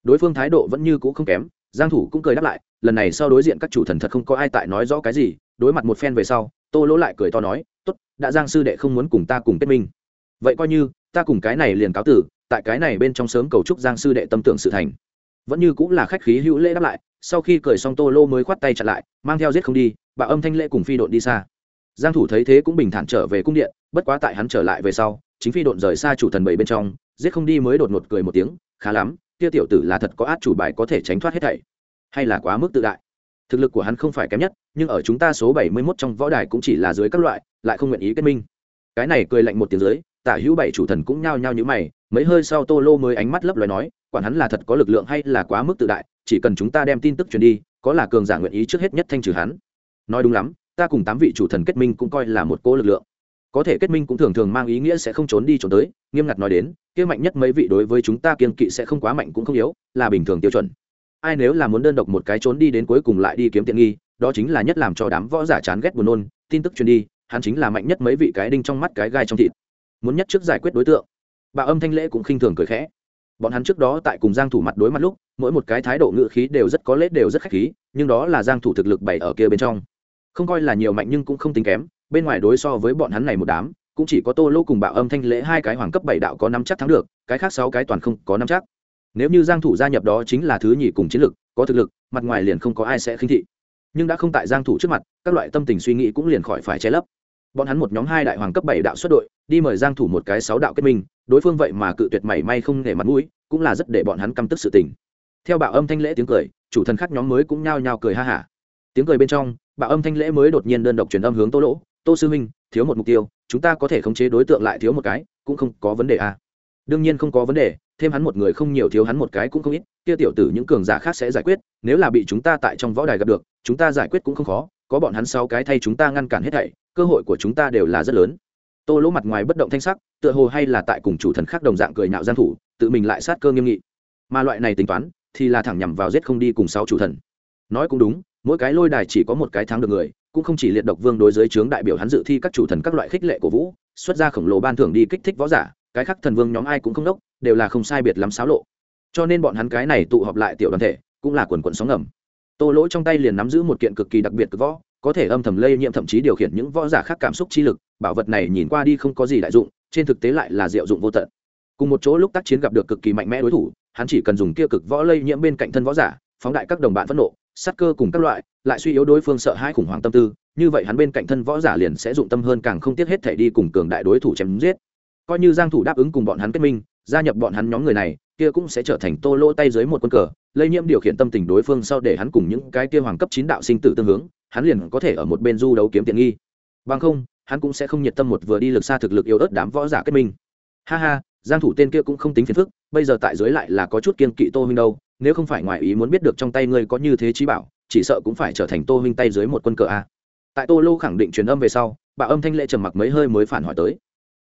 Đối phương thái độ vẫn như cũ không kém, giang thủ cũng cười đáp lại, lần này sau đối diện các chủ thần thật không có ai tại nói rõ cái gì, đối mặt một phen về sau, tô lỗ lại cười to nói, tốt, đã giang sư đệ không muốn cùng ta cùng kết minh. Vậy coi như, ta cùng cái này liền cáo tử, tại cái này bên trong sớm cầu chúc giang sư đệ tâm tưởng sự thành. Vẫn như cũng là khách khí hữu lễ đáp lại, sau khi cười xong tô lô mới khoát tay chặn lại, mang theo giết không đi bà âm thanh lễ cùng phi đội đi xa giang thủ thấy thế cũng bình thản trở về cung điện, bất quá tại hắn trở lại về sau, chính phi độn rời xa chủ thần bảy bên trong, giết không đi mới đột ngột cười một tiếng, khá lắm, kia tiểu tử là thật có át chủ bài có thể tránh thoát hết thảy. Hay là quá mức tự đại? Thực lực của hắn không phải kém nhất, nhưng ở chúng ta số bảy mươi 71 trong võ đài cũng chỉ là dưới các loại, lại không nguyện ý kết minh. Cái này cười lạnh một tiếng dưới, tả hữu bảy chủ thần cũng nhao nhao như mày, mấy hơi sau tô lô mới ánh mắt lấp loài nói, quản hắn là thật có lực lượng hay là quá mức tự đại, chỉ cần chúng ta đem tin tức truyền đi, có là cường giả nguyện ý trước hết nhất thanh trừ hắn. Nói đúng lắm ta cùng tám vị chủ thần kết minh cũng coi là một cô lực lượng. Có thể kết minh cũng thường thường mang ý nghĩa sẽ không trốn đi trốn tới, nghiêm ngặt nói đến, kia mạnh nhất mấy vị đối với chúng ta kiên kỵ sẽ không quá mạnh cũng không yếu, là bình thường tiêu chuẩn. Ai nếu là muốn đơn độc một cái trốn đi đến cuối cùng lại đi kiếm tiện nghi, đó chính là nhất làm cho đám võ giả chán ghét buồn nôn, tin tức truyền đi, hắn chính là mạnh nhất mấy vị cái đinh trong mắt cái gai trong thịt. Muốn nhất trước giải quyết đối tượng. Bà âm thanh lễ cũng khinh thường cười khẽ. Bọn hắn trước đó tại cùng giang thủ mặt đối mặt lúc, mỗi một cái thái độ ngự khí đều rất có lết đều rất khách khí, nhưng đó là giang thủ thực lực bày ở kia bên trong không coi là nhiều mạnh nhưng cũng không tính kém bên ngoài đối so với bọn hắn này một đám cũng chỉ có tô lô cùng bạo âm thanh lễ hai cái hoàng cấp bảy đạo có năm chắc thắng được cái khác sáu cái toàn không có năm chắc. Nếu như giang thủ gia nhập đó chính là thứ nhì cùng chiến lực có thực lực mặt ngoài liền không có ai sẽ khinh thị. Nhưng đã không tại giang thủ trước mặt các loại tâm tình suy nghĩ cũng liền khỏi phải che lấp. Bọn hắn một nhóm hai đại hoàng cấp bảy đạo xuất đội đi mời giang thủ một cái sáu đạo kết minh đối phương vậy mà cự tuyệt mảy may không để mặt mũi cũng là rất để bọn hắn căm tức sự tình. Theo bạo âm thanh lễ tiếng cười chủ thần khác nhóm mới cũng nhao nhao cười ha ha, tiếng cười bên trong bạo âm thanh lễ mới đột nhiên đơn độc truyền âm hướng tô lỗ. Tô sư minh thiếu một mục tiêu, chúng ta có thể khống chế đối tượng lại thiếu một cái, cũng không có vấn đề à. đương nhiên không có vấn đề, thêm hắn một người không nhiều, thiếu hắn một cái cũng không ít, kia tiểu tử những cường giả khác sẽ giải quyết, nếu là bị chúng ta tại trong võ đài gặp được, chúng ta giải quyết cũng không khó, có bọn hắn sau cái thay chúng ta ngăn cản hết thảy, cơ hội của chúng ta đều là rất lớn. Tô lỗ mặt ngoài bất động thanh sắc, tựa hồ hay là tại cùng chủ thần khác đồng dạng cười nạo gian thủ, tự mình lại sát cơ nghiêm nghị. Mà loại này tính toán, thì là thẳng nhằm vào giết không đi cùng sáu chủ thần. Nói cũng đúng mỗi cái lôi đài chỉ có một cái thắng được người, cũng không chỉ liệt độc vương đối giới trướng đại biểu hắn dự thi các chủ thần các loại khích lệ của vũ, xuất ra khổng lồ ban thưởng đi kích thích võ giả, cái khác thần vương nhóm ai cũng không đốc, đều là không sai biệt lắm xáo lộ. Cho nên bọn hắn cái này tụ họp lại tiểu đoàn thể, cũng là quần quận sóng ngầm. Tô lỗ trong tay liền nắm giữ một kiện cực kỳ đặc biệt cực võ, có thể âm thầm lây nhiễm thậm chí điều khiển những võ giả khác cảm xúc chi lực, bảo vật này nhìn qua đi không có gì đại dụng, trên thực tế lại là diệu dụng vô tận. Cùng một chỗ lúc tác chiến gặp được cực kỳ mạnh mẽ đối thủ, hắn chỉ cần dùng kia cực võ lây nhiễm bên cạnh thân võ giả, phóng đại các đồng bạn phẫn nộ sát cơ cùng các loại, lại suy yếu đối phương sợ hãi khủng hoảng tâm tư, như vậy hắn bên cạnh thân võ giả liền sẽ dụng tâm hơn càng không tiếc hết thể đi cùng cường đại đối thủ chém giết. Coi như giang thủ đáp ứng cùng bọn hắn kết minh, gia nhập bọn hắn nhóm người này, kia cũng sẽ trở thành tô lỗ tay dưới một quân cờ, lây nhiễm điều khiển tâm tình đối phương sau để hắn cùng những cái kia hoàng cấp chín đạo sinh tử tương hướng, hắn liền có thể ở một bên du đấu kiếm tiện nghi. Bằng không, hắn cũng sẽ không nhiệt tâm một vừa đi lực xa thực lực yếu ớt đám võ giả kết minh. Ha ha, giang thủ tên kia cũng không tính phiền phức, bây giờ tại dưới lại là có chút kiên kỵ tô huynh đâu nếu không phải ngoài ý muốn biết được trong tay ngươi có như thế trí bảo, chỉ sợ cũng phải trở thành tô huynh tay dưới một quân cờ a. Tại tô lô khẳng định truyền âm về sau bạo âm thanh lệ trầm mặc mấy hơi mới phản hỏi tới.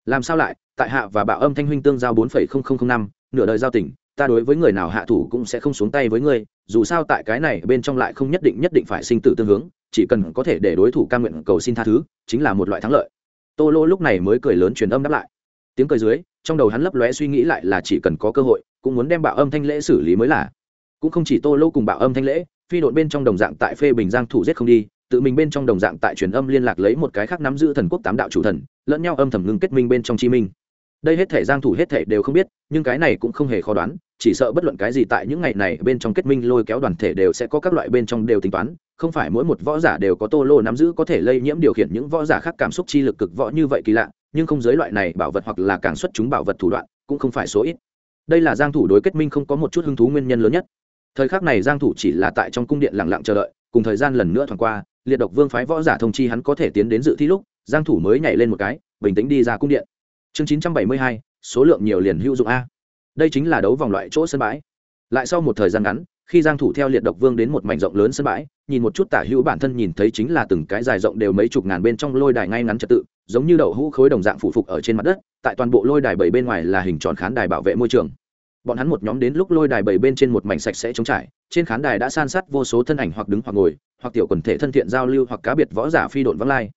Làm sao lại, tại hạ và bạo âm thanh huynh tương giao bốn phẩy không không không năm, nửa đời giao tình, ta đối với người nào hạ thủ cũng sẽ không xuống tay với ngươi, dù sao tại cái này bên trong lại không nhất định nhất định phải sinh tử tương hướng, chỉ cần có thể để đối thủ cam nguyện cầu xin tha thứ, chính là một loại thắng lợi. Tô lô lúc này mới cười lớn truyền âm đáp lại. Tiếng cười dưới, trong đầu hắn lấp lóe suy nghĩ lại là chỉ cần có cơ hội, cũng muốn đem bạo âm thanh lễ xử lý mới là cũng không chỉ tô lô cùng bạo âm thanh lễ, phi đội bên trong đồng dạng tại phê bình giang thủ giết không đi, tự mình bên trong đồng dạng tại truyền âm liên lạc lấy một cái khác nắm giữ thần quốc tám đạo chủ thần, lẫn nhau âm thầm ngưng kết minh bên trong chi minh. Đây hết thể giang thủ hết thể đều không biết, nhưng cái này cũng không hề khó đoán, chỉ sợ bất luận cái gì tại những ngày này bên trong kết minh lôi kéo đoàn thể đều sẽ có các loại bên trong đều tính toán, không phải mỗi một võ giả đều có tô lô nắm giữ có thể lây nhiễm điều khiển những võ giả khác cảm xúc chi lực cực võ như vậy kỳ lạ, nhưng không giới loại này bảo vật hoặc là càng xuất chúng bảo vật thủ đoạn, cũng không phải số ít. Đây là giang thủ đối kết minh không có một chút hứng thú nguyên nhân lớn nhất thời khắc này giang thủ chỉ là tại trong cung điện lặng lặng chờ đợi cùng thời gian lần nữa thoáng qua liệt độc vương phái võ giả thông chi hắn có thể tiến đến dự thi lúc giang thủ mới nhảy lên một cái bình tĩnh đi ra cung điện. Chương 972, số lượng nhiều liền hữu dụng a. Đây chính là đấu vòng loại chỗ sân bãi. Lại sau một thời gian ngắn khi giang thủ theo liệt độc vương đến một mảnh rộng lớn sân bãi nhìn một chút tả hữu bản thân nhìn thấy chính là từng cái dài rộng đều mấy chục ngàn bên trong lôi đài ngay ngắn trật tự giống như đậu hũ khối đồng dạng phụ phục ở trên mặt đất tại toàn bộ lôi đài bảy bên ngoài là hình tròn khán đài bảo vệ môi trường bọn hắn một nhóm đến lúc lôi đài bảy bên trên một mảnh sạch sẽ trống trải, trên khán đài đã san sát vô số thân ảnh hoặc đứng hoặc ngồi, hoặc tiểu quần thể thân thiện giao lưu hoặc cá biệt võ giả phi độn vắng lai.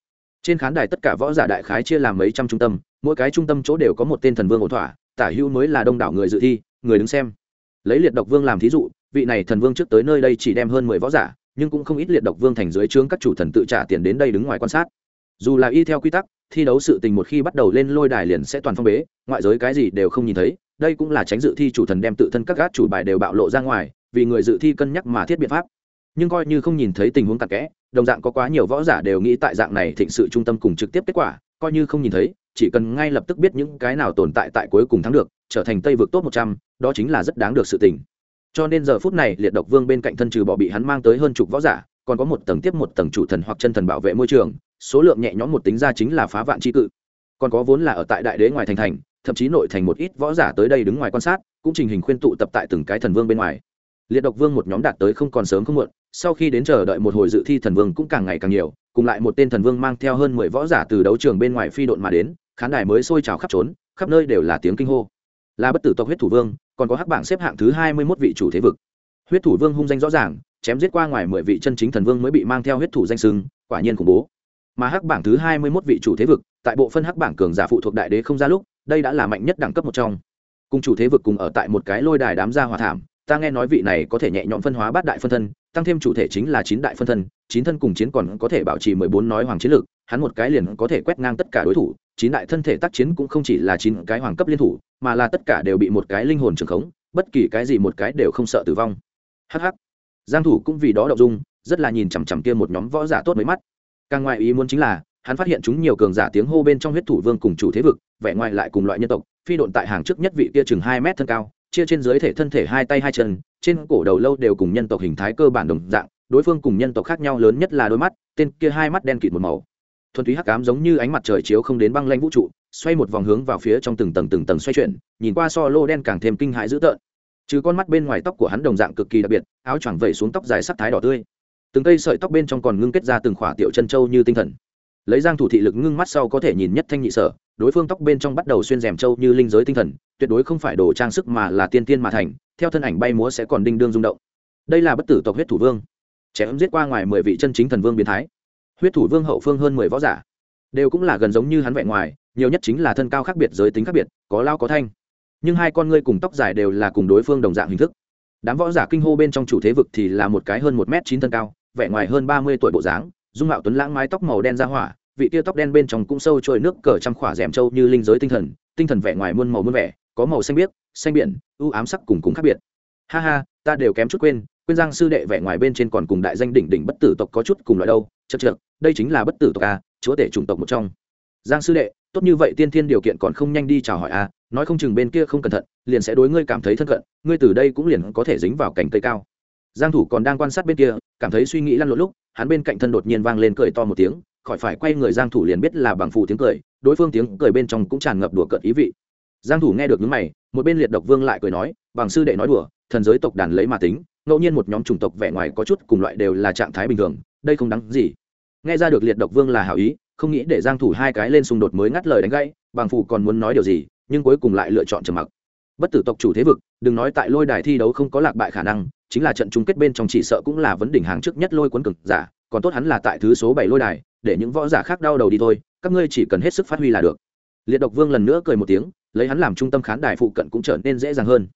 Trên khán đài tất cả võ giả đại khái chia làm mấy trăm trung tâm, mỗi cái trung tâm chỗ đều có một tên thần vương ổn thỏa, tả hữu mới là đông đảo người dự thi, người đứng xem. Lấy liệt độc vương làm thí dụ, vị này thần vương trước tới nơi đây chỉ đem hơn mười võ giả, nhưng cũng không ít liệt độc vương thành dưới trướng các chủ thần tự trả tiền đến đây đứng ngoài quan sát. Dù là y theo quy tắc thi đấu sự tình một khi bắt đầu lên lôi đài liền sẽ toàn phong bế, ngoại giới cái gì đều không nhìn thấy, đây cũng là tránh dự thi chủ thần đem tự thân các gác chủ bài đều bạo lộ ra ngoài, vì người dự thi cân nhắc mà thiết biện pháp nhưng coi như không nhìn thấy tình huống tạc kẽ, đồng dạng có quá nhiều võ giả đều nghĩ tại dạng này thịnh sự trung tâm cùng trực tiếp kết quả, coi như không nhìn thấy, chỉ cần ngay lập tức biết những cái nào tồn tại tại cuối cùng thắng được, trở thành tây vực tốt một trăm, đó chính là rất đáng được sự tình. cho nên giờ phút này, liệt độc vương bên cạnh thân trừ bỏ bị hắn mang tới hơn chục võ giả, còn có một tầng tiếp một tầng chủ thần hoặc chân thần bảo vệ môi trường số lượng nhẹ nhõm một tính ra chính là phá vạn tri cự. Còn có vốn là ở tại đại đế ngoài thành thành, thậm chí nội thành một ít võ giả tới đây đứng ngoài quan sát, cũng trình hình khuyên tụ tập tại từng cái thần vương bên ngoài. Liệt độc vương một nhóm đạt tới không còn sớm không muộn, sau khi đến chờ đợi một hồi dự thi thần vương cũng càng ngày càng nhiều, cùng lại một tên thần vương mang theo hơn mười võ giả từ đấu trường bên ngoài phi độn mà đến, khán đài mới sôi trào khắp trốn, khắp nơi đều là tiếng kinh hô. Là bất tử tộc huyết thủ vương, còn có hắc bảng xếp hạng thứ hai mươi mốt vị chủ thế vực. Huyết thủ vương hung danh rõ ràng, chém giết qua ngoài mười vị chân chính thần vương mới bị mang theo huyết thủ danh sưng quả nhiên khủng bố mà hắc bảng thứ hai mươi mốt vị chủ thế vực, tại bộ phân hắc bảng cường giả phụ thuộc đại đế không ra lúc, đây đã là mạnh nhất đẳng cấp một trong. Cùng chủ thế vực cùng ở tại một cái lôi đài đám gia hỏa thảm, ta nghe nói vị này có thể nhẹ nhõm phân hóa bát đại phân thân, tăng thêm chủ thể chính là chín đại phân thân, chín thân cùng chiến còn có thể bảo trì mười bốn nói hoàng chiến lực, hắn một cái liền có thể quét ngang tất cả đối thủ, chín đại thân thể tác chiến cũng không chỉ là chín cái hoàng cấp liên thủ, mà là tất cả đều bị một cái linh hồn trường khống, bất kỳ cái gì một cái đều không sợ tử vong. Hắc hắc. Giang thủ cũng vì đó động dung, rất là nhìn chằm chằm kia một nhóm võ giả tốt mấy mắt càng ngoại ý muốn chính là, hắn phát hiện chúng nhiều cường giả tiếng hô bên trong huyết thủ vương cùng chủ thế vực, vẻ ngoài lại cùng loại nhân tộc, phi độn tại hàng trước nhất vị kia chừng hai mét thân cao, chia trên dưới thể thân thể hai tay hai chân, trên cổ đầu lâu đều cùng nhân tộc hình thái cơ bản đồng dạng, đối phương cùng nhân tộc khác nhau lớn nhất là đôi mắt, tên kia hai mắt đen kịt một màu. Thuần túy hắc ám giống như ánh mặt trời chiếu không đến băng lanh vũ trụ, xoay một vòng hướng vào phía trong từng tầng từng tầng xoay chuyển, nhìn qua so lô đen càng thêm kinh hãi dữ tợn. Trừ con mắt bên ngoài tóc của hắn đồng dạng cực kỳ đặc biệt, áo choàng vẩy xuống tóc dài sắc thái đỏ tươi từng cây sợi tóc bên trong còn ngưng kết ra từng khỏa tiểu chân châu như tinh thần. Lấy giang thủ thị lực ngưng mắt sau có thể nhìn nhất thanh nhị sở, đối phương tóc bên trong bắt đầu xuyên rèm châu như linh giới tinh thần, tuyệt đối không phải đồ trang sức mà là tiên tiên mà thành, theo thân ảnh bay múa sẽ còn đinh đương rung động. Đây là bất tử tộc huyết thủ vương. Chém giết qua ngoài mười vị chân chính thần vương biến thái. Huyết thủ vương hậu phương hơn mười võ giả. Đều cũng là gần giống như hắn vẻ ngoài, nhiều nhất chính là thân cao khác biệt, giới tính khác biệt, có lao có thanh. Nhưng hai con ngươi cùng tóc dài đều là cùng đối phương đồng dạng hình thức. Đám võ giả kinh hô bên trong chủ thế vực thì là một cái hơn một m chín thân cao vẻ ngoài hơn ba mươi tuổi bộ dáng, dung mạo tuấn lãng mái tóc màu đen ra hỏa, vị tia tóc đen bên trong cũng sâu trôi nước cờ trăm khỏa rèm trâu như linh giới tinh thần tinh thần vẻ ngoài muôn màu muôn vẻ, có màu xanh biếc, xanh biển ưu ám sắc cùng cùng khác biệt. Ha ha, ta đều kém chút quên quên giang sư đệ vẻ ngoài bên trên còn cùng đại danh đỉnh đỉnh bất tử tộc có chút cùng loại đâu, chật chật đây chính là bất tử tộc a chúa tể chủng tộc một trong. Giang sư đệ, tốt như vậy tiên thiên điều kiện còn không nhanh đi chào hỏi a nói không chừng bên kia không cẩn thận, liền sẽ đối ngươi cảm thấy thân cận, ngươi từ đây cũng liền có thể dính vào cành cây cao giang thủ còn đang quan sát bên kia, cảm thấy suy nghĩ lăn lộn lúc, hắn bên cạnh thân đột nhiên vang lên cười to một tiếng, khỏi phải quay người giang thủ liền biết là bằng phù tiếng cười, đối phương tiếng cười bên trong cũng tràn ngập đùa cợt ý vị. Giang thủ nghe được những mày, một bên liệt độc vương lại cười nói, bằng sư đệ nói đùa, thần giới tộc đàn lấy mà tính, ngẫu nhiên một nhóm chủng tộc vẻ ngoài có chút cùng loại đều là trạng thái bình thường, đây không đáng gì. Nghe ra được liệt độc vương là hảo ý, không nghĩ để giang thủ hai cái lên xung đột mới ngắt lời đánh gãy, bằng phù còn muốn nói điều gì, nhưng cuối cùng lại lựa chọn trầm mặc. Bất tử tộc chủ thế vực, đừng nói tại lôi đài thi đấu không có lạc bại khả năng chính là trận chung kết bên trong chỉ sợ cũng là vấn đỉnh hàng trước nhất lôi cuốn cực giả, còn tốt hắn là tại thứ số bảy lôi đài, để những võ giả khác đau đầu đi thôi, các ngươi chỉ cần hết sức phát huy là được. Liệt độc vương lần nữa cười một tiếng, lấy hắn làm trung tâm khán đài phụ cận cũng trở nên dễ dàng hơn.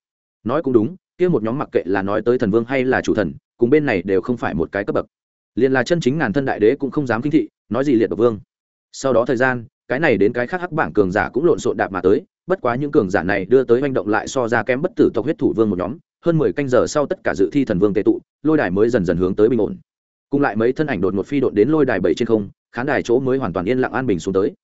Nói cũng đúng, kia một nhóm mặc kệ là nói tới thần vương hay là chủ thần, cùng bên này đều không phải một cái cấp bậc. Liền là chân chính ngàn thân đại đế cũng không dám kinh thị, nói gì liệt độc vương. Sau đó thời gian, cái này đến cái khác hắc bảng cường giả cũng lộn xộn đạp mà tới, bất quá những cường giả này đưa tới manh động lại so ra kém bất tử tộc huyết thủ vương một nhóm hơn mười canh giờ sau tất cả dự thi thần vương tệ tụ, lôi đài mới dần dần hướng tới bình ổn. Cùng lại mấy thân ảnh đột ngột phi đột đến lôi đài bảy trên không, khán đài chỗ mới hoàn toàn yên lặng an bình xuống tới.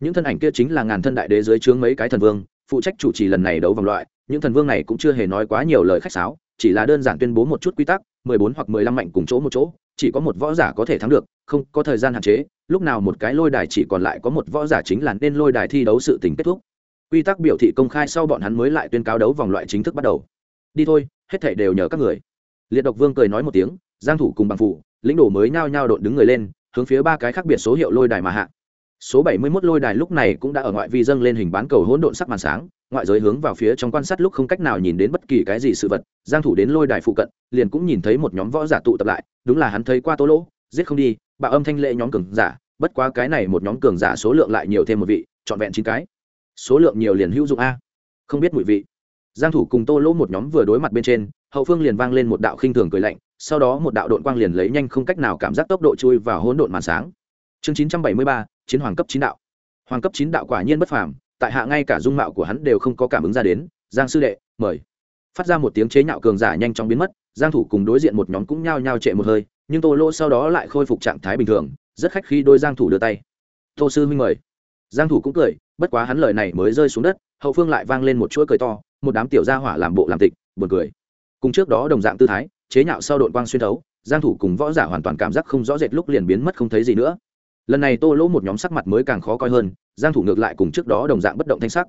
Những thân ảnh kia chính là ngàn thân đại đế dưới trướng mấy cái thần vương, phụ trách chủ trì lần này đấu vòng loại, những thần vương này cũng chưa hề nói quá nhiều lời khách sáo, chỉ là đơn giản tuyên bố một chút quy tắc, mười bốn hoặc mười lăm mạnh cùng chỗ một chỗ, chỉ có một võ giả có thể thắng được, không có thời gian hạn chế, lúc nào một cái lôi đài chỉ còn lại có một võ giả chính là nên lôi đài thi đấu sự tình kết thúc. Quy tắc biểu thị công khai sau bọn hắn mới lại tuyên cáo đấu vòng loại chính thức bắt đầu đi thôi hết thảy đều nhờ các người. Liệt độc vương cười nói một tiếng giang thủ cùng bằng Phủ, lĩnh đồ mới nhao nhao đột đứng người lên hướng phía ba cái khác biệt số hiệu lôi đài mà hạ. Số 71 lôi đài lúc này cũng đã ở ngoại vi dâng lên hình bán cầu hỗn độn sắc màn sáng ngoại giới hướng vào phía trong quan sát lúc không cách nào nhìn đến bất kỳ cái gì sự vật giang thủ đến lôi đài phụ cận liền cũng nhìn thấy một nhóm võ giả tụ tập lại đúng là hắn thấy qua tô lỗ giết không đi bạo âm thanh lệ nhóm cường giả bất quá cái này một nhóm cường giả số lượng lại nhiều thêm một vị trọn vẹn chín cái. Số lượng nhiều liền hữu dụng a. Không biết mùi vị giang thủ cùng tô lỗ một nhóm vừa đối mặt bên trên hậu phương liền vang lên một đạo khinh thường cười lạnh sau đó một đạo độn quang liền lấy nhanh không cách nào cảm giác tốc độ chui vào hỗn độn màn sáng. Chương 973, chiến hoàng cấp chín đạo. Hoàng cấp chín đạo quả nhiên bất phàm tại hạ ngay cả dung mạo của hắn đều không có cảm ứng ra đến. Giang sư đệ mời. Phát ra một tiếng chế nhạo cường giả nhanh chóng biến mất giang thủ cùng đối diện một nhóm cũng nhao nhao trệ một hơi nhưng tô lỗ sau đó lại khôi phục trạng thái bình thường rất khách khi đôi giang thủ đưa tay. Tô sư huynh mời. Giang thủ cũng cười bất quá hắn lời này mới rơi xuống đất hậu phương lại vang lên một chuỗi cười to một đám tiểu gia hỏa làm bộ làm tịch, buồn cười. Cùng trước đó đồng dạng tư thái, chế nhạo sau đội quang xuyên thấu, giang thủ cùng võ giả hoàn toàn cảm giác không rõ rệt lúc liền biến mất không thấy gì nữa. Lần này tô lỗ một nhóm sắc mặt mới càng khó coi hơn, giang thủ ngược lại cùng trước đó đồng dạng bất động thanh sắc.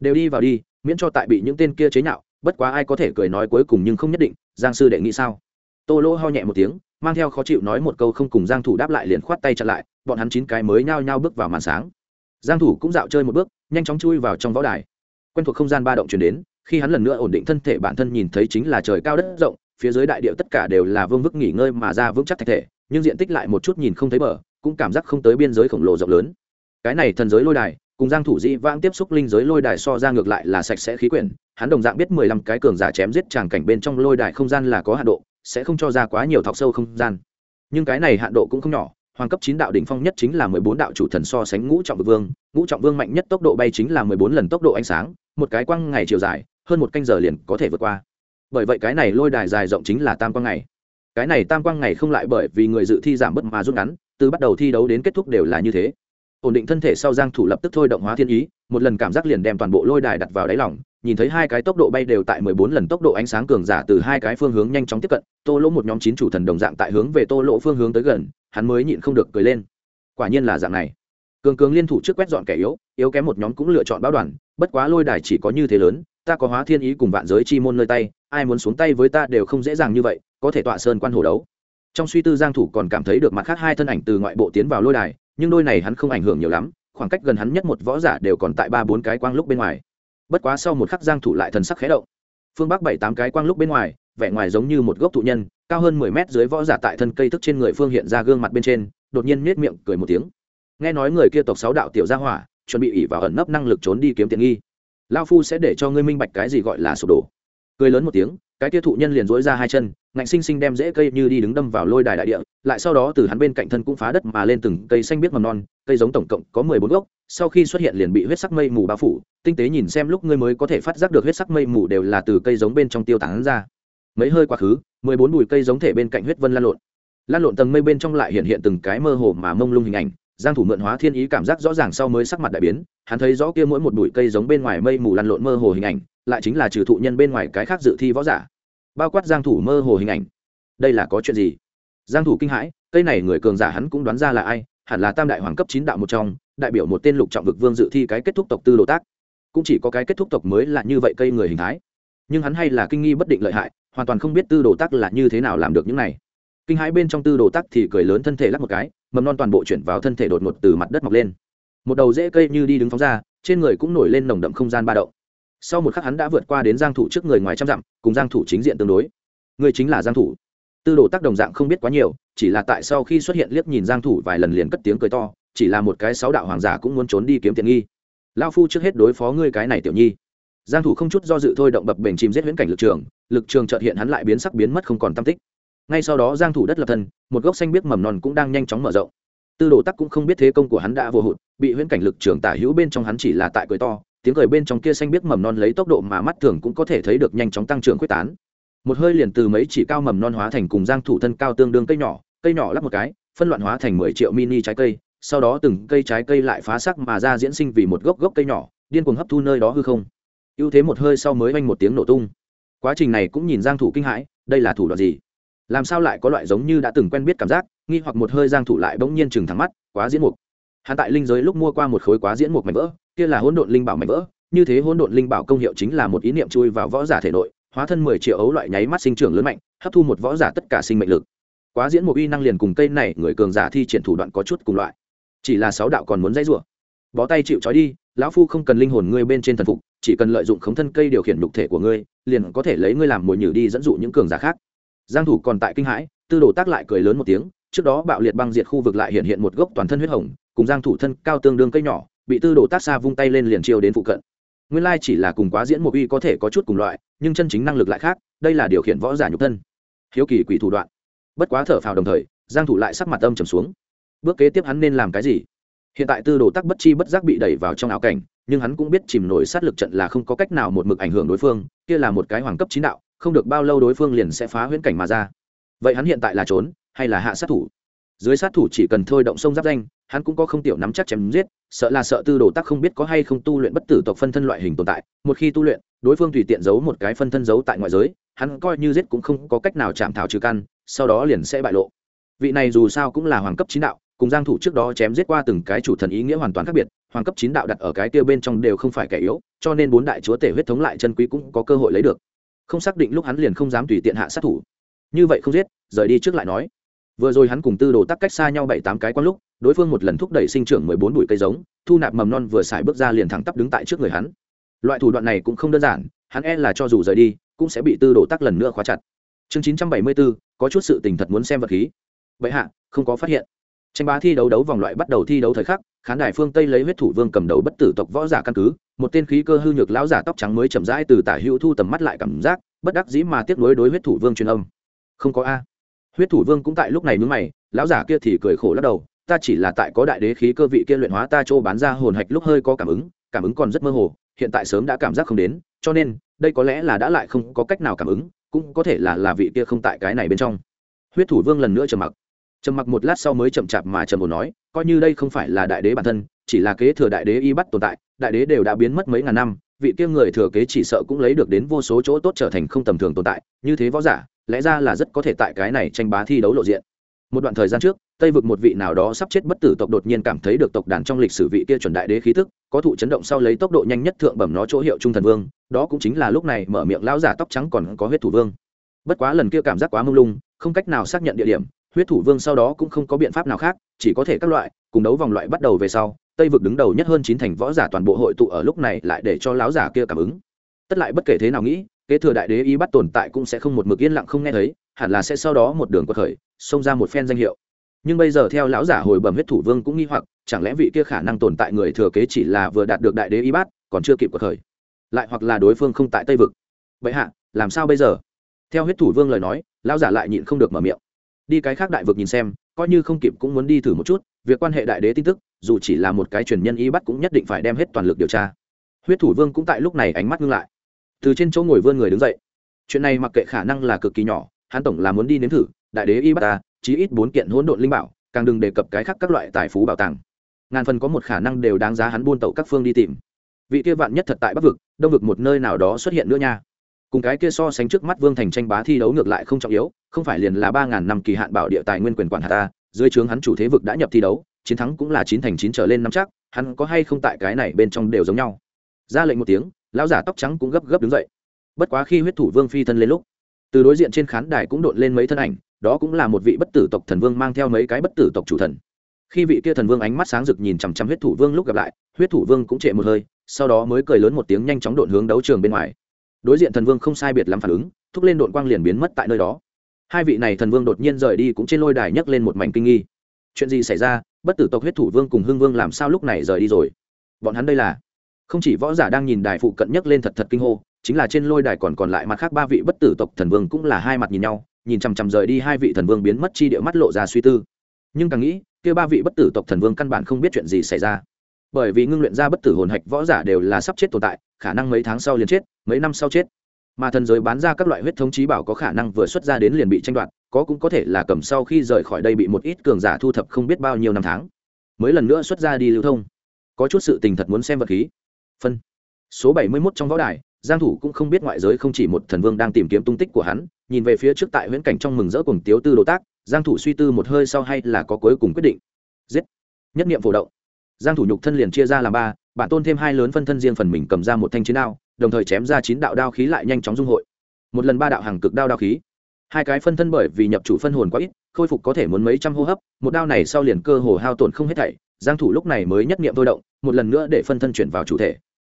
Đều đi vào đi, miễn cho tại bị những tên kia chế nhạo, bất quá ai có thể cười nói cuối cùng nhưng không nhất định, giang sư đệ nghĩ sao? Tô lỗ ho nhẹ một tiếng, mang theo khó chịu nói một câu không cùng giang thủ đáp lại liền khoát tay chặn lại, bọn hắn chín cái mới nhao nhao bước vào màn sáng. Giang thủ cũng dạo chơi một bước, nhanh chóng chui vào trong võ đài. Quen thuộc không gian ba động truyền đến khi hắn lần nữa ổn định thân thể, bản thân nhìn thấy chính là trời cao đất rộng, phía dưới đại địa tất cả đều là vương vức nghỉ ngơi mà ra vững chắc thạch thể, nhưng diện tích lại một chút nhìn không thấy bờ, cũng cảm giác không tới biên giới khổng lồ rộng lớn. Cái này thần giới lôi đài, cùng giang thủ dĩ vãng tiếp xúc linh giới lôi đài so ra ngược lại là sạch sẽ khí quyển, hắn đồng dạng biết 15 cái cường giả chém giết tràng cảnh bên trong lôi đài không gian là có hạn độ, sẽ không cho ra quá nhiều thọc sâu không gian. Nhưng cái này hạn độ cũng không nhỏ, hoàng cấp chín đạo đỉnh phong nhất chính là mười bốn đạo chủ thần so sánh ngũ trọng vương, ngũ trọng vương mạnh nhất tốc độ bay chính là mười bốn lần tốc độ ánh sáng một cái quang ngày chiều dài, hơn một canh giờ liền có thể vượt qua. Bởi vậy cái này lôi đài dài rộng chính là tam quang ngày. Cái này tam quang ngày không lại bởi vì người dự thi giảm bớt mà rút ngắn, từ bắt đầu thi đấu đến kết thúc đều là như thế. Ổn định thân thể sau giang thủ lập tức thôi động hóa thiên ý, một lần cảm giác liền đem toàn bộ lôi đài đặt vào đáy lòng, nhìn thấy hai cái tốc độ bay đều tại 14 lần tốc độ ánh sáng cường giả từ hai cái phương hướng nhanh chóng tiếp cận, tô lỗ một nhóm chín chủ thần đồng dạng tại hướng về tô lỗ phương hướng tới gần, hắn mới nhịn không được cười lên. Quả nhiên là dạng này. Cường cường liên thủ trước quét dọn kẻ yếu yếu kém một nhóm cũng lựa chọn báo đoàn bất quá lôi đài chỉ có như thế lớn, ta có hóa thiên ý cùng vạn giới chi môn nơi tay, ai muốn xuống tay với ta đều không dễ dàng như vậy, có thể tọa sơn quan hồ đấu. Trong suy tư giang thủ còn cảm thấy được mặt khác hai thân ảnh từ ngoại bộ tiến vào lôi đài, nhưng đôi này hắn không ảnh hưởng nhiều lắm, khoảng cách gần hắn nhất một võ giả đều còn tại ba bốn cái quang lúc bên ngoài. Bất quá sau một khắc giang thủ lại thần sắc khẽ động. Phương bắc bảy tám cái quang lúc bên ngoài, vẻ ngoài giống như một gốc thụ nhân, cao hơn 10 mét dưới võ giả tại thân cây thức trên người phương hiện ra gương mặt bên trên, đột nhiên nét miệng cười một tiếng. Nghe nói người kia tộc sáu đạo tiểu gia hỏa chuẩn bị ỉ vào ẩn nấp năng lực trốn đi kiếm tiền nghi. Lao phu sẽ để cho ngươi minh bạch cái gì gọi là sụp đổ. Cười lớn một tiếng, cái Tiêu thụ nhân liền dối ra hai chân, ngạnh sinh sinh đem rễ cây như đi đứng đâm vào lôi đài đại địa, lại sau đó từ hắn bên cạnh thân cũng phá đất mà lên từng cây xanh biết mầm non, cây giống tổng cộng có mười bốn gốc, sau khi xuất hiện liền bị huyết sắc mây mù bao phủ, tinh tế nhìn xem lúc ngươi mới có thể phát giác được huyết sắc mây mù đều là từ cây giống bên trong tiêu tán ra. Mấy hơi quá khứ, mười bốn bụi cây giống thể bên cạnh huyết vân lan lộn. Lan lộn tầng mây bên trong lại hiện hiện từng cái mơ hồ mà mông lung hình ảnh giang thủ mượn hóa thiên ý cảm giác rõ ràng sau mới sắc mặt đại biến, hắn thấy rõ kia mỗi một bụi cây giống bên ngoài mây mù lăn lộn mơ hồ hình ảnh, lại chính là trừ thụ nhân bên ngoài cái khác dự thi võ giả. Bao quát giang thủ mơ hồ hình ảnh. Đây là có chuyện gì? Giang thủ kinh hãi, cây này người cường giả hắn cũng đoán ra là ai, hẳn là tam đại hoàng cấp chín đạo một trong, đại biểu một tên lục trọng vực vương dự thi cái kết thúc tộc tư đồ tác. Cũng chỉ có cái kết thúc tộc mới là như vậy cây người hình thái. Nhưng hắn hay là kinh nghi bất định lợi hại, hoàn toàn không biết tư đồ tác là như thế nào làm được những này. Kinh hãi bên trong tư đồ tác thì cười lớn thân thể lắc một cái mầm non toàn bộ chuyển vào thân thể đột ngột từ mặt đất mọc lên. Một đầu rễ cây như đi đứng phóng ra, trên người cũng nổi lên nồng đậm không gian ba động. Sau một khắc hắn đã vượt qua đến giang thủ trước người ngoài trăm dặm, cùng giang thủ chính diện tương đối. Người chính là giang thủ. Tư đồ tác đồng dạng không biết quá nhiều, chỉ là tại sau khi xuất hiện liếc nhìn giang thủ vài lần liền cất tiếng cười to, chỉ là một cái sáu đạo hoàng giả cũng muốn trốn đi kiếm tiền nghi. Lão phu trước hết đối phó ngươi cái này tiểu nhi. Giang thủ không chút do dự thôi động bập bềnh chìm giết huyễn cảnh lực trường lực trường chợt hiện hắn lại biến sắc biến mất không còn tâm tích ngay sau đó giang thủ đất lập thân, một gốc xanh biếc mầm non cũng đang nhanh chóng mở rộng. Tư đồ tắc cũng không biết thế công của hắn đã vô hụt, bị huyễn cảnh lực trường tả hữu bên trong hắn chỉ là tại cười to, tiếng cười bên trong kia xanh biếc mầm non lấy tốc độ mà mắt thường cũng có thể thấy được nhanh chóng tăng trưởng quyết tán. Một hơi liền từ mấy chỉ cao mầm non hóa thành cùng giang thủ thân cao tương đương cây nhỏ cây nhỏ lắp một cái, phân loạn hóa thành 10 triệu mini trái cây, sau đó từng cây trái cây lại phá sắc mà ra diễn sinh vì một gốc gốc cây nhỏ, điên cuồng hấp thu nơi đó hư không. Ưu thế một hơi sau mới vang một tiếng nổ tung. Quá trình này cũng nhìn giang thủ kinh hãi, đây là thủ đoạn gì? Làm sao lại có loại giống như đã từng quen biết cảm giác, nghi hoặc một hơi giang thủ lại bỗng nhiên chừng thẳng mắt, quá diễn mục. Hắn tại linh giới lúc mua qua một khối quá diễn mục mảnh vỡ, kia là hỗn độn linh bảo mảnh vỡ, như thế hỗn độn linh bảo công hiệu chính là một ý niệm chui vào võ giả thể nội, hóa thân 10 triệu ấu loại nháy mắt sinh trưởng lớn mạnh, hấp thu một võ giả tất cả sinh mệnh lực. Quá diễn mục uy năng liền cùng cây này, người cường giả thi triển thủ đoạn có chút cùng loại. Chỉ là sáu đạo còn muốn dây rủa. Bó tay chịu trói đi, lão phu không cần linh hồn ngươi bên trên thần phục, chỉ cần lợi dụng khống thân cây điều khiển nhục thể của ngươi, liền có thể lấy ngươi làm mồi nhử đi dẫn dụ những cường giả khác giang thủ còn tại kinh hãi, tư đồ tác lại cười lớn một tiếng, trước đó bạo liệt băng diệt khu vực lại hiện hiện một gốc toàn thân huyết hồng, cùng giang thủ thân cao tương đương cây nhỏ, bị tư đồ tác xa vung tay lên liền chiêu đến phụ cận. Nguyên lai chỉ là cùng quá diễn một uy có thể có chút cùng loại, nhưng chân chính năng lực lại khác, đây là điều khiển võ giả nhục thân. Hiếu kỳ quỷ thủ đoạn. Bất quá thở phào đồng thời, giang thủ lại sắc mặt âm trầm xuống. Bước kế tiếp hắn nên làm cái gì? Hiện tại tư đồ tác bất chi bất giác bị đẩy vào trong ảo cảnh, nhưng hắn cũng biết chìm nổi sát lực trận là không có cách nào một mực ảnh hưởng đối phương, kia là một cái hoàng cấp chín đạo không được bao lâu đối phương liền sẽ phá huyễn cảnh mà ra. Vậy hắn hiện tại là trốn hay là hạ sát thủ? Dưới sát thủ chỉ cần thôi động sông giáp danh, hắn cũng có không tiểu nắm chắc chém giết, sợ là sợ tư đồ tắc không biết có hay không tu luyện bất tử tộc phân thân loại hình tồn tại. Một khi tu luyện, đối phương tùy tiện giấu một cái phân thân giấu tại ngoại giới, hắn coi như giết cũng không có cách nào chạm thảo trừ căn, sau đó liền sẽ bại lộ. Vị này dù sao cũng là hoàng cấp chín đạo, cùng giang thủ trước đó chém giết qua từng cái chủ thần ý nghĩa hoàn toàn khác biệt, hoàng cấp chín đạo đặt ở cái kia bên trong đều không phải kẻ yếu, cho nên bốn đại chúa tể huyết thống lại chân quý cũng có cơ hội lấy được không xác định lúc hắn liền không dám tùy tiện hạ sát thủ. Như vậy không giết, rời đi trước lại nói. Vừa rồi hắn cùng tư đồ tắc cách xa nhau bảy tám cái quang lúc, đối phương một lần thúc đẩy sinh trưởng mười bốn bụi cây giống, thu nạp mầm non vừa xài bước ra liền thẳng tắp đứng tại trước người hắn. Loại thủ đoạn này cũng không đơn giản, hắn e là cho dù rời đi, cũng sẽ bị tư đồ tắc lần nữa khóa chặt. Chương chín trăm bảy mươi bốn, có chút sự tình thật muốn xem vật khí. Vậy hạ, không có phát hiện. Tranh bá thi đấu đấu vòng loại bắt đầu thi đấu thời khắc, khán đài phương tây lấy huyết thủ vương cầm đầu bất tử tộc võ giả căn cứ một tên khí cơ hư nhược lão giả tóc trắng mới chậm rãi từ tả hữu thu tầm mắt lại cảm giác, bất đắc dĩ mà tiếc nối đối huyết thủ vương truyền âm. Không có a. Huyết thủ vương cũng tại lúc này nhướng mày, lão giả kia thì cười khổ lắc đầu, ta chỉ là tại có đại đế khí cơ vị kia luyện hóa ta chỗ bán ra hồn hạch lúc hơi có cảm ứng cảm ứng còn rất mơ hồ, hiện tại sớm đã cảm giác không đến, cho nên, đây có lẽ là đã lại không có cách nào cảm ứng, cũng có thể là là vị kia không tại cái này bên trong. Huyết thủ vương lần nữa trầm mặc. Trầm mặc một lát sau mới chậm chạp mà trầm bồ nói, coi như đây không phải là đại đế bản thân, chỉ là kế thừa đại đế y bắt tồn tại đại đế đều đã biến mất mấy ngàn năm, vị kia người thừa kế chỉ sợ cũng lấy được đến vô số chỗ tốt trở thành không tầm thường tồn tại, như thế võ giả, lẽ ra là rất có thể tại cái này tranh bá thi đấu lộ diện. Một đoạn thời gian trước, tây vực một vị nào đó sắp chết bất tử tộc đột nhiên cảm thấy được tộc đàn trong lịch sử vị kia chuẩn đại đế khí tức, có thụ chấn động sau lấy tốc độ nhanh nhất thượng bẩm nó chỗ hiệu trung thần vương, đó cũng chính là lúc này mở miệng lão giả tóc trắng còn có huyết thủ vương. Bất quá lần kia cảm giác quá mông lung, không cách nào xác nhận địa điểm, huyết thủ vương sau đó cũng không có biện pháp nào khác, chỉ có thể các loại, cùng đấu vòng loại bắt đầu về sau tây vực đứng đầu nhất hơn chín thành võ giả toàn bộ hội tụ ở lúc này lại để cho lão giả kia cảm ứng. Tất lại bất kể thế nào nghĩ, kế thừa đại đế ý bắt tồn tại cũng sẽ không một mực yên lặng không nghe thấy, hẳn là sẽ sau đó một đường quật khởi, xông ra một phen danh hiệu. Nhưng bây giờ theo lão giả hồi bẩm huyết thủ vương cũng nghi hoặc, chẳng lẽ vị kia khả năng tồn tại người thừa kế chỉ là vừa đạt được đại đế y bát còn chưa kịp cuộc khởi? Lại hoặc là đối phương không tại tây vực? Vậy hạ, làm sao bây giờ? Theo huyết thủ vương lời nói, lão giả lại nhịn không được mở miệng. Đi cái khác đại vực nhìn xem, coi như không kịp cũng muốn đi thử một chút, việc quan hệ đại đế tin tức dù chỉ là một cái truyền nhân y bắt cũng nhất định phải đem hết toàn lực điều tra. Huyết thủ vương cũng tại lúc này ánh mắt ngưng lại. Từ trên chỗ ngồi vươn người đứng dậy. Chuyện này mặc kệ khả năng là cực kỳ nhỏ, hắn tổng là muốn đi nếm thử, đại đế y bắt ta, chí ít bốn kiện hỗn độn linh bảo, càng đừng đề cập cái khác các loại tài phú bảo tàng. Ngàn phần có một khả năng đều đáng giá hắn buôn tẩu các phương đi tìm. Vị kia vạn nhất thật tại bắc vực, đông vực một nơi nào đó xuất hiện nữa nha. Cùng cái kia so sánh trước mắt vương thành tranh bá thi đấu ngược lại không trọng yếu, không phải liền là ba ngàn năm kỳ hạn bảo địa tài nguyên quyền quản hạt ta, dưới trướng hắn chủ thế vực đã nhập thi đấu chiến thắng cũng là chín thành chín trở lên năm chắc, hắn có hay không tại cái này bên trong đều giống nhau. Ra lệnh một tiếng, lão giả tóc trắng cũng gấp gấp đứng dậy. Bất quá khi huyết thủ vương phi thân lên lúc, từ đối diện trên khán đài cũng đột lên mấy thân ảnh, đó cũng là một vị bất tử tộc thần vương mang theo mấy cái bất tử tộc chủ thần. Khi vị kia thần vương ánh mắt sáng rực nhìn chằm chằm huyết thủ vương lúc gặp lại, huyết thủ vương cũng trệ một hơi, sau đó mới cười lớn một tiếng nhanh chóng đột hướng đấu trường bên ngoài. Đối diện thần vương không sai biệt lắm phản ứng, thúc lên đột quang liền biến mất tại nơi đó. Hai vị này thần vương đột nhiên rời đi cũng trên lôi đài nhấc lên một mảnh kinh nghi. Chuyện gì xảy ra? Bất tử tộc huyết thủ vương cùng hưng vương làm sao lúc này rời đi rồi? Bọn hắn đây là? Không chỉ võ giả đang nhìn đài phụ cận nhất lên thật thật kinh hô, chính là trên lôi đài còn còn lại mặt khác ba vị bất tử tộc thần vương cũng là hai mặt nhìn nhau, nhìn chằm chằm rời đi hai vị thần vương biến mất chi địa mắt lộ ra suy tư. Nhưng càng nghĩ, kia ba vị bất tử tộc thần vương căn bản không biết chuyện gì xảy ra. Bởi vì ngưng luyện ra bất tử hồn hạch võ giả đều là sắp chết tồn tại, khả năng mấy tháng sau liền chết, mấy năm sau chết. Mà thần giới bán ra các loại huyết thống trí bảo có khả năng vừa xuất ra đến liền bị tranh đoạt có cũng có thể là cầm sau khi rời khỏi đây bị một ít cường giả thu thập không biết bao nhiêu năm tháng. Mới lần nữa xuất ra đi lưu thông. Có chút sự tình thật muốn xem vật khí. Phân. Số bảy mươi 71 trong võ đài, giang thủ cũng không biết ngoại giới không chỉ một thần vương đang tìm kiếm tung tích của hắn, nhìn về phía trước tại huyễn cảnh trong mừng rỡ cùng tiếu tư đồ tác, giang thủ suy tư một hơi sau hay là có cuối cùng quyết định. Giết. Nhất niệm phổ động. Giang thủ nhục thân liền chia ra làm ba, bản tôn thêm hai lớn phân thân riêng phần mình cầm ra một thanh chiến đao, đồng thời chém ra chín đạo đao khí lại nhanh chóng dung hội. Một lần ba đạo hàng cực đao đao khí hai cái phân thân bởi vì nhập chủ phân hồn quá ít, khôi phục có thể muốn mấy trăm hô hấp, một đao này sau liền cơ hồ hao tổn không hết thảy, giang thủ lúc này mới nhất niệm thôi động, một lần nữa để phân thân chuyển vào chủ thể.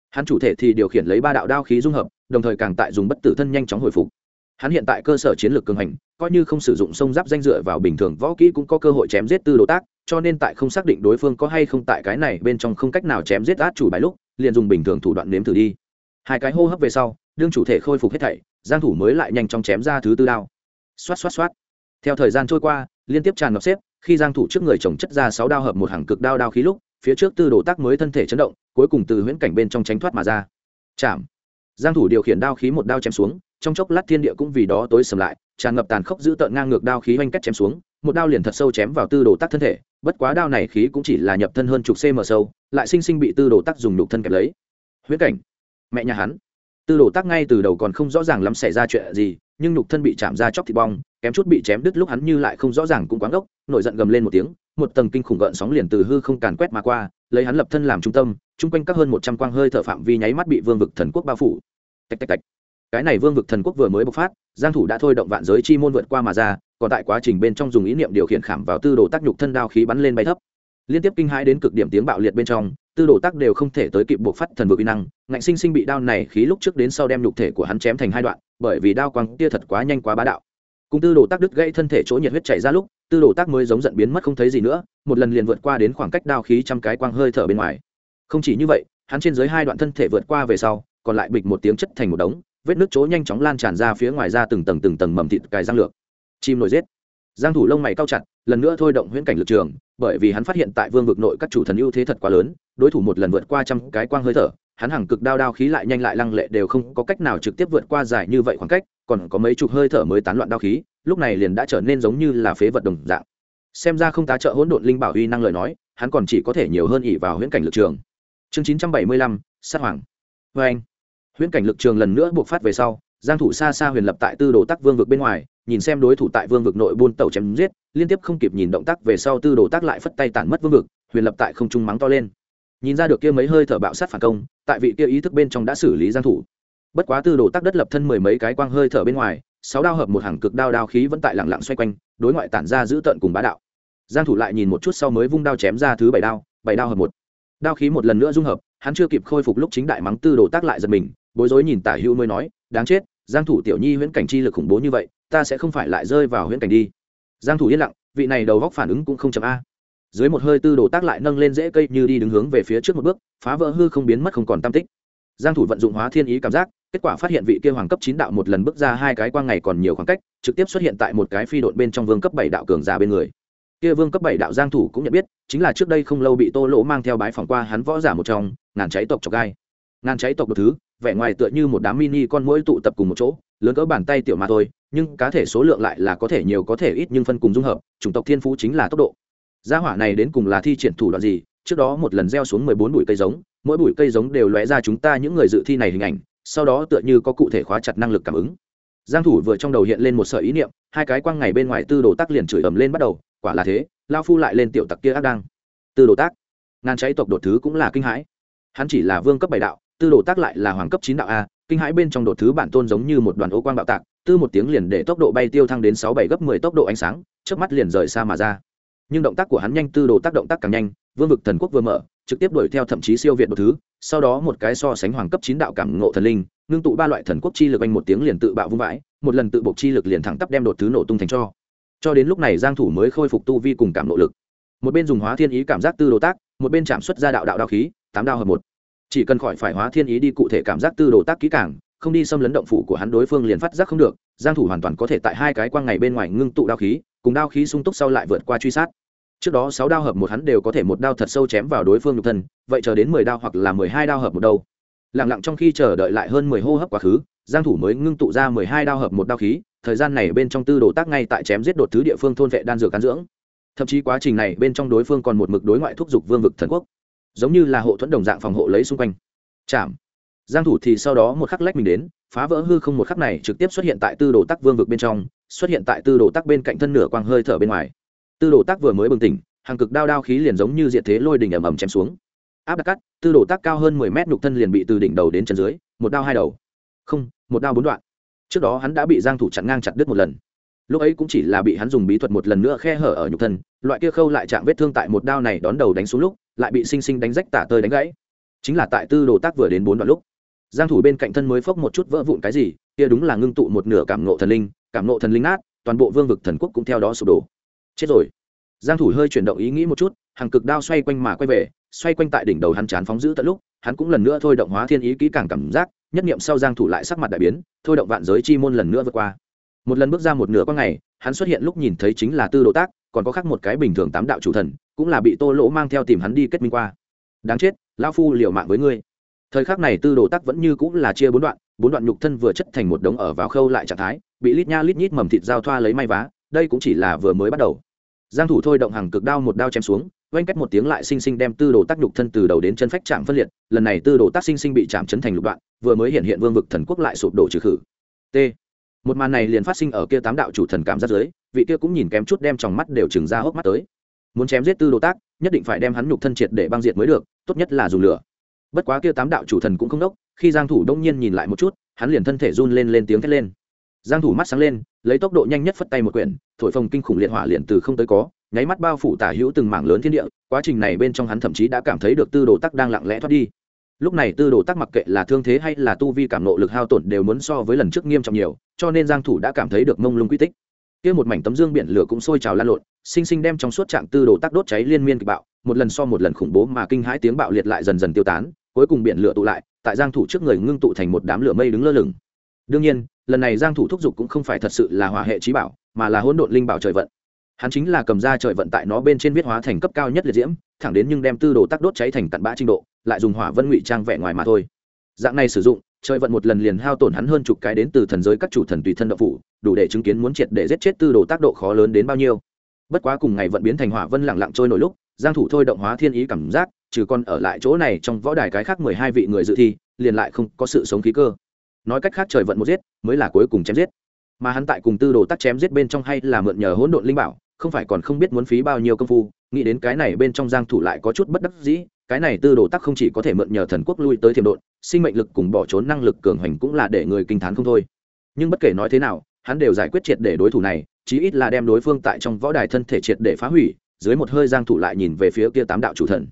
Hắn chủ thể thì điều khiển lấy ba đạo đao khí dung hợp, đồng thời càng tại dùng bất tử thân nhanh chóng hồi phục. Hắn hiện tại cơ sở chiến lược cường hành, coi như không sử dụng sông giáp danh dựa vào bình thường võ kỹ cũng có cơ hội chém giết tư đồ tác, cho nên tại không xác định đối phương có hay không tại cái này bên trong không cách nào chém giết át chủ bài lúc, liền dùng bình thường thủ đoạn nếm thử đi. Hai cái hô hấp về sau, đương chủ thể khôi phục hết thảy, giang thủ mới lại nhanh chóng chém ra thứ tư đao xoát xoát xoát. Theo thời gian trôi qua, liên tiếp tràn ngập xếp, khi giang thủ trước người chồng chất ra sáu đao hợp một hàng cực đao đao khí lúc, phía trước tư đồ tác mới thân thể chấn động, cuối cùng từ huyễn cảnh bên trong tránh thoát mà ra. Chạm. Giang thủ điều khiển đao khí một đao chém xuống, trong chốc lát thiên địa cũng vì đó tối sầm lại, tràn ngập tàn khốc giữ tợn ngang ngược đao khí hoanh cách chém xuống, một đao liền thật sâu chém vào tư đồ tắc thân thể, bất quá đao này khí cũng chỉ là nhập thân hơn chục cm sâu, lại sinh sinh bị tư đồ tắc dùng đục thân kẹp lấy. Huyễn cảnh. Mẹ nhà hắn. Tư đồ tắc ngay từ đầu còn không rõ ràng lắm xảy ra chuyện gì nhưng nhục thân bị chạm ra chóc thịt bong, kém chút bị chém đứt lúc hắn như lại không rõ ràng cũng quáng gốc, nổi giận gầm lên một tiếng, một tầng kinh khủng gợn sóng liền từ hư không càn quét mà qua, lấy hắn lập thân làm trung tâm, chung quanh các hơn một trăm quang hơi thở phạm vi nháy mắt bị vương vực thần quốc bao phủ. Tạch tạch tạch. Cái này vương vực thần quốc vừa mới bộc phát, giang thủ đã thôi động vạn giới chi môn vượt qua mà ra, còn tại quá trình bên trong dùng ý niệm điều khiển khảm vào tư đồ tác nhục thân đao khí bắn lên bay thấp. Liên tiếp kinh hãi đến cực điểm tiếng bạo liệt bên trong tư đồ tác đều không thể tới kịp buộc phát thần vực uy năng, ngạnh sinh sinh bị đao này khí lúc trước đến sau đem nhục thể của hắn chém thành hai đoạn, bởi vì đao quang kia thật quá nhanh quá bá đạo. Cùng tư đồ tác đứt gãy thân thể chỗ nhiệt huyết chảy ra lúc, tư đồ tác mới giống giận biến mất không thấy gì nữa, một lần liền vượt qua đến khoảng cách đao khí trăm cái quang hơi thở bên ngoài. Không chỉ như vậy, hắn trên dưới hai đoạn thân thể vượt qua về sau, còn lại bịch một tiếng chất thành một đống, vết nước chỗ nhanh chóng lan tràn ra phía ngoài ra từng tầng từng tầng mầm thịt cài răng lược. Chim nổi rết giang thủ lông mày cao chặt, lần nữa thôi động huyễn cảnh lực trường, bởi vì hắn phát hiện tại vương vực nội các chủ thần ưu thế thật quá lớn đối thủ một lần vượt qua trăm cái quang hơi thở hắn hàng cực đao đao khí lại nhanh lại lăng lệ đều không có cách nào trực tiếp vượt qua dài như vậy khoảng cách còn có mấy chục hơi thở mới tán loạn đao khí lúc này liền đã trở nên giống như là phế vật đồng dạng. Xem ra không tá trợ hỗn độn linh bảo uy năng lời nói hắn còn chỉ có thể nhiều hơn ỉ vào huyễn cảnh lực trường. Chương 975, sát hoàng. Vê anh huyễn cảnh lực trường lần nữa buộc phát về sau giang thủ xa xa huyền lập tại tư đồ tắc vương vực bên ngoài nhìn xem đối thủ tại vương vực nội buôn tàu chém giết liên tiếp không kịp nhìn động tác về sau tư đồ tác lại phất tay tản mất vương vực huyền lập tại không trung mắng to lên nhìn ra được kia mấy hơi thở bạo sát phản công, tại vị kia ý thức bên trong đã xử lý giang thủ. Bất quá tư đồ tác đất lập thân mười mấy cái quang hơi thở bên ngoài, sáu đao hợp một hàng cực đao đao khí vẫn tại lặng lặng xoay quanh, đối ngoại tản ra giữ tận cùng bá đạo. Giang thủ lại nhìn một chút sau mới vung đao chém ra thứ bảy đao bảy đao hợp một. Đao khí một lần nữa dung hợp, hắn chưa kịp khôi phục lúc chính đại mắng tư đồ tác lại giật mình, bối rối nhìn tả hữu mới nói, đáng chết, giang thủ tiểu nhi huyễn cảnh chi lực khủng bố như vậy, ta sẽ không phải lại rơi vào huyễn cảnh đi. Giang thủ yên lặng, vị này đầu góc phản ứng cũng không chậm a dưới một hơi tư đồ tác lại nâng lên dễ cây như đi đứng hướng về phía trước một bước, phá vỡ hư không biến mất không còn tam tích. Giang thủ vận dụng hóa thiên ý cảm giác, kết quả phát hiện vị kia hoàng cấp chín đạo một lần bước ra hai cái quang ngày còn nhiều khoảng cách, trực tiếp xuất hiện tại một cái phi độn bên trong vương cấp bảy đạo cường giả bên người. Kia vương cấp bảy đạo giang thủ cũng nhận biết, chính là trước đây không lâu bị tô lỗ mang theo bái phỏng qua hắn võ giả một trong, ngàn cháy tộc chọc gai. Ngàn cháy tộc đồ thứ, vẻ ngoài tựa như một đám mini con muỗi tụ tập cùng một chỗ, lớn cỡ bàn tay tiểu mà thôi, nhưng cá thể số lượng lại là có thể nhiều có thể ít nhưng phân cùng dung hợp, chủng tộc thiên phú chính là tốc độ gia hỏa này đến cùng là thi triển thủ đoạn gì? Trước đó một lần gieo xuống mười bốn bụi cây giống, mỗi bụi cây giống đều lóe ra chúng ta những người dự thi này hình ảnh, sau đó tựa như có cụ thể khóa chặt năng lực cảm ứng. Giang thủ vừa trong đầu hiện lên một sợi ý niệm, hai cái quang ngày bên ngoài tư đồ tác liền chửi ầm lên bắt đầu, quả là thế, lao phu lại lên tiểu tặc kia ác đang. Tư đồ tác. Ngàn cháy tộc đột thứ cũng là kinh hãi. Hắn chỉ là vương cấp bảy đạo, tư đồ tác lại là hoàng cấp chín đạo a, kinh hãi bên trong đột thứ bản tôn giống như một đoàn ô quang bạo tạc, tư một tiếng liền để tốc độ bay tiêu thăng đến sáu bảy gấp mười tốc độ ánh sáng trước mắt liền rời xa mà ra nhưng động tác của hắn nhanh, tư đồ tác động tác càng nhanh, vương vực thần quốc vừa mở, trực tiếp đuổi theo thậm chí siêu việt một thứ, sau đó một cái so sánh hoàng cấp chín đạo cảm ngộ thần linh, ngưng tụ ba loại thần quốc chi lực anh một tiếng liền tự bạo vung vãi, một lần tự buộc chi lực liền thẳng tắp đem đột thứ nổ tung thành cho. Cho đến lúc này giang thủ mới khôi phục tu vi cùng cảm nộ lực. Một bên dùng hóa thiên ý cảm giác tư đồ tác, một bên chạm xuất ra đạo đạo đao khí, tám đao hợp một. Chỉ cần khỏi phải hóa thiên ý đi cụ thể cảm giác tư đồ tác kỹ càng, không đi xâm lấn động phủ của hắn đối phương liền phát giác không được, giang thủ hoàn toàn có thể tại hai cái quang ngày bên ngoài ngưng tụ đao khí, cùng đao khí sung túc sau lại vượt qua truy sát trước đó sáu đao hợp một hắn đều có thể một đao thật sâu chém vào đối phương nhục thân, vậy chờ đến mười đao hoặc là mười hai đao hợp một đâu? Lặng lặng trong khi chờ đợi lại hơn mười hô hấp quá khứ, giang thủ mới ngưng tụ ra mười hai đao hợp một đao khí, thời gian này bên trong tư đồ tác ngay tại chém giết đột thứ địa phương thôn vệ đan dược cán dưỡng. Thậm chí quá trình này bên trong đối phương còn một mực đối ngoại thúc giục vương vực thần quốc, giống như là hộ thuẫn đồng dạng phòng hộ lấy xung quanh. Chạm. Giang thủ thì sau đó một khắc lách mình đến, phá vỡ hư không một khắc này trực tiếp xuất hiện tại tư đồ tắc vương vực bên trong, xuất hiện tại tư đồ tắc bên cạnh thân nửa quang hơi thở bên ngoài tư đồ tác vừa mới bừng tỉnh, hàng cực đao đao khí liền giống như diệt thế lôi đỉnh ầm ầm chém xuống. Áp đặt cắt, tư đồ tác cao hơn 10 mét nhục thân liền bị từ đỉnh đầu đến chân dưới, một đao hai đầu. Không, một đao bốn đoạn. Trước đó hắn đã bị giang thủ chặn ngang chặt đứt một lần. Lúc ấy cũng chỉ là bị hắn dùng bí thuật một lần nữa khe hở ở nhục thân, loại kia khâu lại chạm vết thương tại một đao này đón đầu đánh xuống lúc, lại bị sinh sinh đánh rách tả tơi đánh gãy. Chính là tại tư đồ tác vừa đến bốn đoạn lúc, giang thủ bên cạnh thân mới phốc một chút vỡ vụn cái gì, kia đúng là ngưng tụ một nửa cảm ngộ thần linh, cảm ngộ thần linh nát, toàn bộ vương vực thần quốc cũng theo đó sụp đổ chết rồi. Giang thủ hơi chuyển động ý nghĩ một chút, hàng cực đao xoay quanh mà quay về, xoay quanh tại đỉnh đầu hắn chán phóng giữ tận lúc, hắn cũng lần nữa thôi động hóa thiên ý kỹ càng cảm giác, nhất niệm sau giang thủ lại sắc mặt đại biến, thôi động vạn giới chi môn lần nữa vượt qua. Một lần bước ra một nửa qua ngày, hắn xuất hiện lúc nhìn thấy chính là tư đồ tác, còn có khác một cái bình thường tám đạo chủ thần, cũng là bị tô lỗ mang theo tìm hắn đi kết minh qua. Đáng chết, lão phu liều mạng với ngươi. Thời khắc này tư đồ tác vẫn như cũng là chia bốn đoạn bốn đoạn nhục thân vừa chất thành một đống ở vào khâu lại trạng thái, bị lít nha lít nhít mầm thịt giao thoa lấy may vá đây cũng chỉ là vừa mới bắt đầu. Giang thủ thôi động hàng cực đao một đao chém xuống, oanh cách một tiếng lại sinh sinh đem tư đồ tác nhục thân từ đầu đến chân phách chạm phân liệt, lần này tư đồ tác sinh sinh bị chạm chấn thành lục đoạn, vừa mới hiện hiện vương vực thần quốc lại sụp đổ trừ khử. T. Một màn này liền phát sinh ở kia tám đạo chủ thần cảm giác dưới, vị kia cũng nhìn kém chút đem tròng mắt đều trừng ra hốc mắt tới. Muốn chém giết tư đồ tác, nhất định phải đem hắn nhục thân triệt để băng diệt mới được, tốt nhất là dùng lửa. Bất quá kia tám đạo chủ thần cũng không đốc, khi giang thủ đông nhiên nhìn lại một chút, hắn liền thân thể run lên lên tiếng thét lên giang thủ mắt sáng lên, lấy tốc độ nhanh nhất phất tay một quyển, thổi phồng kinh khủng liệt hỏa liền từ không tới có, nháy mắt bao phủ tả hữu từng mảng lớn thiên địa, quá trình này bên trong hắn thậm chí đã cảm thấy được tư đồ tắc đang lặng lẽ thoát đi. Lúc này tư đồ tắc mặc kệ là thương thế hay là tu vi cảm nộ lực hao tổn đều muốn so với lần trước nghiêm trọng nhiều, cho nên giang thủ đã cảm thấy được mông lung quy tích. Kia một mảnh tấm dương biển lửa cũng sôi trào lan lộn, sinh sinh đem trong suốt trạng tư đồ tắc đốt cháy liên miên kịch bạo, một lần so một lần khủng bố mà kinh hãi tiếng bạo liệt lại dần dần tiêu tán, cuối cùng biển lửa tụ lại, tại giang thủ trước người ngưng tụ thành một đám lửa mây đứng lơ lửng. Đương nhiên lần này giang thủ thúc giục cũng không phải thật sự là hỏa hệ trí bảo, mà là hỗn độn linh bảo trời vận. Hắn chính là cầm ra trời vận tại nó bên trên viết hóa thành cấp cao nhất liệt diễm, thẳng đến nhưng đem tư đồ tắc đốt cháy thành cặn bã trình độ, lại dùng hỏa vân ngụy trang vẻ ngoài mà thôi. Dạng này sử dụng, trời vận một lần liền hao tổn hắn hơn chục cái đến từ thần giới các chủ thần tùy thân đậu phủ, đủ để chứng kiến muốn triệt để giết chết tư đồ tác độ khó lớn đến bao nhiêu. Bất quá cùng ngày vận biến thành hỏa vân lặng lặng trôi nổi lúc, giang thủ thôi động hóa thiên ý cảm giác, trừ còn ở lại chỗ này trong võ đài cái khác mười hai vị người dự thi, liền lại không có sự sống khí cơ nói cách khác trời vận một giết, mới là cuối cùng chém giết. Mà hắn tại cùng tư đồ tắc chém giết bên trong hay là mượn nhờ hỗn độn linh bảo, không phải còn không biết muốn phí bao nhiêu công phu, nghĩ đến cái này bên trong giang thủ lại có chút bất đắc dĩ, cái này tư đồ tắc không chỉ có thể mượn nhờ thần quốc lui tới thiềm độn, sinh mệnh lực cùng bỏ trốn năng lực cường hành cũng là để người kinh thán không thôi. Nhưng bất kể nói thế nào, hắn đều giải quyết triệt để đối thủ này, chí ít là đem đối phương tại trong võ đài thân thể triệt để phá hủy, dưới một hơi giang thủ lại nhìn về phía kia tám đạo chủ thần.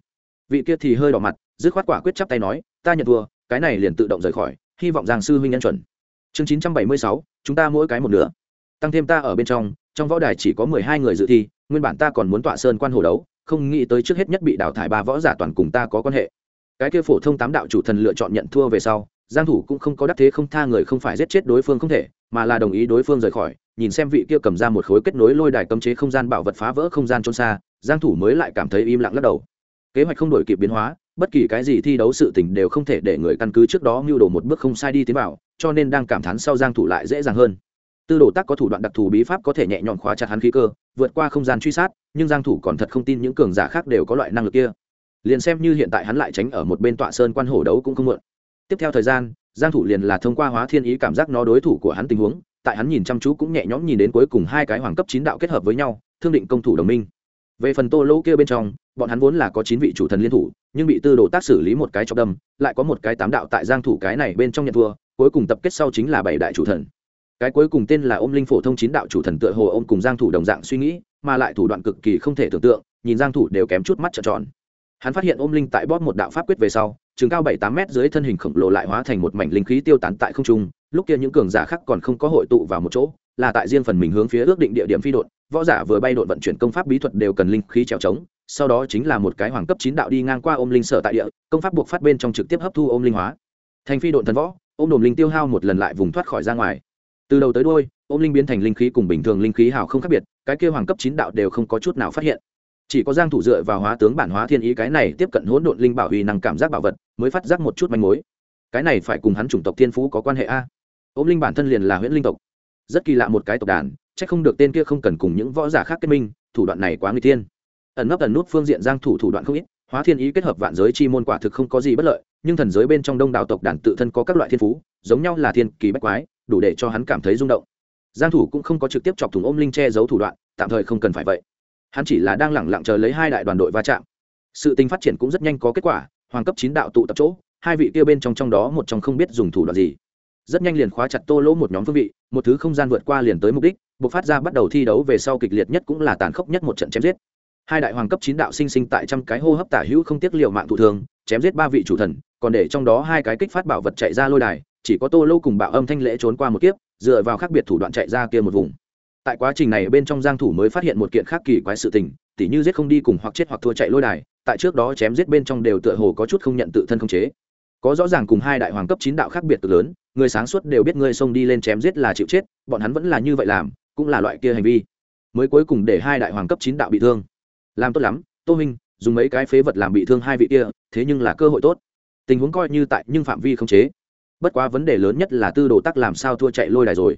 Vị kia thì hơi đỏ mặt, dứt khoát quả quyết chắp tay nói, ta nhận thua, cái này liền tự động rời khỏi hy vọng giang sư huynh nhân chuẩn. Chương 976, chúng ta mỗi cái một nửa. Tăng thêm ta ở bên trong trong võ đài chỉ có mười hai người dự thi nguyên bản ta còn muốn tọa sơn quan hồ đấu không nghĩ tới trước hết nhất bị đào thải ba võ giả toàn cùng ta có quan hệ. Cái kia phổ thông tám đạo chủ thần lựa chọn nhận thua về sau giang thủ cũng không có đắc thế không tha người không phải giết chết đối phương không thể mà là đồng ý đối phương rời khỏi nhìn xem vị kia cầm ra một khối kết nối lôi đài cấm chế không gian bảo vật phá vỡ không gian trôn xa giang thủ mới lại cảm thấy im lặng lắc đầu. Kế hoạch không đổi kịp biến hóa bất kỳ cái gì thi đấu sự tình đều không thể để người căn cứ trước đó mưu đồ một bước không sai đi tiến vào, cho nên đang cảm thán sau giang thủ lại dễ dàng hơn. Tư đồ tác có thủ đoạn đặc thù bí pháp có thể nhẹ nhõm khóa chặt hắn khí cơ, vượt qua không gian truy sát, nhưng giang thủ còn thật không tin những cường giả khác đều có loại năng lực kia. Liền xem như hiện tại hắn lại tránh ở một bên tọa sơn quan hổ đấu cũng không mượn. Tiếp theo thời gian, giang thủ liền là thông qua hóa thiên ý cảm giác nó đối thủ của hắn tình huống, tại hắn nhìn chăm chú cũng nhẹ nhõm nhìn đến cuối cùng hai cái hoàng cấp chín đạo kết hợp với nhau, thương định công thủ đồng minh. Về phần tô lỗ kia bên trong, bọn hắn vốn là có chín vị chủ thần liên thủ nhưng bị tư đồ tác xử lý một cái trọng đâm, lại có một cái tám đạo tại giang thủ cái này bên trong nhận thua, cuối cùng tập kết sau chính là bảy đại chủ thần. Cái cuối cùng tên là ôm linh phổ thông chín đạo chủ thần tựa hồ ôm cùng giang thủ đồng dạng suy nghĩ, mà lại thủ đoạn cực kỳ không thể tưởng tượng, nhìn giang thủ đều kém chút mắt trợn tròn. Hắn phát hiện ôm linh tại bóp một đạo pháp quyết về sau, trường cao bảy tám mét dưới thân hình khổng lồ lại hóa thành một mảnh linh khí tiêu tán tại không trung, lúc kia những cường giả khác còn không có hội tụ vào một chỗ, là tại riêng phần mình hướng phía ước định địa điểm phi đột võ giả vừa bay đột vận chuyển công pháp bí thuật đều cần linh khí trèo trống sau đó chính là một cái hoàng cấp chín đạo đi ngang qua ôm linh sở tại địa, công pháp buộc phát bên trong trực tiếp hấp thu ôm linh hóa. Thành phi độn thần võ, ôm đồm linh tiêu hao một lần lại vùng thoát khỏi ra ngoài. Từ đầu tới đôi ôm linh biến thành linh khí cùng bình thường linh khí hào không khác biệt, cái kêu hoàng cấp chín đạo đều không có chút nào phát hiện. Chỉ có giang thủ dựa vào hóa tướng bản hóa thiên ý cái này tiếp cận hỗn độn linh bảo uy năng cảm giác bảo vật, mới phát giác một chút manh mối. Cái này phải cùng hắn chủng tộc thiên phú có quan hệ a. Ôm linh bản thân liền là huyễn linh tộc. Rất kỳ lạ một cái tộc đàn, chắc không được tên kia không cần cùng những võ giả khác kết minh, thủ đoạn này quá nguy tiên ẩn nấp ẩn nút phương diện giang thủ thủ đoạn không ít, hóa thiên ý kết hợp vạn giới chi môn quả thực không có gì bất lợi, nhưng thần giới bên trong đông đảo tộc đàn tự thân có các loại thiên phú, giống nhau là thiên kỳ bách quái, đủ để cho hắn cảm thấy rung động. Giang thủ cũng không có trực tiếp chọc thủng ôm linh che giấu thủ đoạn, tạm thời không cần phải vậy. Hắn chỉ là đang lẳng lặng chờ lấy hai đại đoàn đội va chạm. Sự tình phát triển cũng rất nhanh có kết quả, hoàng cấp chín đạo tụ tập chỗ, hai vị kia bên trong trong đó một trong không biết dùng thủ đoạn gì. Rất nhanh liền khóa chặt tô lỗ một nhóm phương vị, một thứ không gian vượt qua liền tới mục đích buộc phát ra bắt đầu thi đấu về sau kịch liệt nhất cũng là tàn khốc nhất một trận chém giết hai đại hoàng cấp chín đạo sinh sinh tại trăm cái hô hấp tả hữu không tiếc liệu mạng thụ thường chém giết ba vị chủ thần, còn để trong đó hai cái kích phát bảo vật chạy ra lôi đài, chỉ có tô lâu cùng bạo âm thanh lễ trốn qua một kiếp, dựa vào khác biệt thủ đoạn chạy ra kia một vùng. Tại quá trình này bên trong giang thủ mới phát hiện một kiện khác kỳ quái sự tình, tỉ như giết không đi cùng hoặc chết hoặc thua chạy lôi đài, tại trước đó chém giết bên trong đều tựa hồ có chút không nhận tự thân không chế. Có rõ ràng cùng hai đại hoàng cấp chín đạo khác biệt từ lớn, người sáng suốt đều biết người xông đi lên chém giết là chịu chết, bọn hắn vẫn là như vậy làm, cũng là loại kia hành vi. Mới cuối cùng để hai đại hoàng cấp chín đạo bị thương làm tốt lắm, tô minh, dùng mấy cái phế vật làm bị thương hai vị kia, thế nhưng là cơ hội tốt. Tình huống coi như tại, nhưng phạm vi không chế. Bất quá vấn đề lớn nhất là tư đồ tắc làm sao thua chạy lôi đài rồi.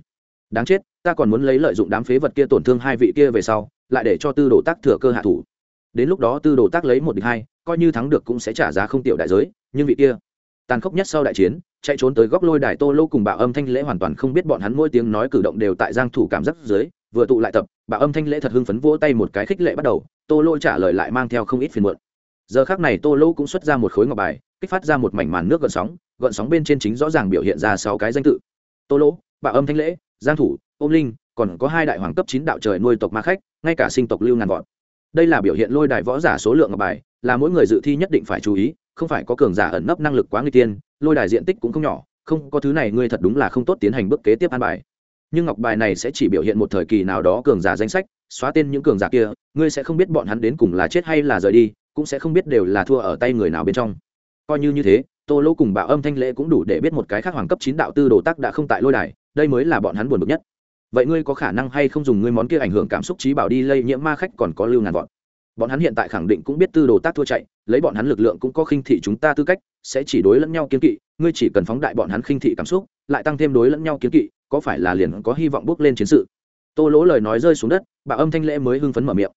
Đáng chết, ta còn muốn lấy lợi dụng đám phế vật kia tổn thương hai vị kia về sau, lại để cho tư đồ tắc thừa cơ hạ thủ. Đến lúc đó tư đồ tắc lấy một địch hai, coi như thắng được cũng sẽ trả giá không tiểu đại giới, nhưng vị kia, tàn khốc nhất sau đại chiến, chạy trốn tới góc lôi đài tô lô cùng bạo âm thanh lễ hoàn toàn không biết bọn hắn mỗi tiếng nói cử động đều tại giang thủ cảm giác dưới, vừa tụ lại tập bạo âm thanh lễ thật hưng phấn vỗ tay một cái khích lệ bắt đầu tô Lỗ trả lời lại mang theo không ít phiền muộn. Giờ khắc này tô Lỗ cũng xuất ra một khối ngọc bài kích phát ra một mảnh màn nước gợn sóng gợn sóng bên trên chính rõ ràng biểu hiện ra sáu cái danh tự. Tô Lỗ, bạo âm thanh lễ giang thủ ôm linh còn có hai đại hoàng cấp chín đạo trời nuôi tộc ma khách ngay cả sinh tộc lưu ngàn vọt đây là biểu hiện lôi đài võ giả số lượng ngọc bài là mỗi người dự thi nhất định phải chú ý không phải có cường giả ẩn nấp năng lực quá nguy tiên lôi đài diện tích cũng không nhỏ không có thứ này ngươi thật đúng là không tốt tiến hành bước kế tiếp an bài nhưng ngọc bài này sẽ chỉ biểu hiện một thời kỳ nào đó cường giả danh sách, xóa tên những cường giả kia, ngươi sẽ không biết bọn hắn đến cùng là chết hay là rời đi, cũng sẽ không biết đều là thua ở tay người nào bên trong. Coi như như thế, tô lô cùng bạo âm thanh lễ cũng đủ để biết một cái khác hoàng cấp chín đạo tư đồ tắc đã không tại lôi đài, đây mới là bọn hắn buồn bực nhất. Vậy ngươi có khả năng hay không dùng ngươi món kia ảnh hưởng cảm xúc trí bảo đi lây nhiễm ma khách còn có lưu ngàn vọt bọn hắn hiện tại khẳng định cũng biết tư đồ tác thua chạy, lấy bọn hắn lực lượng cũng có khinh thị chúng ta tư cách, sẽ chỉ đối lẫn nhau kiến kỵ, ngươi chỉ cần phóng đại bọn hắn khinh thị cảm xúc, lại tăng thêm đối lẫn nhau kiến kỵ có phải là liền có hy vọng bước lên chiến sự? Tô lỗ lời nói rơi xuống đất, bà âm thanh lễ mới hưng phấn mở miệng.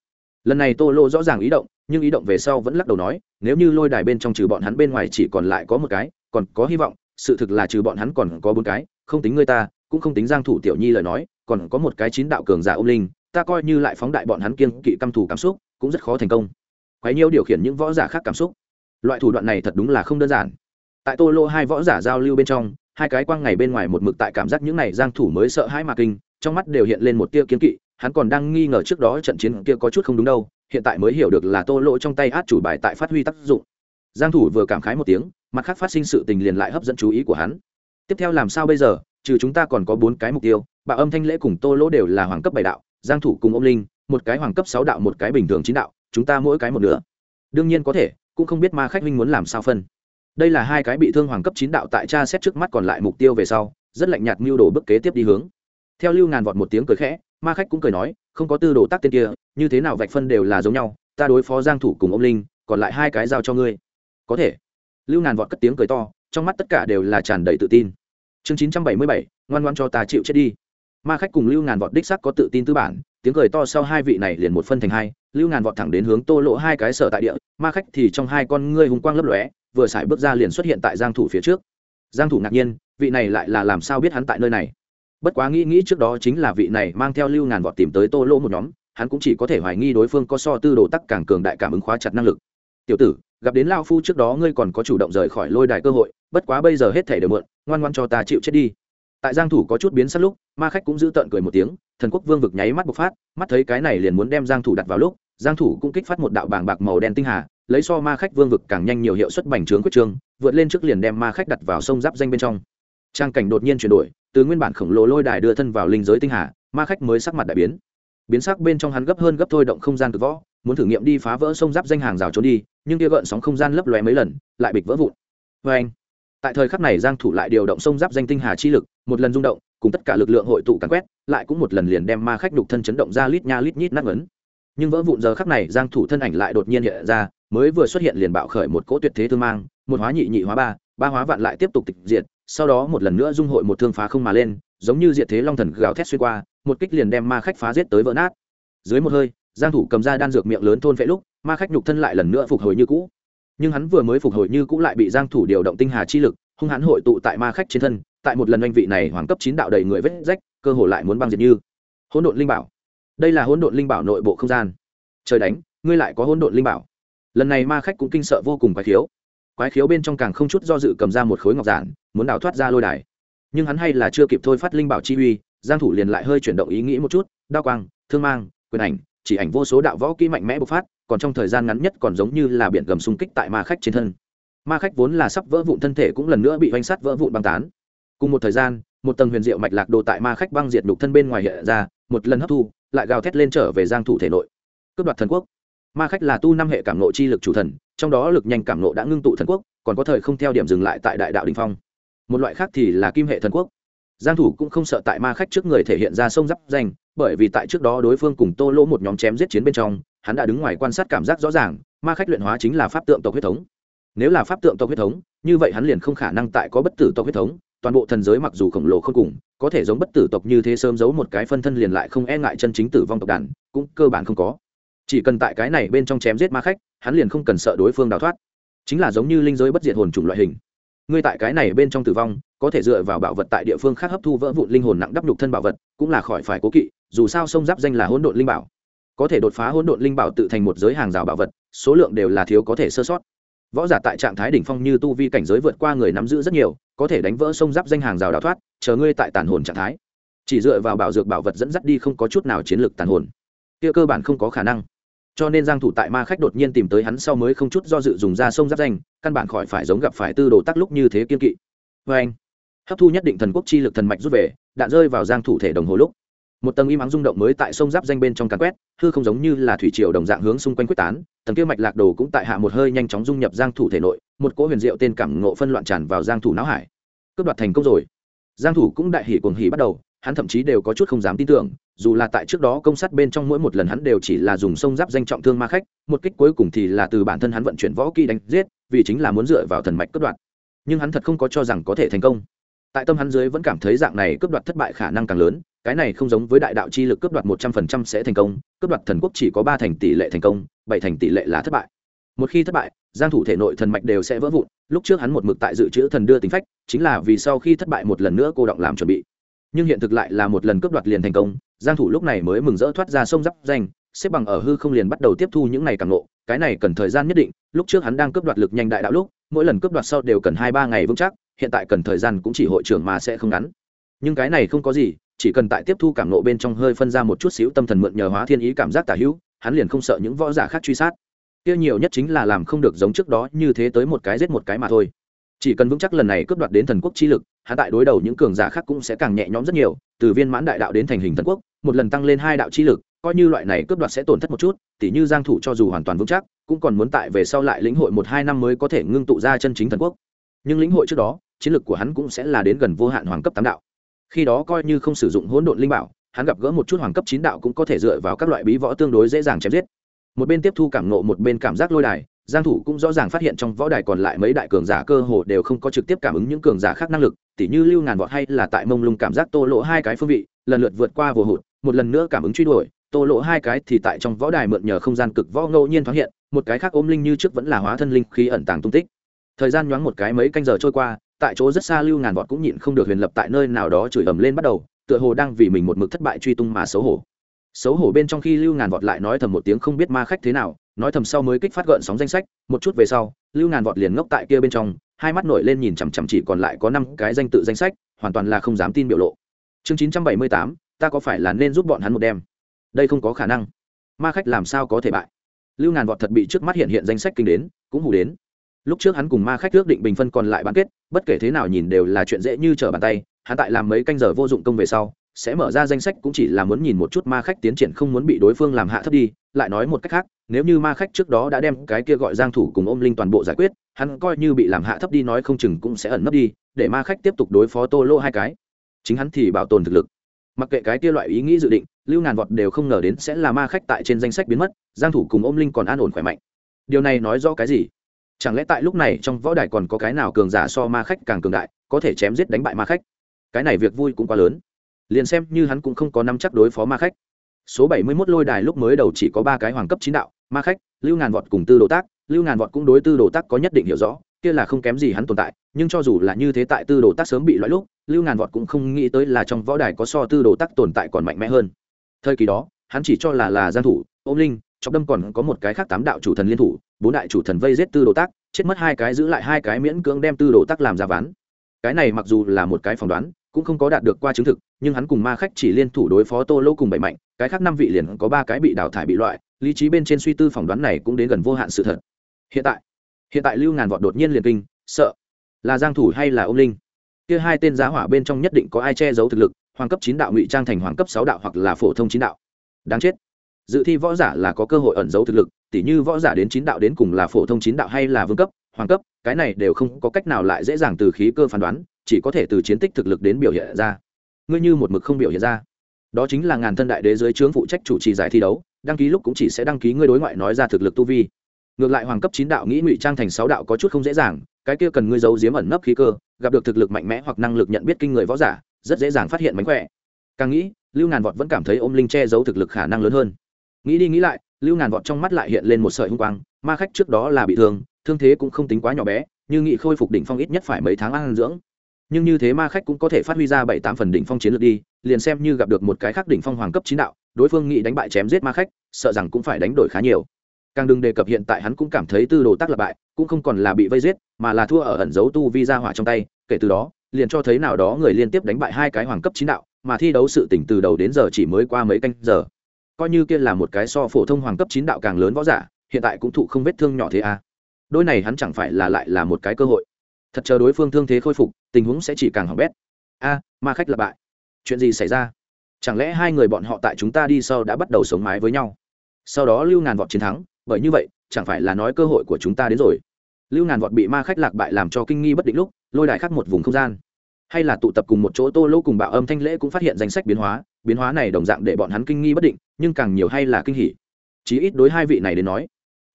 Lần này tô lỗ rõ ràng ý động, nhưng ý động về sau vẫn lắc đầu nói, nếu như lôi đài bên trong trừ bọn hắn bên ngoài chỉ còn lại có một cái, còn có hy vọng, sự thực là trừ bọn hắn còn có bốn cái, không tính ngươi ta, cũng không tính giang thủ tiểu nhi lời nói, còn có một cái chín đạo cường giả ôm linh, ta coi như lại phóng đại bọn hắn kiên kỵ căm thù cảm xúc, cũng rất khó thành công. Quấy nhiêu điều khiển những võ giả khác cảm xúc. Loại thủ đoạn này thật đúng là không đơn giản. Tại tô lô hai võ giả giao lưu bên trong hai cái quang ngày bên ngoài một mực tại cảm giác những này giang thủ mới sợ hãi mà kinh, trong mắt đều hiện lên một tia kiến kỵ, hắn còn đang nghi ngờ trước đó trận chiến kia có chút không đúng đâu, hiện tại mới hiểu được là tô lỗ trong tay át chủ bài tại phát huy tác dụng. Giang thủ vừa cảm khái một tiếng, mặt khác phát sinh sự tình liền lại hấp dẫn chú ý của hắn. Tiếp theo làm sao bây giờ, trừ chúng ta còn có bốn cái mục tiêu bạo âm thanh lễ cùng tô lỗ đều là hoàng cấp bảy đạo, giang thủ cùng ông linh, một cái hoàng cấp sáu đạo, một cái bình thường chín đạo, chúng ta mỗi cái một nửa. Đương nhiên có thể, cũng không biết ma khách huynh muốn làm sao phân đây là hai cái bị thương hoàng cấp chín đạo tại cha xét trước mắt còn lại mục tiêu về sau rất lạnh nhạt mưu đồ bức kế tiếp đi hướng. Theo lưu ngàn vọt một tiếng cười khẽ ma khách cũng cười nói không có tư đồ tác tên kia như thế nào vạch phân đều là giống nhau ta đối phó giang thủ cùng ông linh còn lại hai cái giao cho ngươi. Có thể. Lưu ngàn vọt cất tiếng cười to trong mắt tất cả đều là tràn đầy tự tin. Chương 977, ngoan ngoan cho ta chịu chết đi. Ma khách cùng lưu ngàn vọt đích xác có tự tin tư bản tiếng cười to sau hai vị này liền một phân thành hai, lưu ngàn vọt thẳng đến hướng tô lỗ hai cái sở tại địa, ma khách thì trong hai con ngươi hùng quang lấp lóe, vừa xài bước ra liền xuất hiện tại giang thủ phía trước. Giang thủ ngạc nhiên, vị này lại là làm sao biết hắn tại nơi này? Bất quá nghĩ nghĩ trước đó chính là vị này mang theo lưu ngàn vọt tìm tới tô lỗ một nhóm, hắn cũng chỉ có thể hoài nghi đối phương có so tư đồ tắc càng cường đại cảm ứng khóa chặt năng lực. Tiểu tử, gặp đến lao phu trước đó ngươi còn có chủ động rời khỏi lôi đài cơ hội, bất quá bây giờ hết thể đều mượn ngoan ngoan cho ta chịu chết đi tại giang thủ có chút biến sắc lúc, ma khách cũng giữ tận cười một tiếng, thần quốc vương vực nháy mắt bộc phát, mắt thấy cái này liền muốn đem giang thủ đặt vào lúc, giang thủ cũng kích phát một đạo bảng bạc màu đen tinh hà, lấy so ma khách vương vực càng nhanh nhiều hiệu suất bành trướng quyết trương, vượt lên trước liền đem ma khách đặt vào sông giáp danh bên trong. Trang cảnh đột nhiên chuyển đổi, từ nguyên bản khổng lồ lôi đài đưa thân vào linh giới tinh hà, ma khách mới sắc mặt đại biến. Biến sắc bên trong hắn gấp hơn gấp thôi động không gian cực võ, muốn thử nghiệm đi phá vỡ sông giáp danh hàng rào trốn đi, nhưng kia gợn sóng không gian lấp lóe mấy lần, lại bịch vỡ vụn. Vê anh tại thời khắc này, giang thủ lại điều động sông giáp danh tinh hà chi lực, một lần rung động, cùng tất cả lực lượng hội tụ càn quét, lại cũng một lần liền đem ma khách đục thân chấn động ra lít nha lít nhít nát ấn nhưng vỡ vụn giờ khắc này, giang thủ thân ảnh lại đột nhiên hiện ra, mới vừa xuất hiện liền bạo khởi một cỗ tuyệt thế thương mang, một hóa nhị nhị hóa ba ba hóa vạn lại tiếp tục tịch diệt, sau đó một lần nữa dung hội một thương phá không mà lên, giống như diệt thế long thần gào thét xuyên qua, một kích liền đem ma khách phá giết tới vỡ nát. Dưới một hơi, giang thủ cầm ra đan dược miệng lớn thôn vệ lúc, ma khách nhục thân lại lần nữa phục hồi như cũ nhưng hắn vừa mới phục hồi như cũng lại bị giang thủ điều động tinh hà chi lực, hung hãn hội tụ tại ma khách trên thân, tại một lần anh vị này hoàng cấp chín đạo đầy người vết rách, cơ hồ lại muốn băng diệt như. Hỗn độn linh bảo. Đây là hỗn độn linh bảo nội bộ không gian. Trời đánh, ngươi lại có hỗn độn linh bảo. Lần này ma khách cũng kinh sợ vô cùng quái khiếu. Quái khiếu bên trong càng không chút do dự cầm ra một khối ngọc giản, muốn đào thoát ra lôi đài. Nhưng hắn hay là chưa kịp thôi phát linh bảo chi uy, giang thủ liền lại hơi chuyển động ý nghĩ một chút, đao quang, thương mang, quyền ảnh chỉ ảnh vô số đạo võ kỹ mạnh mẽ bộc phát, còn trong thời gian ngắn nhất còn giống như là biển gầm xung kích tại ma khách trên thân. Ma khách vốn là sắp vỡ vụn thân thể cũng lần nữa bị vanh sắt vỡ vụn băng tán. Cùng một thời gian, một tầng huyền diệu mạch lạc đồ tại ma khách băng diệt đục thân bên ngoài hiện ra, một lần hấp thu, lại gào thét lên trở về giang thủ thể nội. Cướp đoạt thần quốc. Ma khách là tu năm hệ cảm nộ chi lực chủ thần, trong đó lực nhanh cảm nộ đã ngưng tụ thần quốc, còn có thời không theo điểm dừng lại tại đại đạo đình phong. Một loại khác thì là kim hệ thần quốc giang thủ cũng không sợ tại ma khách trước người thể hiện ra sông giáp danh, bởi vì tại trước đó đối phương cùng tô lỗ một nhóm chém giết chiến bên trong, hắn đã đứng ngoài quan sát cảm giác rõ ràng, ma khách luyện hóa chính là pháp tượng tộc huyết thống. Nếu là pháp tượng tộc huyết thống, như vậy hắn liền không khả năng tại có bất tử tộc huyết thống, toàn bộ thần giới mặc dù khổng lồ không cùng, có thể giống bất tử tộc như thế sớm giấu một cái phân thân liền lại không e ngại chân chính tử vong tộc đàn, cũng cơ bản không có. Chỉ cần tại cái này bên trong chém giết ma khách, hắn liền không cần sợ đối phương đào thoát. Chính là giống như linh giới bất diệt hồn chủng loại hình ngươi tại cái này bên trong tử vong, có thể dựa vào bảo vật tại địa phương khác hấp thu vỡ vụn linh hồn nặng đắp nhục thân bảo vật, cũng là khỏi phải cố kỵ, dù sao sông giáp danh là hỗn độn linh bảo. Có thể đột phá hỗn độn linh bảo tự thành một giới hàng rào bảo vật, số lượng đều là thiếu có thể sơ sót. Võ giả tại trạng thái đỉnh phong như tu vi cảnh giới vượt qua người nắm giữ rất nhiều, có thể đánh vỡ sông giáp danh hàng rào đào thoát, chờ ngươi tại tàn hồn trạng thái. Chỉ dựa vào bảo dược bảo vật dẫn dắt đi không có chút nào chiến lược tàn hồn. Kia cơ bản không có khả năng cho nên giang thủ tại ma khách đột nhiên tìm tới hắn sau mới không chút do dự dùng ra sông giáp danh, căn bản khỏi phải giống gặp phải tư đồ tắc lúc như thế kiên kỵ. Với anh, hấp thu nhất định thần quốc chi lực thần mạch rút về, đạn rơi vào giang thủ thể đồng hồ lúc. Một tầng im ắng rung động mới tại sông giáp danh bên trong càn quét, hư không giống như là thủy triều đồng dạng hướng xung quanh quyết tán, tầng kia mạch lạc đồ cũng tại hạ một hơi nhanh chóng dung nhập giang thủ thể nội, một cỗ huyền diệu tên cảm ngộ phân loạn tràn vào giang thủ não hải. Cướp đoạt thành công rồi. Giang thủ cũng đại hỉ cuồng hỉ bắt đầu, hắn thậm chí đều có chút không dám tin tưởng dù là tại trước đó công sát bên trong mỗi một lần hắn đều chỉ là dùng sông giáp danh trọng thương ma khách, một kích cuối cùng thì là từ bản thân hắn vận chuyển võ kỹ đánh giết, vì chính là muốn dựa vào thần mạch cướp đoạt. Nhưng hắn thật không có cho rằng có thể thành công. Tại tâm hắn dưới vẫn cảm thấy dạng này cướp đoạt thất bại khả năng càng lớn, cái này không giống với đại đạo chi lực cướp đoạt một trăm phần trăm sẽ thành công, cướp đoạt thần quốc chỉ có ba thành tỷ lệ thành công, bảy thành tỷ lệ là thất bại. Một khi thất bại, giang thủ thể nội thần mạch đều sẽ vỡ vụn, lúc trước hắn một mực tại dự trữ thần đưa tính phách, chính là vì sau khi thất bại một lần nữa cô động làm chuẩn bị. Nhưng hiện thực lại là một lần cướp đoạt liền thành công giang thủ lúc này mới mừng rỡ thoát ra sông giáp danh xếp bằng ở hư không liền bắt đầu tiếp thu những này càng ngộ, cái này cần thời gian nhất định lúc trước hắn đang cướp đoạt lực nhanh đại đạo lúc mỗi lần cướp đoạt sau đều cần hai ba ngày vững chắc hiện tại cần thời gian cũng chỉ hội trưởng mà sẽ không ngắn. Nhưng cái này không có gì chỉ cần tại tiếp thu cảm nộ bên trong hơi phân ra một chút xíu tâm thần mượn nhờ hóa thiên ý cảm giác tả hữu hắn liền không sợ những võ giả khác truy sát. Kia nhiều nhất chính là làm không được giống trước đó như thế tới một cái giết một cái mà thôi. Chỉ cần vững chắc lần này cướp đoạt đến thần quốc chi lực hắn tại đối đầu những cường giả khác cũng sẽ càng nhẹ nhõm rất nhiều, từ viên mãn đại đạo đến thành hình thần quốc, một lần tăng lên hai đạo chi lực, coi như loại này cướp đoạt sẽ tổn thất một chút, tỉ như giang thủ cho dù hoàn toàn vững chắc, cũng còn muốn tại về sau lại lĩnh hội một hai năm mới có thể ngưng tụ ra chân chính thần quốc. Nhưng lĩnh hội trước đó, chiến lực của hắn cũng sẽ là đến gần vô hạn hoàng cấp tám đạo. Khi đó coi như không sử dụng hỗn độn linh bảo, hắn gặp gỡ một chút hoàng cấp chín đạo cũng có thể dựa vào các loại bí võ tương đối dễ dàng chém giết. Một bên tiếp thu cảm nộ một bên cảm giác lôi đài, giang thủ cũng rõ ràng phát hiện trong võ đài còn lại mấy đại cường giả cơ hồ đều không có trực tiếp cảm ứng những cường giả khác năng lực tỉ như lưu ngàn vọt hay là tại mông lung cảm giác tô lộ hai cái phương vị, lần lượt vượt qua vừa hụt, một lần nữa cảm ứng truy đuổi, tô lộ hai cái thì tại trong võ đài mượn nhờ không gian cực võ ngẫu nhiên thoáng hiện, một cái khác ôm linh như trước vẫn là hóa thân linh khí ẩn tàng tung tích. Thời gian nhoáng một cái mấy canh giờ trôi qua, tại chỗ rất xa lưu ngàn vọt cũng nhịn không được huyền lập tại nơi nào đó chửi ầm lên bắt đầu, tựa hồ đang vì mình một mực thất bại truy tung mà xấu hổ. Xấu hổ bên trong khi lưu ngàn vọt lại nói thầm một tiếng không biết ma khách thế nào, nói thầm sau mới kích phát gợn sóng danh sách, một chút về sau, lưu ngàn vọt liền ngốc tại kia bên trong hai mắt nổi lên nhìn chằm chằm chỉ còn lại có năm cái danh tự danh sách, hoàn toàn là không dám tin biểu lộ. Chương chín trăm bảy mươi tám, ta có phải là nên giúp bọn hắn một đêm? Đây không có khả năng. Ma khách làm sao có thể bại? Lưu ngàn vọt thật bị trước mắt hiện hiện danh sách kinh đến, cũng hủ đến. Lúc trước hắn cùng ma khách ước định bình phân còn lại bán kết, bất kể thế nào nhìn đều là chuyện dễ như trở bàn tay, hắn tại làm mấy canh giờ vô dụng công về sau, sẽ mở ra danh sách cũng chỉ là muốn nhìn một chút ma khách tiến triển không muốn bị đối phương làm hạ thấp đi lại nói một cách khác, nếu như ma khách trước đó đã đem cái kia gọi giang thủ cùng ôm linh toàn bộ giải quyết, hắn coi như bị làm hạ thấp đi nói không chừng cũng sẽ ẩn nấp đi, để ma khách tiếp tục đối phó tô lô hai cái. Chính hắn thì bảo tồn thực lực. Mặc kệ cái kia loại ý nghĩ dự định, lưu ngàn vọt đều không ngờ đến sẽ là ma khách tại trên danh sách biến mất, giang thủ cùng ôm linh còn an ổn khỏe mạnh. Điều này nói rõ cái gì? Chẳng lẽ tại lúc này trong võ đài còn có cái nào cường giả so ma khách càng cường đại, có thể chém giết đánh bại ma khách? Cái này việc vui cũng quá lớn. Liền xem như hắn cũng không có nắm chắc đối phó ma khách số bảy mươi 71 lôi đài lúc mới đầu chỉ có ba cái hoàng cấp chín đạo, ma khách, lưu ngàn vọt cùng tư đồ tác. Lưu ngàn vọt cũng đối tư đồ tác có nhất định hiểu rõ, kia là không kém gì hắn tồn tại, nhưng cho dù là như thế tại tư đồ tác sớm bị loại lúc, lưu ngàn vọt cũng không nghĩ tới là trong võ đài có so tư đồ tác tồn tại còn mạnh mẽ hơn. Thời kỳ đó, hắn chỉ cho là là gian thủ ôm linh trong đâm còn có một cái khác tám đạo chủ thần liên thủ, bốn đại chủ thần vây giết tư đồ tác, chết mất hai cái giữ lại hai cái miễn cưỡng đem tư đồ tác làm ra ván cái này mặc dù là một cái phỏng đoán, cũng không có đạt được qua chứng thực, nhưng hắn cùng ma khách chỉ liên thủ đối phó tô lô cùng bảy mạnh, cái khác năm vị liền có ba cái bị đào thải bị loại, lý trí bên trên suy tư phỏng đoán này cũng đến gần vô hạn sự thật. Hiện tại hiện tại lưu ngàn vọt đột nhiên liền kinh, sợ là giang thủ hay là ông linh? Kia hai tên giá hỏa bên trong nhất định có ai che giấu thực lực, hoàng cấp chín đạo ngụy trang thành hoàng cấp sáu đạo hoặc là phổ thông chín đạo. Đáng chết. Dự thi võ giả là có cơ hội ẩn giấu thực lực, tỉ như võ giả đến chín đạo đến cùng là phổ thông chín đạo hay là vương cấp hoàng cấp, cái này đều không có cách nào lại dễ dàng từ khí cơ phán đoán, chỉ có thể từ chiến tích thực lực đến biểu hiện ra. Ngươi như một mực không biểu hiện ra. Đó chính là ngàn thân đại đế dưới trướng phụ trách chủ trì giải thi đấu, đăng ký lúc cũng chỉ sẽ đăng ký ngươi đối ngoại nói ra thực lực tu vi. Ngược lại hoàng cấp chín đạo nghĩ ngụy trang thành sáu đạo có chút không dễ dàng, cái kia cần ngươi giấu giếm ẩn nấp khí cơ, gặp được thực lực mạnh mẽ hoặc năng lực nhận biết kinh người võ giả, rất dễ dàng phát hiện mánh khỏe. Càng nghĩ, lưu ngàn vọt vẫn cảm thấy ôm linh che giấu thực lực khả năng lớn hơn. Nghĩ đi nghĩ lại, lưu ngàn vọt trong mắt lại hiện lên một sợi hung quang, ma khách trước đó là bị thương thương thế cũng không tính quá nhỏ bé nhưng nghị khôi phục đỉnh phong ít nhất phải mấy tháng ăn dưỡng. Nhưng như thế ma khách cũng có thể phát huy ra bảy tám phần đỉnh phong chiến lược đi, liền xem như gặp được một cái khác đỉnh phong hoàng cấp chín đạo, đối phương nghị đánh bại chém giết ma khách, sợ rằng cũng phải đánh đổi khá nhiều. Càng đừng đề cập hiện tại hắn cũng cảm thấy tư đồ tác lập bại, cũng không còn là bị vây giết, mà là thua ở ẩn dấu tu vi ra hỏa trong tay, kể từ đó, liền cho thấy nào đó người liên tiếp đánh bại hai cái hoàng cấp chín đạo, mà thi đấu sự tỉnh từ đầu đến giờ chỉ mới qua mấy canh giờ. Coi như kia là một cái so phổ thông hoàng cấp chín đạo càng lớn võ giả, hiện tại cũng thụ không vết thương nhỏ thế à đôi này hắn chẳng phải là lại là một cái cơ hội. Thật chờ đối phương thương thế khôi phục, tình huống sẽ chỉ càng hỏng bét. A, ma khách là bại. Chuyện gì xảy ra? Chẳng lẽ hai người bọn họ tại chúng ta đi sau đã bắt đầu sống mái với nhau? Sau đó lưu ngàn vọt chiến thắng, bởi như vậy, chẳng phải là nói cơ hội của chúng ta đến rồi. Lưu ngàn vọt bị ma khách lạc bại làm cho kinh nghi bất định lúc, lôi đại khắc một vùng không gian. Hay là tụ tập cùng một chỗ tô lô cùng bạo âm thanh lễ cũng phát hiện danh sách biến hóa biến hóa này đồng dạng để bọn hắn kinh nghi bất định, nhưng càng nhiều hay là kinh hỉ. Chí ít đối hai vị này đến nói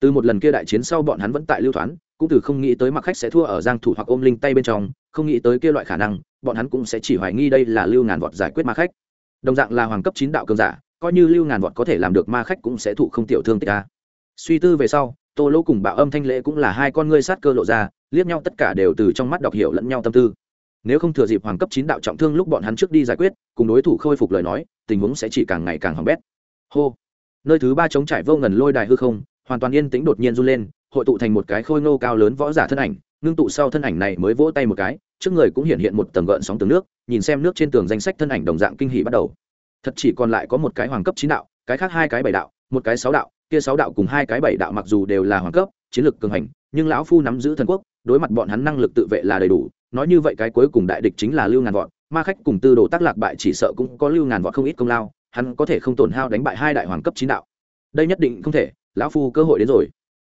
từ một lần kia đại chiến sau bọn hắn vẫn tại lưu thoán, cũng từ không nghĩ tới mặc khách sẽ thua ở giang thủ hoặc ôm linh tay bên trong, không nghĩ tới kia loại khả năng, bọn hắn cũng sẽ chỉ hoài nghi đây là lưu ngàn vọt giải quyết ma khách. Đồng dạng là hoàng cấp chín đạo cường giả, coi như lưu ngàn vọt có thể làm được ma khách cũng sẽ thụ không tiểu thương tích ta. Suy tư về sau, tô lô cùng bạo âm thanh lễ cũng là hai con ngươi sát cơ lộ ra, liếc nhau tất cả đều từ trong mắt đọc hiểu lẫn nhau tâm tư. Nếu không thừa dịp hoàng cấp chín đạo trọng thương lúc bọn hắn trước đi giải quyết, cùng đối thủ khôi phục lời nói, tình huống sẽ chỉ càng ngày càng hỏng bét. Hô. Nơi thứ ba chống trải vô ngần lôi đài hư không hoàn toàn yên tĩnh đột nhiên run lên, hội tụ thành một cái khôi ngô cao lớn võ giả thân ảnh, ngưng tụ sau thân ảnh này mới vỗ tay một cái, trước người cũng hiện hiện một tầng gợn sóng tường nước, nhìn xem nước trên tường danh sách thân ảnh đồng dạng kinh hỷ bắt đầu. Thật chỉ còn lại có một cái hoàng cấp chín đạo, cái khác hai cái bảy đạo, một cái sáu đạo, kia sáu đạo cùng hai cái bảy đạo mặc dù đều là hoàng cấp, chiến lược cường hành, nhưng lão phu nắm giữ thần quốc, đối mặt bọn hắn năng lực tự vệ là đầy đủ, nói như vậy cái cuối cùng đại địch chính là lưu ngàn vọt, ma khách cùng tư đồ tác lạc bại chỉ sợ cũng có lưu ngàn vọt không ít công lao, hắn có thể không tổn hao đánh bại hai đại hoàng cấp chín đạo. Đây nhất định không thể lão phu cơ hội đến rồi.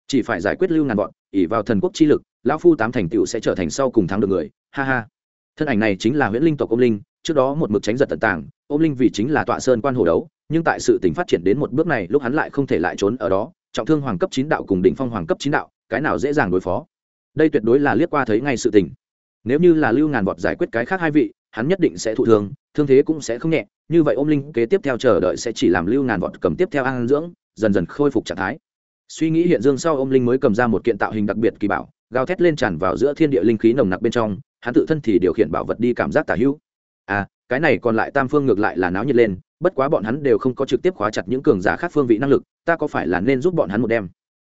Chỉ phải giải quyết lưu ngàn vọt ỉ vào thần quốc chi lực, lão phu tám thành tựu sẽ trở thành sau cùng thắng được người. Ha ha. Thân ảnh này chính là huyễn linh tộc ô linh, trước đó một mực tránh giật tận tàng ô linh vì chính là tọa sơn quan hồ đấu, nhưng tại sự tình phát triển đến một bước này, lúc hắn lại không thể lại trốn ở đó. Trọng thương hoàng cấp chín đạo cùng đỉnh phong hoàng cấp chín đạo, cái nào dễ dàng đối phó. Đây tuyệt đối là liếc qua thấy ngay sự tình. Nếu như là lưu ngàn vọt giải quyết cái khác hai vị, hắn nhất định sẽ thụ thương thương thế cũng sẽ không nhẹ. Như vậy ôm linh kế tiếp theo chờ đợi sẽ chỉ làm lưu ngàn vọt cầm tiếp theo ăn dưỡng dần dần khôi phục trạng thái. Suy nghĩ hiện dương sau ôm linh mới cầm ra một kiện tạo hình đặc biệt kỳ bảo, gào thét lên tràn vào giữa thiên địa linh khí nồng nặc bên trong, hắn tự thân thì điều khiển bảo vật đi cảm giác tả hữu. À cái này còn lại tam phương ngược lại là náo nhiệt lên, bất quá bọn hắn đều không có trực tiếp khóa chặt những cường giả khác phương vị năng lực, ta có phải là nên giúp bọn hắn một đêm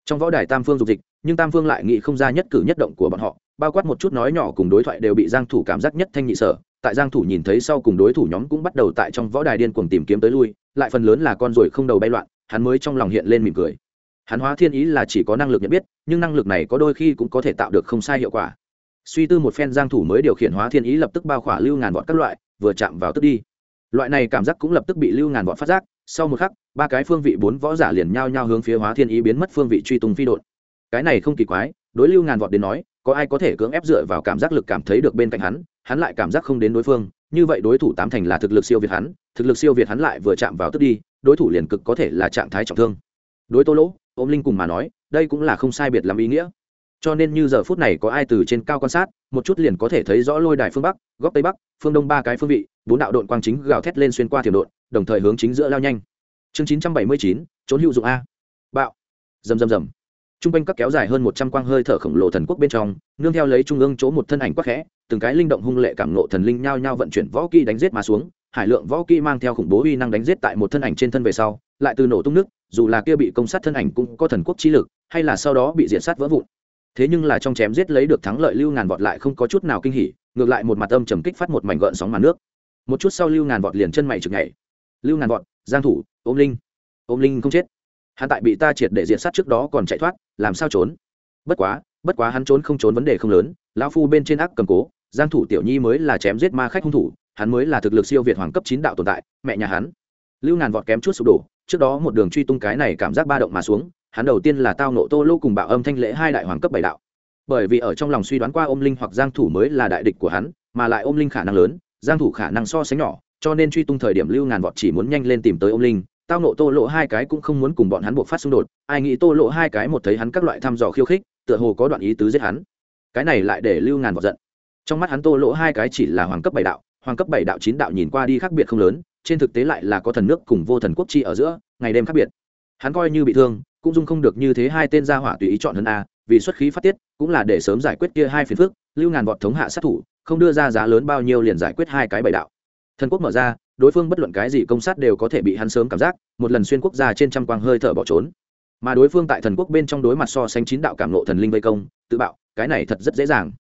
trong võ đài tam phương dục dịch, nhưng tam phương lại nghĩ không ra nhất cử nhất động của bọn họ, bao quát một chút nói nhỏ cùng đối thoại đều bị giang thủ cảm giác nhất thanh nhị sở, tại giang thủ nhìn thấy sau cùng đối thủ nhóm cũng bắt đầu tại trong võ đài điên cuồng tìm kiếm tới lui, lại phần lớn là con ruồi không đầu bay loạn hắn mới trong lòng hiện lên mỉm cười. Hắn hóa thiên ý là chỉ có năng lực nhận biết, nhưng năng lực này có đôi khi cũng có thể tạo được không sai hiệu quả. Suy tư một phen giang thủ mới điều khiển hóa thiên ý lập tức bao khỏa lưu ngàn vọt các loại, vừa chạm vào tức đi. Loại này cảm giác cũng lập tức bị lưu ngàn vọt phát giác, sau một khắc, ba cái phương vị bốn võ giả liền nhao nhao hướng phía hóa thiên ý biến mất phương vị truy tung phi đột cái này không kỳ quái, đối lưu ngàn vọt đến nói, có ai có thể cưỡng ép dựa vào cảm giác lực cảm thấy được bên cạnh hắn hắn lại cảm giác không đến đối phương, như vậy đối thủ tám thành là thực lực siêu việt hắn, thực lực siêu việt hắn lại vừa chạm vào tức đi đối thủ liền cực có thể là trạng thái trọng thương. Đối tô lỗ, ôm linh cùng mà nói, đây cũng là không sai biệt làm ý nghĩa. Cho nên như giờ phút này có ai từ trên cao quan sát, một chút liền có thể thấy rõ lôi đài phương bắc, góc tây bắc, phương đông ba cái phương vị, bốn đạo đội quang chính gào thét lên xuyên qua thiểm đội đồng thời hướng chính giữa lao nhanh. Chương chín trăm bảy mươi chín, trốn hữu dụng a. Bạo. Rầm rầm rầm. T r u n g quanh các kéo dài hơn một trăm quang hơi thở khổng lồ thần quốc bên trong, nương theo lấy trung ương chỗ một thân ảnh quắc khẽ, từng cái linh động hung lệ cảm nộ thần linh nhao nhao vận chuyển võ kỹ đánh giết mà xuống hải lượng võ kỹ mang theo khủng bố uy năng đánh giết tại một thân ảnh trên thân về sau, lại từ nổ tung nước, dù là kia bị công sát thân ảnh cũng có thần quốc trí lực, hay là sau đó bị diện sát vỡ vụn. Thế nhưng là trong chém giết lấy được thắng lợi lưu ngàn vọt lại không có chút nào kinh hỉ, ngược lại một mặt âm trầm kích phát một mảnh gợn sóng màn nước. Một chút sau lưu ngàn vọt liền chân mày trực nhảy. Lưu ngàn vọt, giang thủ, ôm linh ôm linh không chết. Hắn tại bị ta triệt để diện sát trước đó còn chạy thoát, làm sao trốn? Bất quá bất quá hắn trốn không trốn vấn đề không lớn, lão phu bên trên ác cầm cố, giang thủ tiểu nhi mới là chém giết ma khách hung thủ hắn mới là thực lực siêu việt hoàng cấp chín đạo tồn tại, mẹ nhà hắn. Lưu ngàn vọt kém chút sụp đổ, trước đó một đường truy tung cái này cảm giác ba động mà xuống, hắn đầu tiên là tao nộ tô lô cùng bạo âm thanh lễ hai đại hoàng cấp bảy đạo. Bởi vì ở trong lòng suy đoán qua ôm linh hoặc giang thủ mới là đại địch của hắn, mà lại ôm linh khả năng lớn, giang thủ khả năng so sánh nhỏ, cho nên truy tung thời điểm lưu ngàn vọt chỉ muốn nhanh lên tìm tới ôm linh, tao nộ tô lộ hai cái cũng không muốn cùng bọn hắn buộc phát xung đột, ai nghĩ tô lộ hai cái một thấy hắn các loại thăm dò khiêu khích, tựa hồ có đoạn ý tứ giết hắn. Cái này lại để lưu ngàn vọt giận. Trong mắt hắn tô lỗ hai cái chỉ là hoàng cấp bảy đạo hoàng cấp bảy đạo chín đạo nhìn qua đi khác biệt không lớn, trên thực tế lại là có thần nước cùng vô thần quốc chi ở giữa, ngày đêm khác biệt. Hắn coi như bị thương, cũng dung không được như thế hai tên gia hỏa tùy ý chọn hơn a, vì xuất khí phát tiết, cũng là để sớm giải quyết kia hai phiền phức, lưu ngàn vọt thống hạ sát thủ, không đưa ra giá lớn bao nhiêu liền giải quyết hai cái bảy đạo. Thần quốc mở ra, đối phương bất luận cái gì công sát đều có thể bị hắn sớm cảm giác, một lần xuyên quốc gia trên trăm quang hơi thở bỏ trốn. Mà đối phương tại thần quốc bên trong đối mặt so sánh chín đạo cảm nộ thần linh vây công, tự bạo, cái này thật rất dễ dàng.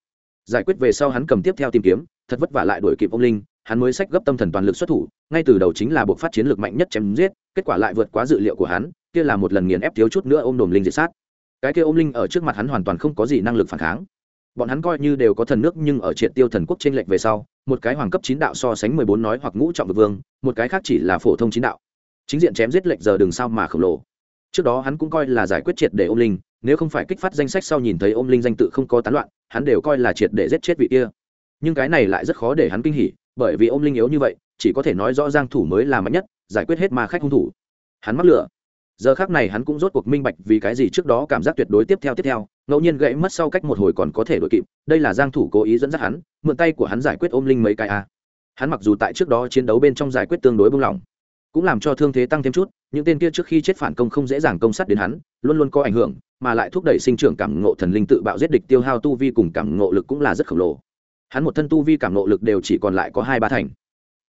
Giải quyết về sau hắn cầm tiếp theo tìm kiếm thật vất vả lại đuổi kịp ông linh, hắn mới sách gấp tâm thần toàn lực xuất thủ, ngay từ đầu chính là buộc phát chiến lược mạnh nhất chém giết, kết quả lại vượt quá dự liệu của hắn, kia là một lần nghiền ép thiếu chút nữa ôm đồm linh diệt sát. Cái kia ôm linh ở trước mặt hắn hoàn toàn không có gì năng lực phản kháng. Bọn hắn coi như đều có thần nước nhưng ở triệt tiêu thần quốc trên lệch về sau, một cái hoàng cấp chín đạo so sánh mười bốn nói hoặc ngũ trọng vực vương, một cái khác chỉ là phổ thông chín đạo. Chính diện chém giết lệnh giờ đường sao mà khổng lồ. Trước đó hắn cũng coi là giải quyết triệt để ôm linh, nếu không phải kích phát danh sách sau nhìn thấy ôm linh danh tự không có tán loạn, hắn đều coi là triệt để giết chết vị kia nhưng cái này lại rất khó để hắn kinh hỉ, bởi vì ôm linh yếu như vậy, chỉ có thể nói rõ giang thủ mới là mạnh nhất, giải quyết hết ma khách hung thủ. Hắn mắc lửa. Giờ khác này hắn cũng rốt cuộc minh bạch vì cái gì trước đó cảm giác tuyệt đối tiếp theo tiếp theo, ngẫu nhiên gãy mất sau cách một hồi còn có thể đội kịp, đây là giang thủ cố ý dẫn dắt hắn, mượn tay của hắn giải quyết ôm linh mấy cái a. Hắn mặc dù tại trước đó chiến đấu bên trong giải quyết tương đối buông lỏng cũng làm cho thương thế tăng thêm chút, những tên kia trước khi chết phản công không dễ dàng công sát đến hắn, luôn luôn có ảnh hưởng, mà lại thúc đẩy sinh trưởng cảm ngộ thần linh tự bạo giết địch tiêu hao tu vi cùng cảm ngộ lực cũng là rất khổng lồ hắn một thân tu vi cảm ngộ lực đều chỉ còn lại có hai ba thành.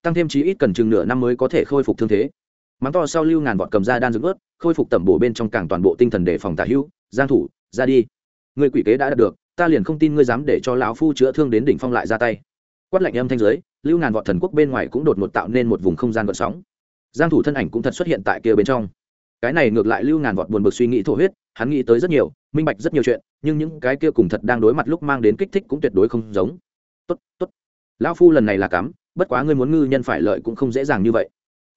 Tăng thêm chí ít cần chừng nửa năm mới có thể khôi phục thương thế. Mắng to sau lưu ngàn vọt cầm ra đan dưỡng ớt khôi phục tẩm bổ bên trong càng toàn bộ tinh thần đề phòng tả hữu, giang thủ, ra đi. Người quỷ kế đã đạt được, ta liền không tin ngươi dám để cho lão phu chữa thương đến đỉnh phong lại ra tay. Quát lạnh âm thanh giới lưu ngàn vọt thần quốc bên ngoài cũng đột ngột tạo nên một vùng không gian gợn sóng. Giang thủ thân ảnh cũng thật xuất hiện tại kia bên trong. Cái này ngược lại lưu ngàn vọt buồn bực suy nghĩ thổ huyết, hắn nghĩ tới rất nhiều, minh bạch rất nhiều chuyện, nhưng những cái kia cùng thật đang đối mặt lúc mang đến kích thích cũng tuyệt đối không giống tốt tốt. Lão phu lần này là cắm, bất quá ngươi muốn ngư nhân phải lợi cũng không dễ dàng như vậy.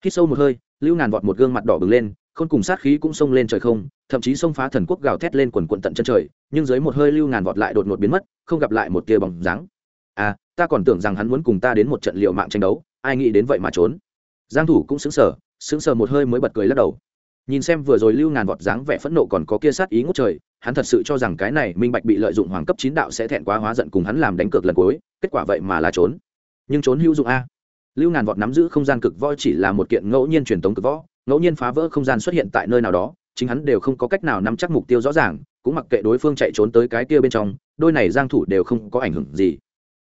Khi sâu một hơi, lưu ngàn vọt một gương mặt đỏ bừng lên, khôn cùng sát khí cũng xông lên trời không, thậm chí xông phá thần quốc gào thét lên quần quận tận chân trời, nhưng dưới một hơi lưu ngàn vọt lại đột ngột biến mất, không gặp lại một tia bóng dáng. À ta còn tưởng rằng hắn muốn cùng ta đến một trận liệu mạng tranh đấu, ai nghĩ đến vậy mà trốn. Giang thủ cũng sững sờ sững sờ một hơi mới bật cười lắc đầu nhìn xem vừa rồi lưu ngàn vọt dáng vẻ phẫn nộ còn có kia sát ý ngút trời, hắn thật sự cho rằng cái này minh bạch bị lợi dụng hoàng cấp chín đạo sẽ thẹn quá hóa giận cùng hắn làm đánh cược lần cuối, kết quả vậy mà là trốn. Nhưng trốn hữu dụng a. Lưu ngàn vọt nắm giữ không gian cực võ chỉ là một kiện ngẫu nhiên truyền tống cực võ, ngẫu nhiên phá vỡ không gian xuất hiện tại nơi nào đó, chính hắn đều không có cách nào nắm chắc mục tiêu rõ ràng, cũng mặc kệ đối phương chạy trốn tới cái kia bên trong, đôi này giang thủ đều không có ảnh hưởng gì.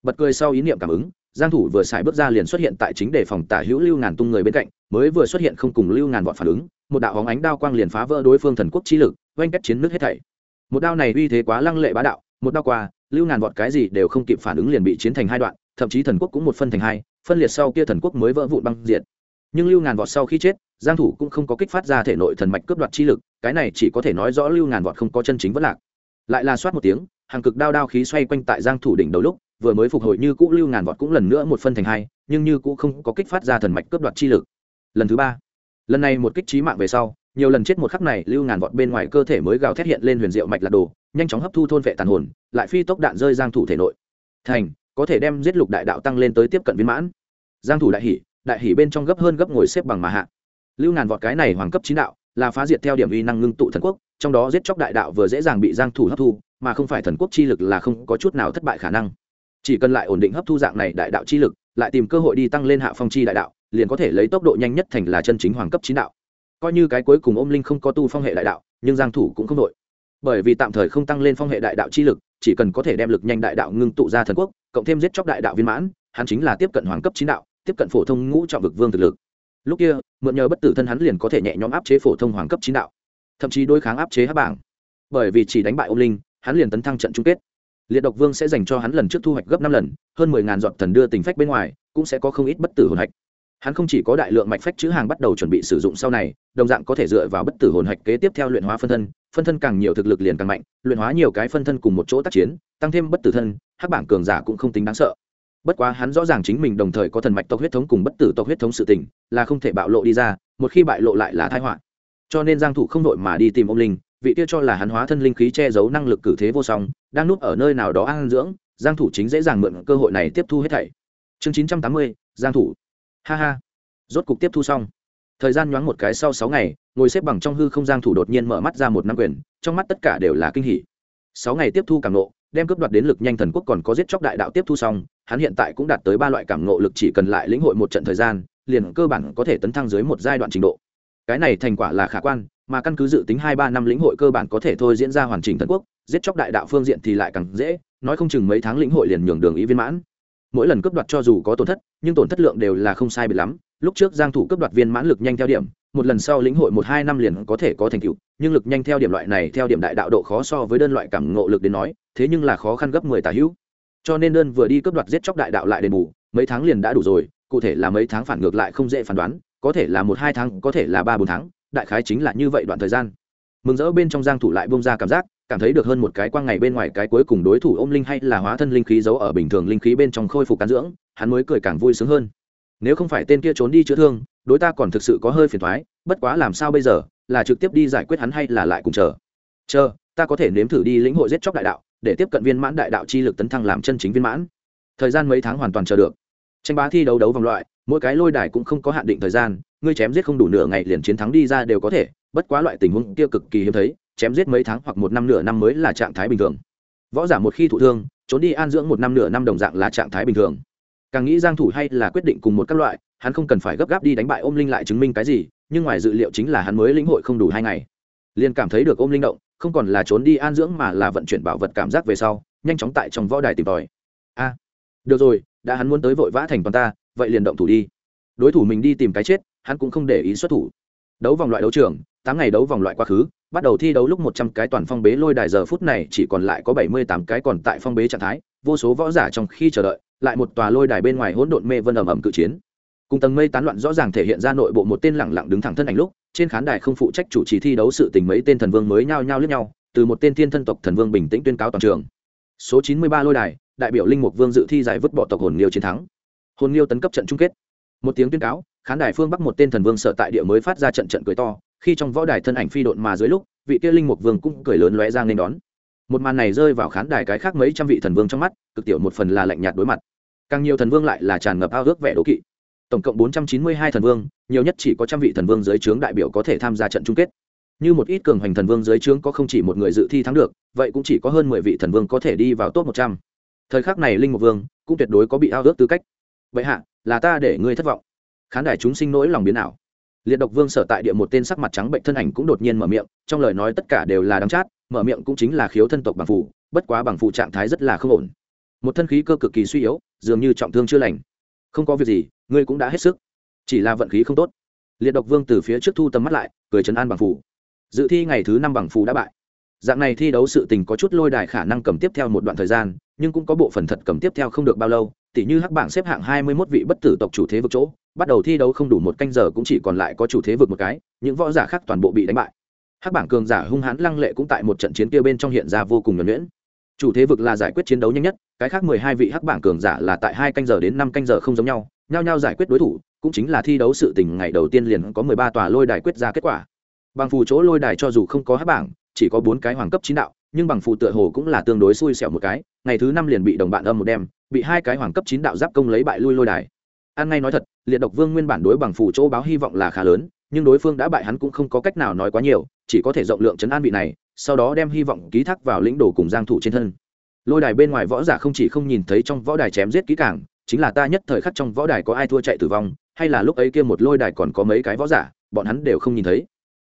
Bật cười sau ý niệm cảm ứng giang thủ vừa xài bước ra liền xuất hiện tại chính đề phòng tả hữu lưu ngàn tung người bên cạnh, mới vừa xuất hiện không cùng lưu ngàn vọt phản ứng, một đạo hóng ánh đao quang liền phá vỡ đối phương thần quốc chi lực, oanh cách chiến nước hết thảy. Một đao này uy thế quá lăng lệ bá đạo, một đao qua, lưu ngàn vọt cái gì đều không kịp phản ứng liền bị chiến thành hai đoạn, thậm chí thần quốc cũng một phân thành hai, phân liệt sau kia thần quốc mới vỡ vụn băng diệt. Nhưng lưu ngàn vọt sau khi chết, giang thủ cũng không có kích phát ra thể nội thần mạch cướp đoạt chi lực, cái này chỉ có thể nói rõ lưu ngàn vọt không có chân chính vất lạc. Lại là soát một tiếng, hàng cực đao đao khí xoay quanh tại giang thủ đỉnh đầu lúc vừa mới phục hồi như cũ lưu ngàn vọt cũng lần nữa một phân thành hai, nhưng như cũ không có kích phát ra thần mạch cướp đoạt chi lực. Lần thứ ba, lần này một kích trí mạng về sau, nhiều lần chết một khắc này, lưu ngàn vọt bên ngoài cơ thể mới gào thét hiện lên huyền diệu mạch lạc đồ, nhanh chóng hấp thu thôn vệ tàn hồn, lại phi tốc đạn rơi giang thủ thể nội. Thành, có thể đem giết lục đại đạo tăng lên tới tiếp cận viên mãn. Giang thủ đại hỉ đại hỉ bên trong gấp hơn gấp ngồi xếp bằng mà hạ. Lưu ngàn vọt cái này hoàng cấp chín đạo, là phá diệt theo điểm uy năng ngưng tụ thần quốc, trong đó giết chóc đại đạo vừa dễ dàng bị giang thủ hấp thu, mà không phải thần quốc chi lực là không có chút nào thất bại khả năng chỉ cần lại ổn định hấp thu dạng này đại đạo chi lực, lại tìm cơ hội đi tăng lên hạ phong chi đại đạo, liền có thể lấy tốc độ nhanh nhất thành là chân chính hoàng cấp chín đạo. Coi như cái cuối cùng ôm linh không có tu phong hệ đại đạo, nhưng giang thủ cũng không đội bởi vì tạm thời không tăng lên phong hệ đại đạo chi lực, chỉ cần có thể đem lực nhanh đại đạo ngưng tụ ra thần quốc, cộng thêm giết chóc đại đạo viên mãn, hắn chính là tiếp cận hoàng cấp chín đạo, tiếp cận phổ thông ngũ trọng vực vương thực lực. Lúc kia, mượn nhờ bất tử thân hắn liền có thể nhẹ nhõm áp chế phổ thông hoàng cấp chín đạo, thậm chí đối kháng áp chế hắc bảng. Bởi vì chỉ đánh bại ôm linh, hắn liền tấn thăng trận chung kết liệt độc vương sẽ dành cho hắn lần trước thu hoạch gấp năm lần, hơn mười ngàn giọt thần đưa tình phách bên ngoài, cũng sẽ có không ít bất tử hồn hạch. Hắn không chỉ có đại lượng mạch phách chữ hàng bắt đầu chuẩn bị sử dụng sau này, đồng dạng có thể dựa vào bất tử hồn hạch kế tiếp theo luyện hóa phân thân phân thân càng nhiều thực lực liền càng mạnh, luyện hóa nhiều cái phân thân cùng một chỗ tác chiến, tăng thêm bất tử thân, hắc bảng cường giả cũng không tính đáng sợ. Bất quá hắn rõ ràng chính mình đồng thời có thần mạch tộc huyết thống cùng bất tử tộc huyết thống sự tình, là không thể bạo lộ đi ra, một khi bại lộ lại là thái họa. Cho nên giang thủ không đội mà đi tìm ông linh vị kia cho là hắn hóa thân linh khí che giấu năng lực cử thế vô song đang núp ở nơi nào đó an dưỡng giang thủ chính dễ dàng mượn cơ hội này tiếp thu hết thảy. Chương 980, giang thủ. Ha ha. Rốt cục tiếp thu xong. Thời gian nhoáng một cái sau sáu ngày ngồi xếp bằng trong hư không giang thủ đột nhiên mở mắt ra một năm quyền trong mắt tất cả đều là kinh hỉ. Sáu ngày tiếp thu cảm nộ đem cướp đoạt đến lực nhanh thần quốc còn có giết chóc đại đạo tiếp thu xong hắn hiện tại cũng đạt tới ba loại cảm nộ lực chỉ cần lại lĩnh hội một trận thời gian liền cơ bản có thể tấn thăng dưới một giai đoạn trình độ. Cái này thành quả là khả quan mà căn cứ dự tính hai ba năm lĩnh hội cơ bản có thể thôi diễn ra hoàn chỉnh thần quốc, giết chóc đại đạo phương diện thì lại càng dễ, nói không chừng mấy tháng lĩnh hội liền nhường đường ý viên mãn. Mỗi lần cướp đoạt cho dù có tổn thất, nhưng tổn thất lượng đều là không sai bị lắm, lúc trước giang thủ cướp đoạt viên mãn lực nhanh theo điểm, một lần sau lĩnh hội một hai năm liền có thể có thành tựu, nhưng lực nhanh theo điểm loại này theo điểm đại đạo độ khó so với đơn loại cảm ngộ lực đến nói, thế nhưng là khó khăn gấp 10 tả hữu. Cho nên đơn vừa đi cướp đoạt giết chóc đại đạo lại đền bù, mấy tháng liền đã đủ rồi, cụ thể là mấy tháng phản ngược lại không dễ phán đoán, có thể là một hai tháng, có thể là ba bốn tháng đại khái chính là như vậy đoạn thời gian. Mừng rỡ bên trong giang thủ lại bung ra cảm giác, cảm thấy được hơn một cái quang ngày bên ngoài cái cuối cùng đối thủ ôm linh hay là hóa thân linh khí giấu ở bình thường linh khí bên trong khôi phục cán dưỡng, hắn mới cười càng vui sướng hơn. Nếu không phải tên kia trốn đi chữa thương, đối ta còn thực sự có hơi phiền toái. bất quá làm sao bây giờ, là trực tiếp đi giải quyết hắn hay là lại cùng chờ? Chờ, ta có thể nếm thử đi lĩnh hội giết chóc đại đạo, để tiếp cận viên mãn đại đạo chi lực tấn thăng làm chân chính viên mãn. Thời gian mấy tháng hoàn toàn chờ được. Tranh bá thi đấu đấu vòng loại, mỗi cái lôi đài cũng không có hạn định thời gian ngươi chém giết không đủ nửa ngày liền chiến thắng đi ra đều có thể, bất quá loại tình huống kia cực kỳ hiếm thấy, chém giết mấy tháng hoặc một năm nửa năm mới là trạng thái bình thường. Võ giả một khi thụ thương, trốn đi an dưỡng một năm nửa năm đồng dạng là trạng thái bình thường. Càng nghĩ giang thủ hay là quyết định cùng một các loại, hắn không cần phải gấp gáp đi đánh bại ôm linh lại chứng minh cái gì, nhưng ngoài dự liệu chính là hắn mới lĩnh hội không đủ hai ngày. Liền cảm thấy được ôm linh động, không còn là trốn đi an dưỡng mà là vận chuyển bảo vật cảm giác về sau, nhanh chóng tại trong võ đài tìm tòi. A, được rồi, đã hắn muốn tới vội vã thành toàn ta, vậy liền động thủ đi. Đối thủ mình đi tìm cái chết hắn cũng không để ý xuất thủ. Đấu vòng loại đấu trường, tám ngày đấu vòng loại quá khứ, bắt đầu thi đấu lúc một trăm cái toàn phong bế lôi đài giờ phút này chỉ còn lại có bảy mươi tám cái còn tại phong bế trạng thái, vô số võ giả trong khi chờ đợi, lại một tòa lôi đài bên ngoài hỗn độn mê vân ầm ầm cự chiến. Cùng tầng mây tán loạn rõ ràng thể hiện ra nội bộ một tên lẳng lặng đứng thẳng thân ảnh lúc, trên khán đài không phụ trách chủ trì thi đấu sự tình mấy tên thần vương mới nhao nhao lướt nhau, từ một tên thiên thân tộc thần vương bình tĩnh tuyên cáo toàn trường. Số chín mươi ba lôi đài, đại biểu linh mục vương dự thi giải vứt bỏ tộc hồn liêu chiến thắng. Hồn liêu tấn cấp trận chung kết. Một tiếng tuyên cáo khán đài phương bắc một tên thần vương sợ tại địa mới phát ra trận trận cười to, khi trong võ đài thân ảnh phi độn mà dưới lúc, vị kia linh mục vương cũng cười lớn lóe ra nên đón. Một màn này rơi vào khán đài cái khác mấy trăm vị thần vương trong mắt, cực tiểu một phần là lạnh nhạt đối mặt. Càng nhiều thần vương lại là tràn ngập ao ước vẻ đố kỵ. Tổng cộng bốn trăm chín mươi hai thần vương, nhiều nhất chỉ có trăm vị thần vương dưới trướng đại biểu có thể tham gia trận chung kết. Như một ít cường hoành thần vương dưới trướng có không chỉ một người dự thi thắng được, vậy cũng chỉ có hơn mười vị thần vương có thể đi vào top một trăm. Thời khắc này linh mục vương cũng tuyệt đối có bị ao ước tư cách. Vậy hạ, là ta để ngươi thất vọng khán đài chúng sinh nỗi lòng biến ảo. Liệt độc vương sở tại địa một tên sắc mặt trắng bệnh thân ảnh cũng đột nhiên mở miệng, trong lời nói tất cả đều là đắng chát, mở miệng cũng chính là khiếu thân tộc bằng phủ bất quá bằng phụ trạng thái rất là không ổn. Một thân khí cơ cực kỳ suy yếu, dường như trọng thương chưa lành. Không có việc gì, ngươi cũng đã hết sức. Chỉ là vận khí không tốt. Liệt độc vương từ phía trước thu tầm mắt lại, cười trấn an bằng phủ dự thi ngày thứ năm bằng phủ đã bại. Dạng này thi đấu sự tình có chút lôi đài khả năng cầm tiếp theo một đoạn thời gian, nhưng cũng có bộ phận thật cầm tiếp theo không được bao lâu, tỉ như hắc bảng xếp hạng hai mươi 21 vị bất tử tộc chủ thế vực chỗ bắt đầu thi đấu không đủ một canh giờ cũng chỉ còn lại có chủ thế vực một cái, những võ giả khác toàn bộ bị đánh bại. Hắc bảng cường giả hung hãn lăng lệ cũng tại một trận chiến kia bên trong hiện ra vô cùng nhuẩn nhuyễn. Chủ thế vực là giải quyết chiến đấu nhanh nhất, cái khác mười hai vị hắc bảng cường giả là tại hai canh giờ đến năm canh giờ không giống nhau, nhao nhao giải quyết đối thủ, cũng chính là thi đấu sự tình ngày đầu tiên liền có mười ba tòa lôi đài quyết ra kết quả. Bằng phù chỗ lôi đài cho dù không có hắc bảng, chỉ có bốn cái hoàng cấp chín đạo, nhưng bằng phù tựa hồ cũng là tương đối xui xẻo một cái, ngày thứ năm liền bị đồng bạn âm một đêm bị hai cái hoàng cấp chín đạo giáp công lấy bại lui lôi đài an ngay nói thật, liệt độc vương nguyên bản đối bằng phủ chỗ báo hy vọng là khá lớn, nhưng đối phương đã bại hắn cũng không có cách nào nói quá nhiều, chỉ có thể rộng lượng chấn an vị này, sau đó đem hy vọng ký thác vào lĩnh đồ cùng giang thủ trên thân. Lôi đài bên ngoài võ giả không chỉ không nhìn thấy trong võ đài chém giết kỹ càng, chính là ta nhất thời khắc trong võ đài có ai thua chạy tử vong, hay là lúc ấy kia một lôi đài còn có mấy cái võ giả, bọn hắn đều không nhìn thấy.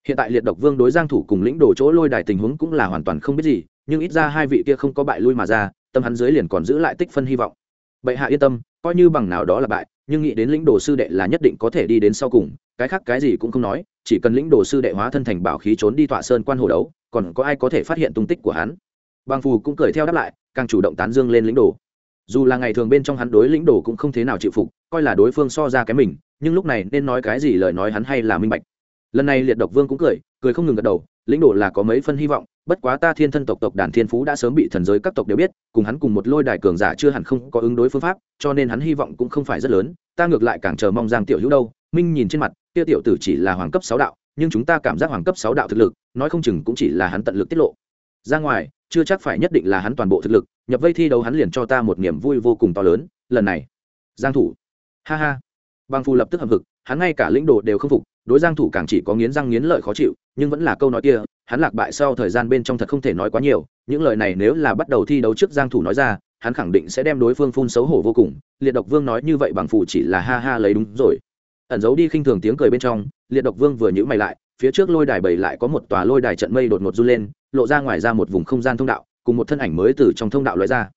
Hiện tại liệt độc vương đối giang thủ cùng lĩnh đồ chỗ lôi đài tình huống cũng là hoàn toàn không biết gì, nhưng ít ra hai vị kia không có bại lui mà ra, tâm hắn dưới liền còn giữ lại tích phân hy vọng. Bệ hạ yên tâm, coi như bằng nào đó là bại nhưng nghĩ đến lĩnh đồ sư đệ là nhất định có thể đi đến sau cùng, cái khác cái gì cũng không nói, chỉ cần lĩnh đồ sư đệ hóa thân thành bảo khí trốn đi tọa sơn quan hồ đấu, còn có ai có thể phát hiện tung tích của hắn? Bang phù cũng cười theo đáp lại, càng chủ động tán dương lên lĩnh đồ. Dù là ngày thường bên trong hắn đối lĩnh đồ cũng không thế nào chịu phục, coi là đối phương so ra cái mình, nhưng lúc này nên nói cái gì lời nói hắn hay là minh bạch. Lần này liệt độc vương cũng cười cười không ngừng gật đầu, lĩnh đồ là có mấy phân hy vọng bất quá ta thiên thân tộc tộc đàn thiên phú đã sớm bị thần giới các tộc đều biết, cùng hắn cùng một lôi đài cường giả chưa hẳn không có ứng đối phương pháp, cho nên hắn hy vọng cũng không phải rất lớn, ta ngược lại càng chờ mong giang tiểu hữu đâu. Minh nhìn trên mặt, kia tiểu tử chỉ là hoàng cấp sáu đạo, nhưng chúng ta cảm giác hoàng cấp sáu đạo thực lực, nói không chừng cũng chỉ là hắn tận lực tiết lộ. Ra ngoài, chưa chắc phải nhất định là hắn toàn bộ thực lực, nhập vây thi đấu hắn liền cho ta một niềm vui vô cùng to lớn, lần này. Giang thủ. Ha ha. Bang phu lập tức hậm hực, hắn ngay cả lĩnh đồ đều không phục đối giang thủ càng chỉ có nghiến răng nghiến lợi khó chịu, nhưng vẫn là câu nói kia, hắn lạc bại sau thời gian bên trong thật không thể nói quá nhiều, những lời này nếu là bắt đầu thi đấu trước giang thủ nói ra, hắn khẳng định sẽ đem đối phương phun xấu hổ vô cùng, liệt độc vương nói như vậy bằng phụ chỉ là ha ha lấy đúng rồi. Ẩn giấu đi khinh thường tiếng cười bên trong, liệt độc vương vừa nhíu mày lại, phía trước lôi đài bảy lại có một tòa lôi đài trận mây đột ngột du lên, lộ ra ngoài ra một vùng không gian thông đạo, cùng một thân ảnh mới từ trong thông đạo lóe ra.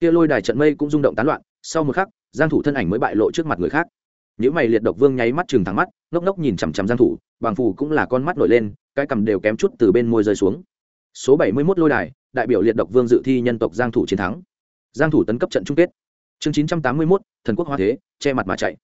Kia lôi đài trận mây cũng rung động tán loạn, sau một khắc, giang thủ thân ảnh mới bại lộ trước mặt người khác. Những mày liệt độc vương nháy mắt chừng thẳng mắt ngốc ngốc nhìn chằm chằm giang thủ bàng phù cũng là con mắt nổi lên cái cầm đều kém chút từ bên môi rơi xuống. Số 71 lôi đài đại biểu liệt độc vương dự thi nhân tộc giang thủ chiến thắng. Giang thủ tấn cấp trận chung kết. Chương 981, thần quốc hóa thế che mặt mà chạy.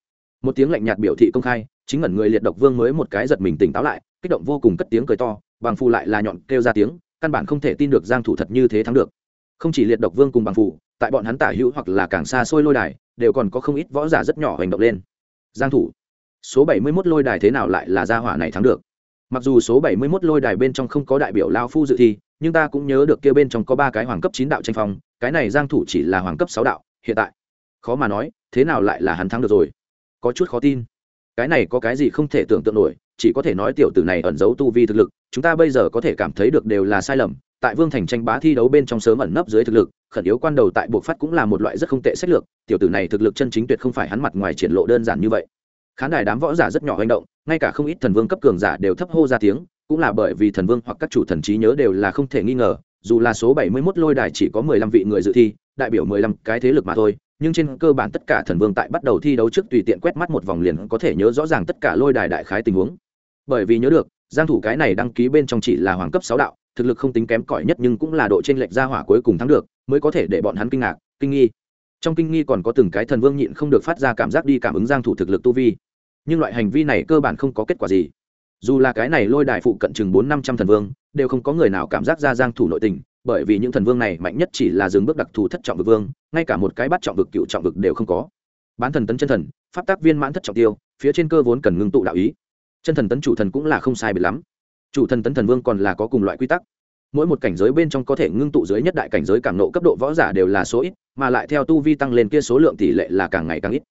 Một tiếng lạnh nhạt biểu thị công khai chính ngẩn người liệt độc vương mới một cái giật mình tỉnh táo lại kích động vô cùng cất tiếng cười to bàng phù lại là nhọn kêu ra tiếng căn bản không thể tin được giang thủ thật như thế thắng được. Không chỉ liệt độc vương cùng bàng phù tại bọn hắn tả hữu hoặc là càng xa xôi lôi đài đều còn có không ít võ giả rất nhỏ hành động lên. Giang thủ số 71 lôi đài thế nào lại là gia hỏa này thắng được? Mặc dù số 71 lôi đài bên trong không có đại biểu lao phu dự thi, nhưng ta cũng nhớ được kia bên trong có ba cái hoàng cấp chín đạo tranh phong, cái này giang thủ chỉ là hoàng cấp sáu đạo, hiện tại. Khó mà nói, thế nào lại là hắn thắng được rồi? Có chút khó tin. Cái này có cái gì không thể tưởng tượng nổi, chỉ có thể nói tiểu tử này ẩn giấu tu vi thực lực, chúng ta bây giờ có thể cảm thấy được đều là sai lầm. Tại vương thành tranh bá thi đấu bên trong sớm ẩn nấp dưới thực lực, khẩn yếu quan đầu tại buộc phát cũng là một loại rất không tệ sách lược, tiểu tử này thực lực chân chính tuyệt không phải hắn mặt ngoài triển lộ đơn giản như vậy khán đài đám võ giả rất nhỏ hành động, ngay cả không ít thần vương cấp cường giả đều thấp hô ra tiếng, cũng là bởi vì thần vương hoặc các chủ thần trí nhớ đều là không thể nghi ngờ, dù là số 71 lôi đài chỉ có 15 vị người dự thi, đại biểu 15 cái thế lực mà thôi, nhưng trên cơ bản tất cả thần vương tại bắt đầu thi đấu trước tùy tiện quét mắt một vòng liền có thể nhớ rõ ràng tất cả lôi đài đại khái tình huống. Bởi vì nhớ được, giang thủ cái này đăng ký bên trong chỉ là hoàng cấp 6 đạo, thực lực không tính kém cỏi nhất nhưng cũng là độ trên lệch ra hỏa cuối cùng thắng được, mới có thể để bọn hắn kinh ngạc, kinh nghi. Trong kinh nghi còn có từng cái thần vương nhịn không được phát ra cảm giác đi cảm ứng giang thủ thực lực tu vi nhưng loại hành vi này cơ bản không có kết quả gì. Dù là cái này lôi đài phụ cận chừng bốn năm trăm thần vương, đều không có người nào cảm giác ra giang thủ nội tình, bởi vì những thần vương này mạnh nhất chỉ là dừng bước đặc thù thất trọng vực vương, ngay cả một cái bắt trọng vực cựu trọng vực đều không có. Bán thần tấn chân thần, pháp tác viên mãn thất trọng tiêu, phía trên cơ vốn cần ngưng tụ đạo ý. Chân thần tấn chủ thần cũng là không sai biệt lắm. Chủ thần tấn thần vương còn là có cùng loại quy tắc. Mỗi một cảnh giới bên trong có thể ngưng tụ dưới nhất đại cảnh giới càng nộ cấp độ võ giả đều là số ít, mà lại theo tu vi tăng lên kia số lượng tỷ lệ là càng ngày càng ít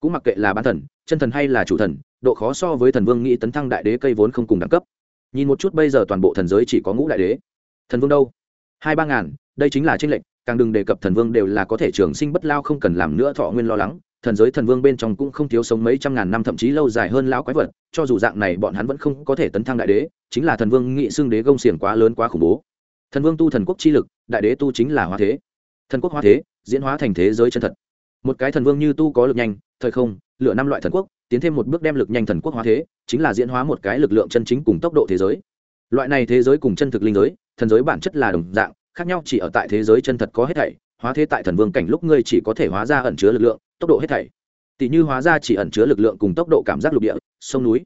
cũng mặc kệ là bán thần, chân thần hay là chủ thần, độ khó so với thần vương nghĩ tấn thăng đại đế cây vốn không cùng đẳng cấp. Nhìn một chút bây giờ toàn bộ thần giới chỉ có ngũ đại đế. Thần vương đâu? Hai ba ngàn, đây chính là tranh lệnh càng đừng đề cập thần vương đều là có thể trường sinh bất lao không cần làm nữa thọ nguyên lo lắng. Thần giới thần vương bên trong cũng không thiếu sống mấy trăm ngàn năm thậm chí lâu dài hơn lão quái vật, cho dù dạng này bọn hắn vẫn không có thể tấn thăng đại đế, chính là thần vương nghị xương đế gông xiềng quá lớn quá khủng bố. Thần vương tu thần quốc chi lực, đại đế tu chính là hóa thế. Thần quốc hóa thế, diễn hóa thành thế giới chân thật. Một cái thần vương như tu có lực nhanh thời không lựa năm loại thần quốc, tiến thêm một bước đem lực nhanh thần quốc hóa thế, chính là diễn hóa một cái lực lượng chân chính cùng tốc độ thế giới. Loại này thế giới cùng chân thực linh giới, thần giới bản chất là đồng dạng, khác nhau chỉ ở tại thế giới chân thật có hết thảy, hóa thế tại thần vương cảnh lúc ngươi chỉ có thể hóa ra ẩn chứa lực lượng, tốc độ hết thảy. Tỷ như hóa ra chỉ ẩn chứa lực lượng cùng tốc độ cảm giác lục địa, sông núi.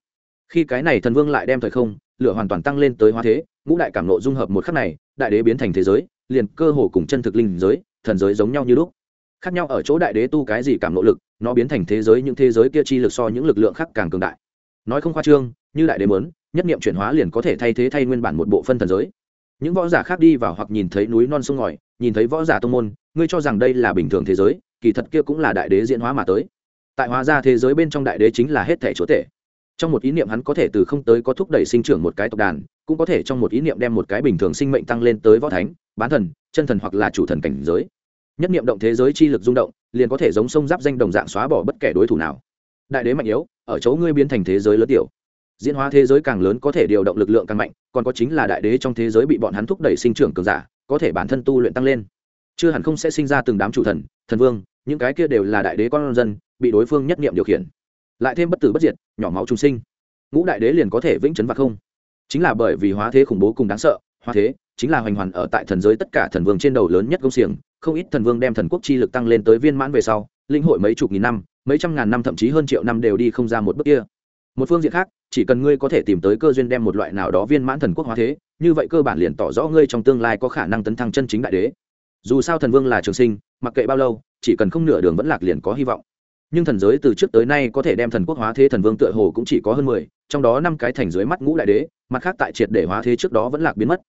Khi cái này thần vương lại đem thời không, lửa hoàn toàn tăng lên tới hóa thế, ngũ đại cảm nộ dung hợp một khắc này, đại đế biến thành thế giới, liền cơ hồ cùng chân thực linh giới, thần giới giống nhau như lúc khác nhau ở chỗ đại đế tu cái gì cảm nỗ lực, nó biến thành thế giới những thế giới kia chi lực so những lực lượng khác càng cường đại. Nói không khoa trương, như đại đế mớn nhất niệm chuyển hóa liền có thể thay thế thay nguyên bản một bộ phân thần giới. Những võ giả khác đi vào hoặc nhìn thấy núi non sông ngòi, nhìn thấy võ giả tông môn, ngươi cho rằng đây là bình thường thế giới, kỳ thật kia cũng là đại đế diễn hóa mà tới. Tại hóa ra thế giới bên trong đại đế chính là hết thể chúa tể. Trong một ý niệm hắn có thể từ không tới có thúc đẩy sinh trưởng một cái tộc đàn, cũng có thể trong một ý niệm đem một cái bình thường sinh mệnh tăng lên tới võ thánh, bán thần, chân thần hoặc là chủ thần cảnh giới nhất niệm động thế giới chi lực rung động, liền có thể giống sông giáp danh đồng dạng xóa bỏ bất kể đối thủ nào. Đại đế mạnh yếu, ở chỗ ngươi biến thành thế giới lớn tiểu. Diễn hóa thế giới càng lớn có thể điều động lực lượng càng mạnh, còn có chính là đại đế trong thế giới bị bọn hắn thúc đẩy sinh trưởng cường giả, có thể bản thân tu luyện tăng lên. Chưa hẳn không sẽ sinh ra từng đám chủ thần thần vương, những cái kia đều là đại đế con dân, bị đối phương nhất niệm điều khiển. Lại thêm bất tử bất diệt, nhỏ máu trung sinh. Ngũ đại đế liền có thể vĩnh chấn vạc không. Chính là bởi vì hóa thế khủng bố cùng đáng sợ, hóa thế chính là hoành hoàn ở tại thần giới tất cả thần vương trên đầu lớn nhất công xiềng, không ít thần vương đem thần quốc chi lực tăng lên tới viên mãn về sau linh hội mấy chục nghìn năm, mấy trăm ngàn năm thậm chí hơn triệu năm đều đi không ra một bước kia. Một phương diện khác, chỉ cần ngươi có thể tìm tới cơ duyên đem một loại nào đó viên mãn thần quốc hóa thế, như vậy cơ bản liền tỏ rõ ngươi trong tương lai có khả năng tấn thăng chân chính đại đế. Dù sao thần vương là trường sinh, mặc kệ bao lâu, chỉ cần không nửa đường vẫn lạc liền có hy vọng. Nhưng thần giới từ trước tới nay có thể đem thần quốc hóa thế thần vương tựa hồ cũng chỉ có hơn mười, trong đó năm cái thành dưới mắt ngũ đại đế, mặt khác tại triệt để hóa thế trước đó vẫn lạc biến mất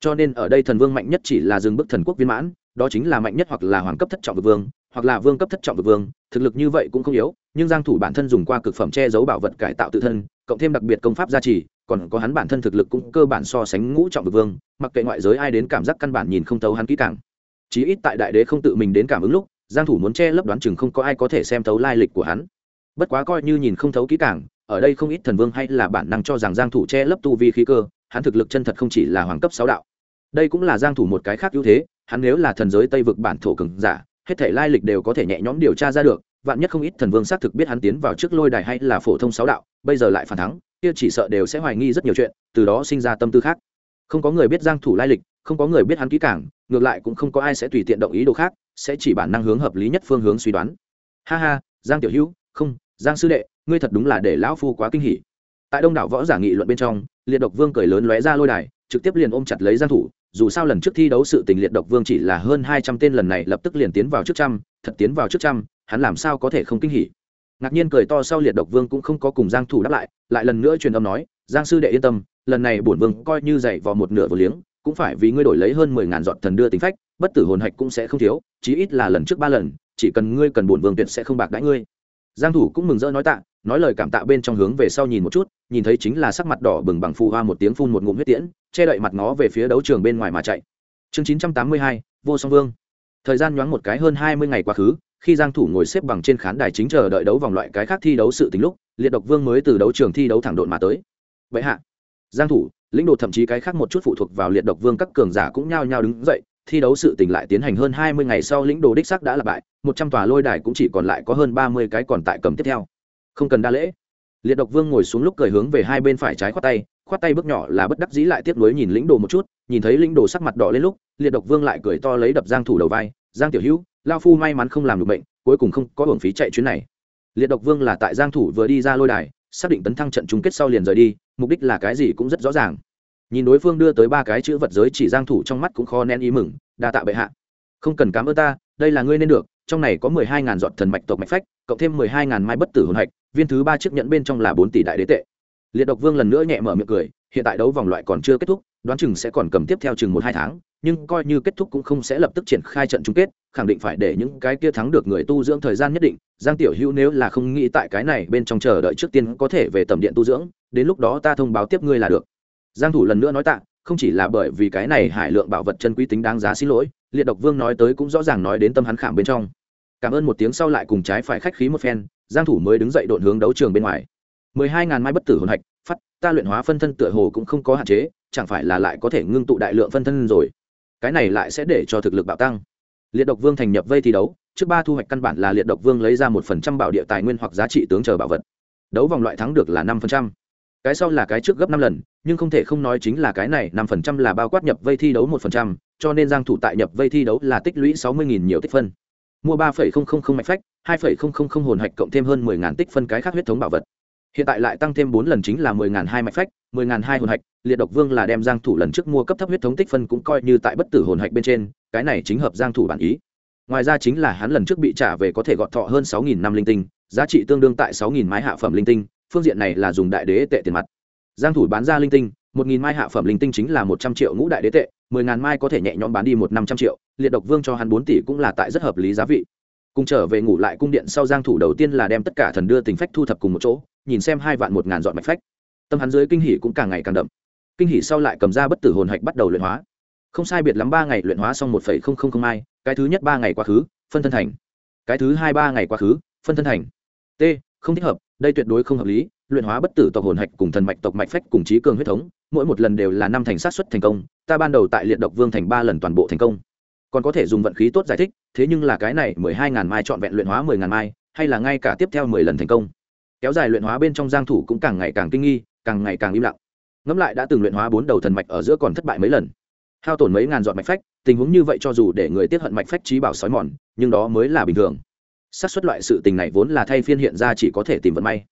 cho nên ở đây thần vương mạnh nhất chỉ là dừng bước thần quốc viên mãn, đó chính là mạnh nhất hoặc là hoàng cấp thất trọng vực vương, hoặc là vương cấp thất trọng vực vương, thực lực như vậy cũng không yếu, nhưng giang thủ bản thân dùng qua cực phẩm che giấu bảo vật cải tạo tự thân, cộng thêm đặc biệt công pháp gia trì, còn có hắn bản thân thực lực cũng cơ bản so sánh ngũ trọng vực vương, mặc kệ ngoại giới ai đến cảm giác căn bản nhìn không thấu hắn kỹ càng. Chí ít tại đại đế không tự mình đến cảm ứng lúc, giang thủ muốn che lấp đoán chừng không có ai có thể xem thấu lai lịch của hắn. Bất quá coi như nhìn không thấu kỹ càng, ở đây không ít thần vương hay là bản năng cho rằng giang thủ che lấp tu vi khí cơ, hắn thực lực chân thật không chỉ là hoàng cấp sáu đạo đây cũng là giang thủ một cái khác ưu thế, hắn nếu là thần giới tây vực bản thổ cường giả, hết thể lai lịch đều có thể nhẹ nhõm điều tra ra được, vạn nhất không ít thần vương xác thực biết hắn tiến vào trước lôi đài hay là phổ thông sáu đạo, bây giờ lại phản thắng, kia chỉ sợ đều sẽ hoài nghi rất nhiều chuyện, từ đó sinh ra tâm tư khác. Không có người biết giang thủ lai lịch, không có người biết hắn kỹ càng, ngược lại cũng không có ai sẽ tùy tiện động ý đồ khác, sẽ chỉ bản năng hướng hợp lý nhất phương hướng suy đoán. Ha ha, giang tiểu hữu, không, giang sư đệ, ngươi thật đúng là để lão phu quá kinh hỉ. Tại đông đảo võ giả nghị luận bên trong, liệt độc vương cười lớn lóe ra lôi đài, trực tiếp liền ôm chặt lấy giang thủ dù sao lần trước thi đấu sự tình liệt độc vương chỉ là hơn 200 tên lần này lập tức liền tiến vào trước trăm, thật tiến vào trước trăm, hắn làm sao có thể không kinh hỉ? Ngạc nhiên cười to sau liệt độc vương cũng không có cùng giang thủ đáp lại lại lần nữa truyền âm nói, giang sư đệ yên tâm, lần này bổn vương coi như dạy vào một nửa vô liếng, cũng phải vì ngươi đổi lấy hơn mười ngàn giọt thần đưa tính phách, bất tử hồn hạch cũng sẽ không thiếu, chí ít là lần trước ba lần, chỉ cần ngươi cần bổn vương tuyệt sẽ không bạc đãi ngươi. Giang thủ cũng mừng rỡ nói tạ nói lời cảm tạ bên trong hướng về sau nhìn một chút nhìn thấy chính là sắc mặt đỏ bừng bằng phù hoa một tiếng phun một ngụm huyết tiễn che đậy mặt ngó về phía đấu trường bên ngoài mà chạy. Chương 982, vô song vương. Thời gian nhoáng một cái hơn 20 ngày quá khứ khi giang thủ ngồi xếp bằng trên khán đài chính chờ đợi đấu vòng loại cái khác thi đấu sự tình lúc liệt độc vương mới từ đấu trường thi đấu thẳng độn mà tới. Vậy hạ giang thủ lĩnh đồ thậm chí cái khác một chút phụ thuộc vào liệt độc vương các cường giả cũng nhao nhao đứng dậy thi đấu sự tình lại tiến hành hơn 20 ngày sau lĩnh đồ đích sắc đã là bại một trăm tòa lôi đài cũng chỉ còn lại có hơn 30 cái còn tại cầm tiếp theo không cần đa lễ. Liệt độc vương ngồi xuống lúc cười hướng về hai bên phải trái khoát tay khoát tay bước nhỏ là bất đắc dĩ lại tiếp nối nhìn lĩnh đồ một chút, nhìn thấy lĩnh đồ sắc mặt đỏ lên lúc, liệt độc vương lại cười to lấy đập giang thủ đầu vai, giang tiểu hữu lao phu may mắn không làm được bệnh, cuối cùng không có hưởng phí chạy chuyến này. Liệt độc vương là tại giang thủ vừa đi ra lôi đài, xác định tấn thăng trận chung kết sau liền rời đi, mục đích là cái gì cũng rất rõ ràng. Nhìn đối phương đưa tới ba cái chữ vật giới chỉ giang thủ trong mắt cũng khó nén ý mừng, đa tạ bệ hạ. Không cần cảm ơn ta, đây là ngươi nên được trong này có mười hai ngàn giọt thần mạch tộc mạch phách, cộng thêm mười hai ngàn mai bất tử hồn hạch, viên thứ ba chiếc nhẫn bên trong là bốn tỷ đại đế tệ. Liệt độc vương lần nữa nhẹ mở miệng cười, hiện tại đấu vòng loại còn chưa kết thúc, đoán chừng sẽ còn cầm tiếp theo chừng một hai tháng, nhưng coi như kết thúc cũng không sẽ lập tức triển khai trận chung kết, khẳng định phải để những cái kia thắng được người tu dưỡng thời gian nhất định. Giang tiểu hữu nếu là không nghĩ tại cái này bên trong chờ đợi trước tiên có thể về tầm điện tu dưỡng, đến lúc đó ta thông báo tiếp ngươi là được. Giang thủ lần nữa nói tạ, không chỉ là bởi vì cái này hải lượng bảo vật chân quý tính đáng giá xin lỗi, liệt độc vương nói tới cũng rõ ràng nói đến tâm hắn khảm bên trong cảm ơn một tiếng sau lại cùng trái phải khách khí một phen, giang thủ mới đứng dậy đột hướng đấu trường bên ngoài. Mười hai ngàn mai bất tử hồn hạch, phát, ta luyện hóa phân thân tựa hồ cũng không có hạn chế, chẳng phải là lại có thể ngưng tụ đại lượng phân thân rồi. Cái này lại sẽ để cho thực lực bạo tăng. Liệt độc vương thành nhập vây thi đấu, trước ba thu hoạch căn bản là liệt độc vương lấy ra một phần trăm bảo địa tài nguyên hoặc giá trị tướng chờ bảo vật. Đấu vòng loại thắng được là năm phần trăm. Cái sau là cái trước gấp năm lần, nhưng không thể không nói chính là cái này năm phần trăm là bao quát nhập vây thi đấu một phần trăm, cho nên giang thủ tại nhập vây thi đấu là tích lũy sáu mươi nghìn nhiều tích phân mua ba phẩy không không không mạch phách, hai phẩy không không không hồn hạch cộng thêm hơn mười ngàn tích phân cái khác huyết thống bảo vật. Hiện tại lại tăng thêm bốn lần chính là mười ngàn hai mạch phách, mười ngàn hai hồn hạch, liệt độc vương là đem giang thủ lần trước mua cấp thấp huyết thống tích phân cũng coi như tại bất tử hồn hạch bên trên, cái này chính hợp giang thủ bản ý. Ngoài ra chính là hắn lần trước bị trả về có thể gọt thọ hơn sáu nghìn năm linh tinh, giá trị tương đương tại sáu nghìn mái hạ phẩm linh tinh, phương diện này là dùng đại đế tệ tiền mặt. Giang thủ bán ra linh tinh, một nghìn mai hạ phẩm linh tinh chính là một trăm triệu ngũ đại đế tệ mười ngàn mai có thể nhẹ nhõm bán đi một năm trăm triệu, liệt độc vương cho hắn bốn tỷ cũng là tại rất hợp lý giá vị. Cùng trở về ngủ lại cung điện sau giang thủ đầu tiên là đem tất cả thần đưa tình phách thu thập cùng một chỗ, nhìn xem hai vạn một ngàn dọn mạch phách. Tâm hắn dưới kinh hỉ cũng càng ngày càng đậm. Kinh hỉ sau lại cầm ra bất tử hồn hạch bắt đầu luyện hóa. Không sai biệt lắm ba ngày luyện hóa xong một phẩy không không không mai, cái thứ nhất ba ngày quá khứ, phân thân thành. Cái thứ hai ba ngày quá khứ, phân thân thành. T, không thích hợp, đây tuyệt đối không hợp lý, luyện hóa bất tử tộc hồn hạch cùng thần mạch tộc mạch phách cùng trí cường huyết thống mỗi một lần đều là năm thành sát xuất thành công, ta ban đầu tại liệt độc vương thành ba lần toàn bộ thành công. Còn có thể dùng vận khí tốt giải thích, thế nhưng là cái này mười hai ngàn mai trọn vẹn luyện hóa mười ngàn mai, hay là ngay cả tiếp theo mười lần thành công. Kéo dài luyện hóa bên trong giang thủ cũng càng ngày càng kinh nghi, càng ngày càng im lặng. Ngẫm lại đã từng luyện hóa bốn đầu thần mạch ở giữa còn thất bại mấy lần. Hao tổn mấy ngàn giọt mạch phách, tình huống như vậy cho dù để người tiếp hận mạch phách trí bảo sói mòn, nhưng đó mới là bình thường. Xác suất loại sự tình này vốn là thay phiên hiện ra chỉ có thể tìm vận may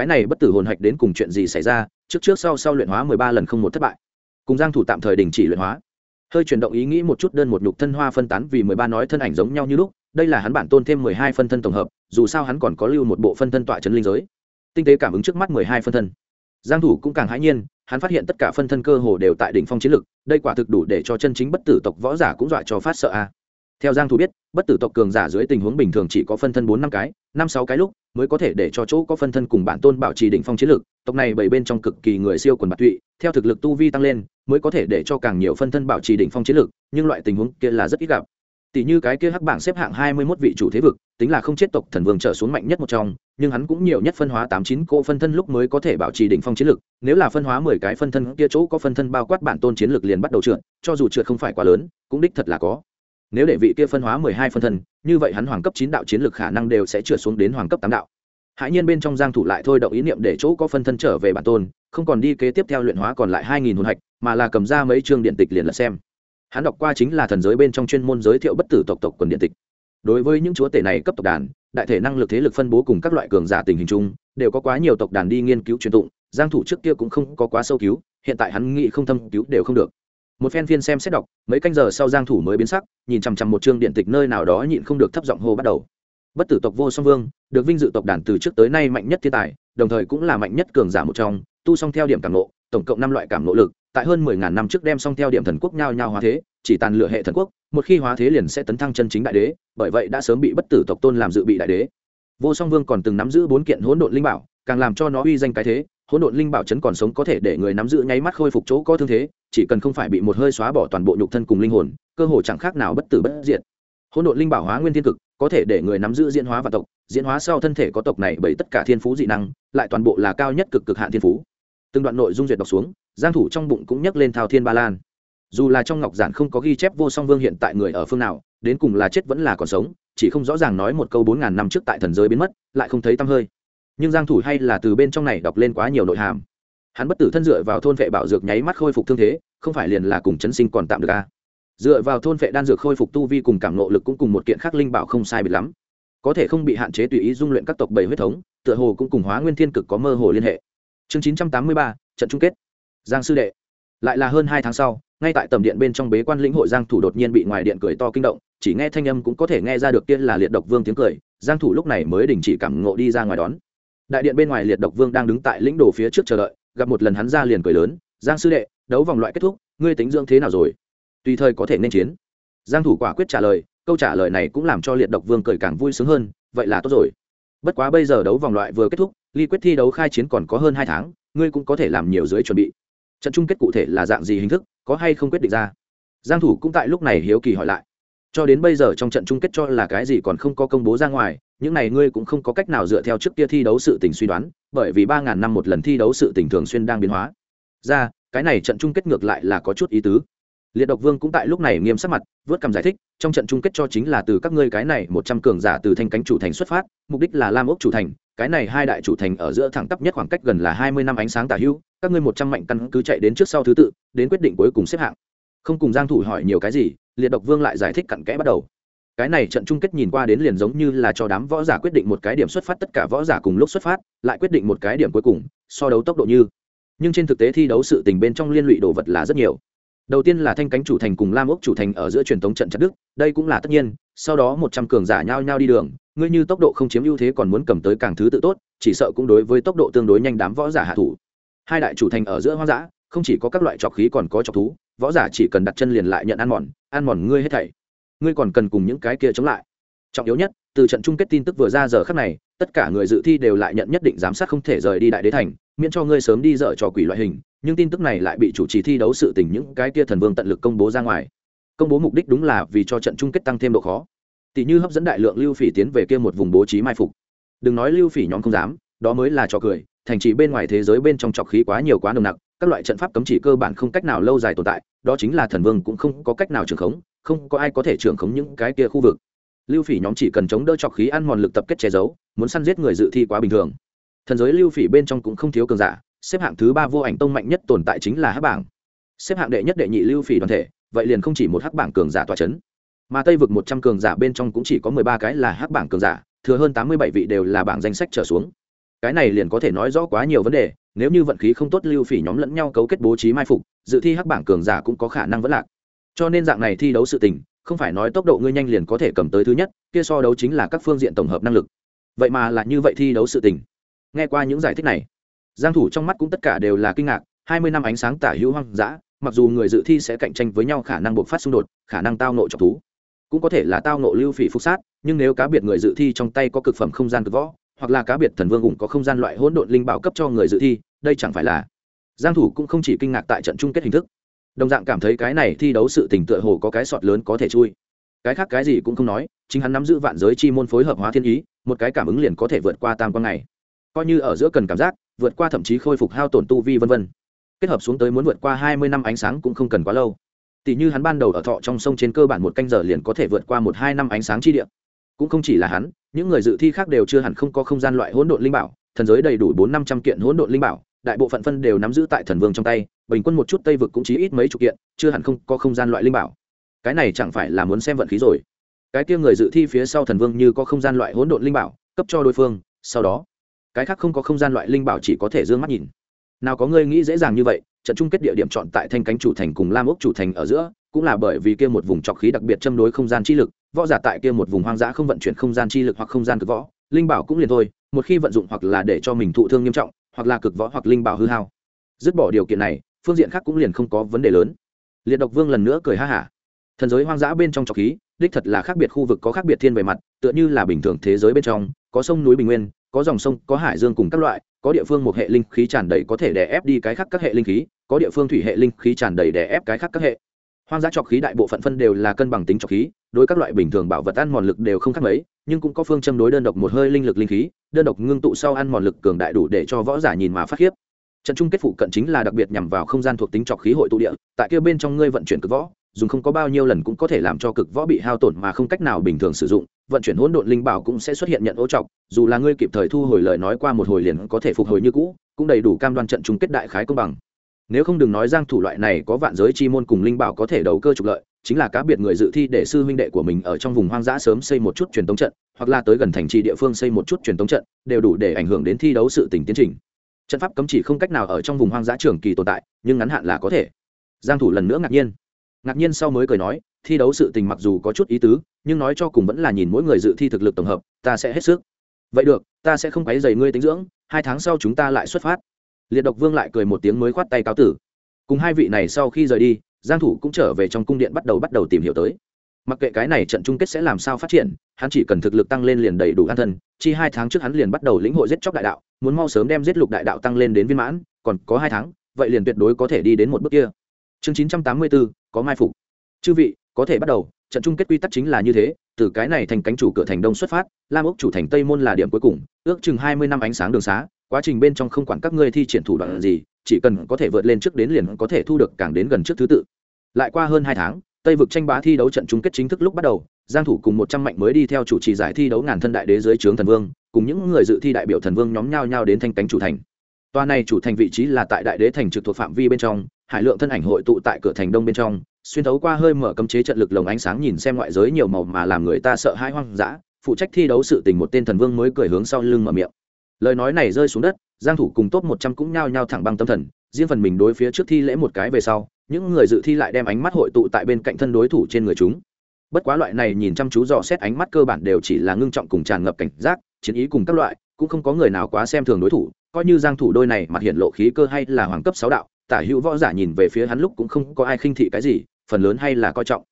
cái này bất tử hồn hạch đến cùng chuyện gì xảy ra? Trước trước sau sau luyện hóa mười ba lần không một thất bại. Cùng giang thủ tạm thời đình chỉ luyện hóa. Hơi chuyển động ý nghĩ một chút đơn một nhục thân hoa phân tán vì mười ba nói thân ảnh giống nhau như lúc, đây là hắn bản tôn thêm mười hai phân thân tổng hợp, dù sao hắn còn có lưu một bộ phân thân tọa chấn linh giới. Tinh tế cảm ứng trước mắt mười hai phân thân. Giang thủ cũng càng hãi nhiên, hắn phát hiện tất cả phân thân cơ hồ đều tại đỉnh phong chiến lực, đây quả thực đủ để cho chân chính bất tử tộc võ giả cũng dọa cho phát sợ a theo giang thủ biết, bất tử tộc cường giả dưới tình huống bình thường chỉ có phân thân bốn năm cái, năm sáu cái lúc mới có thể để cho chỗ có phân thân cùng bản tôn bảo trì đỉnh phong chiến lực tộc này bảy bên trong cực kỳ người siêu quần bạt tụy, theo thực lực tu vi tăng lên mới có thể để cho càng nhiều phân thân bảo trì đỉnh phong chiến lực nhưng loại tình huống kia là rất ít gặp. Tỷ như cái kia hắc bảng xếp hạng hai mươi 21 vị chủ thế vực, tính là không chết tộc thần vương trở xuống mạnh nhất một trong, nhưng hắn cũng nhiều nhất phân hóa tám chín cô phân thân lúc mới có thể bảo trì đỉnh phong chiến lực nếu là phân hóa mười cái phân thân kia chỗ có phân thân bao quát bản tôn chiến lực liền bắt đầu trượt, cho dù trượt không phải quá lớn, cũng đích thật là có nếu để vị kia phân hóa mười hai phân thân, như vậy hắn hoàng cấp chín đạo chiến lực khả năng đều sẽ trượt xuống đến hoàng cấp tám đạo. Hãi nhiên bên trong giang thủ lại thôi động ý niệm để chỗ có phân thân trở về bản tôn, không còn đi kế tiếp theo luyện hóa còn lại hai nghìn hồn hạch, mà là cầm ra mấy chương điện tịch liền là xem. Hắn đọc qua chính là thần giới bên trong chuyên môn giới thiệu bất tử tộc tộc quần điện tịch. Đối với những chúa tể này cấp tộc đàn, đại thể năng lực thế lực phân bố cùng các loại cường giả tình hình chung, đều có quá nhiều tộc đàn đi nghiên cứu truyền tụng, giang thủ trước kia cũng không có quá sâu cứu, hiện tại hắn nghĩ không thâm cứu đều không được một phen phiên xem xét đọc, mấy canh giờ sau giang thủ mới biến sắc, nhìn chăm chăm một chương điện tịch nơi nào đó nhịn không được thấp giọng hô bắt đầu. Bất tử tộc vô song vương, được vinh dự tộc đàn từ trước tới nay mạnh nhất thiên tài, đồng thời cũng là mạnh nhất cường giả một trong, tu song theo điểm cảm nộ tổng cộng năm loại cảm nộ lực, tại hơn mười ngàn năm trước đem song theo điểm thần quốc nhao nhao hóa thế, chỉ tàn lựa hệ thần quốc, một khi hóa thế liền sẽ tấn thăng chân chính đại đế, bởi vậy đã sớm bị bất tử tộc tôn làm dự bị đại đế. Vô song vương còn từng nắm giữ bốn kiện hỗn độn linh bảo, càng làm cho nó uy danh cái thế hỗn độn linh bảo chấn còn sống có thể để người nắm giữ nháy mắt khôi phục chỗ có thương thế, chỉ cần không phải bị một hơi xóa bỏ toàn bộ nhục thân cùng linh hồn, cơ hồ chẳng khác nào bất tử bất diệt. Hỗn độn linh bảo hóa nguyên thiên cực, có thể để người nắm giữ diễn hóa và tộc, diễn hóa sau thân thể có tộc này bởi tất cả thiên phú dị năng, lại toàn bộ là cao nhất cực cực hạn thiên phú. Từng đoạn nội dung duyệt đọc xuống, giang thủ trong bụng cũng nhấc lên thao thiên ba lan. Dù là trong ngọc giản không có ghi chép vô song vương hiện tại người ở phương nào, đến cùng là chết vẫn là còn sống, chỉ không rõ ràng nói một câu bốn ngàn năm trước tại thần giới biến mất, lại không thấy tăm hơi nhưng giang thủ hay là từ bên trong này đọc lên quá nhiều nội hàm. Hắn bất tử thân dựa vào thôn vệ bảo dược nháy mắt khôi phục thương thế không phải liền là cùng chấn sinh còn tạm được à? Dựa vào thôn vệ đan dược khôi phục tu vi cùng cảm nộ lực cũng cùng một kiện khác linh bảo không sai biệt lắm. Có thể không bị hạn chế tùy ý dung luyện các tộc bảy huyết thống tựa hồ cũng cùng hóa nguyên thiên cực có mơ hồ liên hệ. Chương 983, trận chung kết. Giang sư đệ. Lại là hơn hai tháng sau ngay tại tầm điện bên trong bế quan lĩnh hội giang thủ đột nhiên bị ngoài điện cười to kinh động chỉ nghe thanh âm cũng có thể nghe ra được tiên là liệt độc vương tiếng cười giang thủ lúc này mới đình chỉ cảm ngộ đi ra ngoài đón đại điện bên ngoài liệt độc vương đang đứng tại lĩnh đồ phía trước chờ đợi, gặp một lần hắn ra liền cười lớn, giang sư đệ, đấu vòng loại kết thúc, ngươi tính dưỡng thế nào rồi? Tùy thời có thể nên chiến. Giang thủ quả quyết trả lời, câu trả lời này cũng làm cho liệt độc vương cười càng vui sướng hơn, vậy là tốt rồi. Bất quá bây giờ đấu vòng loại vừa kết thúc, ly quyết thi đấu khai chiến còn có hơn hai tháng, ngươi cũng có thể làm nhiều dưới chuẩn bị. Trận chung kết cụ thể là dạng gì hình thức, có hay không quyết định ra? Giang thủ cũng tại lúc này hiếu kỳ hỏi lại cho đến bây giờ trong trận chung kết cho là cái gì còn không có công bố ra ngoài, những này ngươi cũng không có cách nào dựa theo trước kia thi đấu sự tình suy đoán, bởi vì ba ngàn năm một lần thi đấu sự tình thường xuyên đang biến hóa. Ra, cái này trận chung kết ngược lại là có chút ý tứ. Liệt độc vương cũng tại lúc này nghiêm sắc mặt, vớt cằm giải thích, trong trận chung kết cho chính là từ các ngươi cái này một trăm cường giả từ thanh cánh chủ thành xuất phát, mục đích là lam ốc chủ thành, cái này hai đại chủ thành ở giữa thẳng tắp nhất khoảng cách gần là hai mươi năm ánh sáng tả hữu, các ngươi một trăm mạnh căn cứ chạy đến trước sau thứ tự, đến quyết định cuối cùng xếp hạng không cùng giang thủ hỏi nhiều cái gì, liệt độc vương lại giải thích cặn kẽ bắt đầu. Cái này trận chung kết nhìn qua đến liền giống như là cho đám võ giả quyết định một cái điểm xuất phát, tất cả võ giả cùng lúc xuất phát, lại quyết định một cái điểm cuối cùng, so đấu tốc độ như. Nhưng trên thực tế thi đấu sự tình bên trong liên lụy đồ vật là rất nhiều. Đầu tiên là thanh cánh chủ thành cùng lam ốc chủ thành ở giữa truyền thống trận chặt đức, đây cũng là tất nhiên, sau đó một trăm cường giả nhau nhau đi đường, ngươi như tốc độ không chiếm ưu thế còn muốn cầm tới càng thứ tự tốt, chỉ sợ cũng đối với tốc độ tương đối nhanh đám võ giả hạ thủ. Hai đại chủ thành ở giữa hoang dã, không chỉ có các loại trọc khí còn có trọc thú võ giả chỉ cần đặt chân liền lại nhận ăn mòn ăn mòn ngươi hết thảy. Ngươi còn cần cùng những cái kia chống lại. Trọng yếu nhất, từ trận chung kết tin tức vừa ra giờ khắc này, tất cả người dự thi đều lại nhận nhất định giám sát không thể rời đi đại đế thành, miễn cho ngươi sớm đi dở trò quỷ loại hình, nhưng tin tức này lại bị chủ trì thi đấu sự tình những cái kia thần vương tận lực công bố ra ngoài. Công bố mục đích đúng là vì cho trận chung kết tăng thêm độ khó. Tỷ như hấp dẫn đại lượng lưu phỉ tiến về kia một vùng bố trí mai phục. Đừng nói lưu phỉ nhóm không dám, đó mới là trò cười, thành trì bên ngoài thế giới bên trong trọc khí quá nhiều quá nồng nặc các loại trận pháp cấm chỉ cơ bản không cách nào lâu dài tồn tại, đó chính là thần vương cũng không có cách nào trưởng khống, không có ai có thể trưởng khống những cái kia khu vực. Lưu phỉ nhóm chỉ cần chống đỡ trọc khí ăn mòn lực tập kết che giấu, muốn săn giết người dự thi quá bình thường. Thần giới lưu phỉ bên trong cũng không thiếu cường giả, xếp hạng thứ ba vô ảnh tông mạnh nhất tồn tại chính là hắc bảng. Xếp hạng đệ nhất đệ nhị lưu phỉ đoàn thể, vậy liền không chỉ một hắc bảng cường giả tòa c h ấ n mà tây vực một trăm cường giả bên trong cũng chỉ có mười ba cái là hắc bảng cường giả, thừa hơn tám mươi bảy vị đều là bảng danh sách trở xuống. Cái này liền có thể nói rõ quá nhiều vấn đề nếu như vận khí không tốt lưu phỉ nhóm lẫn nhau cấu kết bố trí mai phục, dự thi hắc bảng cường giả cũng có khả năng vẫn lạc. Cho nên dạng này thi đấu sự tình, không phải nói tốc độ ngươi nhanh liền có thể cầm tới thứ nhất, kia so đấu chính là các phương diện tổng hợp năng lực. Vậy mà là như vậy thi đấu sự tình. Nghe qua những giải thích này, giang thủ trong mắt cũng tất cả đều là kinh ngạc, hai mươi năm ánh sáng tả hữu hoang dã, mặc dù người dự thi sẽ cạnh tranh với nhau khả năng buộc phát xung đột, khả năng tao nội trọng thú, cũng có thể là tao nộ lưu phỉ phúc sát, nhưng nếu cá biệt người dự thi trong tay có cực phẩm không gian cực võ hoặc là cá biệt thần vương ủng có không gian loại hỗn độn linh bảo cấp cho người dự thi, đây chẳng phải là giang thủ cũng không chỉ kinh ngạc tại trận chung kết hình thức. Đồng dạng cảm thấy cái này thi đấu sự tình tựa hồ có cái sọt lớn có thể chui. Cái khác cái gì cũng không nói, chính hắn nắm giữ vạn giới chi môn phối hợp hóa thiên ý, một cái cảm ứng liền có thể vượt qua tam quan này coi như ở giữa cần cảm giác, vượt qua thậm chí khôi phục hao tổn tu vi vân vân. Kết hợp xuống tới muốn vượt qua hai mươi năm ánh sáng cũng không cần quá lâu. Tỷ như hắn ban đầu ở thọ trong sông trên cơ bản một canh giờ liền có thể vượt qua một hai năm ánh sáng chi địa cũng không chỉ là hắn, những người dự thi khác đều chưa hẳn không có không gian loại hỗn độn linh bảo, thần giới đầy đủ bốn năm trăm kiện hỗn độn linh bảo, đại bộ phận phân đều nắm giữ tại thần vương trong tay, bình quân một chút tây vực cũng chỉ ít mấy chục kiện, chưa hẳn không có không gian loại linh bảo. Cái này chẳng phải là muốn xem vận khí rồi. Cái kia người dự thi phía sau thần vương như có không gian loại hỗn độn linh bảo, cấp cho đối phương, sau đó, cái khác không có không gian loại linh bảo chỉ có thể d ư ơ n g mắt nhìn. Nào có ngươi nghĩ dễ dàng như vậy, trận chung kết địa điểm chọn tại thanh cánh chủ thành cùng lam ốc chủ thành ở giữa cũng là bởi vì kia một vùng trọc khí đặc biệt châm đối không gian chi lực, võ giả tại kia một vùng hoang dã không vận chuyển không gian chi lực hoặc không gian cực võ, linh bảo cũng liền thôi, một khi vận dụng hoặc là để cho mình thụ thương nghiêm trọng, hoặc là cực võ hoặc linh bảo hư hao. Dứt bỏ điều kiện này, phương diện khác cũng liền không có vấn đề lớn. Liệt độc vương lần nữa cười ha hả. Thần giới hoang dã bên trong trọc khí, đích thật là khác biệt khu vực có khác biệt thiên về mặt, tựa như là bình thường thế giới bên trong, có sông núi bình nguyên, có dòng sông, có hải dương cùng các loại, có địa phương một hệ linh khí tràn đầy có thể đè ép đi cái khác các hệ linh khí, có địa phương thủy hệ linh khí tràn đầy đè ép cái khác các hệ hoang dã trọc khí đại bộ phận phân đều là cân bằng tính trọc khí, đối các loại bình thường bảo vật ăn mòn lực đều không khác mấy, nhưng cũng có phương châm đối đơn độc một hơi linh lực linh khí, đơn độc ngưng tụ sau ăn mòn lực cường đại đủ để cho võ giả nhìn mà phát khiếp. Trận chung kết phụ cận chính là đặc biệt nhằm vào không gian thuộc tính trọc khí hội tụ địa, tại kia bên trong ngươi vận chuyển cực võ, dùng không có bao nhiêu lần cũng có thể làm cho cực võ bị hao tổn mà không cách nào bình thường sử dụng, vận chuyển hỗn độn linh bảo cũng sẽ xuất hiện nhận ô trọc, dù là ngươi kịp thời thu hồi lời nói qua một hồi liền có thể phục hồi như cũ, cũng đầy đủ cam đoan trận chung kết đại khái công bằng nếu không đừng nói giang thủ loại này có vạn giới chi môn cùng linh bảo có thể đầu cơ trục lợi, chính là cá biệt người dự thi để sư huynh đệ của mình ở trong vùng hoang dã sớm xây một chút truyền tống trận, hoặc là tới gần thành trì địa phương xây một chút truyền tống trận, đều đủ để ảnh hưởng đến thi đấu sự tình tiến trình. Trận pháp cấm chỉ không cách nào ở trong vùng hoang dã trường kỳ tồn tại, nhưng ngắn hạn là có thể. Giang thủ lần nữa ngạc nhiên. Ngạc nhiên sau mới cười nói, thi đấu sự tình mặc dù có chút ý tứ, nhưng nói cho cùng vẫn là nhìn mỗi người dự thi thực lực tổng hợp, ta sẽ hết sức. Vậy được, ta sẽ không quấy rầy ngươi tính dưỡng, hai tháng sau chúng ta lại xuất phát liệt độc vương lại cười một tiếng mới khoát tay cáo tử. Cùng hai vị này sau khi rời đi giang thủ cũng trở về trong cung điện bắt đầu bắt đầu tìm hiểu tới. Mặc kệ cái này trận chung kết sẽ làm sao phát triển hắn chỉ cần thực lực tăng lên liền đầy đủ an thân chi hai tháng trước hắn liền bắt đầu lĩnh hội giết chóc đại đạo muốn mau sớm đem giết lục đại đạo tăng lên đến viên mãn còn có hai tháng vậy liền tuyệt đối có thể đi đến một bước kia. Chương 984, có mai phục. Chư vị có thể bắt đầu trận chung kết quy tắc chính là như thế từ cái này thành cánh chủ cửa thành đông xuất phát lam ốc chủ thành tây môn là điểm cuối cùng ước chừng hai mươi năm ánh sáng đường xá quá trình bên trong không quản các ngươi thi triển thủ đoạn gì chỉ cần có thể vượt lên trước đến liền có thể thu được càng đến gần trước thứ tự lại qua hơn hai tháng tây vực tranh bá thi đấu trận chung kết chính thức lúc bắt đầu giang thủ cùng một trăm mạnh mới đi theo chủ trì giải thi đấu ngàn thân đại đế dưới trướng thần vương cùng những người dự thi đại biểu thần vương nhóm nhau nhau đến thanh cánh chủ thành Toa này chủ thành vị trí là tại đại đế thành trực thuộc phạm vi bên trong, hải lượng thân ảnh hội tụ tại cửa thành đông bên trong, xuyên thấu qua hơi mở cấm chế trận lực lồng ánh sáng nhìn xem ngoại giới nhiều màu mà làm người ta sợ hãi hoang dã, phụ trách thi đấu sự tình một tên thần vương mới cười hướng sau lưng mở miệng. Lời nói này rơi xuống đất, Giang thủ cùng top 100 cũng nhao nhao thẳng băng tâm thần, riêng phần mình đối phía trước thi lễ một cái về sau, những người dự thi lại đem ánh mắt hội tụ tại bên cạnh thân đối thủ trên người chúng. Bất quá loại này nhìn chăm chú dò xét ánh mắt cơ bản đều chỉ là ngưng trọng cùng tràn ngập cảnh giác, chiến ý cùng các loại, cũng không có người nào quá xem thường đối thủ, coi như giang thủ đôi này mặt hiện lộ khí cơ hay là hoàng cấp sáu đạo tả hữu võ giả nhìn về phía hắn lúc cũng không có ai khinh thị cái gì phần lớn hay là coi trọng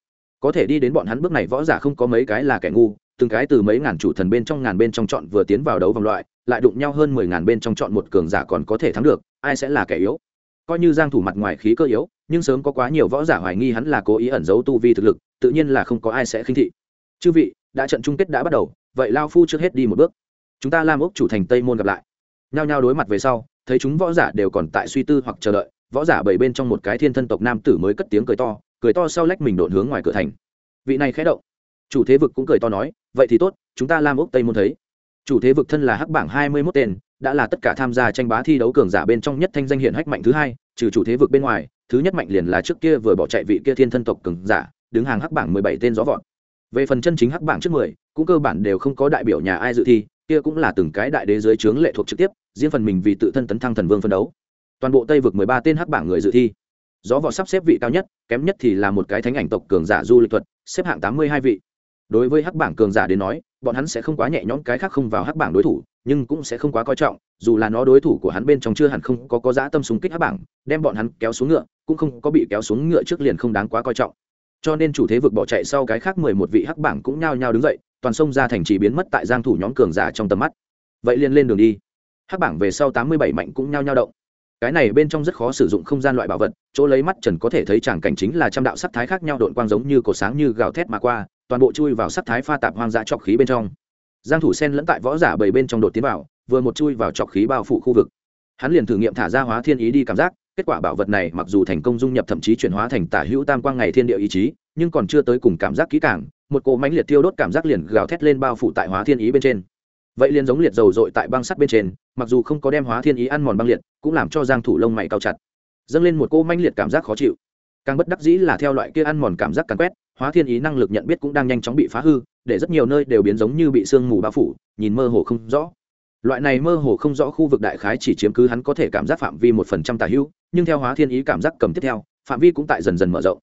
có thể đi đến bọn hắn bước này võ giả không có mấy cái là kẻ ngu từng cái từ mấy ngàn chủ thần bên trong ngàn bên trong chọn vừa tiến vào đấu vòng loại lại đụng nhau hơn mười ngàn bên trong chọn một cường giả còn có thể thắng được, ai sẽ là kẻ yếu? Coi như giang thủ mặt ngoài khí cơ yếu, nhưng sớm có quá nhiều võ giả hoài nghi hắn là cố ý ẩn giấu tu vi thực lực, tự nhiên là không có ai sẽ khinh thị. Chư vị, đã trận chung kết đã bắt đầu, vậy lao phu trước hết đi một bước. Chúng ta làm ốc chủ thành tây môn gặp lại. Nhao nhao đối mặt về sau, thấy chúng võ giả đều còn tại suy tư hoặc chờ đợi, võ giả bảy bên trong một cái thiên thân tộc nam tử mới cất tiếng cười to cười to sau lách mình đột hướng ngoài cửa thành. Vị này khẽ động. Chủ thế vực cũng cười to nói, vậy thì tốt, chúng ta lam ốc tây môn thấy chủ thế vực thân là hắc bảng hai mươi mốt tên, đã là tất cả tham gia tranh bá thi đấu cường giả bên trong nhất thanh danh hiển hách mạnh thứ hai, trừ chủ thế vực bên ngoài, thứ nhất mạnh liền là trước kia vừa bỏ chạy vị kia thiên thân tộc cường giả, đứng hàng hắc bảng mười bảy tên gió vọt. Về phần chân chính hắc bảng trước mười, cũng cơ bản đều không có đại biểu nhà ai dự thi, kia cũng là từng cái đại đế dưới trướng lệ thuộc trực tiếp, riêng phần mình vì tự thân tấn thăng thần vương phân đấu. Toàn bộ tây vực mười ba tên hắc bảng người dự thi. Gió vọt sắp xếp vị cao nhất, kém nhất thì là một cái thánh ảnh tộc cường giả du lịch thuật, xếp hạng tám mươi hai vị. Đối với hắc bảng cường giả đến nói bọn hắn sẽ không quá nhẹ nhõm cái khác không vào hắc bảng đối thủ, nhưng cũng sẽ không quá coi trọng, dù là nó đối thủ của hắn bên trong chưa hẳn không có có dã tâm súng kích hắc bảng, đem bọn hắn kéo xuống ngựa, cũng không có bị kéo xuống ngựa trước liền không đáng quá coi trọng. Cho nên chủ thế vực bỏ chạy sau cái khác mười một vị hắc bảng cũng nhao nhao đứng dậy, toàn sông ra thành trì biến mất tại giang thủ nhóm cường giả trong tầm mắt. Vậy liền lên đường đi. Hắc bảng về sau tám mươi bảy mạnh cũng nhao nhao động. Cái này bên trong rất khó sử dụng không gian loại bảo vật, chỗ lấy mắt trần có thể thấy chẳng cảnh chính là trăm đạo sắc thái khác nhau độn quang giống như cổ sáng như gào thét mà qua toàn bộ chui vào sắc thái pha tạp hoang dã trọc khí bên trong. Giang thủ sen lẫn tại võ giả bảy bên trong đột tiến vào, vừa một chui vào trọc khí bao phủ khu vực. Hắn liền thử nghiệm thả ra hóa thiên ý đi cảm giác, kết quả bảo vật này mặc dù thành công dung nhập thậm chí chuyển hóa thành tả hữu tam quang ngày thiên địa ý chí, nhưng còn chưa tới cùng cảm giác kỹ càng, một cỗ mãnh liệt tiêu đốt cảm giác liền gào thét lên bao phủ tại hóa thiên ý bên trên. Vậy liền giống liệt dầu dội tại băng sắt bên trên, mặc dù không có đem hóa thiên ý ăn mòn băng liệt, cũng làm cho giang thủ lông mày cao chặt. Dâng lên một cỗ mãnh liệt cảm giác khó chịu. Càng bất đắc dĩ là theo loại kia ăn mòn cảm giác càng quét hóa thiên ý năng lực nhận biết cũng đang nhanh chóng bị phá hư, để rất nhiều nơi đều biến giống như bị sương mù bao phủ, nhìn mơ hồ không rõ. Loại này mơ hồ không rõ khu vực đại khái chỉ chiếm cứ hắn có thể cảm giác phạm vi một phần trăm tà hữu, nhưng theo hóa thiên ý cảm giác cầm tiếp theo, phạm vi cũng tại dần dần mở rộng.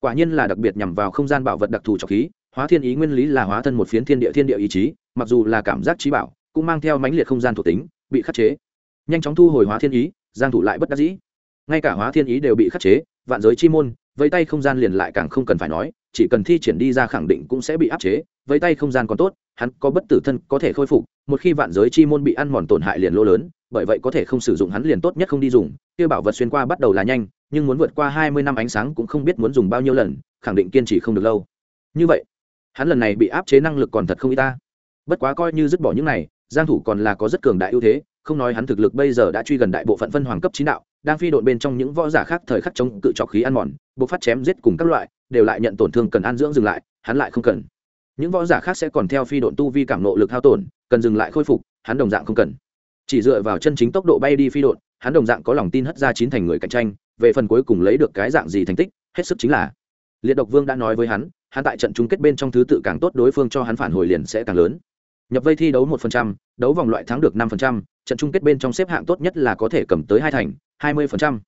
Quả nhiên là đặc biệt nhằm vào không gian bảo vật đặc thù trọc khí, hóa thiên ý nguyên lý là hóa thân một phiến thiên địa thiên địa ý chí, mặc dù là cảm giác trí bảo, cũng mang theo mãnh liệt không gian thuộc tính, bị khắc chế. Nhanh chóng thu hồi hóa thiên ý, giang thủ lại bất đắc dĩ. Ngay cả hóa thiên ý đều bị khắc chế, vạn giới chi môn vẫy tay không gian liền lại càng không cần phải nói chỉ cần thi triển đi ra khẳng định cũng sẽ bị áp chế với tay không gian còn tốt, hắn có bất tử thân có thể khôi phục, một khi vạn giới chi môn bị ăn mòn tổn hại liền lô lớn, bởi vậy có thể không sử dụng hắn liền tốt nhất không đi dùng, kia bảo vật xuyên qua bắt đầu là nhanh, nhưng muốn vượt qua hai mươi năm ánh sáng cũng không biết muốn dùng bao nhiêu lần, khẳng định kiên trì không được lâu. Như vậy, hắn lần này bị áp chế năng lực còn thật không y ta. Bất quá coi như dứt bỏ những này, giang thủ còn là có rất cường đại ưu thế, không nói hắn thực lực bây giờ đã truy gần đại bộ phận phân hoàng cấp chín đạo đang phi độn bên trong những võ giả khác thời khắc chống cự trọc khí ăn mòn buộc phát chém giết cùng các loại, đều lại nhận tổn thương cần ăn dưỡng dừng lại, hắn lại không cần. Những võ giả khác sẽ còn theo phi độn tu vi cảm nộ lực hao tổn, cần dừng lại khôi phục, hắn đồng dạng không cần. Chỉ dựa vào chân chính tốc độ bay đi phi độn, hắn đồng dạng có lòng tin hất ra chín thành người cạnh tranh, về phần cuối cùng lấy được cái dạng gì thành tích, hết sức chính là. Liệt độc vương đã nói với hắn hắn tại trận chung kết bên trong thứ tự càng tốt đối phương cho hắn phản hồi liền sẽ càng lớn. Nhập vây thi đấu một phần trăm, đấu vòng loại thắng được năm phần trăm, trận chung kết bên trong xếp hạng tốt nhất là có thể cầm tới hai thành 20%.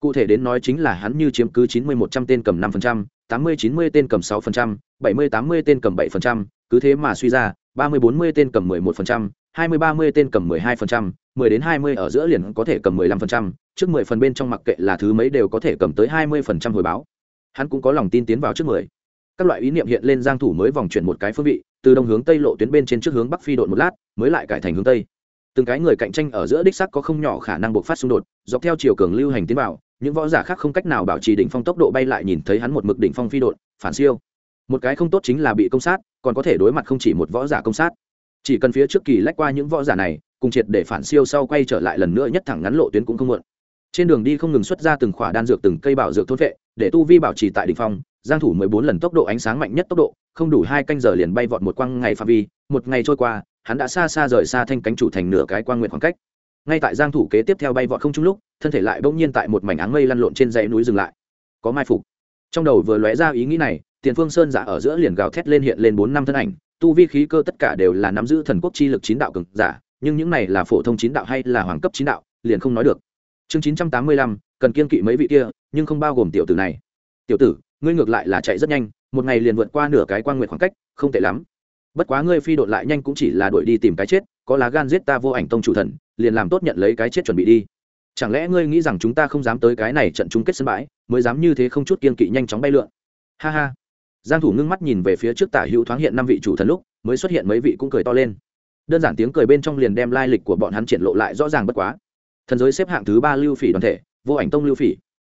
Cụ thể đến nói chính là hắn như chiếm cứ 90-100 tên cầm 5%, 80-90 tên cầm 6%, 70-80 tên cầm 7%, cứ thế mà suy ra, 30-40 tên cầm 11%, 20-30 tên cầm 12%, 10 đến 20 ở giữa liền có thể cầm 15%, trước 10 phần bên trong mặc kệ là thứ mấy đều có thể cầm tới 20% hồi báo. Hắn cũng có lòng tin tiến vào trước 10. Các loại ý niệm hiện lên Giang thủ mới vòng chuyển một cái phương vị, từ đông hướng tây lộ tuyến bên trên trước hướng bắc phi độn một lát, mới lại cải thành hướng tây từng cái người cạnh tranh ở giữa đích sắc có không nhỏ khả năng buộc phát xung đột, dọc theo chiều cường lưu hành tiến vào, những võ giả khác không cách nào bảo trì đỉnh phong tốc độ bay lại nhìn thấy hắn một mực đỉnh phong phi đột phản siêu. Một cái không tốt chính là bị công sát, còn có thể đối mặt không chỉ một võ giả công sát. Chỉ cần phía trước kỳ lách qua những võ giả này, cùng triệt để phản siêu sau quay trở lại lần nữa nhất thẳng ngắn lộ tuyến cũng không muộn. Trên đường đi không ngừng xuất ra từng khỏa đan dược từng cây bảo dược thốt vệ, để tu vi bảo trì tại đỉnh phong, giang thủ 14 lần tốc độ ánh sáng mạnh nhất tốc độ, không đủ hai canh giờ liền bay vọt một quang ngày phạm vi, một ngày trôi qua hắn đã xa xa rời xa thanh cánh chủ thành nửa cái quang nguyện khoảng cách. Ngay tại giang thủ kế tiếp theo bay vọt không trung lúc, thân thể lại bỗng nhiên tại một mảnh áng mây lăn lộn trên dãy núi dừng lại. Có mai phục. Trong đầu vừa lóe ra ý nghĩ này, tiền phương sơn giả ở giữa liền gào thét lên hiện lên bốn năm thân ảnh, tu vi khí cơ tất cả đều là nắm giữ thần quốc chi lực chín đạo cường giả, nhưng những này là phổ thông chín đạo hay là hoàng cấp chín đạo, liền không nói được. Chương chín trăm tám mươi lăm, cần kiên kỵ mấy vị kia, nhưng không bao gồm tiểu tử này. Tiểu tử, ngươi ngược lại là chạy rất nhanh, một ngày liền vượt qua nửa cái quan nguyện khoảng cách, không tệ lắm bất quá ngươi phi đột lại nhanh cũng chỉ là đuổi đi tìm cái chết, có lá gan giết ta vô ảnh tông chủ thần, liền làm tốt nhận lấy cái chết chuẩn bị đi. Chẳng lẽ ngươi nghĩ rằng chúng ta không dám tới cái này trận chung kết sân bãi, mới dám như thế không chút kiên kỵ nhanh chóng bay lượn? Ha ha. Giang thủ ngưng mắt nhìn về phía trước tả hữu thoáng hiện năm vị chủ thần lúc, mới xuất hiện mấy vị cũng cười to lên. Đơn giản tiếng cười bên trong liền đem lai lịch của bọn hắn triển lộ lại rõ ràng bất quá. Thần giới xếp hạng thứ ba lưu phỉ đoàn thể, vô ảnh tông lưu phỉ.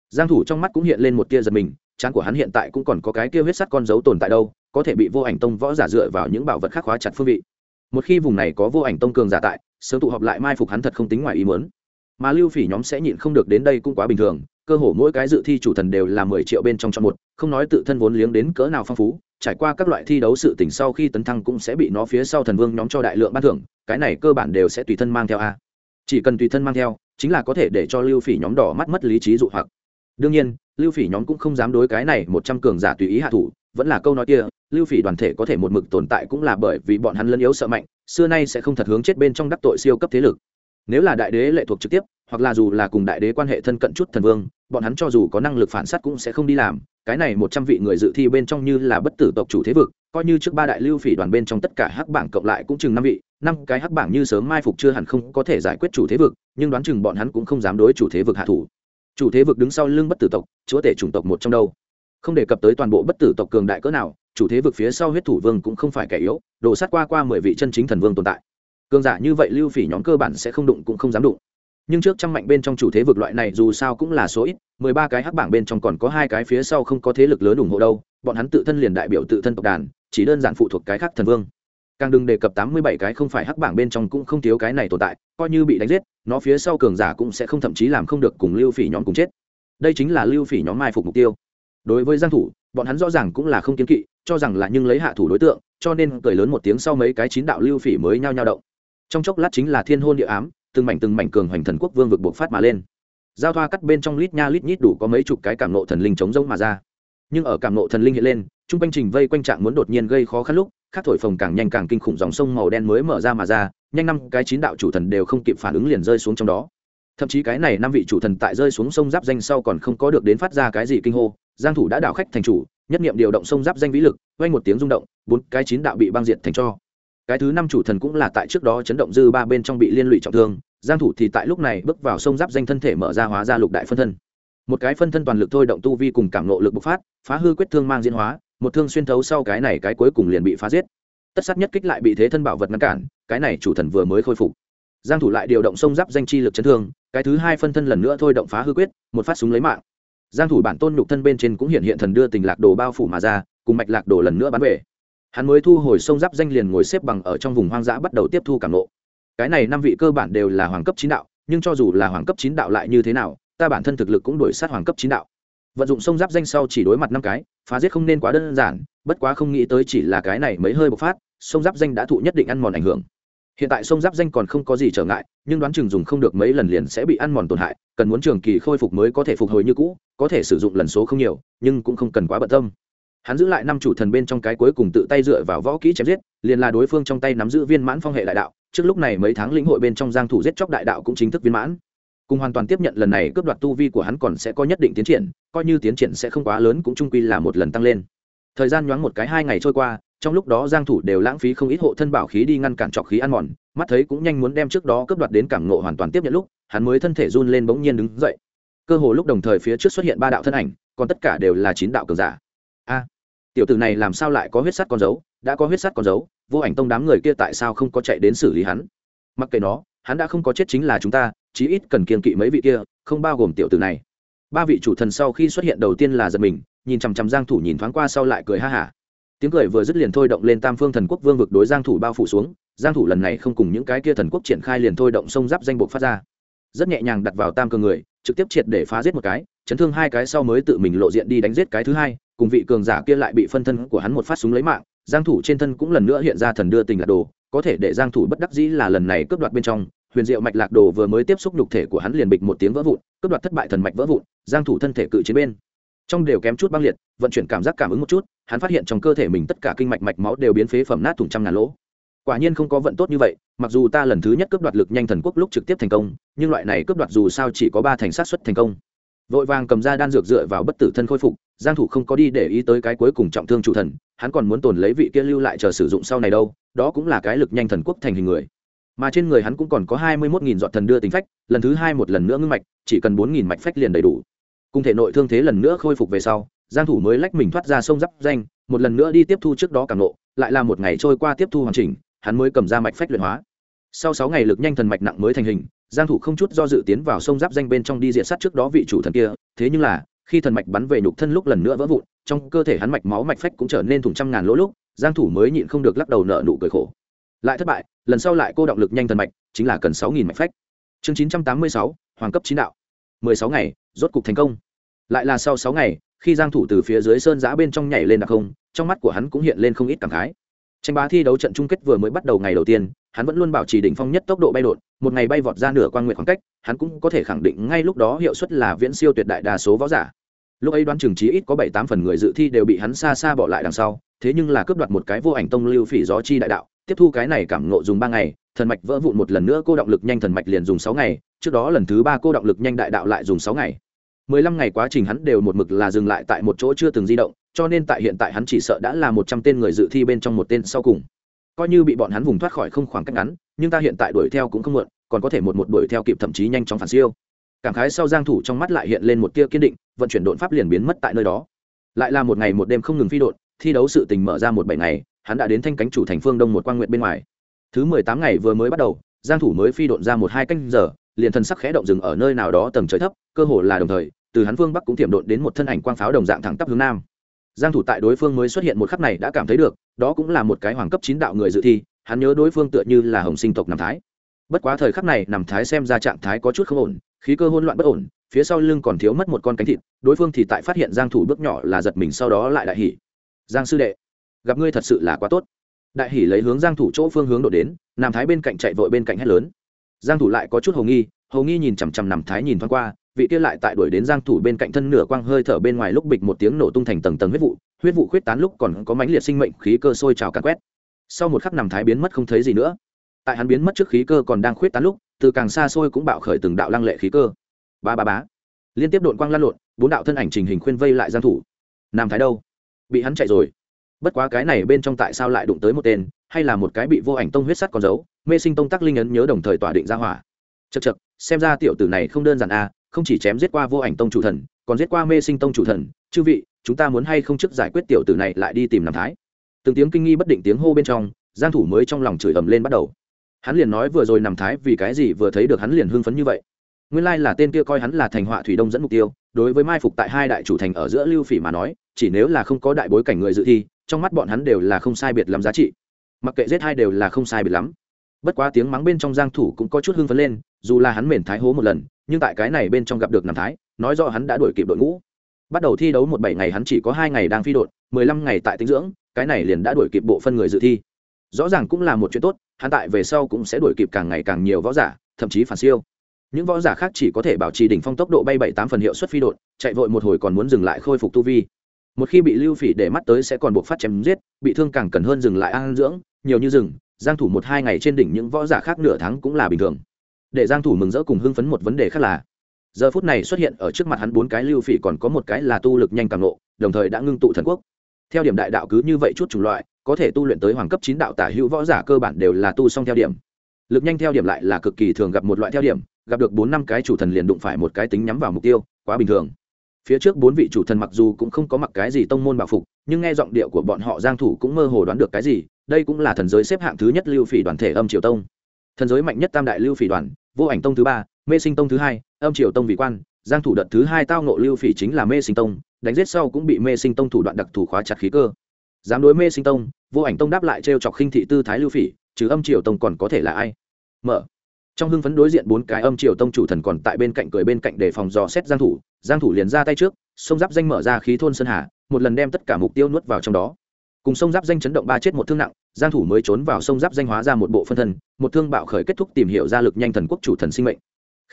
Giang thủ trong mắt cũng hiện lên một tia giật mình trán của hắn hiện tại cũng còn có cái kia huyết sắt con dấu tồn tại đâu, có thể bị vô ảnh tông võ giả dựa vào những bảo vật khác khóa chặt phương vị. Một khi vùng này có vô ảnh tông cường giả tại, sớm tụ họp lại mai phục hắn thật không tính ngoài ý muốn. Mà lưu phỉ nhóm sẽ nhịn không được đến đây cũng quá bình thường, cơ hồ mỗi cái dự thi chủ thần đều là mười triệu bên trong chọn một, không nói tự thân vốn liếng đến cỡ nào phong phú, trải qua các loại thi đấu sự tỉnh sau khi tấn thăng cũng sẽ bị nó phía sau thần vương nhóm cho đại lượng ban thưởng, cái này cơ bản đều sẽ tùy thân mang theo a. Chỉ cần tùy thân mang theo, chính là có thể để cho lưu phỉ nhóm đỏ mắt mất lý trí dụ hoặc. Đương nhiên lưu phỉ nhóm cũng không dám đối cái này một trăm cường giả tùy ý hạ thủ, vẫn là câu nói kia, lưu phỉ đoàn thể có thể một mực tồn tại cũng là bởi vì bọn hắn lân yếu sợ mạnh, xưa nay sẽ không thật hướng chết bên trong đắc tội siêu cấp thế lực. Nếu là đại đế lệ thuộc trực tiếp, hoặc là dù là cùng đại đế quan hệ thân cận chút thần vương, bọn hắn cho dù có năng lực phản s á t cũng sẽ không đi làm, cái này một trăm vị người dự thi bên trong như là bất tử tộc chủ thế vực, coi như trước ba đại lưu phỉ đoàn bên trong tất cả hắc bảng cộng lại cũng chừng năm vị, năm cái hắc bảng như sớm mai phục chưa hẳn không có thể giải quyết chủ thế vực, nhưng đoán chừng bọn hắn cũng không dám đối chủ thế vực hạ thủ chủ thế vực đứng sau lưng bất tử tộc, chúa tể chủng tộc một trong đâu. Không đề cập tới toàn bộ bất tử tộc cường đại cỡ nào, chủ thế vực phía sau huyết thủ vương cũng không phải kẻ yếu đổ sát qua qua mười vị chân chính thần vương tồn tại. Cường giả như vậy lưu phỉ nhóm cơ bản sẽ không đụng cũng không dám đụng. Nhưng trước trăm mạnh bên trong chủ thế vực loại này dù sao cũng là số ít, mười ba cái hắc bảng bên trong còn có hai cái phía sau không có thế lực lớn ủng hộ đâu, bọn hắn tự thân liền đại biểu tự thân tộc đàn, chỉ đơn giản phụ thuộc cái khác thần vương càng đừng đề cập tám mươi bảy cái không phải hắc bảng bên trong cũng không thiếu cái này tồn tại, coi như bị đánh giết, nó phía sau cường giả cũng sẽ không thậm chí làm không được cùng lưu phỉ nhóm cùng chết. Đây chính là lưu phỉ nhóm mai phục mục tiêu. Đối với giang thủ, bọn hắn rõ ràng cũng là không kiến kỵ, cho rằng là nhưng lấy hạ thủ đối tượng, cho nên cười lớn một tiếng sau mấy cái chín đạo lưu phỉ mới nhao nhao động. Trong chốc lát chính là thiên hôn địa ám, từng mảnh từng mảnh cường hoành thần quốc vương vực buộc phát mà lên. Giao thoa cắt bên trong lít nha lít nhít đủ có mấy chục cái cảm nộ thần linh chống rông mà ra. Nhưng ở cảm nộ thần linh hiện lên, trung quanh trình vây quanh trạng muốn đột nhiên gây khó khăn lúc khác thổi phồng càng nhanh càng kinh khủng dòng sông màu đen mới mở ra mà ra, nhanh năm cái chín đạo chủ thần đều không kịp phản ứng liền rơi xuống trong đó. Thậm chí cái này năm vị chủ thần tại rơi xuống sông giáp danh sau còn không có được đến phát ra cái gì kinh hô, giang thủ đã đảo khách thành chủ, nhất niệm điều động sông giáp danh vĩ lực, vang một tiếng rung động, bốn cái chín đạo bị băng diệt thành cho. Cái thứ năm chủ thần cũng là tại trước đó chấn động dư ba bên trong bị liên lụy trọng thương, giang thủ thì tại lúc này bước vào sông giáp danh thân thể mở ra hóa ra lục đại phân thân. Một cái phân thân toàn lực thôi động tu vi cùng cảm ngộ lực bộc phát, phá hư quyết thương mang diễn hóa một thương xuyên thấu sau cái này cái cuối cùng liền bị phá giết. Tất sát nhất kích lại bị thế thân bảo vật ngăn cản, cái này chủ thần vừa mới khôi phục. Giang thủ lại điều động sông giáp danh chi lực chấn thương, cái thứ hai phân thân lần nữa thôi động phá hư quyết, một phát súng lấy mạng. Giang thủ bản tôn nhục thân bên trên cũng hiện hiện thần đưa tình lạc đồ bao phủ mà ra, cùng mạch lạc đồ lần nữa bắn về. Hắn mới thu hồi sông giáp danh liền ngồi xếp bằng ở trong vùng hoang dã bắt đầu tiếp thu cảm nộ cái này năm vị cơ bản đều là hoàng cấp chín đạo, nhưng cho dù là hoàng cấp chín đạo lại như thế nào, ta bản thân thực lực cũng đổi sát hoàng cấp chín đạo vận dụng sông giáp danh sau chỉ đối mặt năm cái, phá giết không nên quá đơn giản, bất quá không nghĩ tới chỉ là cái này mấy hơi bộc phát, sông giáp danh đã thụ nhất định ăn mòn ảnh hưởng. Hiện tại sông giáp danh còn không có gì trở ngại, nhưng đoán chừng dùng không được mấy lần liền sẽ bị ăn mòn tổn hại, cần muốn trường kỳ khôi phục mới có thể phục hồi như cũ, có thể sử dụng lần số không nhiều, nhưng cũng không cần quá bận tâm. Hắn giữ lại năm chủ thần bên trong cái cuối cùng tự tay dựa vào võ kỹ chém giết, liền là đối phương trong tay nắm giữ viên mãn phong hệ đại đạo, trước lúc này mấy tháng lĩnh hội bên trong giang thủ giết chóc đại đạo cũng chính thức viên mãn cùng hoàn toàn tiếp nhận lần này cướp đoạt tu vi của hắn còn sẽ có nhất định tiến triển, coi như tiến triển sẽ không quá lớn cũng trung quy là một lần tăng lên. Thời gian nhoáng một cái hai ngày trôi qua, trong lúc đó giang thủ đều lãng phí không ít hộ thân bảo khí đi ngăn cản trọc khí ăn mòn, mắt thấy cũng nhanh muốn đem trước đó cướp đoạt đến cảm ngộ hoàn toàn tiếp nhận lúc, hắn mới thân thể run lên bỗng nhiên đứng dậy. Cơ hồ lúc đồng thời phía trước xuất hiện ba đạo thân ảnh, còn tất cả đều là chín đạo cường giả. A, tiểu tử này làm sao lại có huyết sắt con dấu? Đã có huyết sắt con dấu, vô ảnh tông đám người kia tại sao không có chạy đến xử lý hắn? Mặc kệ nó, hắn đã không có chết chính là chúng ta chí ít cần kiên kỵ mấy vị kia, không bao gồm tiểu tử này. Ba vị chủ thần sau khi xuất hiện đầu tiên là giật mình, nhìn chằm chằm giang thủ nhìn thoáng qua sau lại cười ha hả. Tiếng cười vừa dứt liền thôi động lên tam phương thần quốc vương vực đối giang thủ bao phủ xuống, giang thủ lần này không cùng những cái kia thần quốc triển khai liền thôi động sông giáp danh buộc phát ra. Rất nhẹ nhàng đặt vào tam cường người, trực tiếp triệt để phá giết một cái, chấn thương hai cái sau mới tự mình lộ diện đi đánh giết cái thứ hai, cùng vị cường giả kia lại bị phân thân của hắn một phát súng lấy mạng, giang thủ trên thân cũng lần nữa hiện ra thần đưa tình là đồ, có thể để giang thủ bất đắc dĩ là lần này cướp đoạt bên trong huyền diệu mạch lạc đồ vừa mới tiếp xúc nhục thể của hắn liền bịch một tiếng vỡ vụn, cướp đoạt thất bại thần mạch vỡ vụn, giang thủ thân thể cự chiến bên. Trong đều kém chút băng liệt, vận chuyển cảm giác cảm ứng một chút, hắn phát hiện trong cơ thể mình tất cả kinh mạch mạch máu đều biến phế phẩm nát thủng trăm ngàn lỗ. Quả nhiên không có vận tốt như vậy, mặc dù ta lần thứ nhất cướp đoạt lực nhanh thần quốc lúc trực tiếp thành công, nhưng loại này cướp đoạt dù sao chỉ có ba thành sát xuất thành công. Vội vàng cầm ra đan dược dựa vào bất tử thân khôi phục, giang thủ không có đi để ý tới cái cuối cùng trọng thương chủ thần, hắn còn muốn tồn lấy vị kia lưu lại chờ sử dụng sau này đâu, đó cũng là cái lực nhanh thần quốc thành hình người mà trên người hắn cũng còn có hai mươi một nghìn dọn thần đưa tính phách, lần thứ hai một lần nữa ngưng mạch, chỉ cần bốn nghìn mạch phách liền đầy đủ. Cùng thể nội thương thế lần nữa khôi phục về sau, giang thủ mới lách mình thoát ra sông giáp danh, một lần nữa đi tiếp thu trước đó cảm nộ lại là một ngày trôi qua tiếp thu hoàn chỉnh, hắn mới cầm ra mạch phách luyện hóa. Sau sáu ngày lực nhanh thần mạch nặng mới thành hình, giang thủ không chút do dự tiến vào sông giáp danh bên trong đi diện sát trước đó vị chủ thần kia, thế nhưng là, khi thần mạch bắn về nhục thân lúc lần nữa vỡ vụn, trong cơ thể hắn mạch máu mạch phách cũng trở nên thủng trăm ngàn lỗ lúc, giang thủ mới nhịn không được lắc đầu nợ nụ cười khổ lại thất bại, lần sau lại cô động lực nhanh thần mạch, chính là cần sáu nghìn mạch phách. Chương chín trăm tám mươi sáu, hoàng cấp chín đạo. mười sáu ngày, rốt cục thành công. Lại là sau sáu ngày, khi giang thủ từ phía dưới sơn giã bên trong nhảy lên đặc không trong mắt của hắn cũng hiện lên không ít cảm khái. Tranh bá thi đấu trận chung kết vừa mới bắt đầu ngày đầu tiên, hắn vẫn luôn bảo trì đỉnh phong nhất tốc độ bay đột một ngày bay vọt ra nửa quan nguyện khoảng cách, hắn cũng có thể khẳng định ngay lúc đó hiệu suất là viễn siêu tuyệt đại đa số võ giả. Lúc ấy đoán chừng trí ít có bảy tám phần người dự thi đều bị hắn xa xa bỏ lại đằng sau, thế nhưng là cướp đoạt một cái vô ảnh tông lưu phỉ gió chi đại đạo tiếp thu cái này cảm ngộ dùng ba ngày, thần mạch vỡ vụn một lần nữa, cô động lực nhanh thần mạch liền dùng sáu ngày, trước đó lần thứ ba cô động lực nhanh đại đạo lại dùng sáu ngày. Mười lăm ngày quá trình hắn đều một mực là dừng lại tại một chỗ chưa từng di động, cho nên tại hiện tại hắn chỉ sợ đã là một trăm tên người dự thi bên trong một tên sau cùng. Coi như bị bọn hắn vùng thoát khỏi không khoảng cách ngắn, nhưng ta hiện tại đuổi theo cũng không muộn, còn có thể một một đuổi theo kịp thậm chí nhanh chóng phản siêu. Cảm khái sau giang thủ trong mắt lại hiện lên một tia kiên định, vận chuyển đột pháp liền biến mất tại nơi đó. Lại là một ngày một đêm không ngừng phi đột thi đấu sự tình mở ra một bảy ngày hắn đã đến thanh cánh chủ thành phương đông một quan nguyện bên ngoài. Thứ mười tám ngày vừa mới bắt đầu, giang thủ mới phi độn ra một hai canh giờ, liền thần sắc khẽ động dừng ở nơi nào đó tầng trời thấp, cơ hồ là đồng thời, từ hắn phương bắc cũng tiềm độn đến một thân ảnh quang pháo đồng dạng thẳng tắp hướng nam. Giang thủ tại đối phương mới xuất hiện một khắc này đã cảm thấy được, đó cũng là một cái hoàng cấp chín đạo người dự thi, hắn nhớ đối phương tựa như là hồng sinh tộc nằm thái. Bất quá thời khắc này nằm thái xem ra trạng thái có chút không ổn, khí cơ hỗn loạn bất ổn, phía sau lưng còn thiếu mất một con cánh thịt, đối phương thì tại phát hiện giang thủ bước nhỏ là giật mình sau đó lại đại hỉ. Giang sư đệ gặp ngươi thật sự là quá tốt. Đại hỉ lấy hướng giang thủ chỗ phương hướng độ đến, nam thái bên cạnh chạy vội bên cạnh hét lớn. Giang thủ lại có chút hồ nghi hồ nghi nhìn chằm chằm nằm thái nhìn thoáng qua, vị kia lại tại đuổi đến giang thủ bên cạnh thân nửa quang hơi thở bên ngoài lúc bịch một tiếng nổ tung thành tầng tầng huyết vụ huyết vụ khuyết tán lúc còn có mãnh liệt sinh mệnh khí cơ sôi trào càn quét. Sau một khắc nằm thái biến mất không thấy gì nữa. Tại hắn biến mất trước khí cơ còn đang khuyết tán lúc, từ càng xa xôi cũng bạo khởi từng đạo lăng lệ khí cơ. Ba ba bá liên tiếp đột quang lan lộn, bốn đạo thân ảnh trình hình khuyên vây lại giang thủ. Nam thái đâu? Bị hắn chạy rồi bất quá cái này bên trong tại sao lại đụng tới một tên, hay là một cái bị vô ảnh tông huyết sắt còn giấu mê sinh tông tắc linh ấn nhớ đồng thời tỏa định ra hỏa. Chật chật xem ra tiểu tử này không đơn giản a, không chỉ chém giết qua vô ảnh tông chủ thần, còn giết qua mê sinh tông chủ thần. Chư vị, chúng ta muốn hay không trước giải quyết tiểu tử này lại đi tìm nằm thái? Từng tiếng kinh nghi bất định tiếng hô bên trong, giang thủ mới trong lòng chửi ầm lên bắt đầu. Hắn liền nói vừa rồi nằm thái vì cái gì vừa thấy được hắn liền hưng phấn như vậy. Nguyên lai là tên kia coi hắn là thành họa thủy đông dẫn mục tiêu, đối với mai phục tại hai đại chủ thành ở giữa lưu phỉ mà nói, chỉ nếu là không có đại bối cảnh người dự thi trong mắt bọn hắn đều là không sai biệt lắm giá trị. Mặc kệ giết hai đều là không sai biệt lắm. Bất quá tiếng mắng bên trong giang thủ cũng có chút hưng phấn lên, dù là hắn mền thái hố một lần, nhưng tại cái này bên trong gặp được nằm thái, nói rõ hắn đã đuổi kịp đội ngũ. Bắt đầu thi đấu một bảy ngày hắn chỉ có hai ngày đang phi đột, mười lăm ngày tại tinh dưỡng, cái này liền đã đuổi kịp bộ phân người dự thi. Rõ ràng cũng là một chuyện tốt, hắn tại về sau cũng sẽ đuổi kịp càng ngày càng nhiều võ giả, thậm chí phản siêu. Những võ giả khác chỉ có thể bảo trì đỉnh phong tốc độ bay bảy tám phần hiệu suất phi đột, chạy vội một hồi còn muốn dừng lại khôi phục tu vi một khi bị lưu phỉ để mắt tới sẽ còn buộc phát chém giết, bị thương càng cần hơn dừng lại an dưỡng, nhiều như rừng, giang thủ một hai ngày trên đỉnh những võ giả khác nửa tháng cũng là bình thường. Để giang thủ mừng rỡ cùng hưng phấn một vấn đề khác là, giờ phút này xuất hiện ở trước mặt hắn bốn cái lưu phỉ còn có một cái là tu lực nhanh càng nộ đồng thời đã ngưng tụ thần quốc. Theo điểm đại đạo cứ như vậy chút chủng loại, có thể tu luyện tới hoàng cấp chín đạo tả hữu võ giả cơ bản đều là tu xong theo điểm. Lực nhanh theo điểm lại là cực kỳ thường gặp một loại theo điểm, gặp được bốn năm cái chủ thần liền đụng phải một cái tính nhắm vào mục tiêu, quá bình thường phía trước bốn vị chủ thần mặc dù cũng không có mặc cái gì tông môn bảo phục, nhưng nghe giọng điệu của bọn họ giang thủ cũng mơ hồ đoán được cái gì, đây cũng là thần giới xếp hạng thứ nhất lưu phỉ đoàn thể âm triều tông. Thần giới mạnh nhất tam đại lưu phỉ đoàn, vô ảnh tông thứ ba, mê sinh tông thứ hai, âm triều tông vị quan, giang thủ đợt thứ hai tao nộ lưu phỉ chính là mê sinh tông, đánh giết sau cũng bị mê sinh tông thủ đoạn đặc thủ khóa chặt khí cơ. Dám đối mê sinh tông, vô ảnh tông đáp lại treo chọc khinh thị tư thái lưu phỉ, trừ âm triều tông còn có thể là ai? Mở. Trong hưng phấn đối diện bốn cái âm triều tông chủ thần còn tại bên cạnh cười bên cạnh để phòng dò xét giang thủ giang thủ liền ra tay trước, sông giáp danh mở ra khí thôn sơn hà, một lần đem tất cả mục tiêu nuốt vào trong đó. Cùng sông giáp danh chấn động ba chết một thương nặng, giang thủ mới trốn vào sông giáp danh hóa ra một bộ phân thân, một thương bạo khởi kết thúc tìm hiểu ra lực nhanh thần quốc chủ thần sinh mệnh.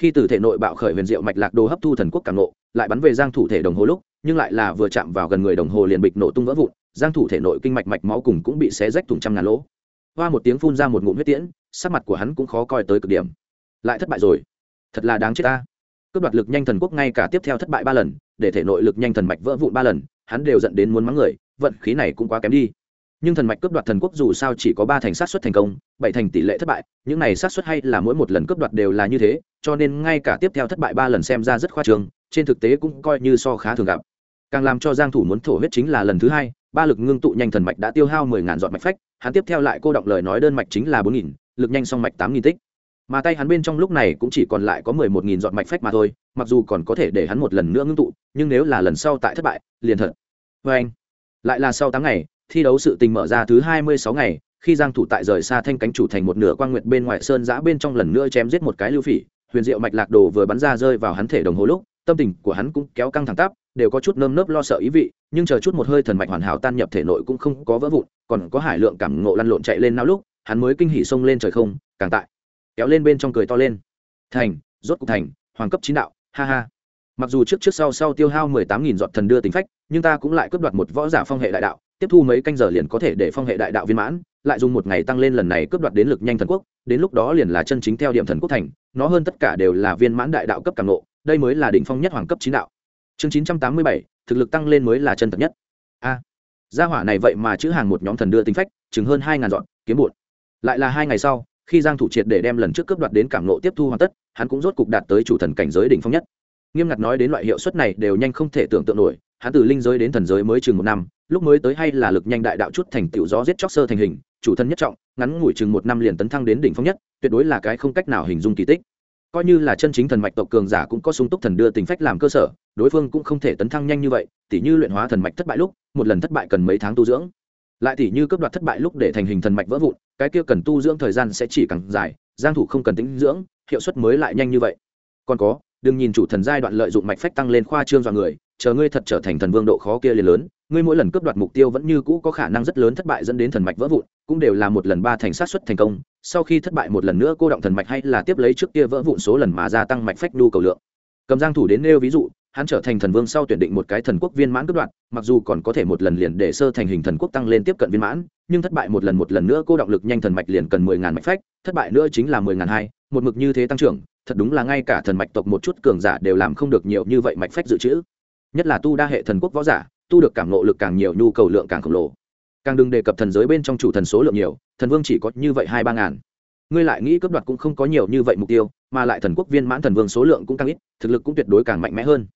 Khi từ thể nội bạo khởi huyền diệu mạch lạc đồ hấp thu thần quốc càng nộ lại bắn về giang thủ thể đồng hồ lúc, nhưng lại là vừa chạm vào gần người đồng hồ liền bịch nổ tung vỡ vụn, giang thủ thể nội kinh mạch mạch máu cùng cũng bị xé rách thủng trăm ngàn lỗ. Hoa một tiếng phun ra một ngụm huyết tiễn, sắc mặt của hắn cũng khó coi tới cực điểm. Lại thất bại rồi. Thật là đáng chết ta cướp đoạt lực nhanh thần quốc ngay cả tiếp theo thất bại ba lần, để thể nội lực nhanh thần mạch vỡ vụn ba lần, hắn đều dẫn đến muốn mắng người, vận khí này cũng quá kém đi. Nhưng thần mạch cướp đoạt thần quốc dù sao chỉ có ba thành sát xuất thành công, bảy thành tỷ lệ thất bại, những này sát xuất hay là mỗi một lần cướp đoạt đều là như thế, cho nên ngay cả tiếp theo thất bại ba lần xem ra rất khoa trương, trên thực tế cũng coi như so khá thường gặp. Càng làm cho giang thủ muốn thổ huyết chính là lần thứ hai, ba lực ngưng tụ nhanh thần mạch đã tiêu hao mười ngàn giọt mạch phách, hắn tiếp theo lại cô động lời nói đơn mạch chính là bốn nghìn, lực nhanh song mạch tám nghìn tích mà tay hắn bên trong lúc này cũng chỉ còn lại có mười một nghìn giọt mạch phách mà thôi, mặc dù còn có thể để hắn một lần nữa ngưng tụ, nhưng nếu là lần sau tại thất bại, liền thật. Vê anh, lại là sau tám ngày, thi đấu sự tình mở ra thứ hai mươi sáu ngày, khi giang thủ tại rời xa thanh cánh chủ thành một nửa quang nguyệt bên ngoài sơn giã bên trong lần nữa chém giết một cái lưu phỉ, huyền diệu mạch lạc đồ vừa bắn ra rơi vào hắn thể đồng hồ lúc, tâm tình của hắn cũng kéo căng thẳng tắp, đều có chút nơm nớp lo sợ ý vị, nhưng chờ chút một hơi thần mạch hoàn hảo tan nhập thể nội cũng không có vỡ vụn, còn có hải lượng cảm ngộ lăn lộn chạy lên não lúc, hắn mới kinh hỉ xông lên trời không, càng tại kéo lên bên trong cười to lên. Thành, rốt cục thành, hoàng cấp chín đạo, ha ha. Mặc dù trước trước sau sau tiêu hao mười tám nghìn giọt thần đưa tính phách, nhưng ta cũng lại cướp đoạt một võ giả phong hệ đại đạo, tiếp thu mấy canh giờ liền có thể để phong hệ đại đạo viên mãn, lại dùng một ngày tăng lên lần này cướp đoạt đến lực nhanh thần quốc, đến lúc đó liền là chân chính theo điểm thần quốc thành, nó hơn tất cả đều là viên mãn đại đạo cấp càng lộ đây mới là đỉnh phong nhất hoàng cấp chín đạo. Chương chín trăm tám mươi bảy, thực lực tăng lên mới là chân thật nhất. A, gia hỏa này vậy mà chữ hàng một nhóm thần đưa tính phách, chừng hơn hai ngàn dọn kiếm bụt. Lại là hai ngày sau khi giang thủ triệt để đem lần trước cướp đoạt đến cảm nộ tiếp thu hoàn tất, hắn cũng rốt cục đạt tới chủ thần cảnh giới đỉnh phong nhất. Nghiêm ngặt nói đến loại hiệu suất này đều nhanh không thể tưởng tượng nổi, hắn từ linh giới đến thần giới mới chừng một năm, lúc mới tới hay là lực nhanh đại đạo chút thành tựu gió giết chóc sơ thành hình, chủ thân nhất trọng, ngắn ngủi chừng một năm liền tấn thăng đến đỉnh phong nhất, tuyệt đối là cái không cách nào hình dung kỳ tích. Coi như là chân chính thần mạch tộc cường giả cũng có sung túc thần đưa tình phách làm cơ sở, đối phương cũng không thể tấn thăng nhanh như vậy, tỉ như luyện hóa thần mạch thất bại lúc, một lần thất bại cần mấy tháng tu dưỡng. Lại tỉ như cấp đoạt thất bại lúc để thành hình thần mạch vỡ vụn cái kia cần tu dưỡng thời gian sẽ chỉ càng dài, giang thủ không cần tính dưỡng, hiệu suất mới lại nhanh như vậy. Còn có, đừng nhìn chủ thần giai đoạn lợi dụng mạch phách tăng lên khoa trương dọa người, chờ ngươi thật trở thành thần vương độ khó kia liền lớn, ngươi mỗi lần cướp đoạt mục tiêu vẫn như cũ có khả năng rất lớn thất bại dẫn đến thần mạch vỡ vụn, cũng đều là một lần ba thành sát xuất thành công, sau khi thất bại một lần nữa cô động thần mạch hay là tiếp lấy trước kia vỡ vụn số lần mà gia tăng mạch phách nhu cầu lượng. Cầm giang thủ đến nêu ví dụ hắn trở thành thần vương sau tuyển định một cái thần quốc viên mãn cướp đoạt, mặc dù còn có thể một lần liền để sơ thành hình thần quốc tăng lên tiếp cận viên mãn, nhưng thất bại một lần một lần nữa cô động lực nhanh thần mạch liền cần mười ngàn mạch phách, thất bại nữa chính là mười ngàn hai, một mực như thế tăng trưởng, thật đúng là ngay cả thần mạch tộc một chút cường giả đều làm không được nhiều như vậy mạch phách dự trữ. Nhất là tu đa hệ thần quốc võ giả, tu được cảm nộ lực càng nhiều, nhu cầu lượng càng khổng lồ. Càng đừng đề cập thần giới bên trong chủ thần số lượng nhiều, thần vương chỉ có như vậy hai ba ngàn. Ngươi lại nghĩ cấp đoạt cũng không có nhiều như vậy mục tiêu, mà lại thần quốc viên mãn thần vương số lượng cũng càng ít, thực lực cũng tuyệt đối càng mạnh mẽ hơn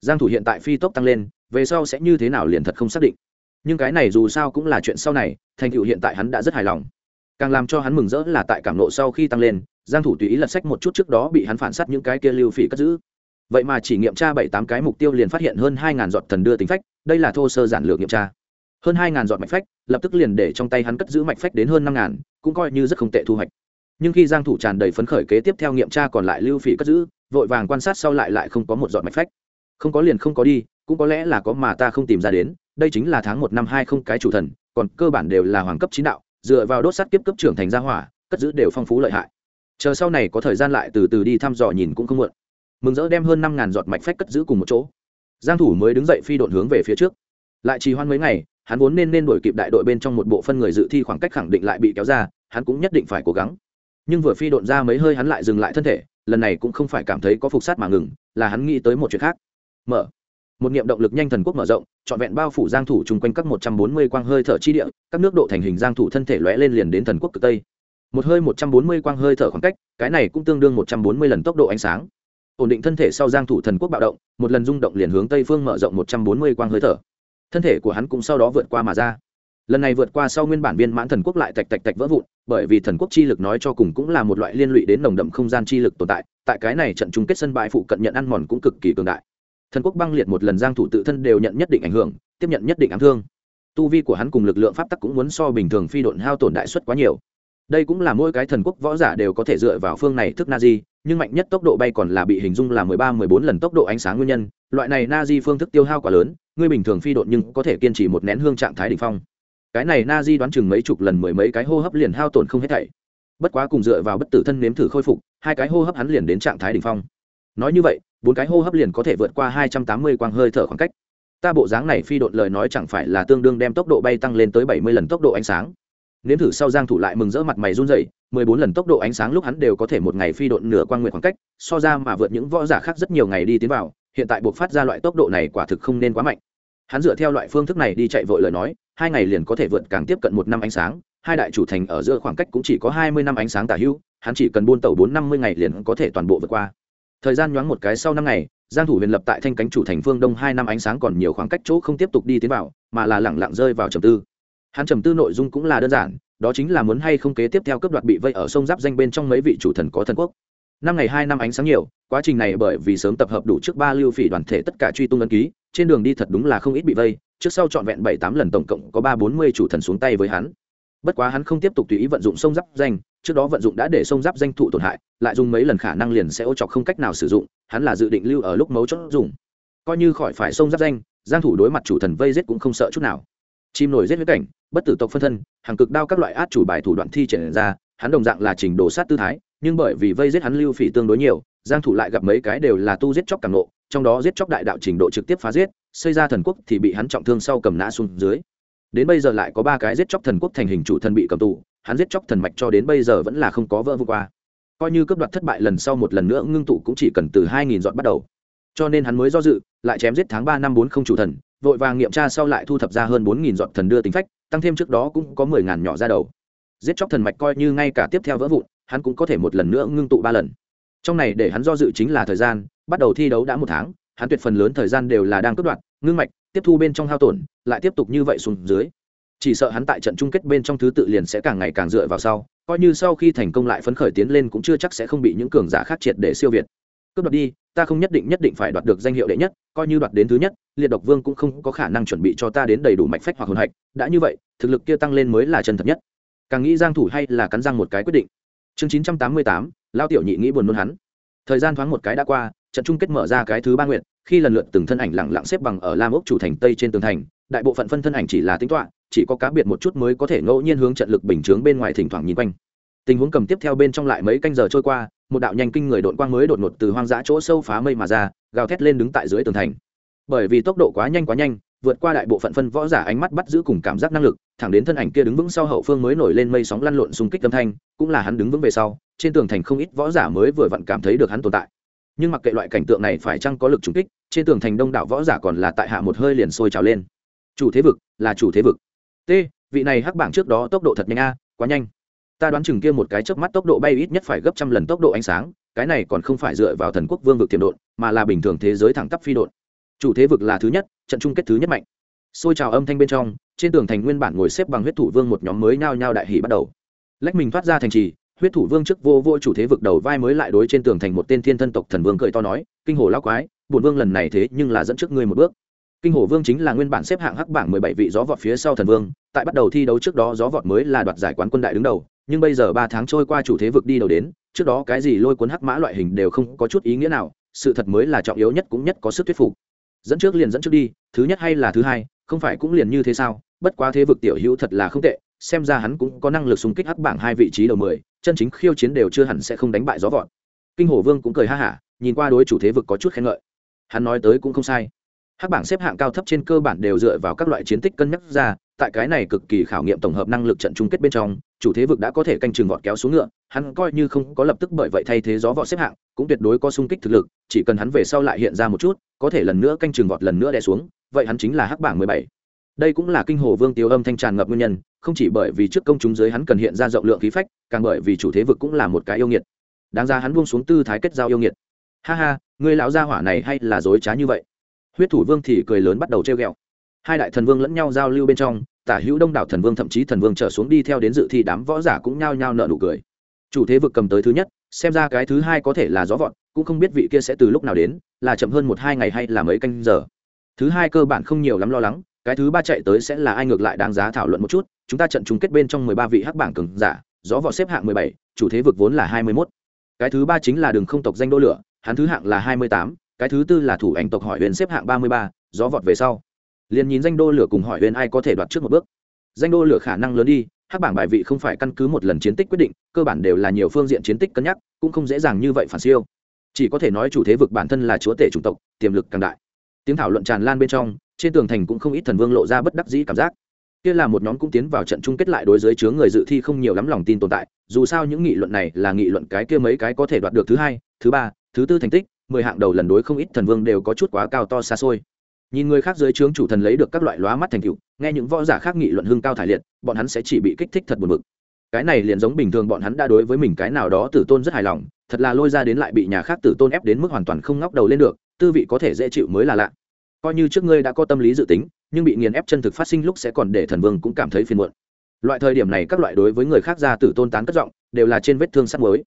giang thủ hiện tại phi tốc tăng lên, về sau sẽ như thế nào liền thật không xác định. Nhưng cái này dù sao cũng là chuyện sau này, thành tựu hiện tại hắn đã rất hài lòng. Càng làm cho hắn mừng rỡ là tại cảm nộ sau khi tăng lên, giang thủ tùy ý lật sách một chút trước đó bị hắn phản sát những cái kia lưu phỉ cất giữ. Vậy mà chỉ nghiệm tra bảy tám cái mục tiêu liền phát hiện hơn hai ngàn giọt thần đưa tính phách, đây là thô sơ giản lược nghiệm tra. Hơn hai ngàn giọt mạch phách, lập tức liền để trong tay hắn cất giữ mạch phách đến hơn năm ngàn, cũng coi như rất không tệ thu hoạch. Nhưng khi giang thủ tràn đầy phấn khởi kế tiếp theo nghiệm tra còn lại lưu phỉ cất giữ, vội vàng quan sát sau lại lại không có một giọt mạch phách không có liền không có đi, cũng có lẽ là có mà ta không tìm ra đến, đây chính là tháng một năm hai không cái chủ thần, còn cơ bản đều là hoàng cấp chín đạo, dựa vào đốt sắt kiếp cấp trưởng thành gia hỏa, cất giữ đều phong phú lợi hại. Chờ sau này có thời gian lại từ từ đi thăm dò nhìn cũng không muộn. Mừng rỡ đem hơn năm ngàn giọt mạch phách cất giữ cùng một chỗ. Giang thủ mới đứng dậy phi độn hướng về phía trước. Lại trì hoãn mấy ngày, hắn vốn nên nên đuổi kịp đại đội bên trong một bộ phân người dự thi khoảng cách khẳng định lại bị kéo ra, hắn cũng nhất định phải cố gắng. Nhưng vừa phi độn ra mấy hơi hắn lại dừng lại thân thể, lần này cũng không phải cảm thấy có phục sát mà ngừng, là hắn nghĩ tới một chuyện khác mở. Một niệm động lực nhanh thần quốc mở rộng, trọn vẹn bao phủ giang thủ chung quanh các 140 quang hơi thở chi địa, các nước độ thành hình giang thủ thân thể lóe lên liền đến thần quốc cực tây. Một hơi 140 quang hơi thở khoảng cách, cái này cũng tương đương 140 lần tốc độ ánh sáng. Ổn định thân thể sau giang thủ thần quốc bạo động, một lần rung động liền hướng tây phương mở rộng 140 quang hơi thở. Thân thể của hắn cũng sau đó vượt qua mà ra. Lần này vượt qua sau nguyên bản viên mãn thần quốc lại tạch tạch tạch vỡ vụn, bởi vì thần quốc chi lực nói cho cùng cũng là một loại liên lụy đến nồng đậm không gian chi lực tồn tại. Tại cái này trận chung kết sân bãi phụ cận nhận ăn mòn cũng cực kỳ cường đại thần quốc băng liệt một lần giang thủ tự thân đều nhận nhất định ảnh hưởng, tiếp nhận nhất định ám thương. Tu vi của hắn cùng lực lượng pháp tắc cũng muốn so bình thường phi độn hao tổn đại suất quá nhiều. Đây cũng là mỗi cái thần quốc võ giả đều có thể dựa vào phương này thức na di nhưng mạnh nhất tốc độ bay còn là bị hình dung là 13-14 lần tốc độ ánh sáng nguyên nhân. Loại này na di phương thức tiêu hao quá lớn ngươi bình thường phi độn nhưng có thể kiên trì một nén hương trạng thái đỉnh phong. Cái này na di đoán chừng mấy chục lần mười mấy cái hô hấp liền hao tổn không hết thảy. Bất quá cùng dựa vào bất tử thân nếm thử khôi phục, hai cái hô hấp hắn liền đến trạng thái đỉnh phong. Nói như vậy bốn cái hô hấp liền có thể vượt qua hai trăm tám mươi quang hơi thở khoảng cách. Ta bộ dáng này phi độn lời nói chẳng phải là tương đương đem tốc độ bay tăng lên tới bảy mươi lần tốc độ ánh sáng. Nếm thử sau giang thủ lại mừng rỡ mặt mày run rẩy, mười bốn lần tốc độ ánh sáng lúc hắn đều có thể một ngày phi độn nửa quang nguyệt khoảng cách, so ra mà vượt những võ giả khác rất nhiều ngày đi tiến vào, hiện tại buộc phát ra loại tốc độ này quả thực không nên quá mạnh. Hắn dựa theo loại phương thức này đi chạy vội lời nói, hai ngày liền có thể vượt càng tiếp cận một năm ánh sáng, hai đại chủ thành ở giữa khoảng cách cũng chỉ có hai mươi năm ánh sáng tả hữu, hắn chỉ cần buôn tàu bốn năm mươi ngày liền có thể toàn bộ vượt qua thời gian nhoáng một cái sau năm ngày, giang thủ huyền lập tại thanh cánh chủ thành phương đông hai năm ánh sáng còn nhiều khoảng cách chỗ không tiếp tục đi tiến vào, mà là lẳng lặng rơi vào trầm tư. Hắn trầm tư nội dung cũng là đơn giản, đó chính là muốn hay không kế tiếp theo cấp đoạt bị vây ở sông giáp danh bên trong mấy vị chủ thần có thần quốc. Năm ngày hai năm ánh sáng nhiều, quá trình này bởi vì sớm tập hợp đủ trước ba lưu phỉ đoàn thể tất cả truy tung ấn ký, trên đường đi thật đúng là không ít bị vây, trước sau trọn vẹn bảy tám lần tổng cộng có ba bốn mươi chủ thần xuống tay với hắn bất quá hắn không tiếp tục tùy ý vận dụng sông giáp danh, trước đó vận dụng đã để sông giáp danh thụ tổn hại, lại dùng mấy lần khả năng liền sẽ ô chọc không cách nào sử dụng, hắn là dự định lưu ở lúc mấu chốt dùng. Coi như khỏi phải sông giáp danh, giang thủ đối mặt chủ thần vây giết cũng không sợ chút nào. Chim nổi giết với cảnh, bất tử tộc phân thân, hàng cực đao các loại át chủ bài thủ đoạn thi triển ra, hắn đồng dạng là trình đồ sát tư thái, nhưng bởi vì vây giết hắn lưu phỉ tương đối nhiều, giang thủ lại gặp mấy cái đều là tu giết chóc càng nộ trong đó giết chóc đại đạo trình độ trực tiếp phá giết, xây ra thần quốc thì bị hắn trọng thương sau cầm nã xuống dưới đến bây giờ lại có ba cái giết chóc thần quốc thành hình chủ thần bị cầm tù, hắn giết chóc thần mạch cho đến bây giờ vẫn là không có vỡ vừa qua. Coi như cướp đoạt thất bại lần sau một lần nữa ngưng tụ cũng chỉ cần từ hai nghìn dọn bắt đầu. Cho nên hắn mới do dự, lại chém giết tháng ba năm bốn không chủ thần, vội vàng nghiệm tra sau lại thu thập ra hơn bốn nghìn dọn thần đưa tính phách, tăng thêm trước đó cũng có mười ngàn nhỏ ra đầu. Giết chóc thần mạch coi như ngay cả tiếp theo vỡ vụn, hắn cũng có thể một lần nữa ngưng tụ ba lần. Trong này để hắn do dự chính là thời gian, bắt đầu thi đấu đã một tháng, hắn tuyệt phần lớn thời gian đều là đang cướp đoạt, ngưng mạch tiếp thu bên trong hao tổn lại tiếp tục như vậy xuống dưới. Chỉ sợ hắn tại trận chung kết bên trong thứ tự liền sẽ càng ngày càng dựa vào sau coi như sau khi thành công lại phấn khởi tiến lên cũng chưa chắc sẽ không bị những cường giả khác triệt để siêu việt. Cướp đoạt đi ta không nhất định nhất định phải đoạt được danh hiệu đệ nhất coi như đoạt đến thứ nhất liệt độc vương cũng không có khả năng chuẩn bị cho ta đến đầy đủ mạch phách hoặc hồn hạch. Đã như vậy thực lực kia tăng lên mới là chân thật nhất. Càng nghĩ giang thủ hay là cắn răng một cái quyết định. Chương 988, lao tiểu nhị nghĩ buồn nôn hắn. Thời gian thoáng một cái đã qua trận chung kết mở ra cái thứ ba nguyện khi lần lượt từng thân ảnh lặng lặng xếp bằng ở lam ốc chủ thành tây trên tường thành, đại bộ phận phân thân ảnh chỉ là tính toạ chỉ có cá biệt một chút mới có thể ngẫu nhiên hướng trận lực bình chướng bên ngoài thỉnh thoảng nhìn quanh. Tình huống cầm tiếp theo bên trong lại mấy canh giờ trôi qua, một đạo nhanh kinh người đội quang mới đột ngột từ hoang dã chỗ sâu phá mây mà ra, gào thét lên đứng tại dưới tường thành. Bởi vì tốc độ quá nhanh quá nhanh, vượt qua đại bộ phận phân võ giả ánh mắt bắt giữ cùng cảm giác năng lực, thẳng đến thân ảnh kia đứng vững sau hậu phương mới nổi lên mây sóng lăn lộn xung kích âm thanh, cũng là hắn đứng vững về sau, trên tường thành không ít võ giả mới vừa vặn cảm thấy được hắn tồn tại nhưng mặc kệ loại cảnh tượng này phải chăng có lực trùng kích, trên tường thành đông đảo võ giả còn là tại hạ một hơi liền sôi trào lên. Chủ thế vực, là chủ thế vực. T, vị này hắc bảng trước đó tốc độ thật nhanh a, quá nhanh. Ta đoán chừng kia một cái chớp mắt tốc độ bay ít nhất phải gấp trăm lần tốc độ ánh sáng, cái này còn không phải dựa vào thần quốc vương vực tiềm độn, mà là bình thường thế giới thẳng tắp phi độn. Chủ thế vực là thứ nhất, trận chung kết thứ nhất mạnh. Xôi trào âm thanh bên trong, trên tường thành nguyên bản ngồi xếp bằng huyết thủ vương một nhóm mới nhao nhao đại hỷ bắt đầu. Lách mình thoát ra thành trì huyết thủ vương trước vô vô chủ thế vực đầu vai mới lại đối trên tường thành một tên thiên thân tộc thần vương cười to nói, kinh hồ lao quái, bổn vương lần này thế nhưng là dẫn trước ngươi một bước. Kinh hồ vương chính là nguyên bản xếp hạng hắc bảng mười bảy vị gió vọt phía sau thần vương, tại bắt đầu thi đấu trước đó gió vọt mới là đoạt giải quán quân đại đứng đầu, nhưng bây giờ ba tháng trôi qua chủ thế vực đi đầu đến, trước đó cái gì lôi cuốn hắc mã loại hình đều không có chút ý nghĩa nào, sự thật mới là trọng yếu nhất cũng nhất có sức thuyết phục. Dẫn trước liền dẫn trước đi, thứ nhất hay là thứ hai, không phải cũng liền như thế sao? Bất quá thế vực tiểu hữu thật là không tệ xem ra hắn cũng có năng lực xung kích hắc bảng hai vị trí đầu mười, chân chính khiêu chiến đều chưa hẳn sẽ không đánh bại gió vọt. Kinh hổ vương cũng cười ha hả, nhìn qua đối chủ thế vực có chút khen ngợi. Hắn nói tới cũng không sai. Hắc bảng xếp hạng cao thấp trên cơ bản đều dựa vào các loại chiến tích cân nhắc ra, tại cái này cực kỳ khảo nghiệm tổng hợp năng lực trận chung kết bên trong, chủ thế vực đã có thể canh chừng vọt kéo xuống ngựa, hắn coi như không có lập tức bởi vậy thay thế gió vọt xếp hạng, cũng tuyệt đối có sung kích thực lực, chỉ cần hắn về sau lại hiện ra một chút, có thể lần nữa canh chừng vọt lần nữa đè xuống, vậy hắn chính là hắc bảng mười bảy đây cũng là kinh hồ vương tiêu âm thanh tràn ngập nguyên nhân, không chỉ bởi vì trước công chúng giới hắn cần hiện ra rộng lượng khí phách, càng bởi vì chủ thế vực cũng là một cái yêu nghiệt. Đáng ra hắn buông xuống tư thái kết giao yêu nghiệt. Ha ha, người lão gia hỏa này hay là dối trá như vậy. Huyết thủ vương thì cười lớn bắt đầu treo ghẹo. Hai đại thần vương lẫn nhau giao lưu bên trong, tả hữu đông đảo thần vương thậm chí thần vương trở xuống đi theo đến dự thi đám võ giả cũng nhao nhao nợ nụ cười. Chủ thế vực cầm tới thứ nhất, xem ra cái thứ hai có thể là gió vọt, cũng không biết vị kia sẽ từ lúc nào đến, là chậm hơn một hai ngày hay là mấy canh giờ. Thứ hai cơ bản không nhiều lắm lo lắng cái thứ ba chạy tới sẽ là ai ngược lại đáng giá thảo luận một chút, chúng ta trận chung kết bên trong mười ba vị hắc bảng cường giả, gió vọt xếp hạng mười bảy, chủ thế vực vốn là hai mươi mốt. Cái thứ ba chính là đường không tộc danh đô lửa, hắn thứ hạng là hai mươi tám, cái thứ tư là thủ ảnh tộc hỏi huyền xếp hạng ba mươi ba, gió vọt về sau. Liền nhìn danh đô lửa cùng hỏi huyền ai có thể đoạt trước một bước? Danh đô lửa khả năng lớn đi, hắc bảng bài vị không phải căn cứ một lần chiến tích quyết định, cơ bản đều là nhiều phương diện chiến tích cân nhắc, cũng không dễ dàng như vậy phản siêu. Chỉ có thể nói chủ thế vực bản thân là chúa tể chủng tộc, tiềm lực càng đại. Tiếng thảo luận tràn lan bên trong trên tường thành cũng không ít thần vương lộ ra bất đắc dĩ cảm giác. Kia là một nhóm cũng tiến vào trận chung kết lại đối giới chướng người dự thi không nhiều lắm lòng tin tồn tại, dù sao những nghị luận này là nghị luận cái kia mấy cái có thể đoạt được thứ hai, thứ ba, thứ tư thành tích, mười hạng đầu lần đối không ít thần vương đều có chút quá cao to xa xôi. Nhìn người khác dưới trướng chủ thần lấy được các loại lóa mắt thành tựu, nghe những võ giả khác nghị luận hương cao thải liệt, bọn hắn sẽ chỉ bị kích thích thật buồn bực. Cái này liền giống bình thường bọn hắn đã đối với mình cái nào đó tử tôn rất hài lòng, thật là lôi ra đến lại bị nhà khác tử tôn ép đến mức hoàn toàn không ngóc đầu lên được, tư vị có thể dễ chịu mới là lạ coi như trước ngươi đã có tâm lý dự tính, nhưng bị nghiền ép chân thực phát sinh lúc sẽ còn để thần vương cũng cảm thấy phiền muộn. Loại thời điểm này các loại đối với người khác ra tử tôn tán cất giọng, đều là trên vết thương sắt mới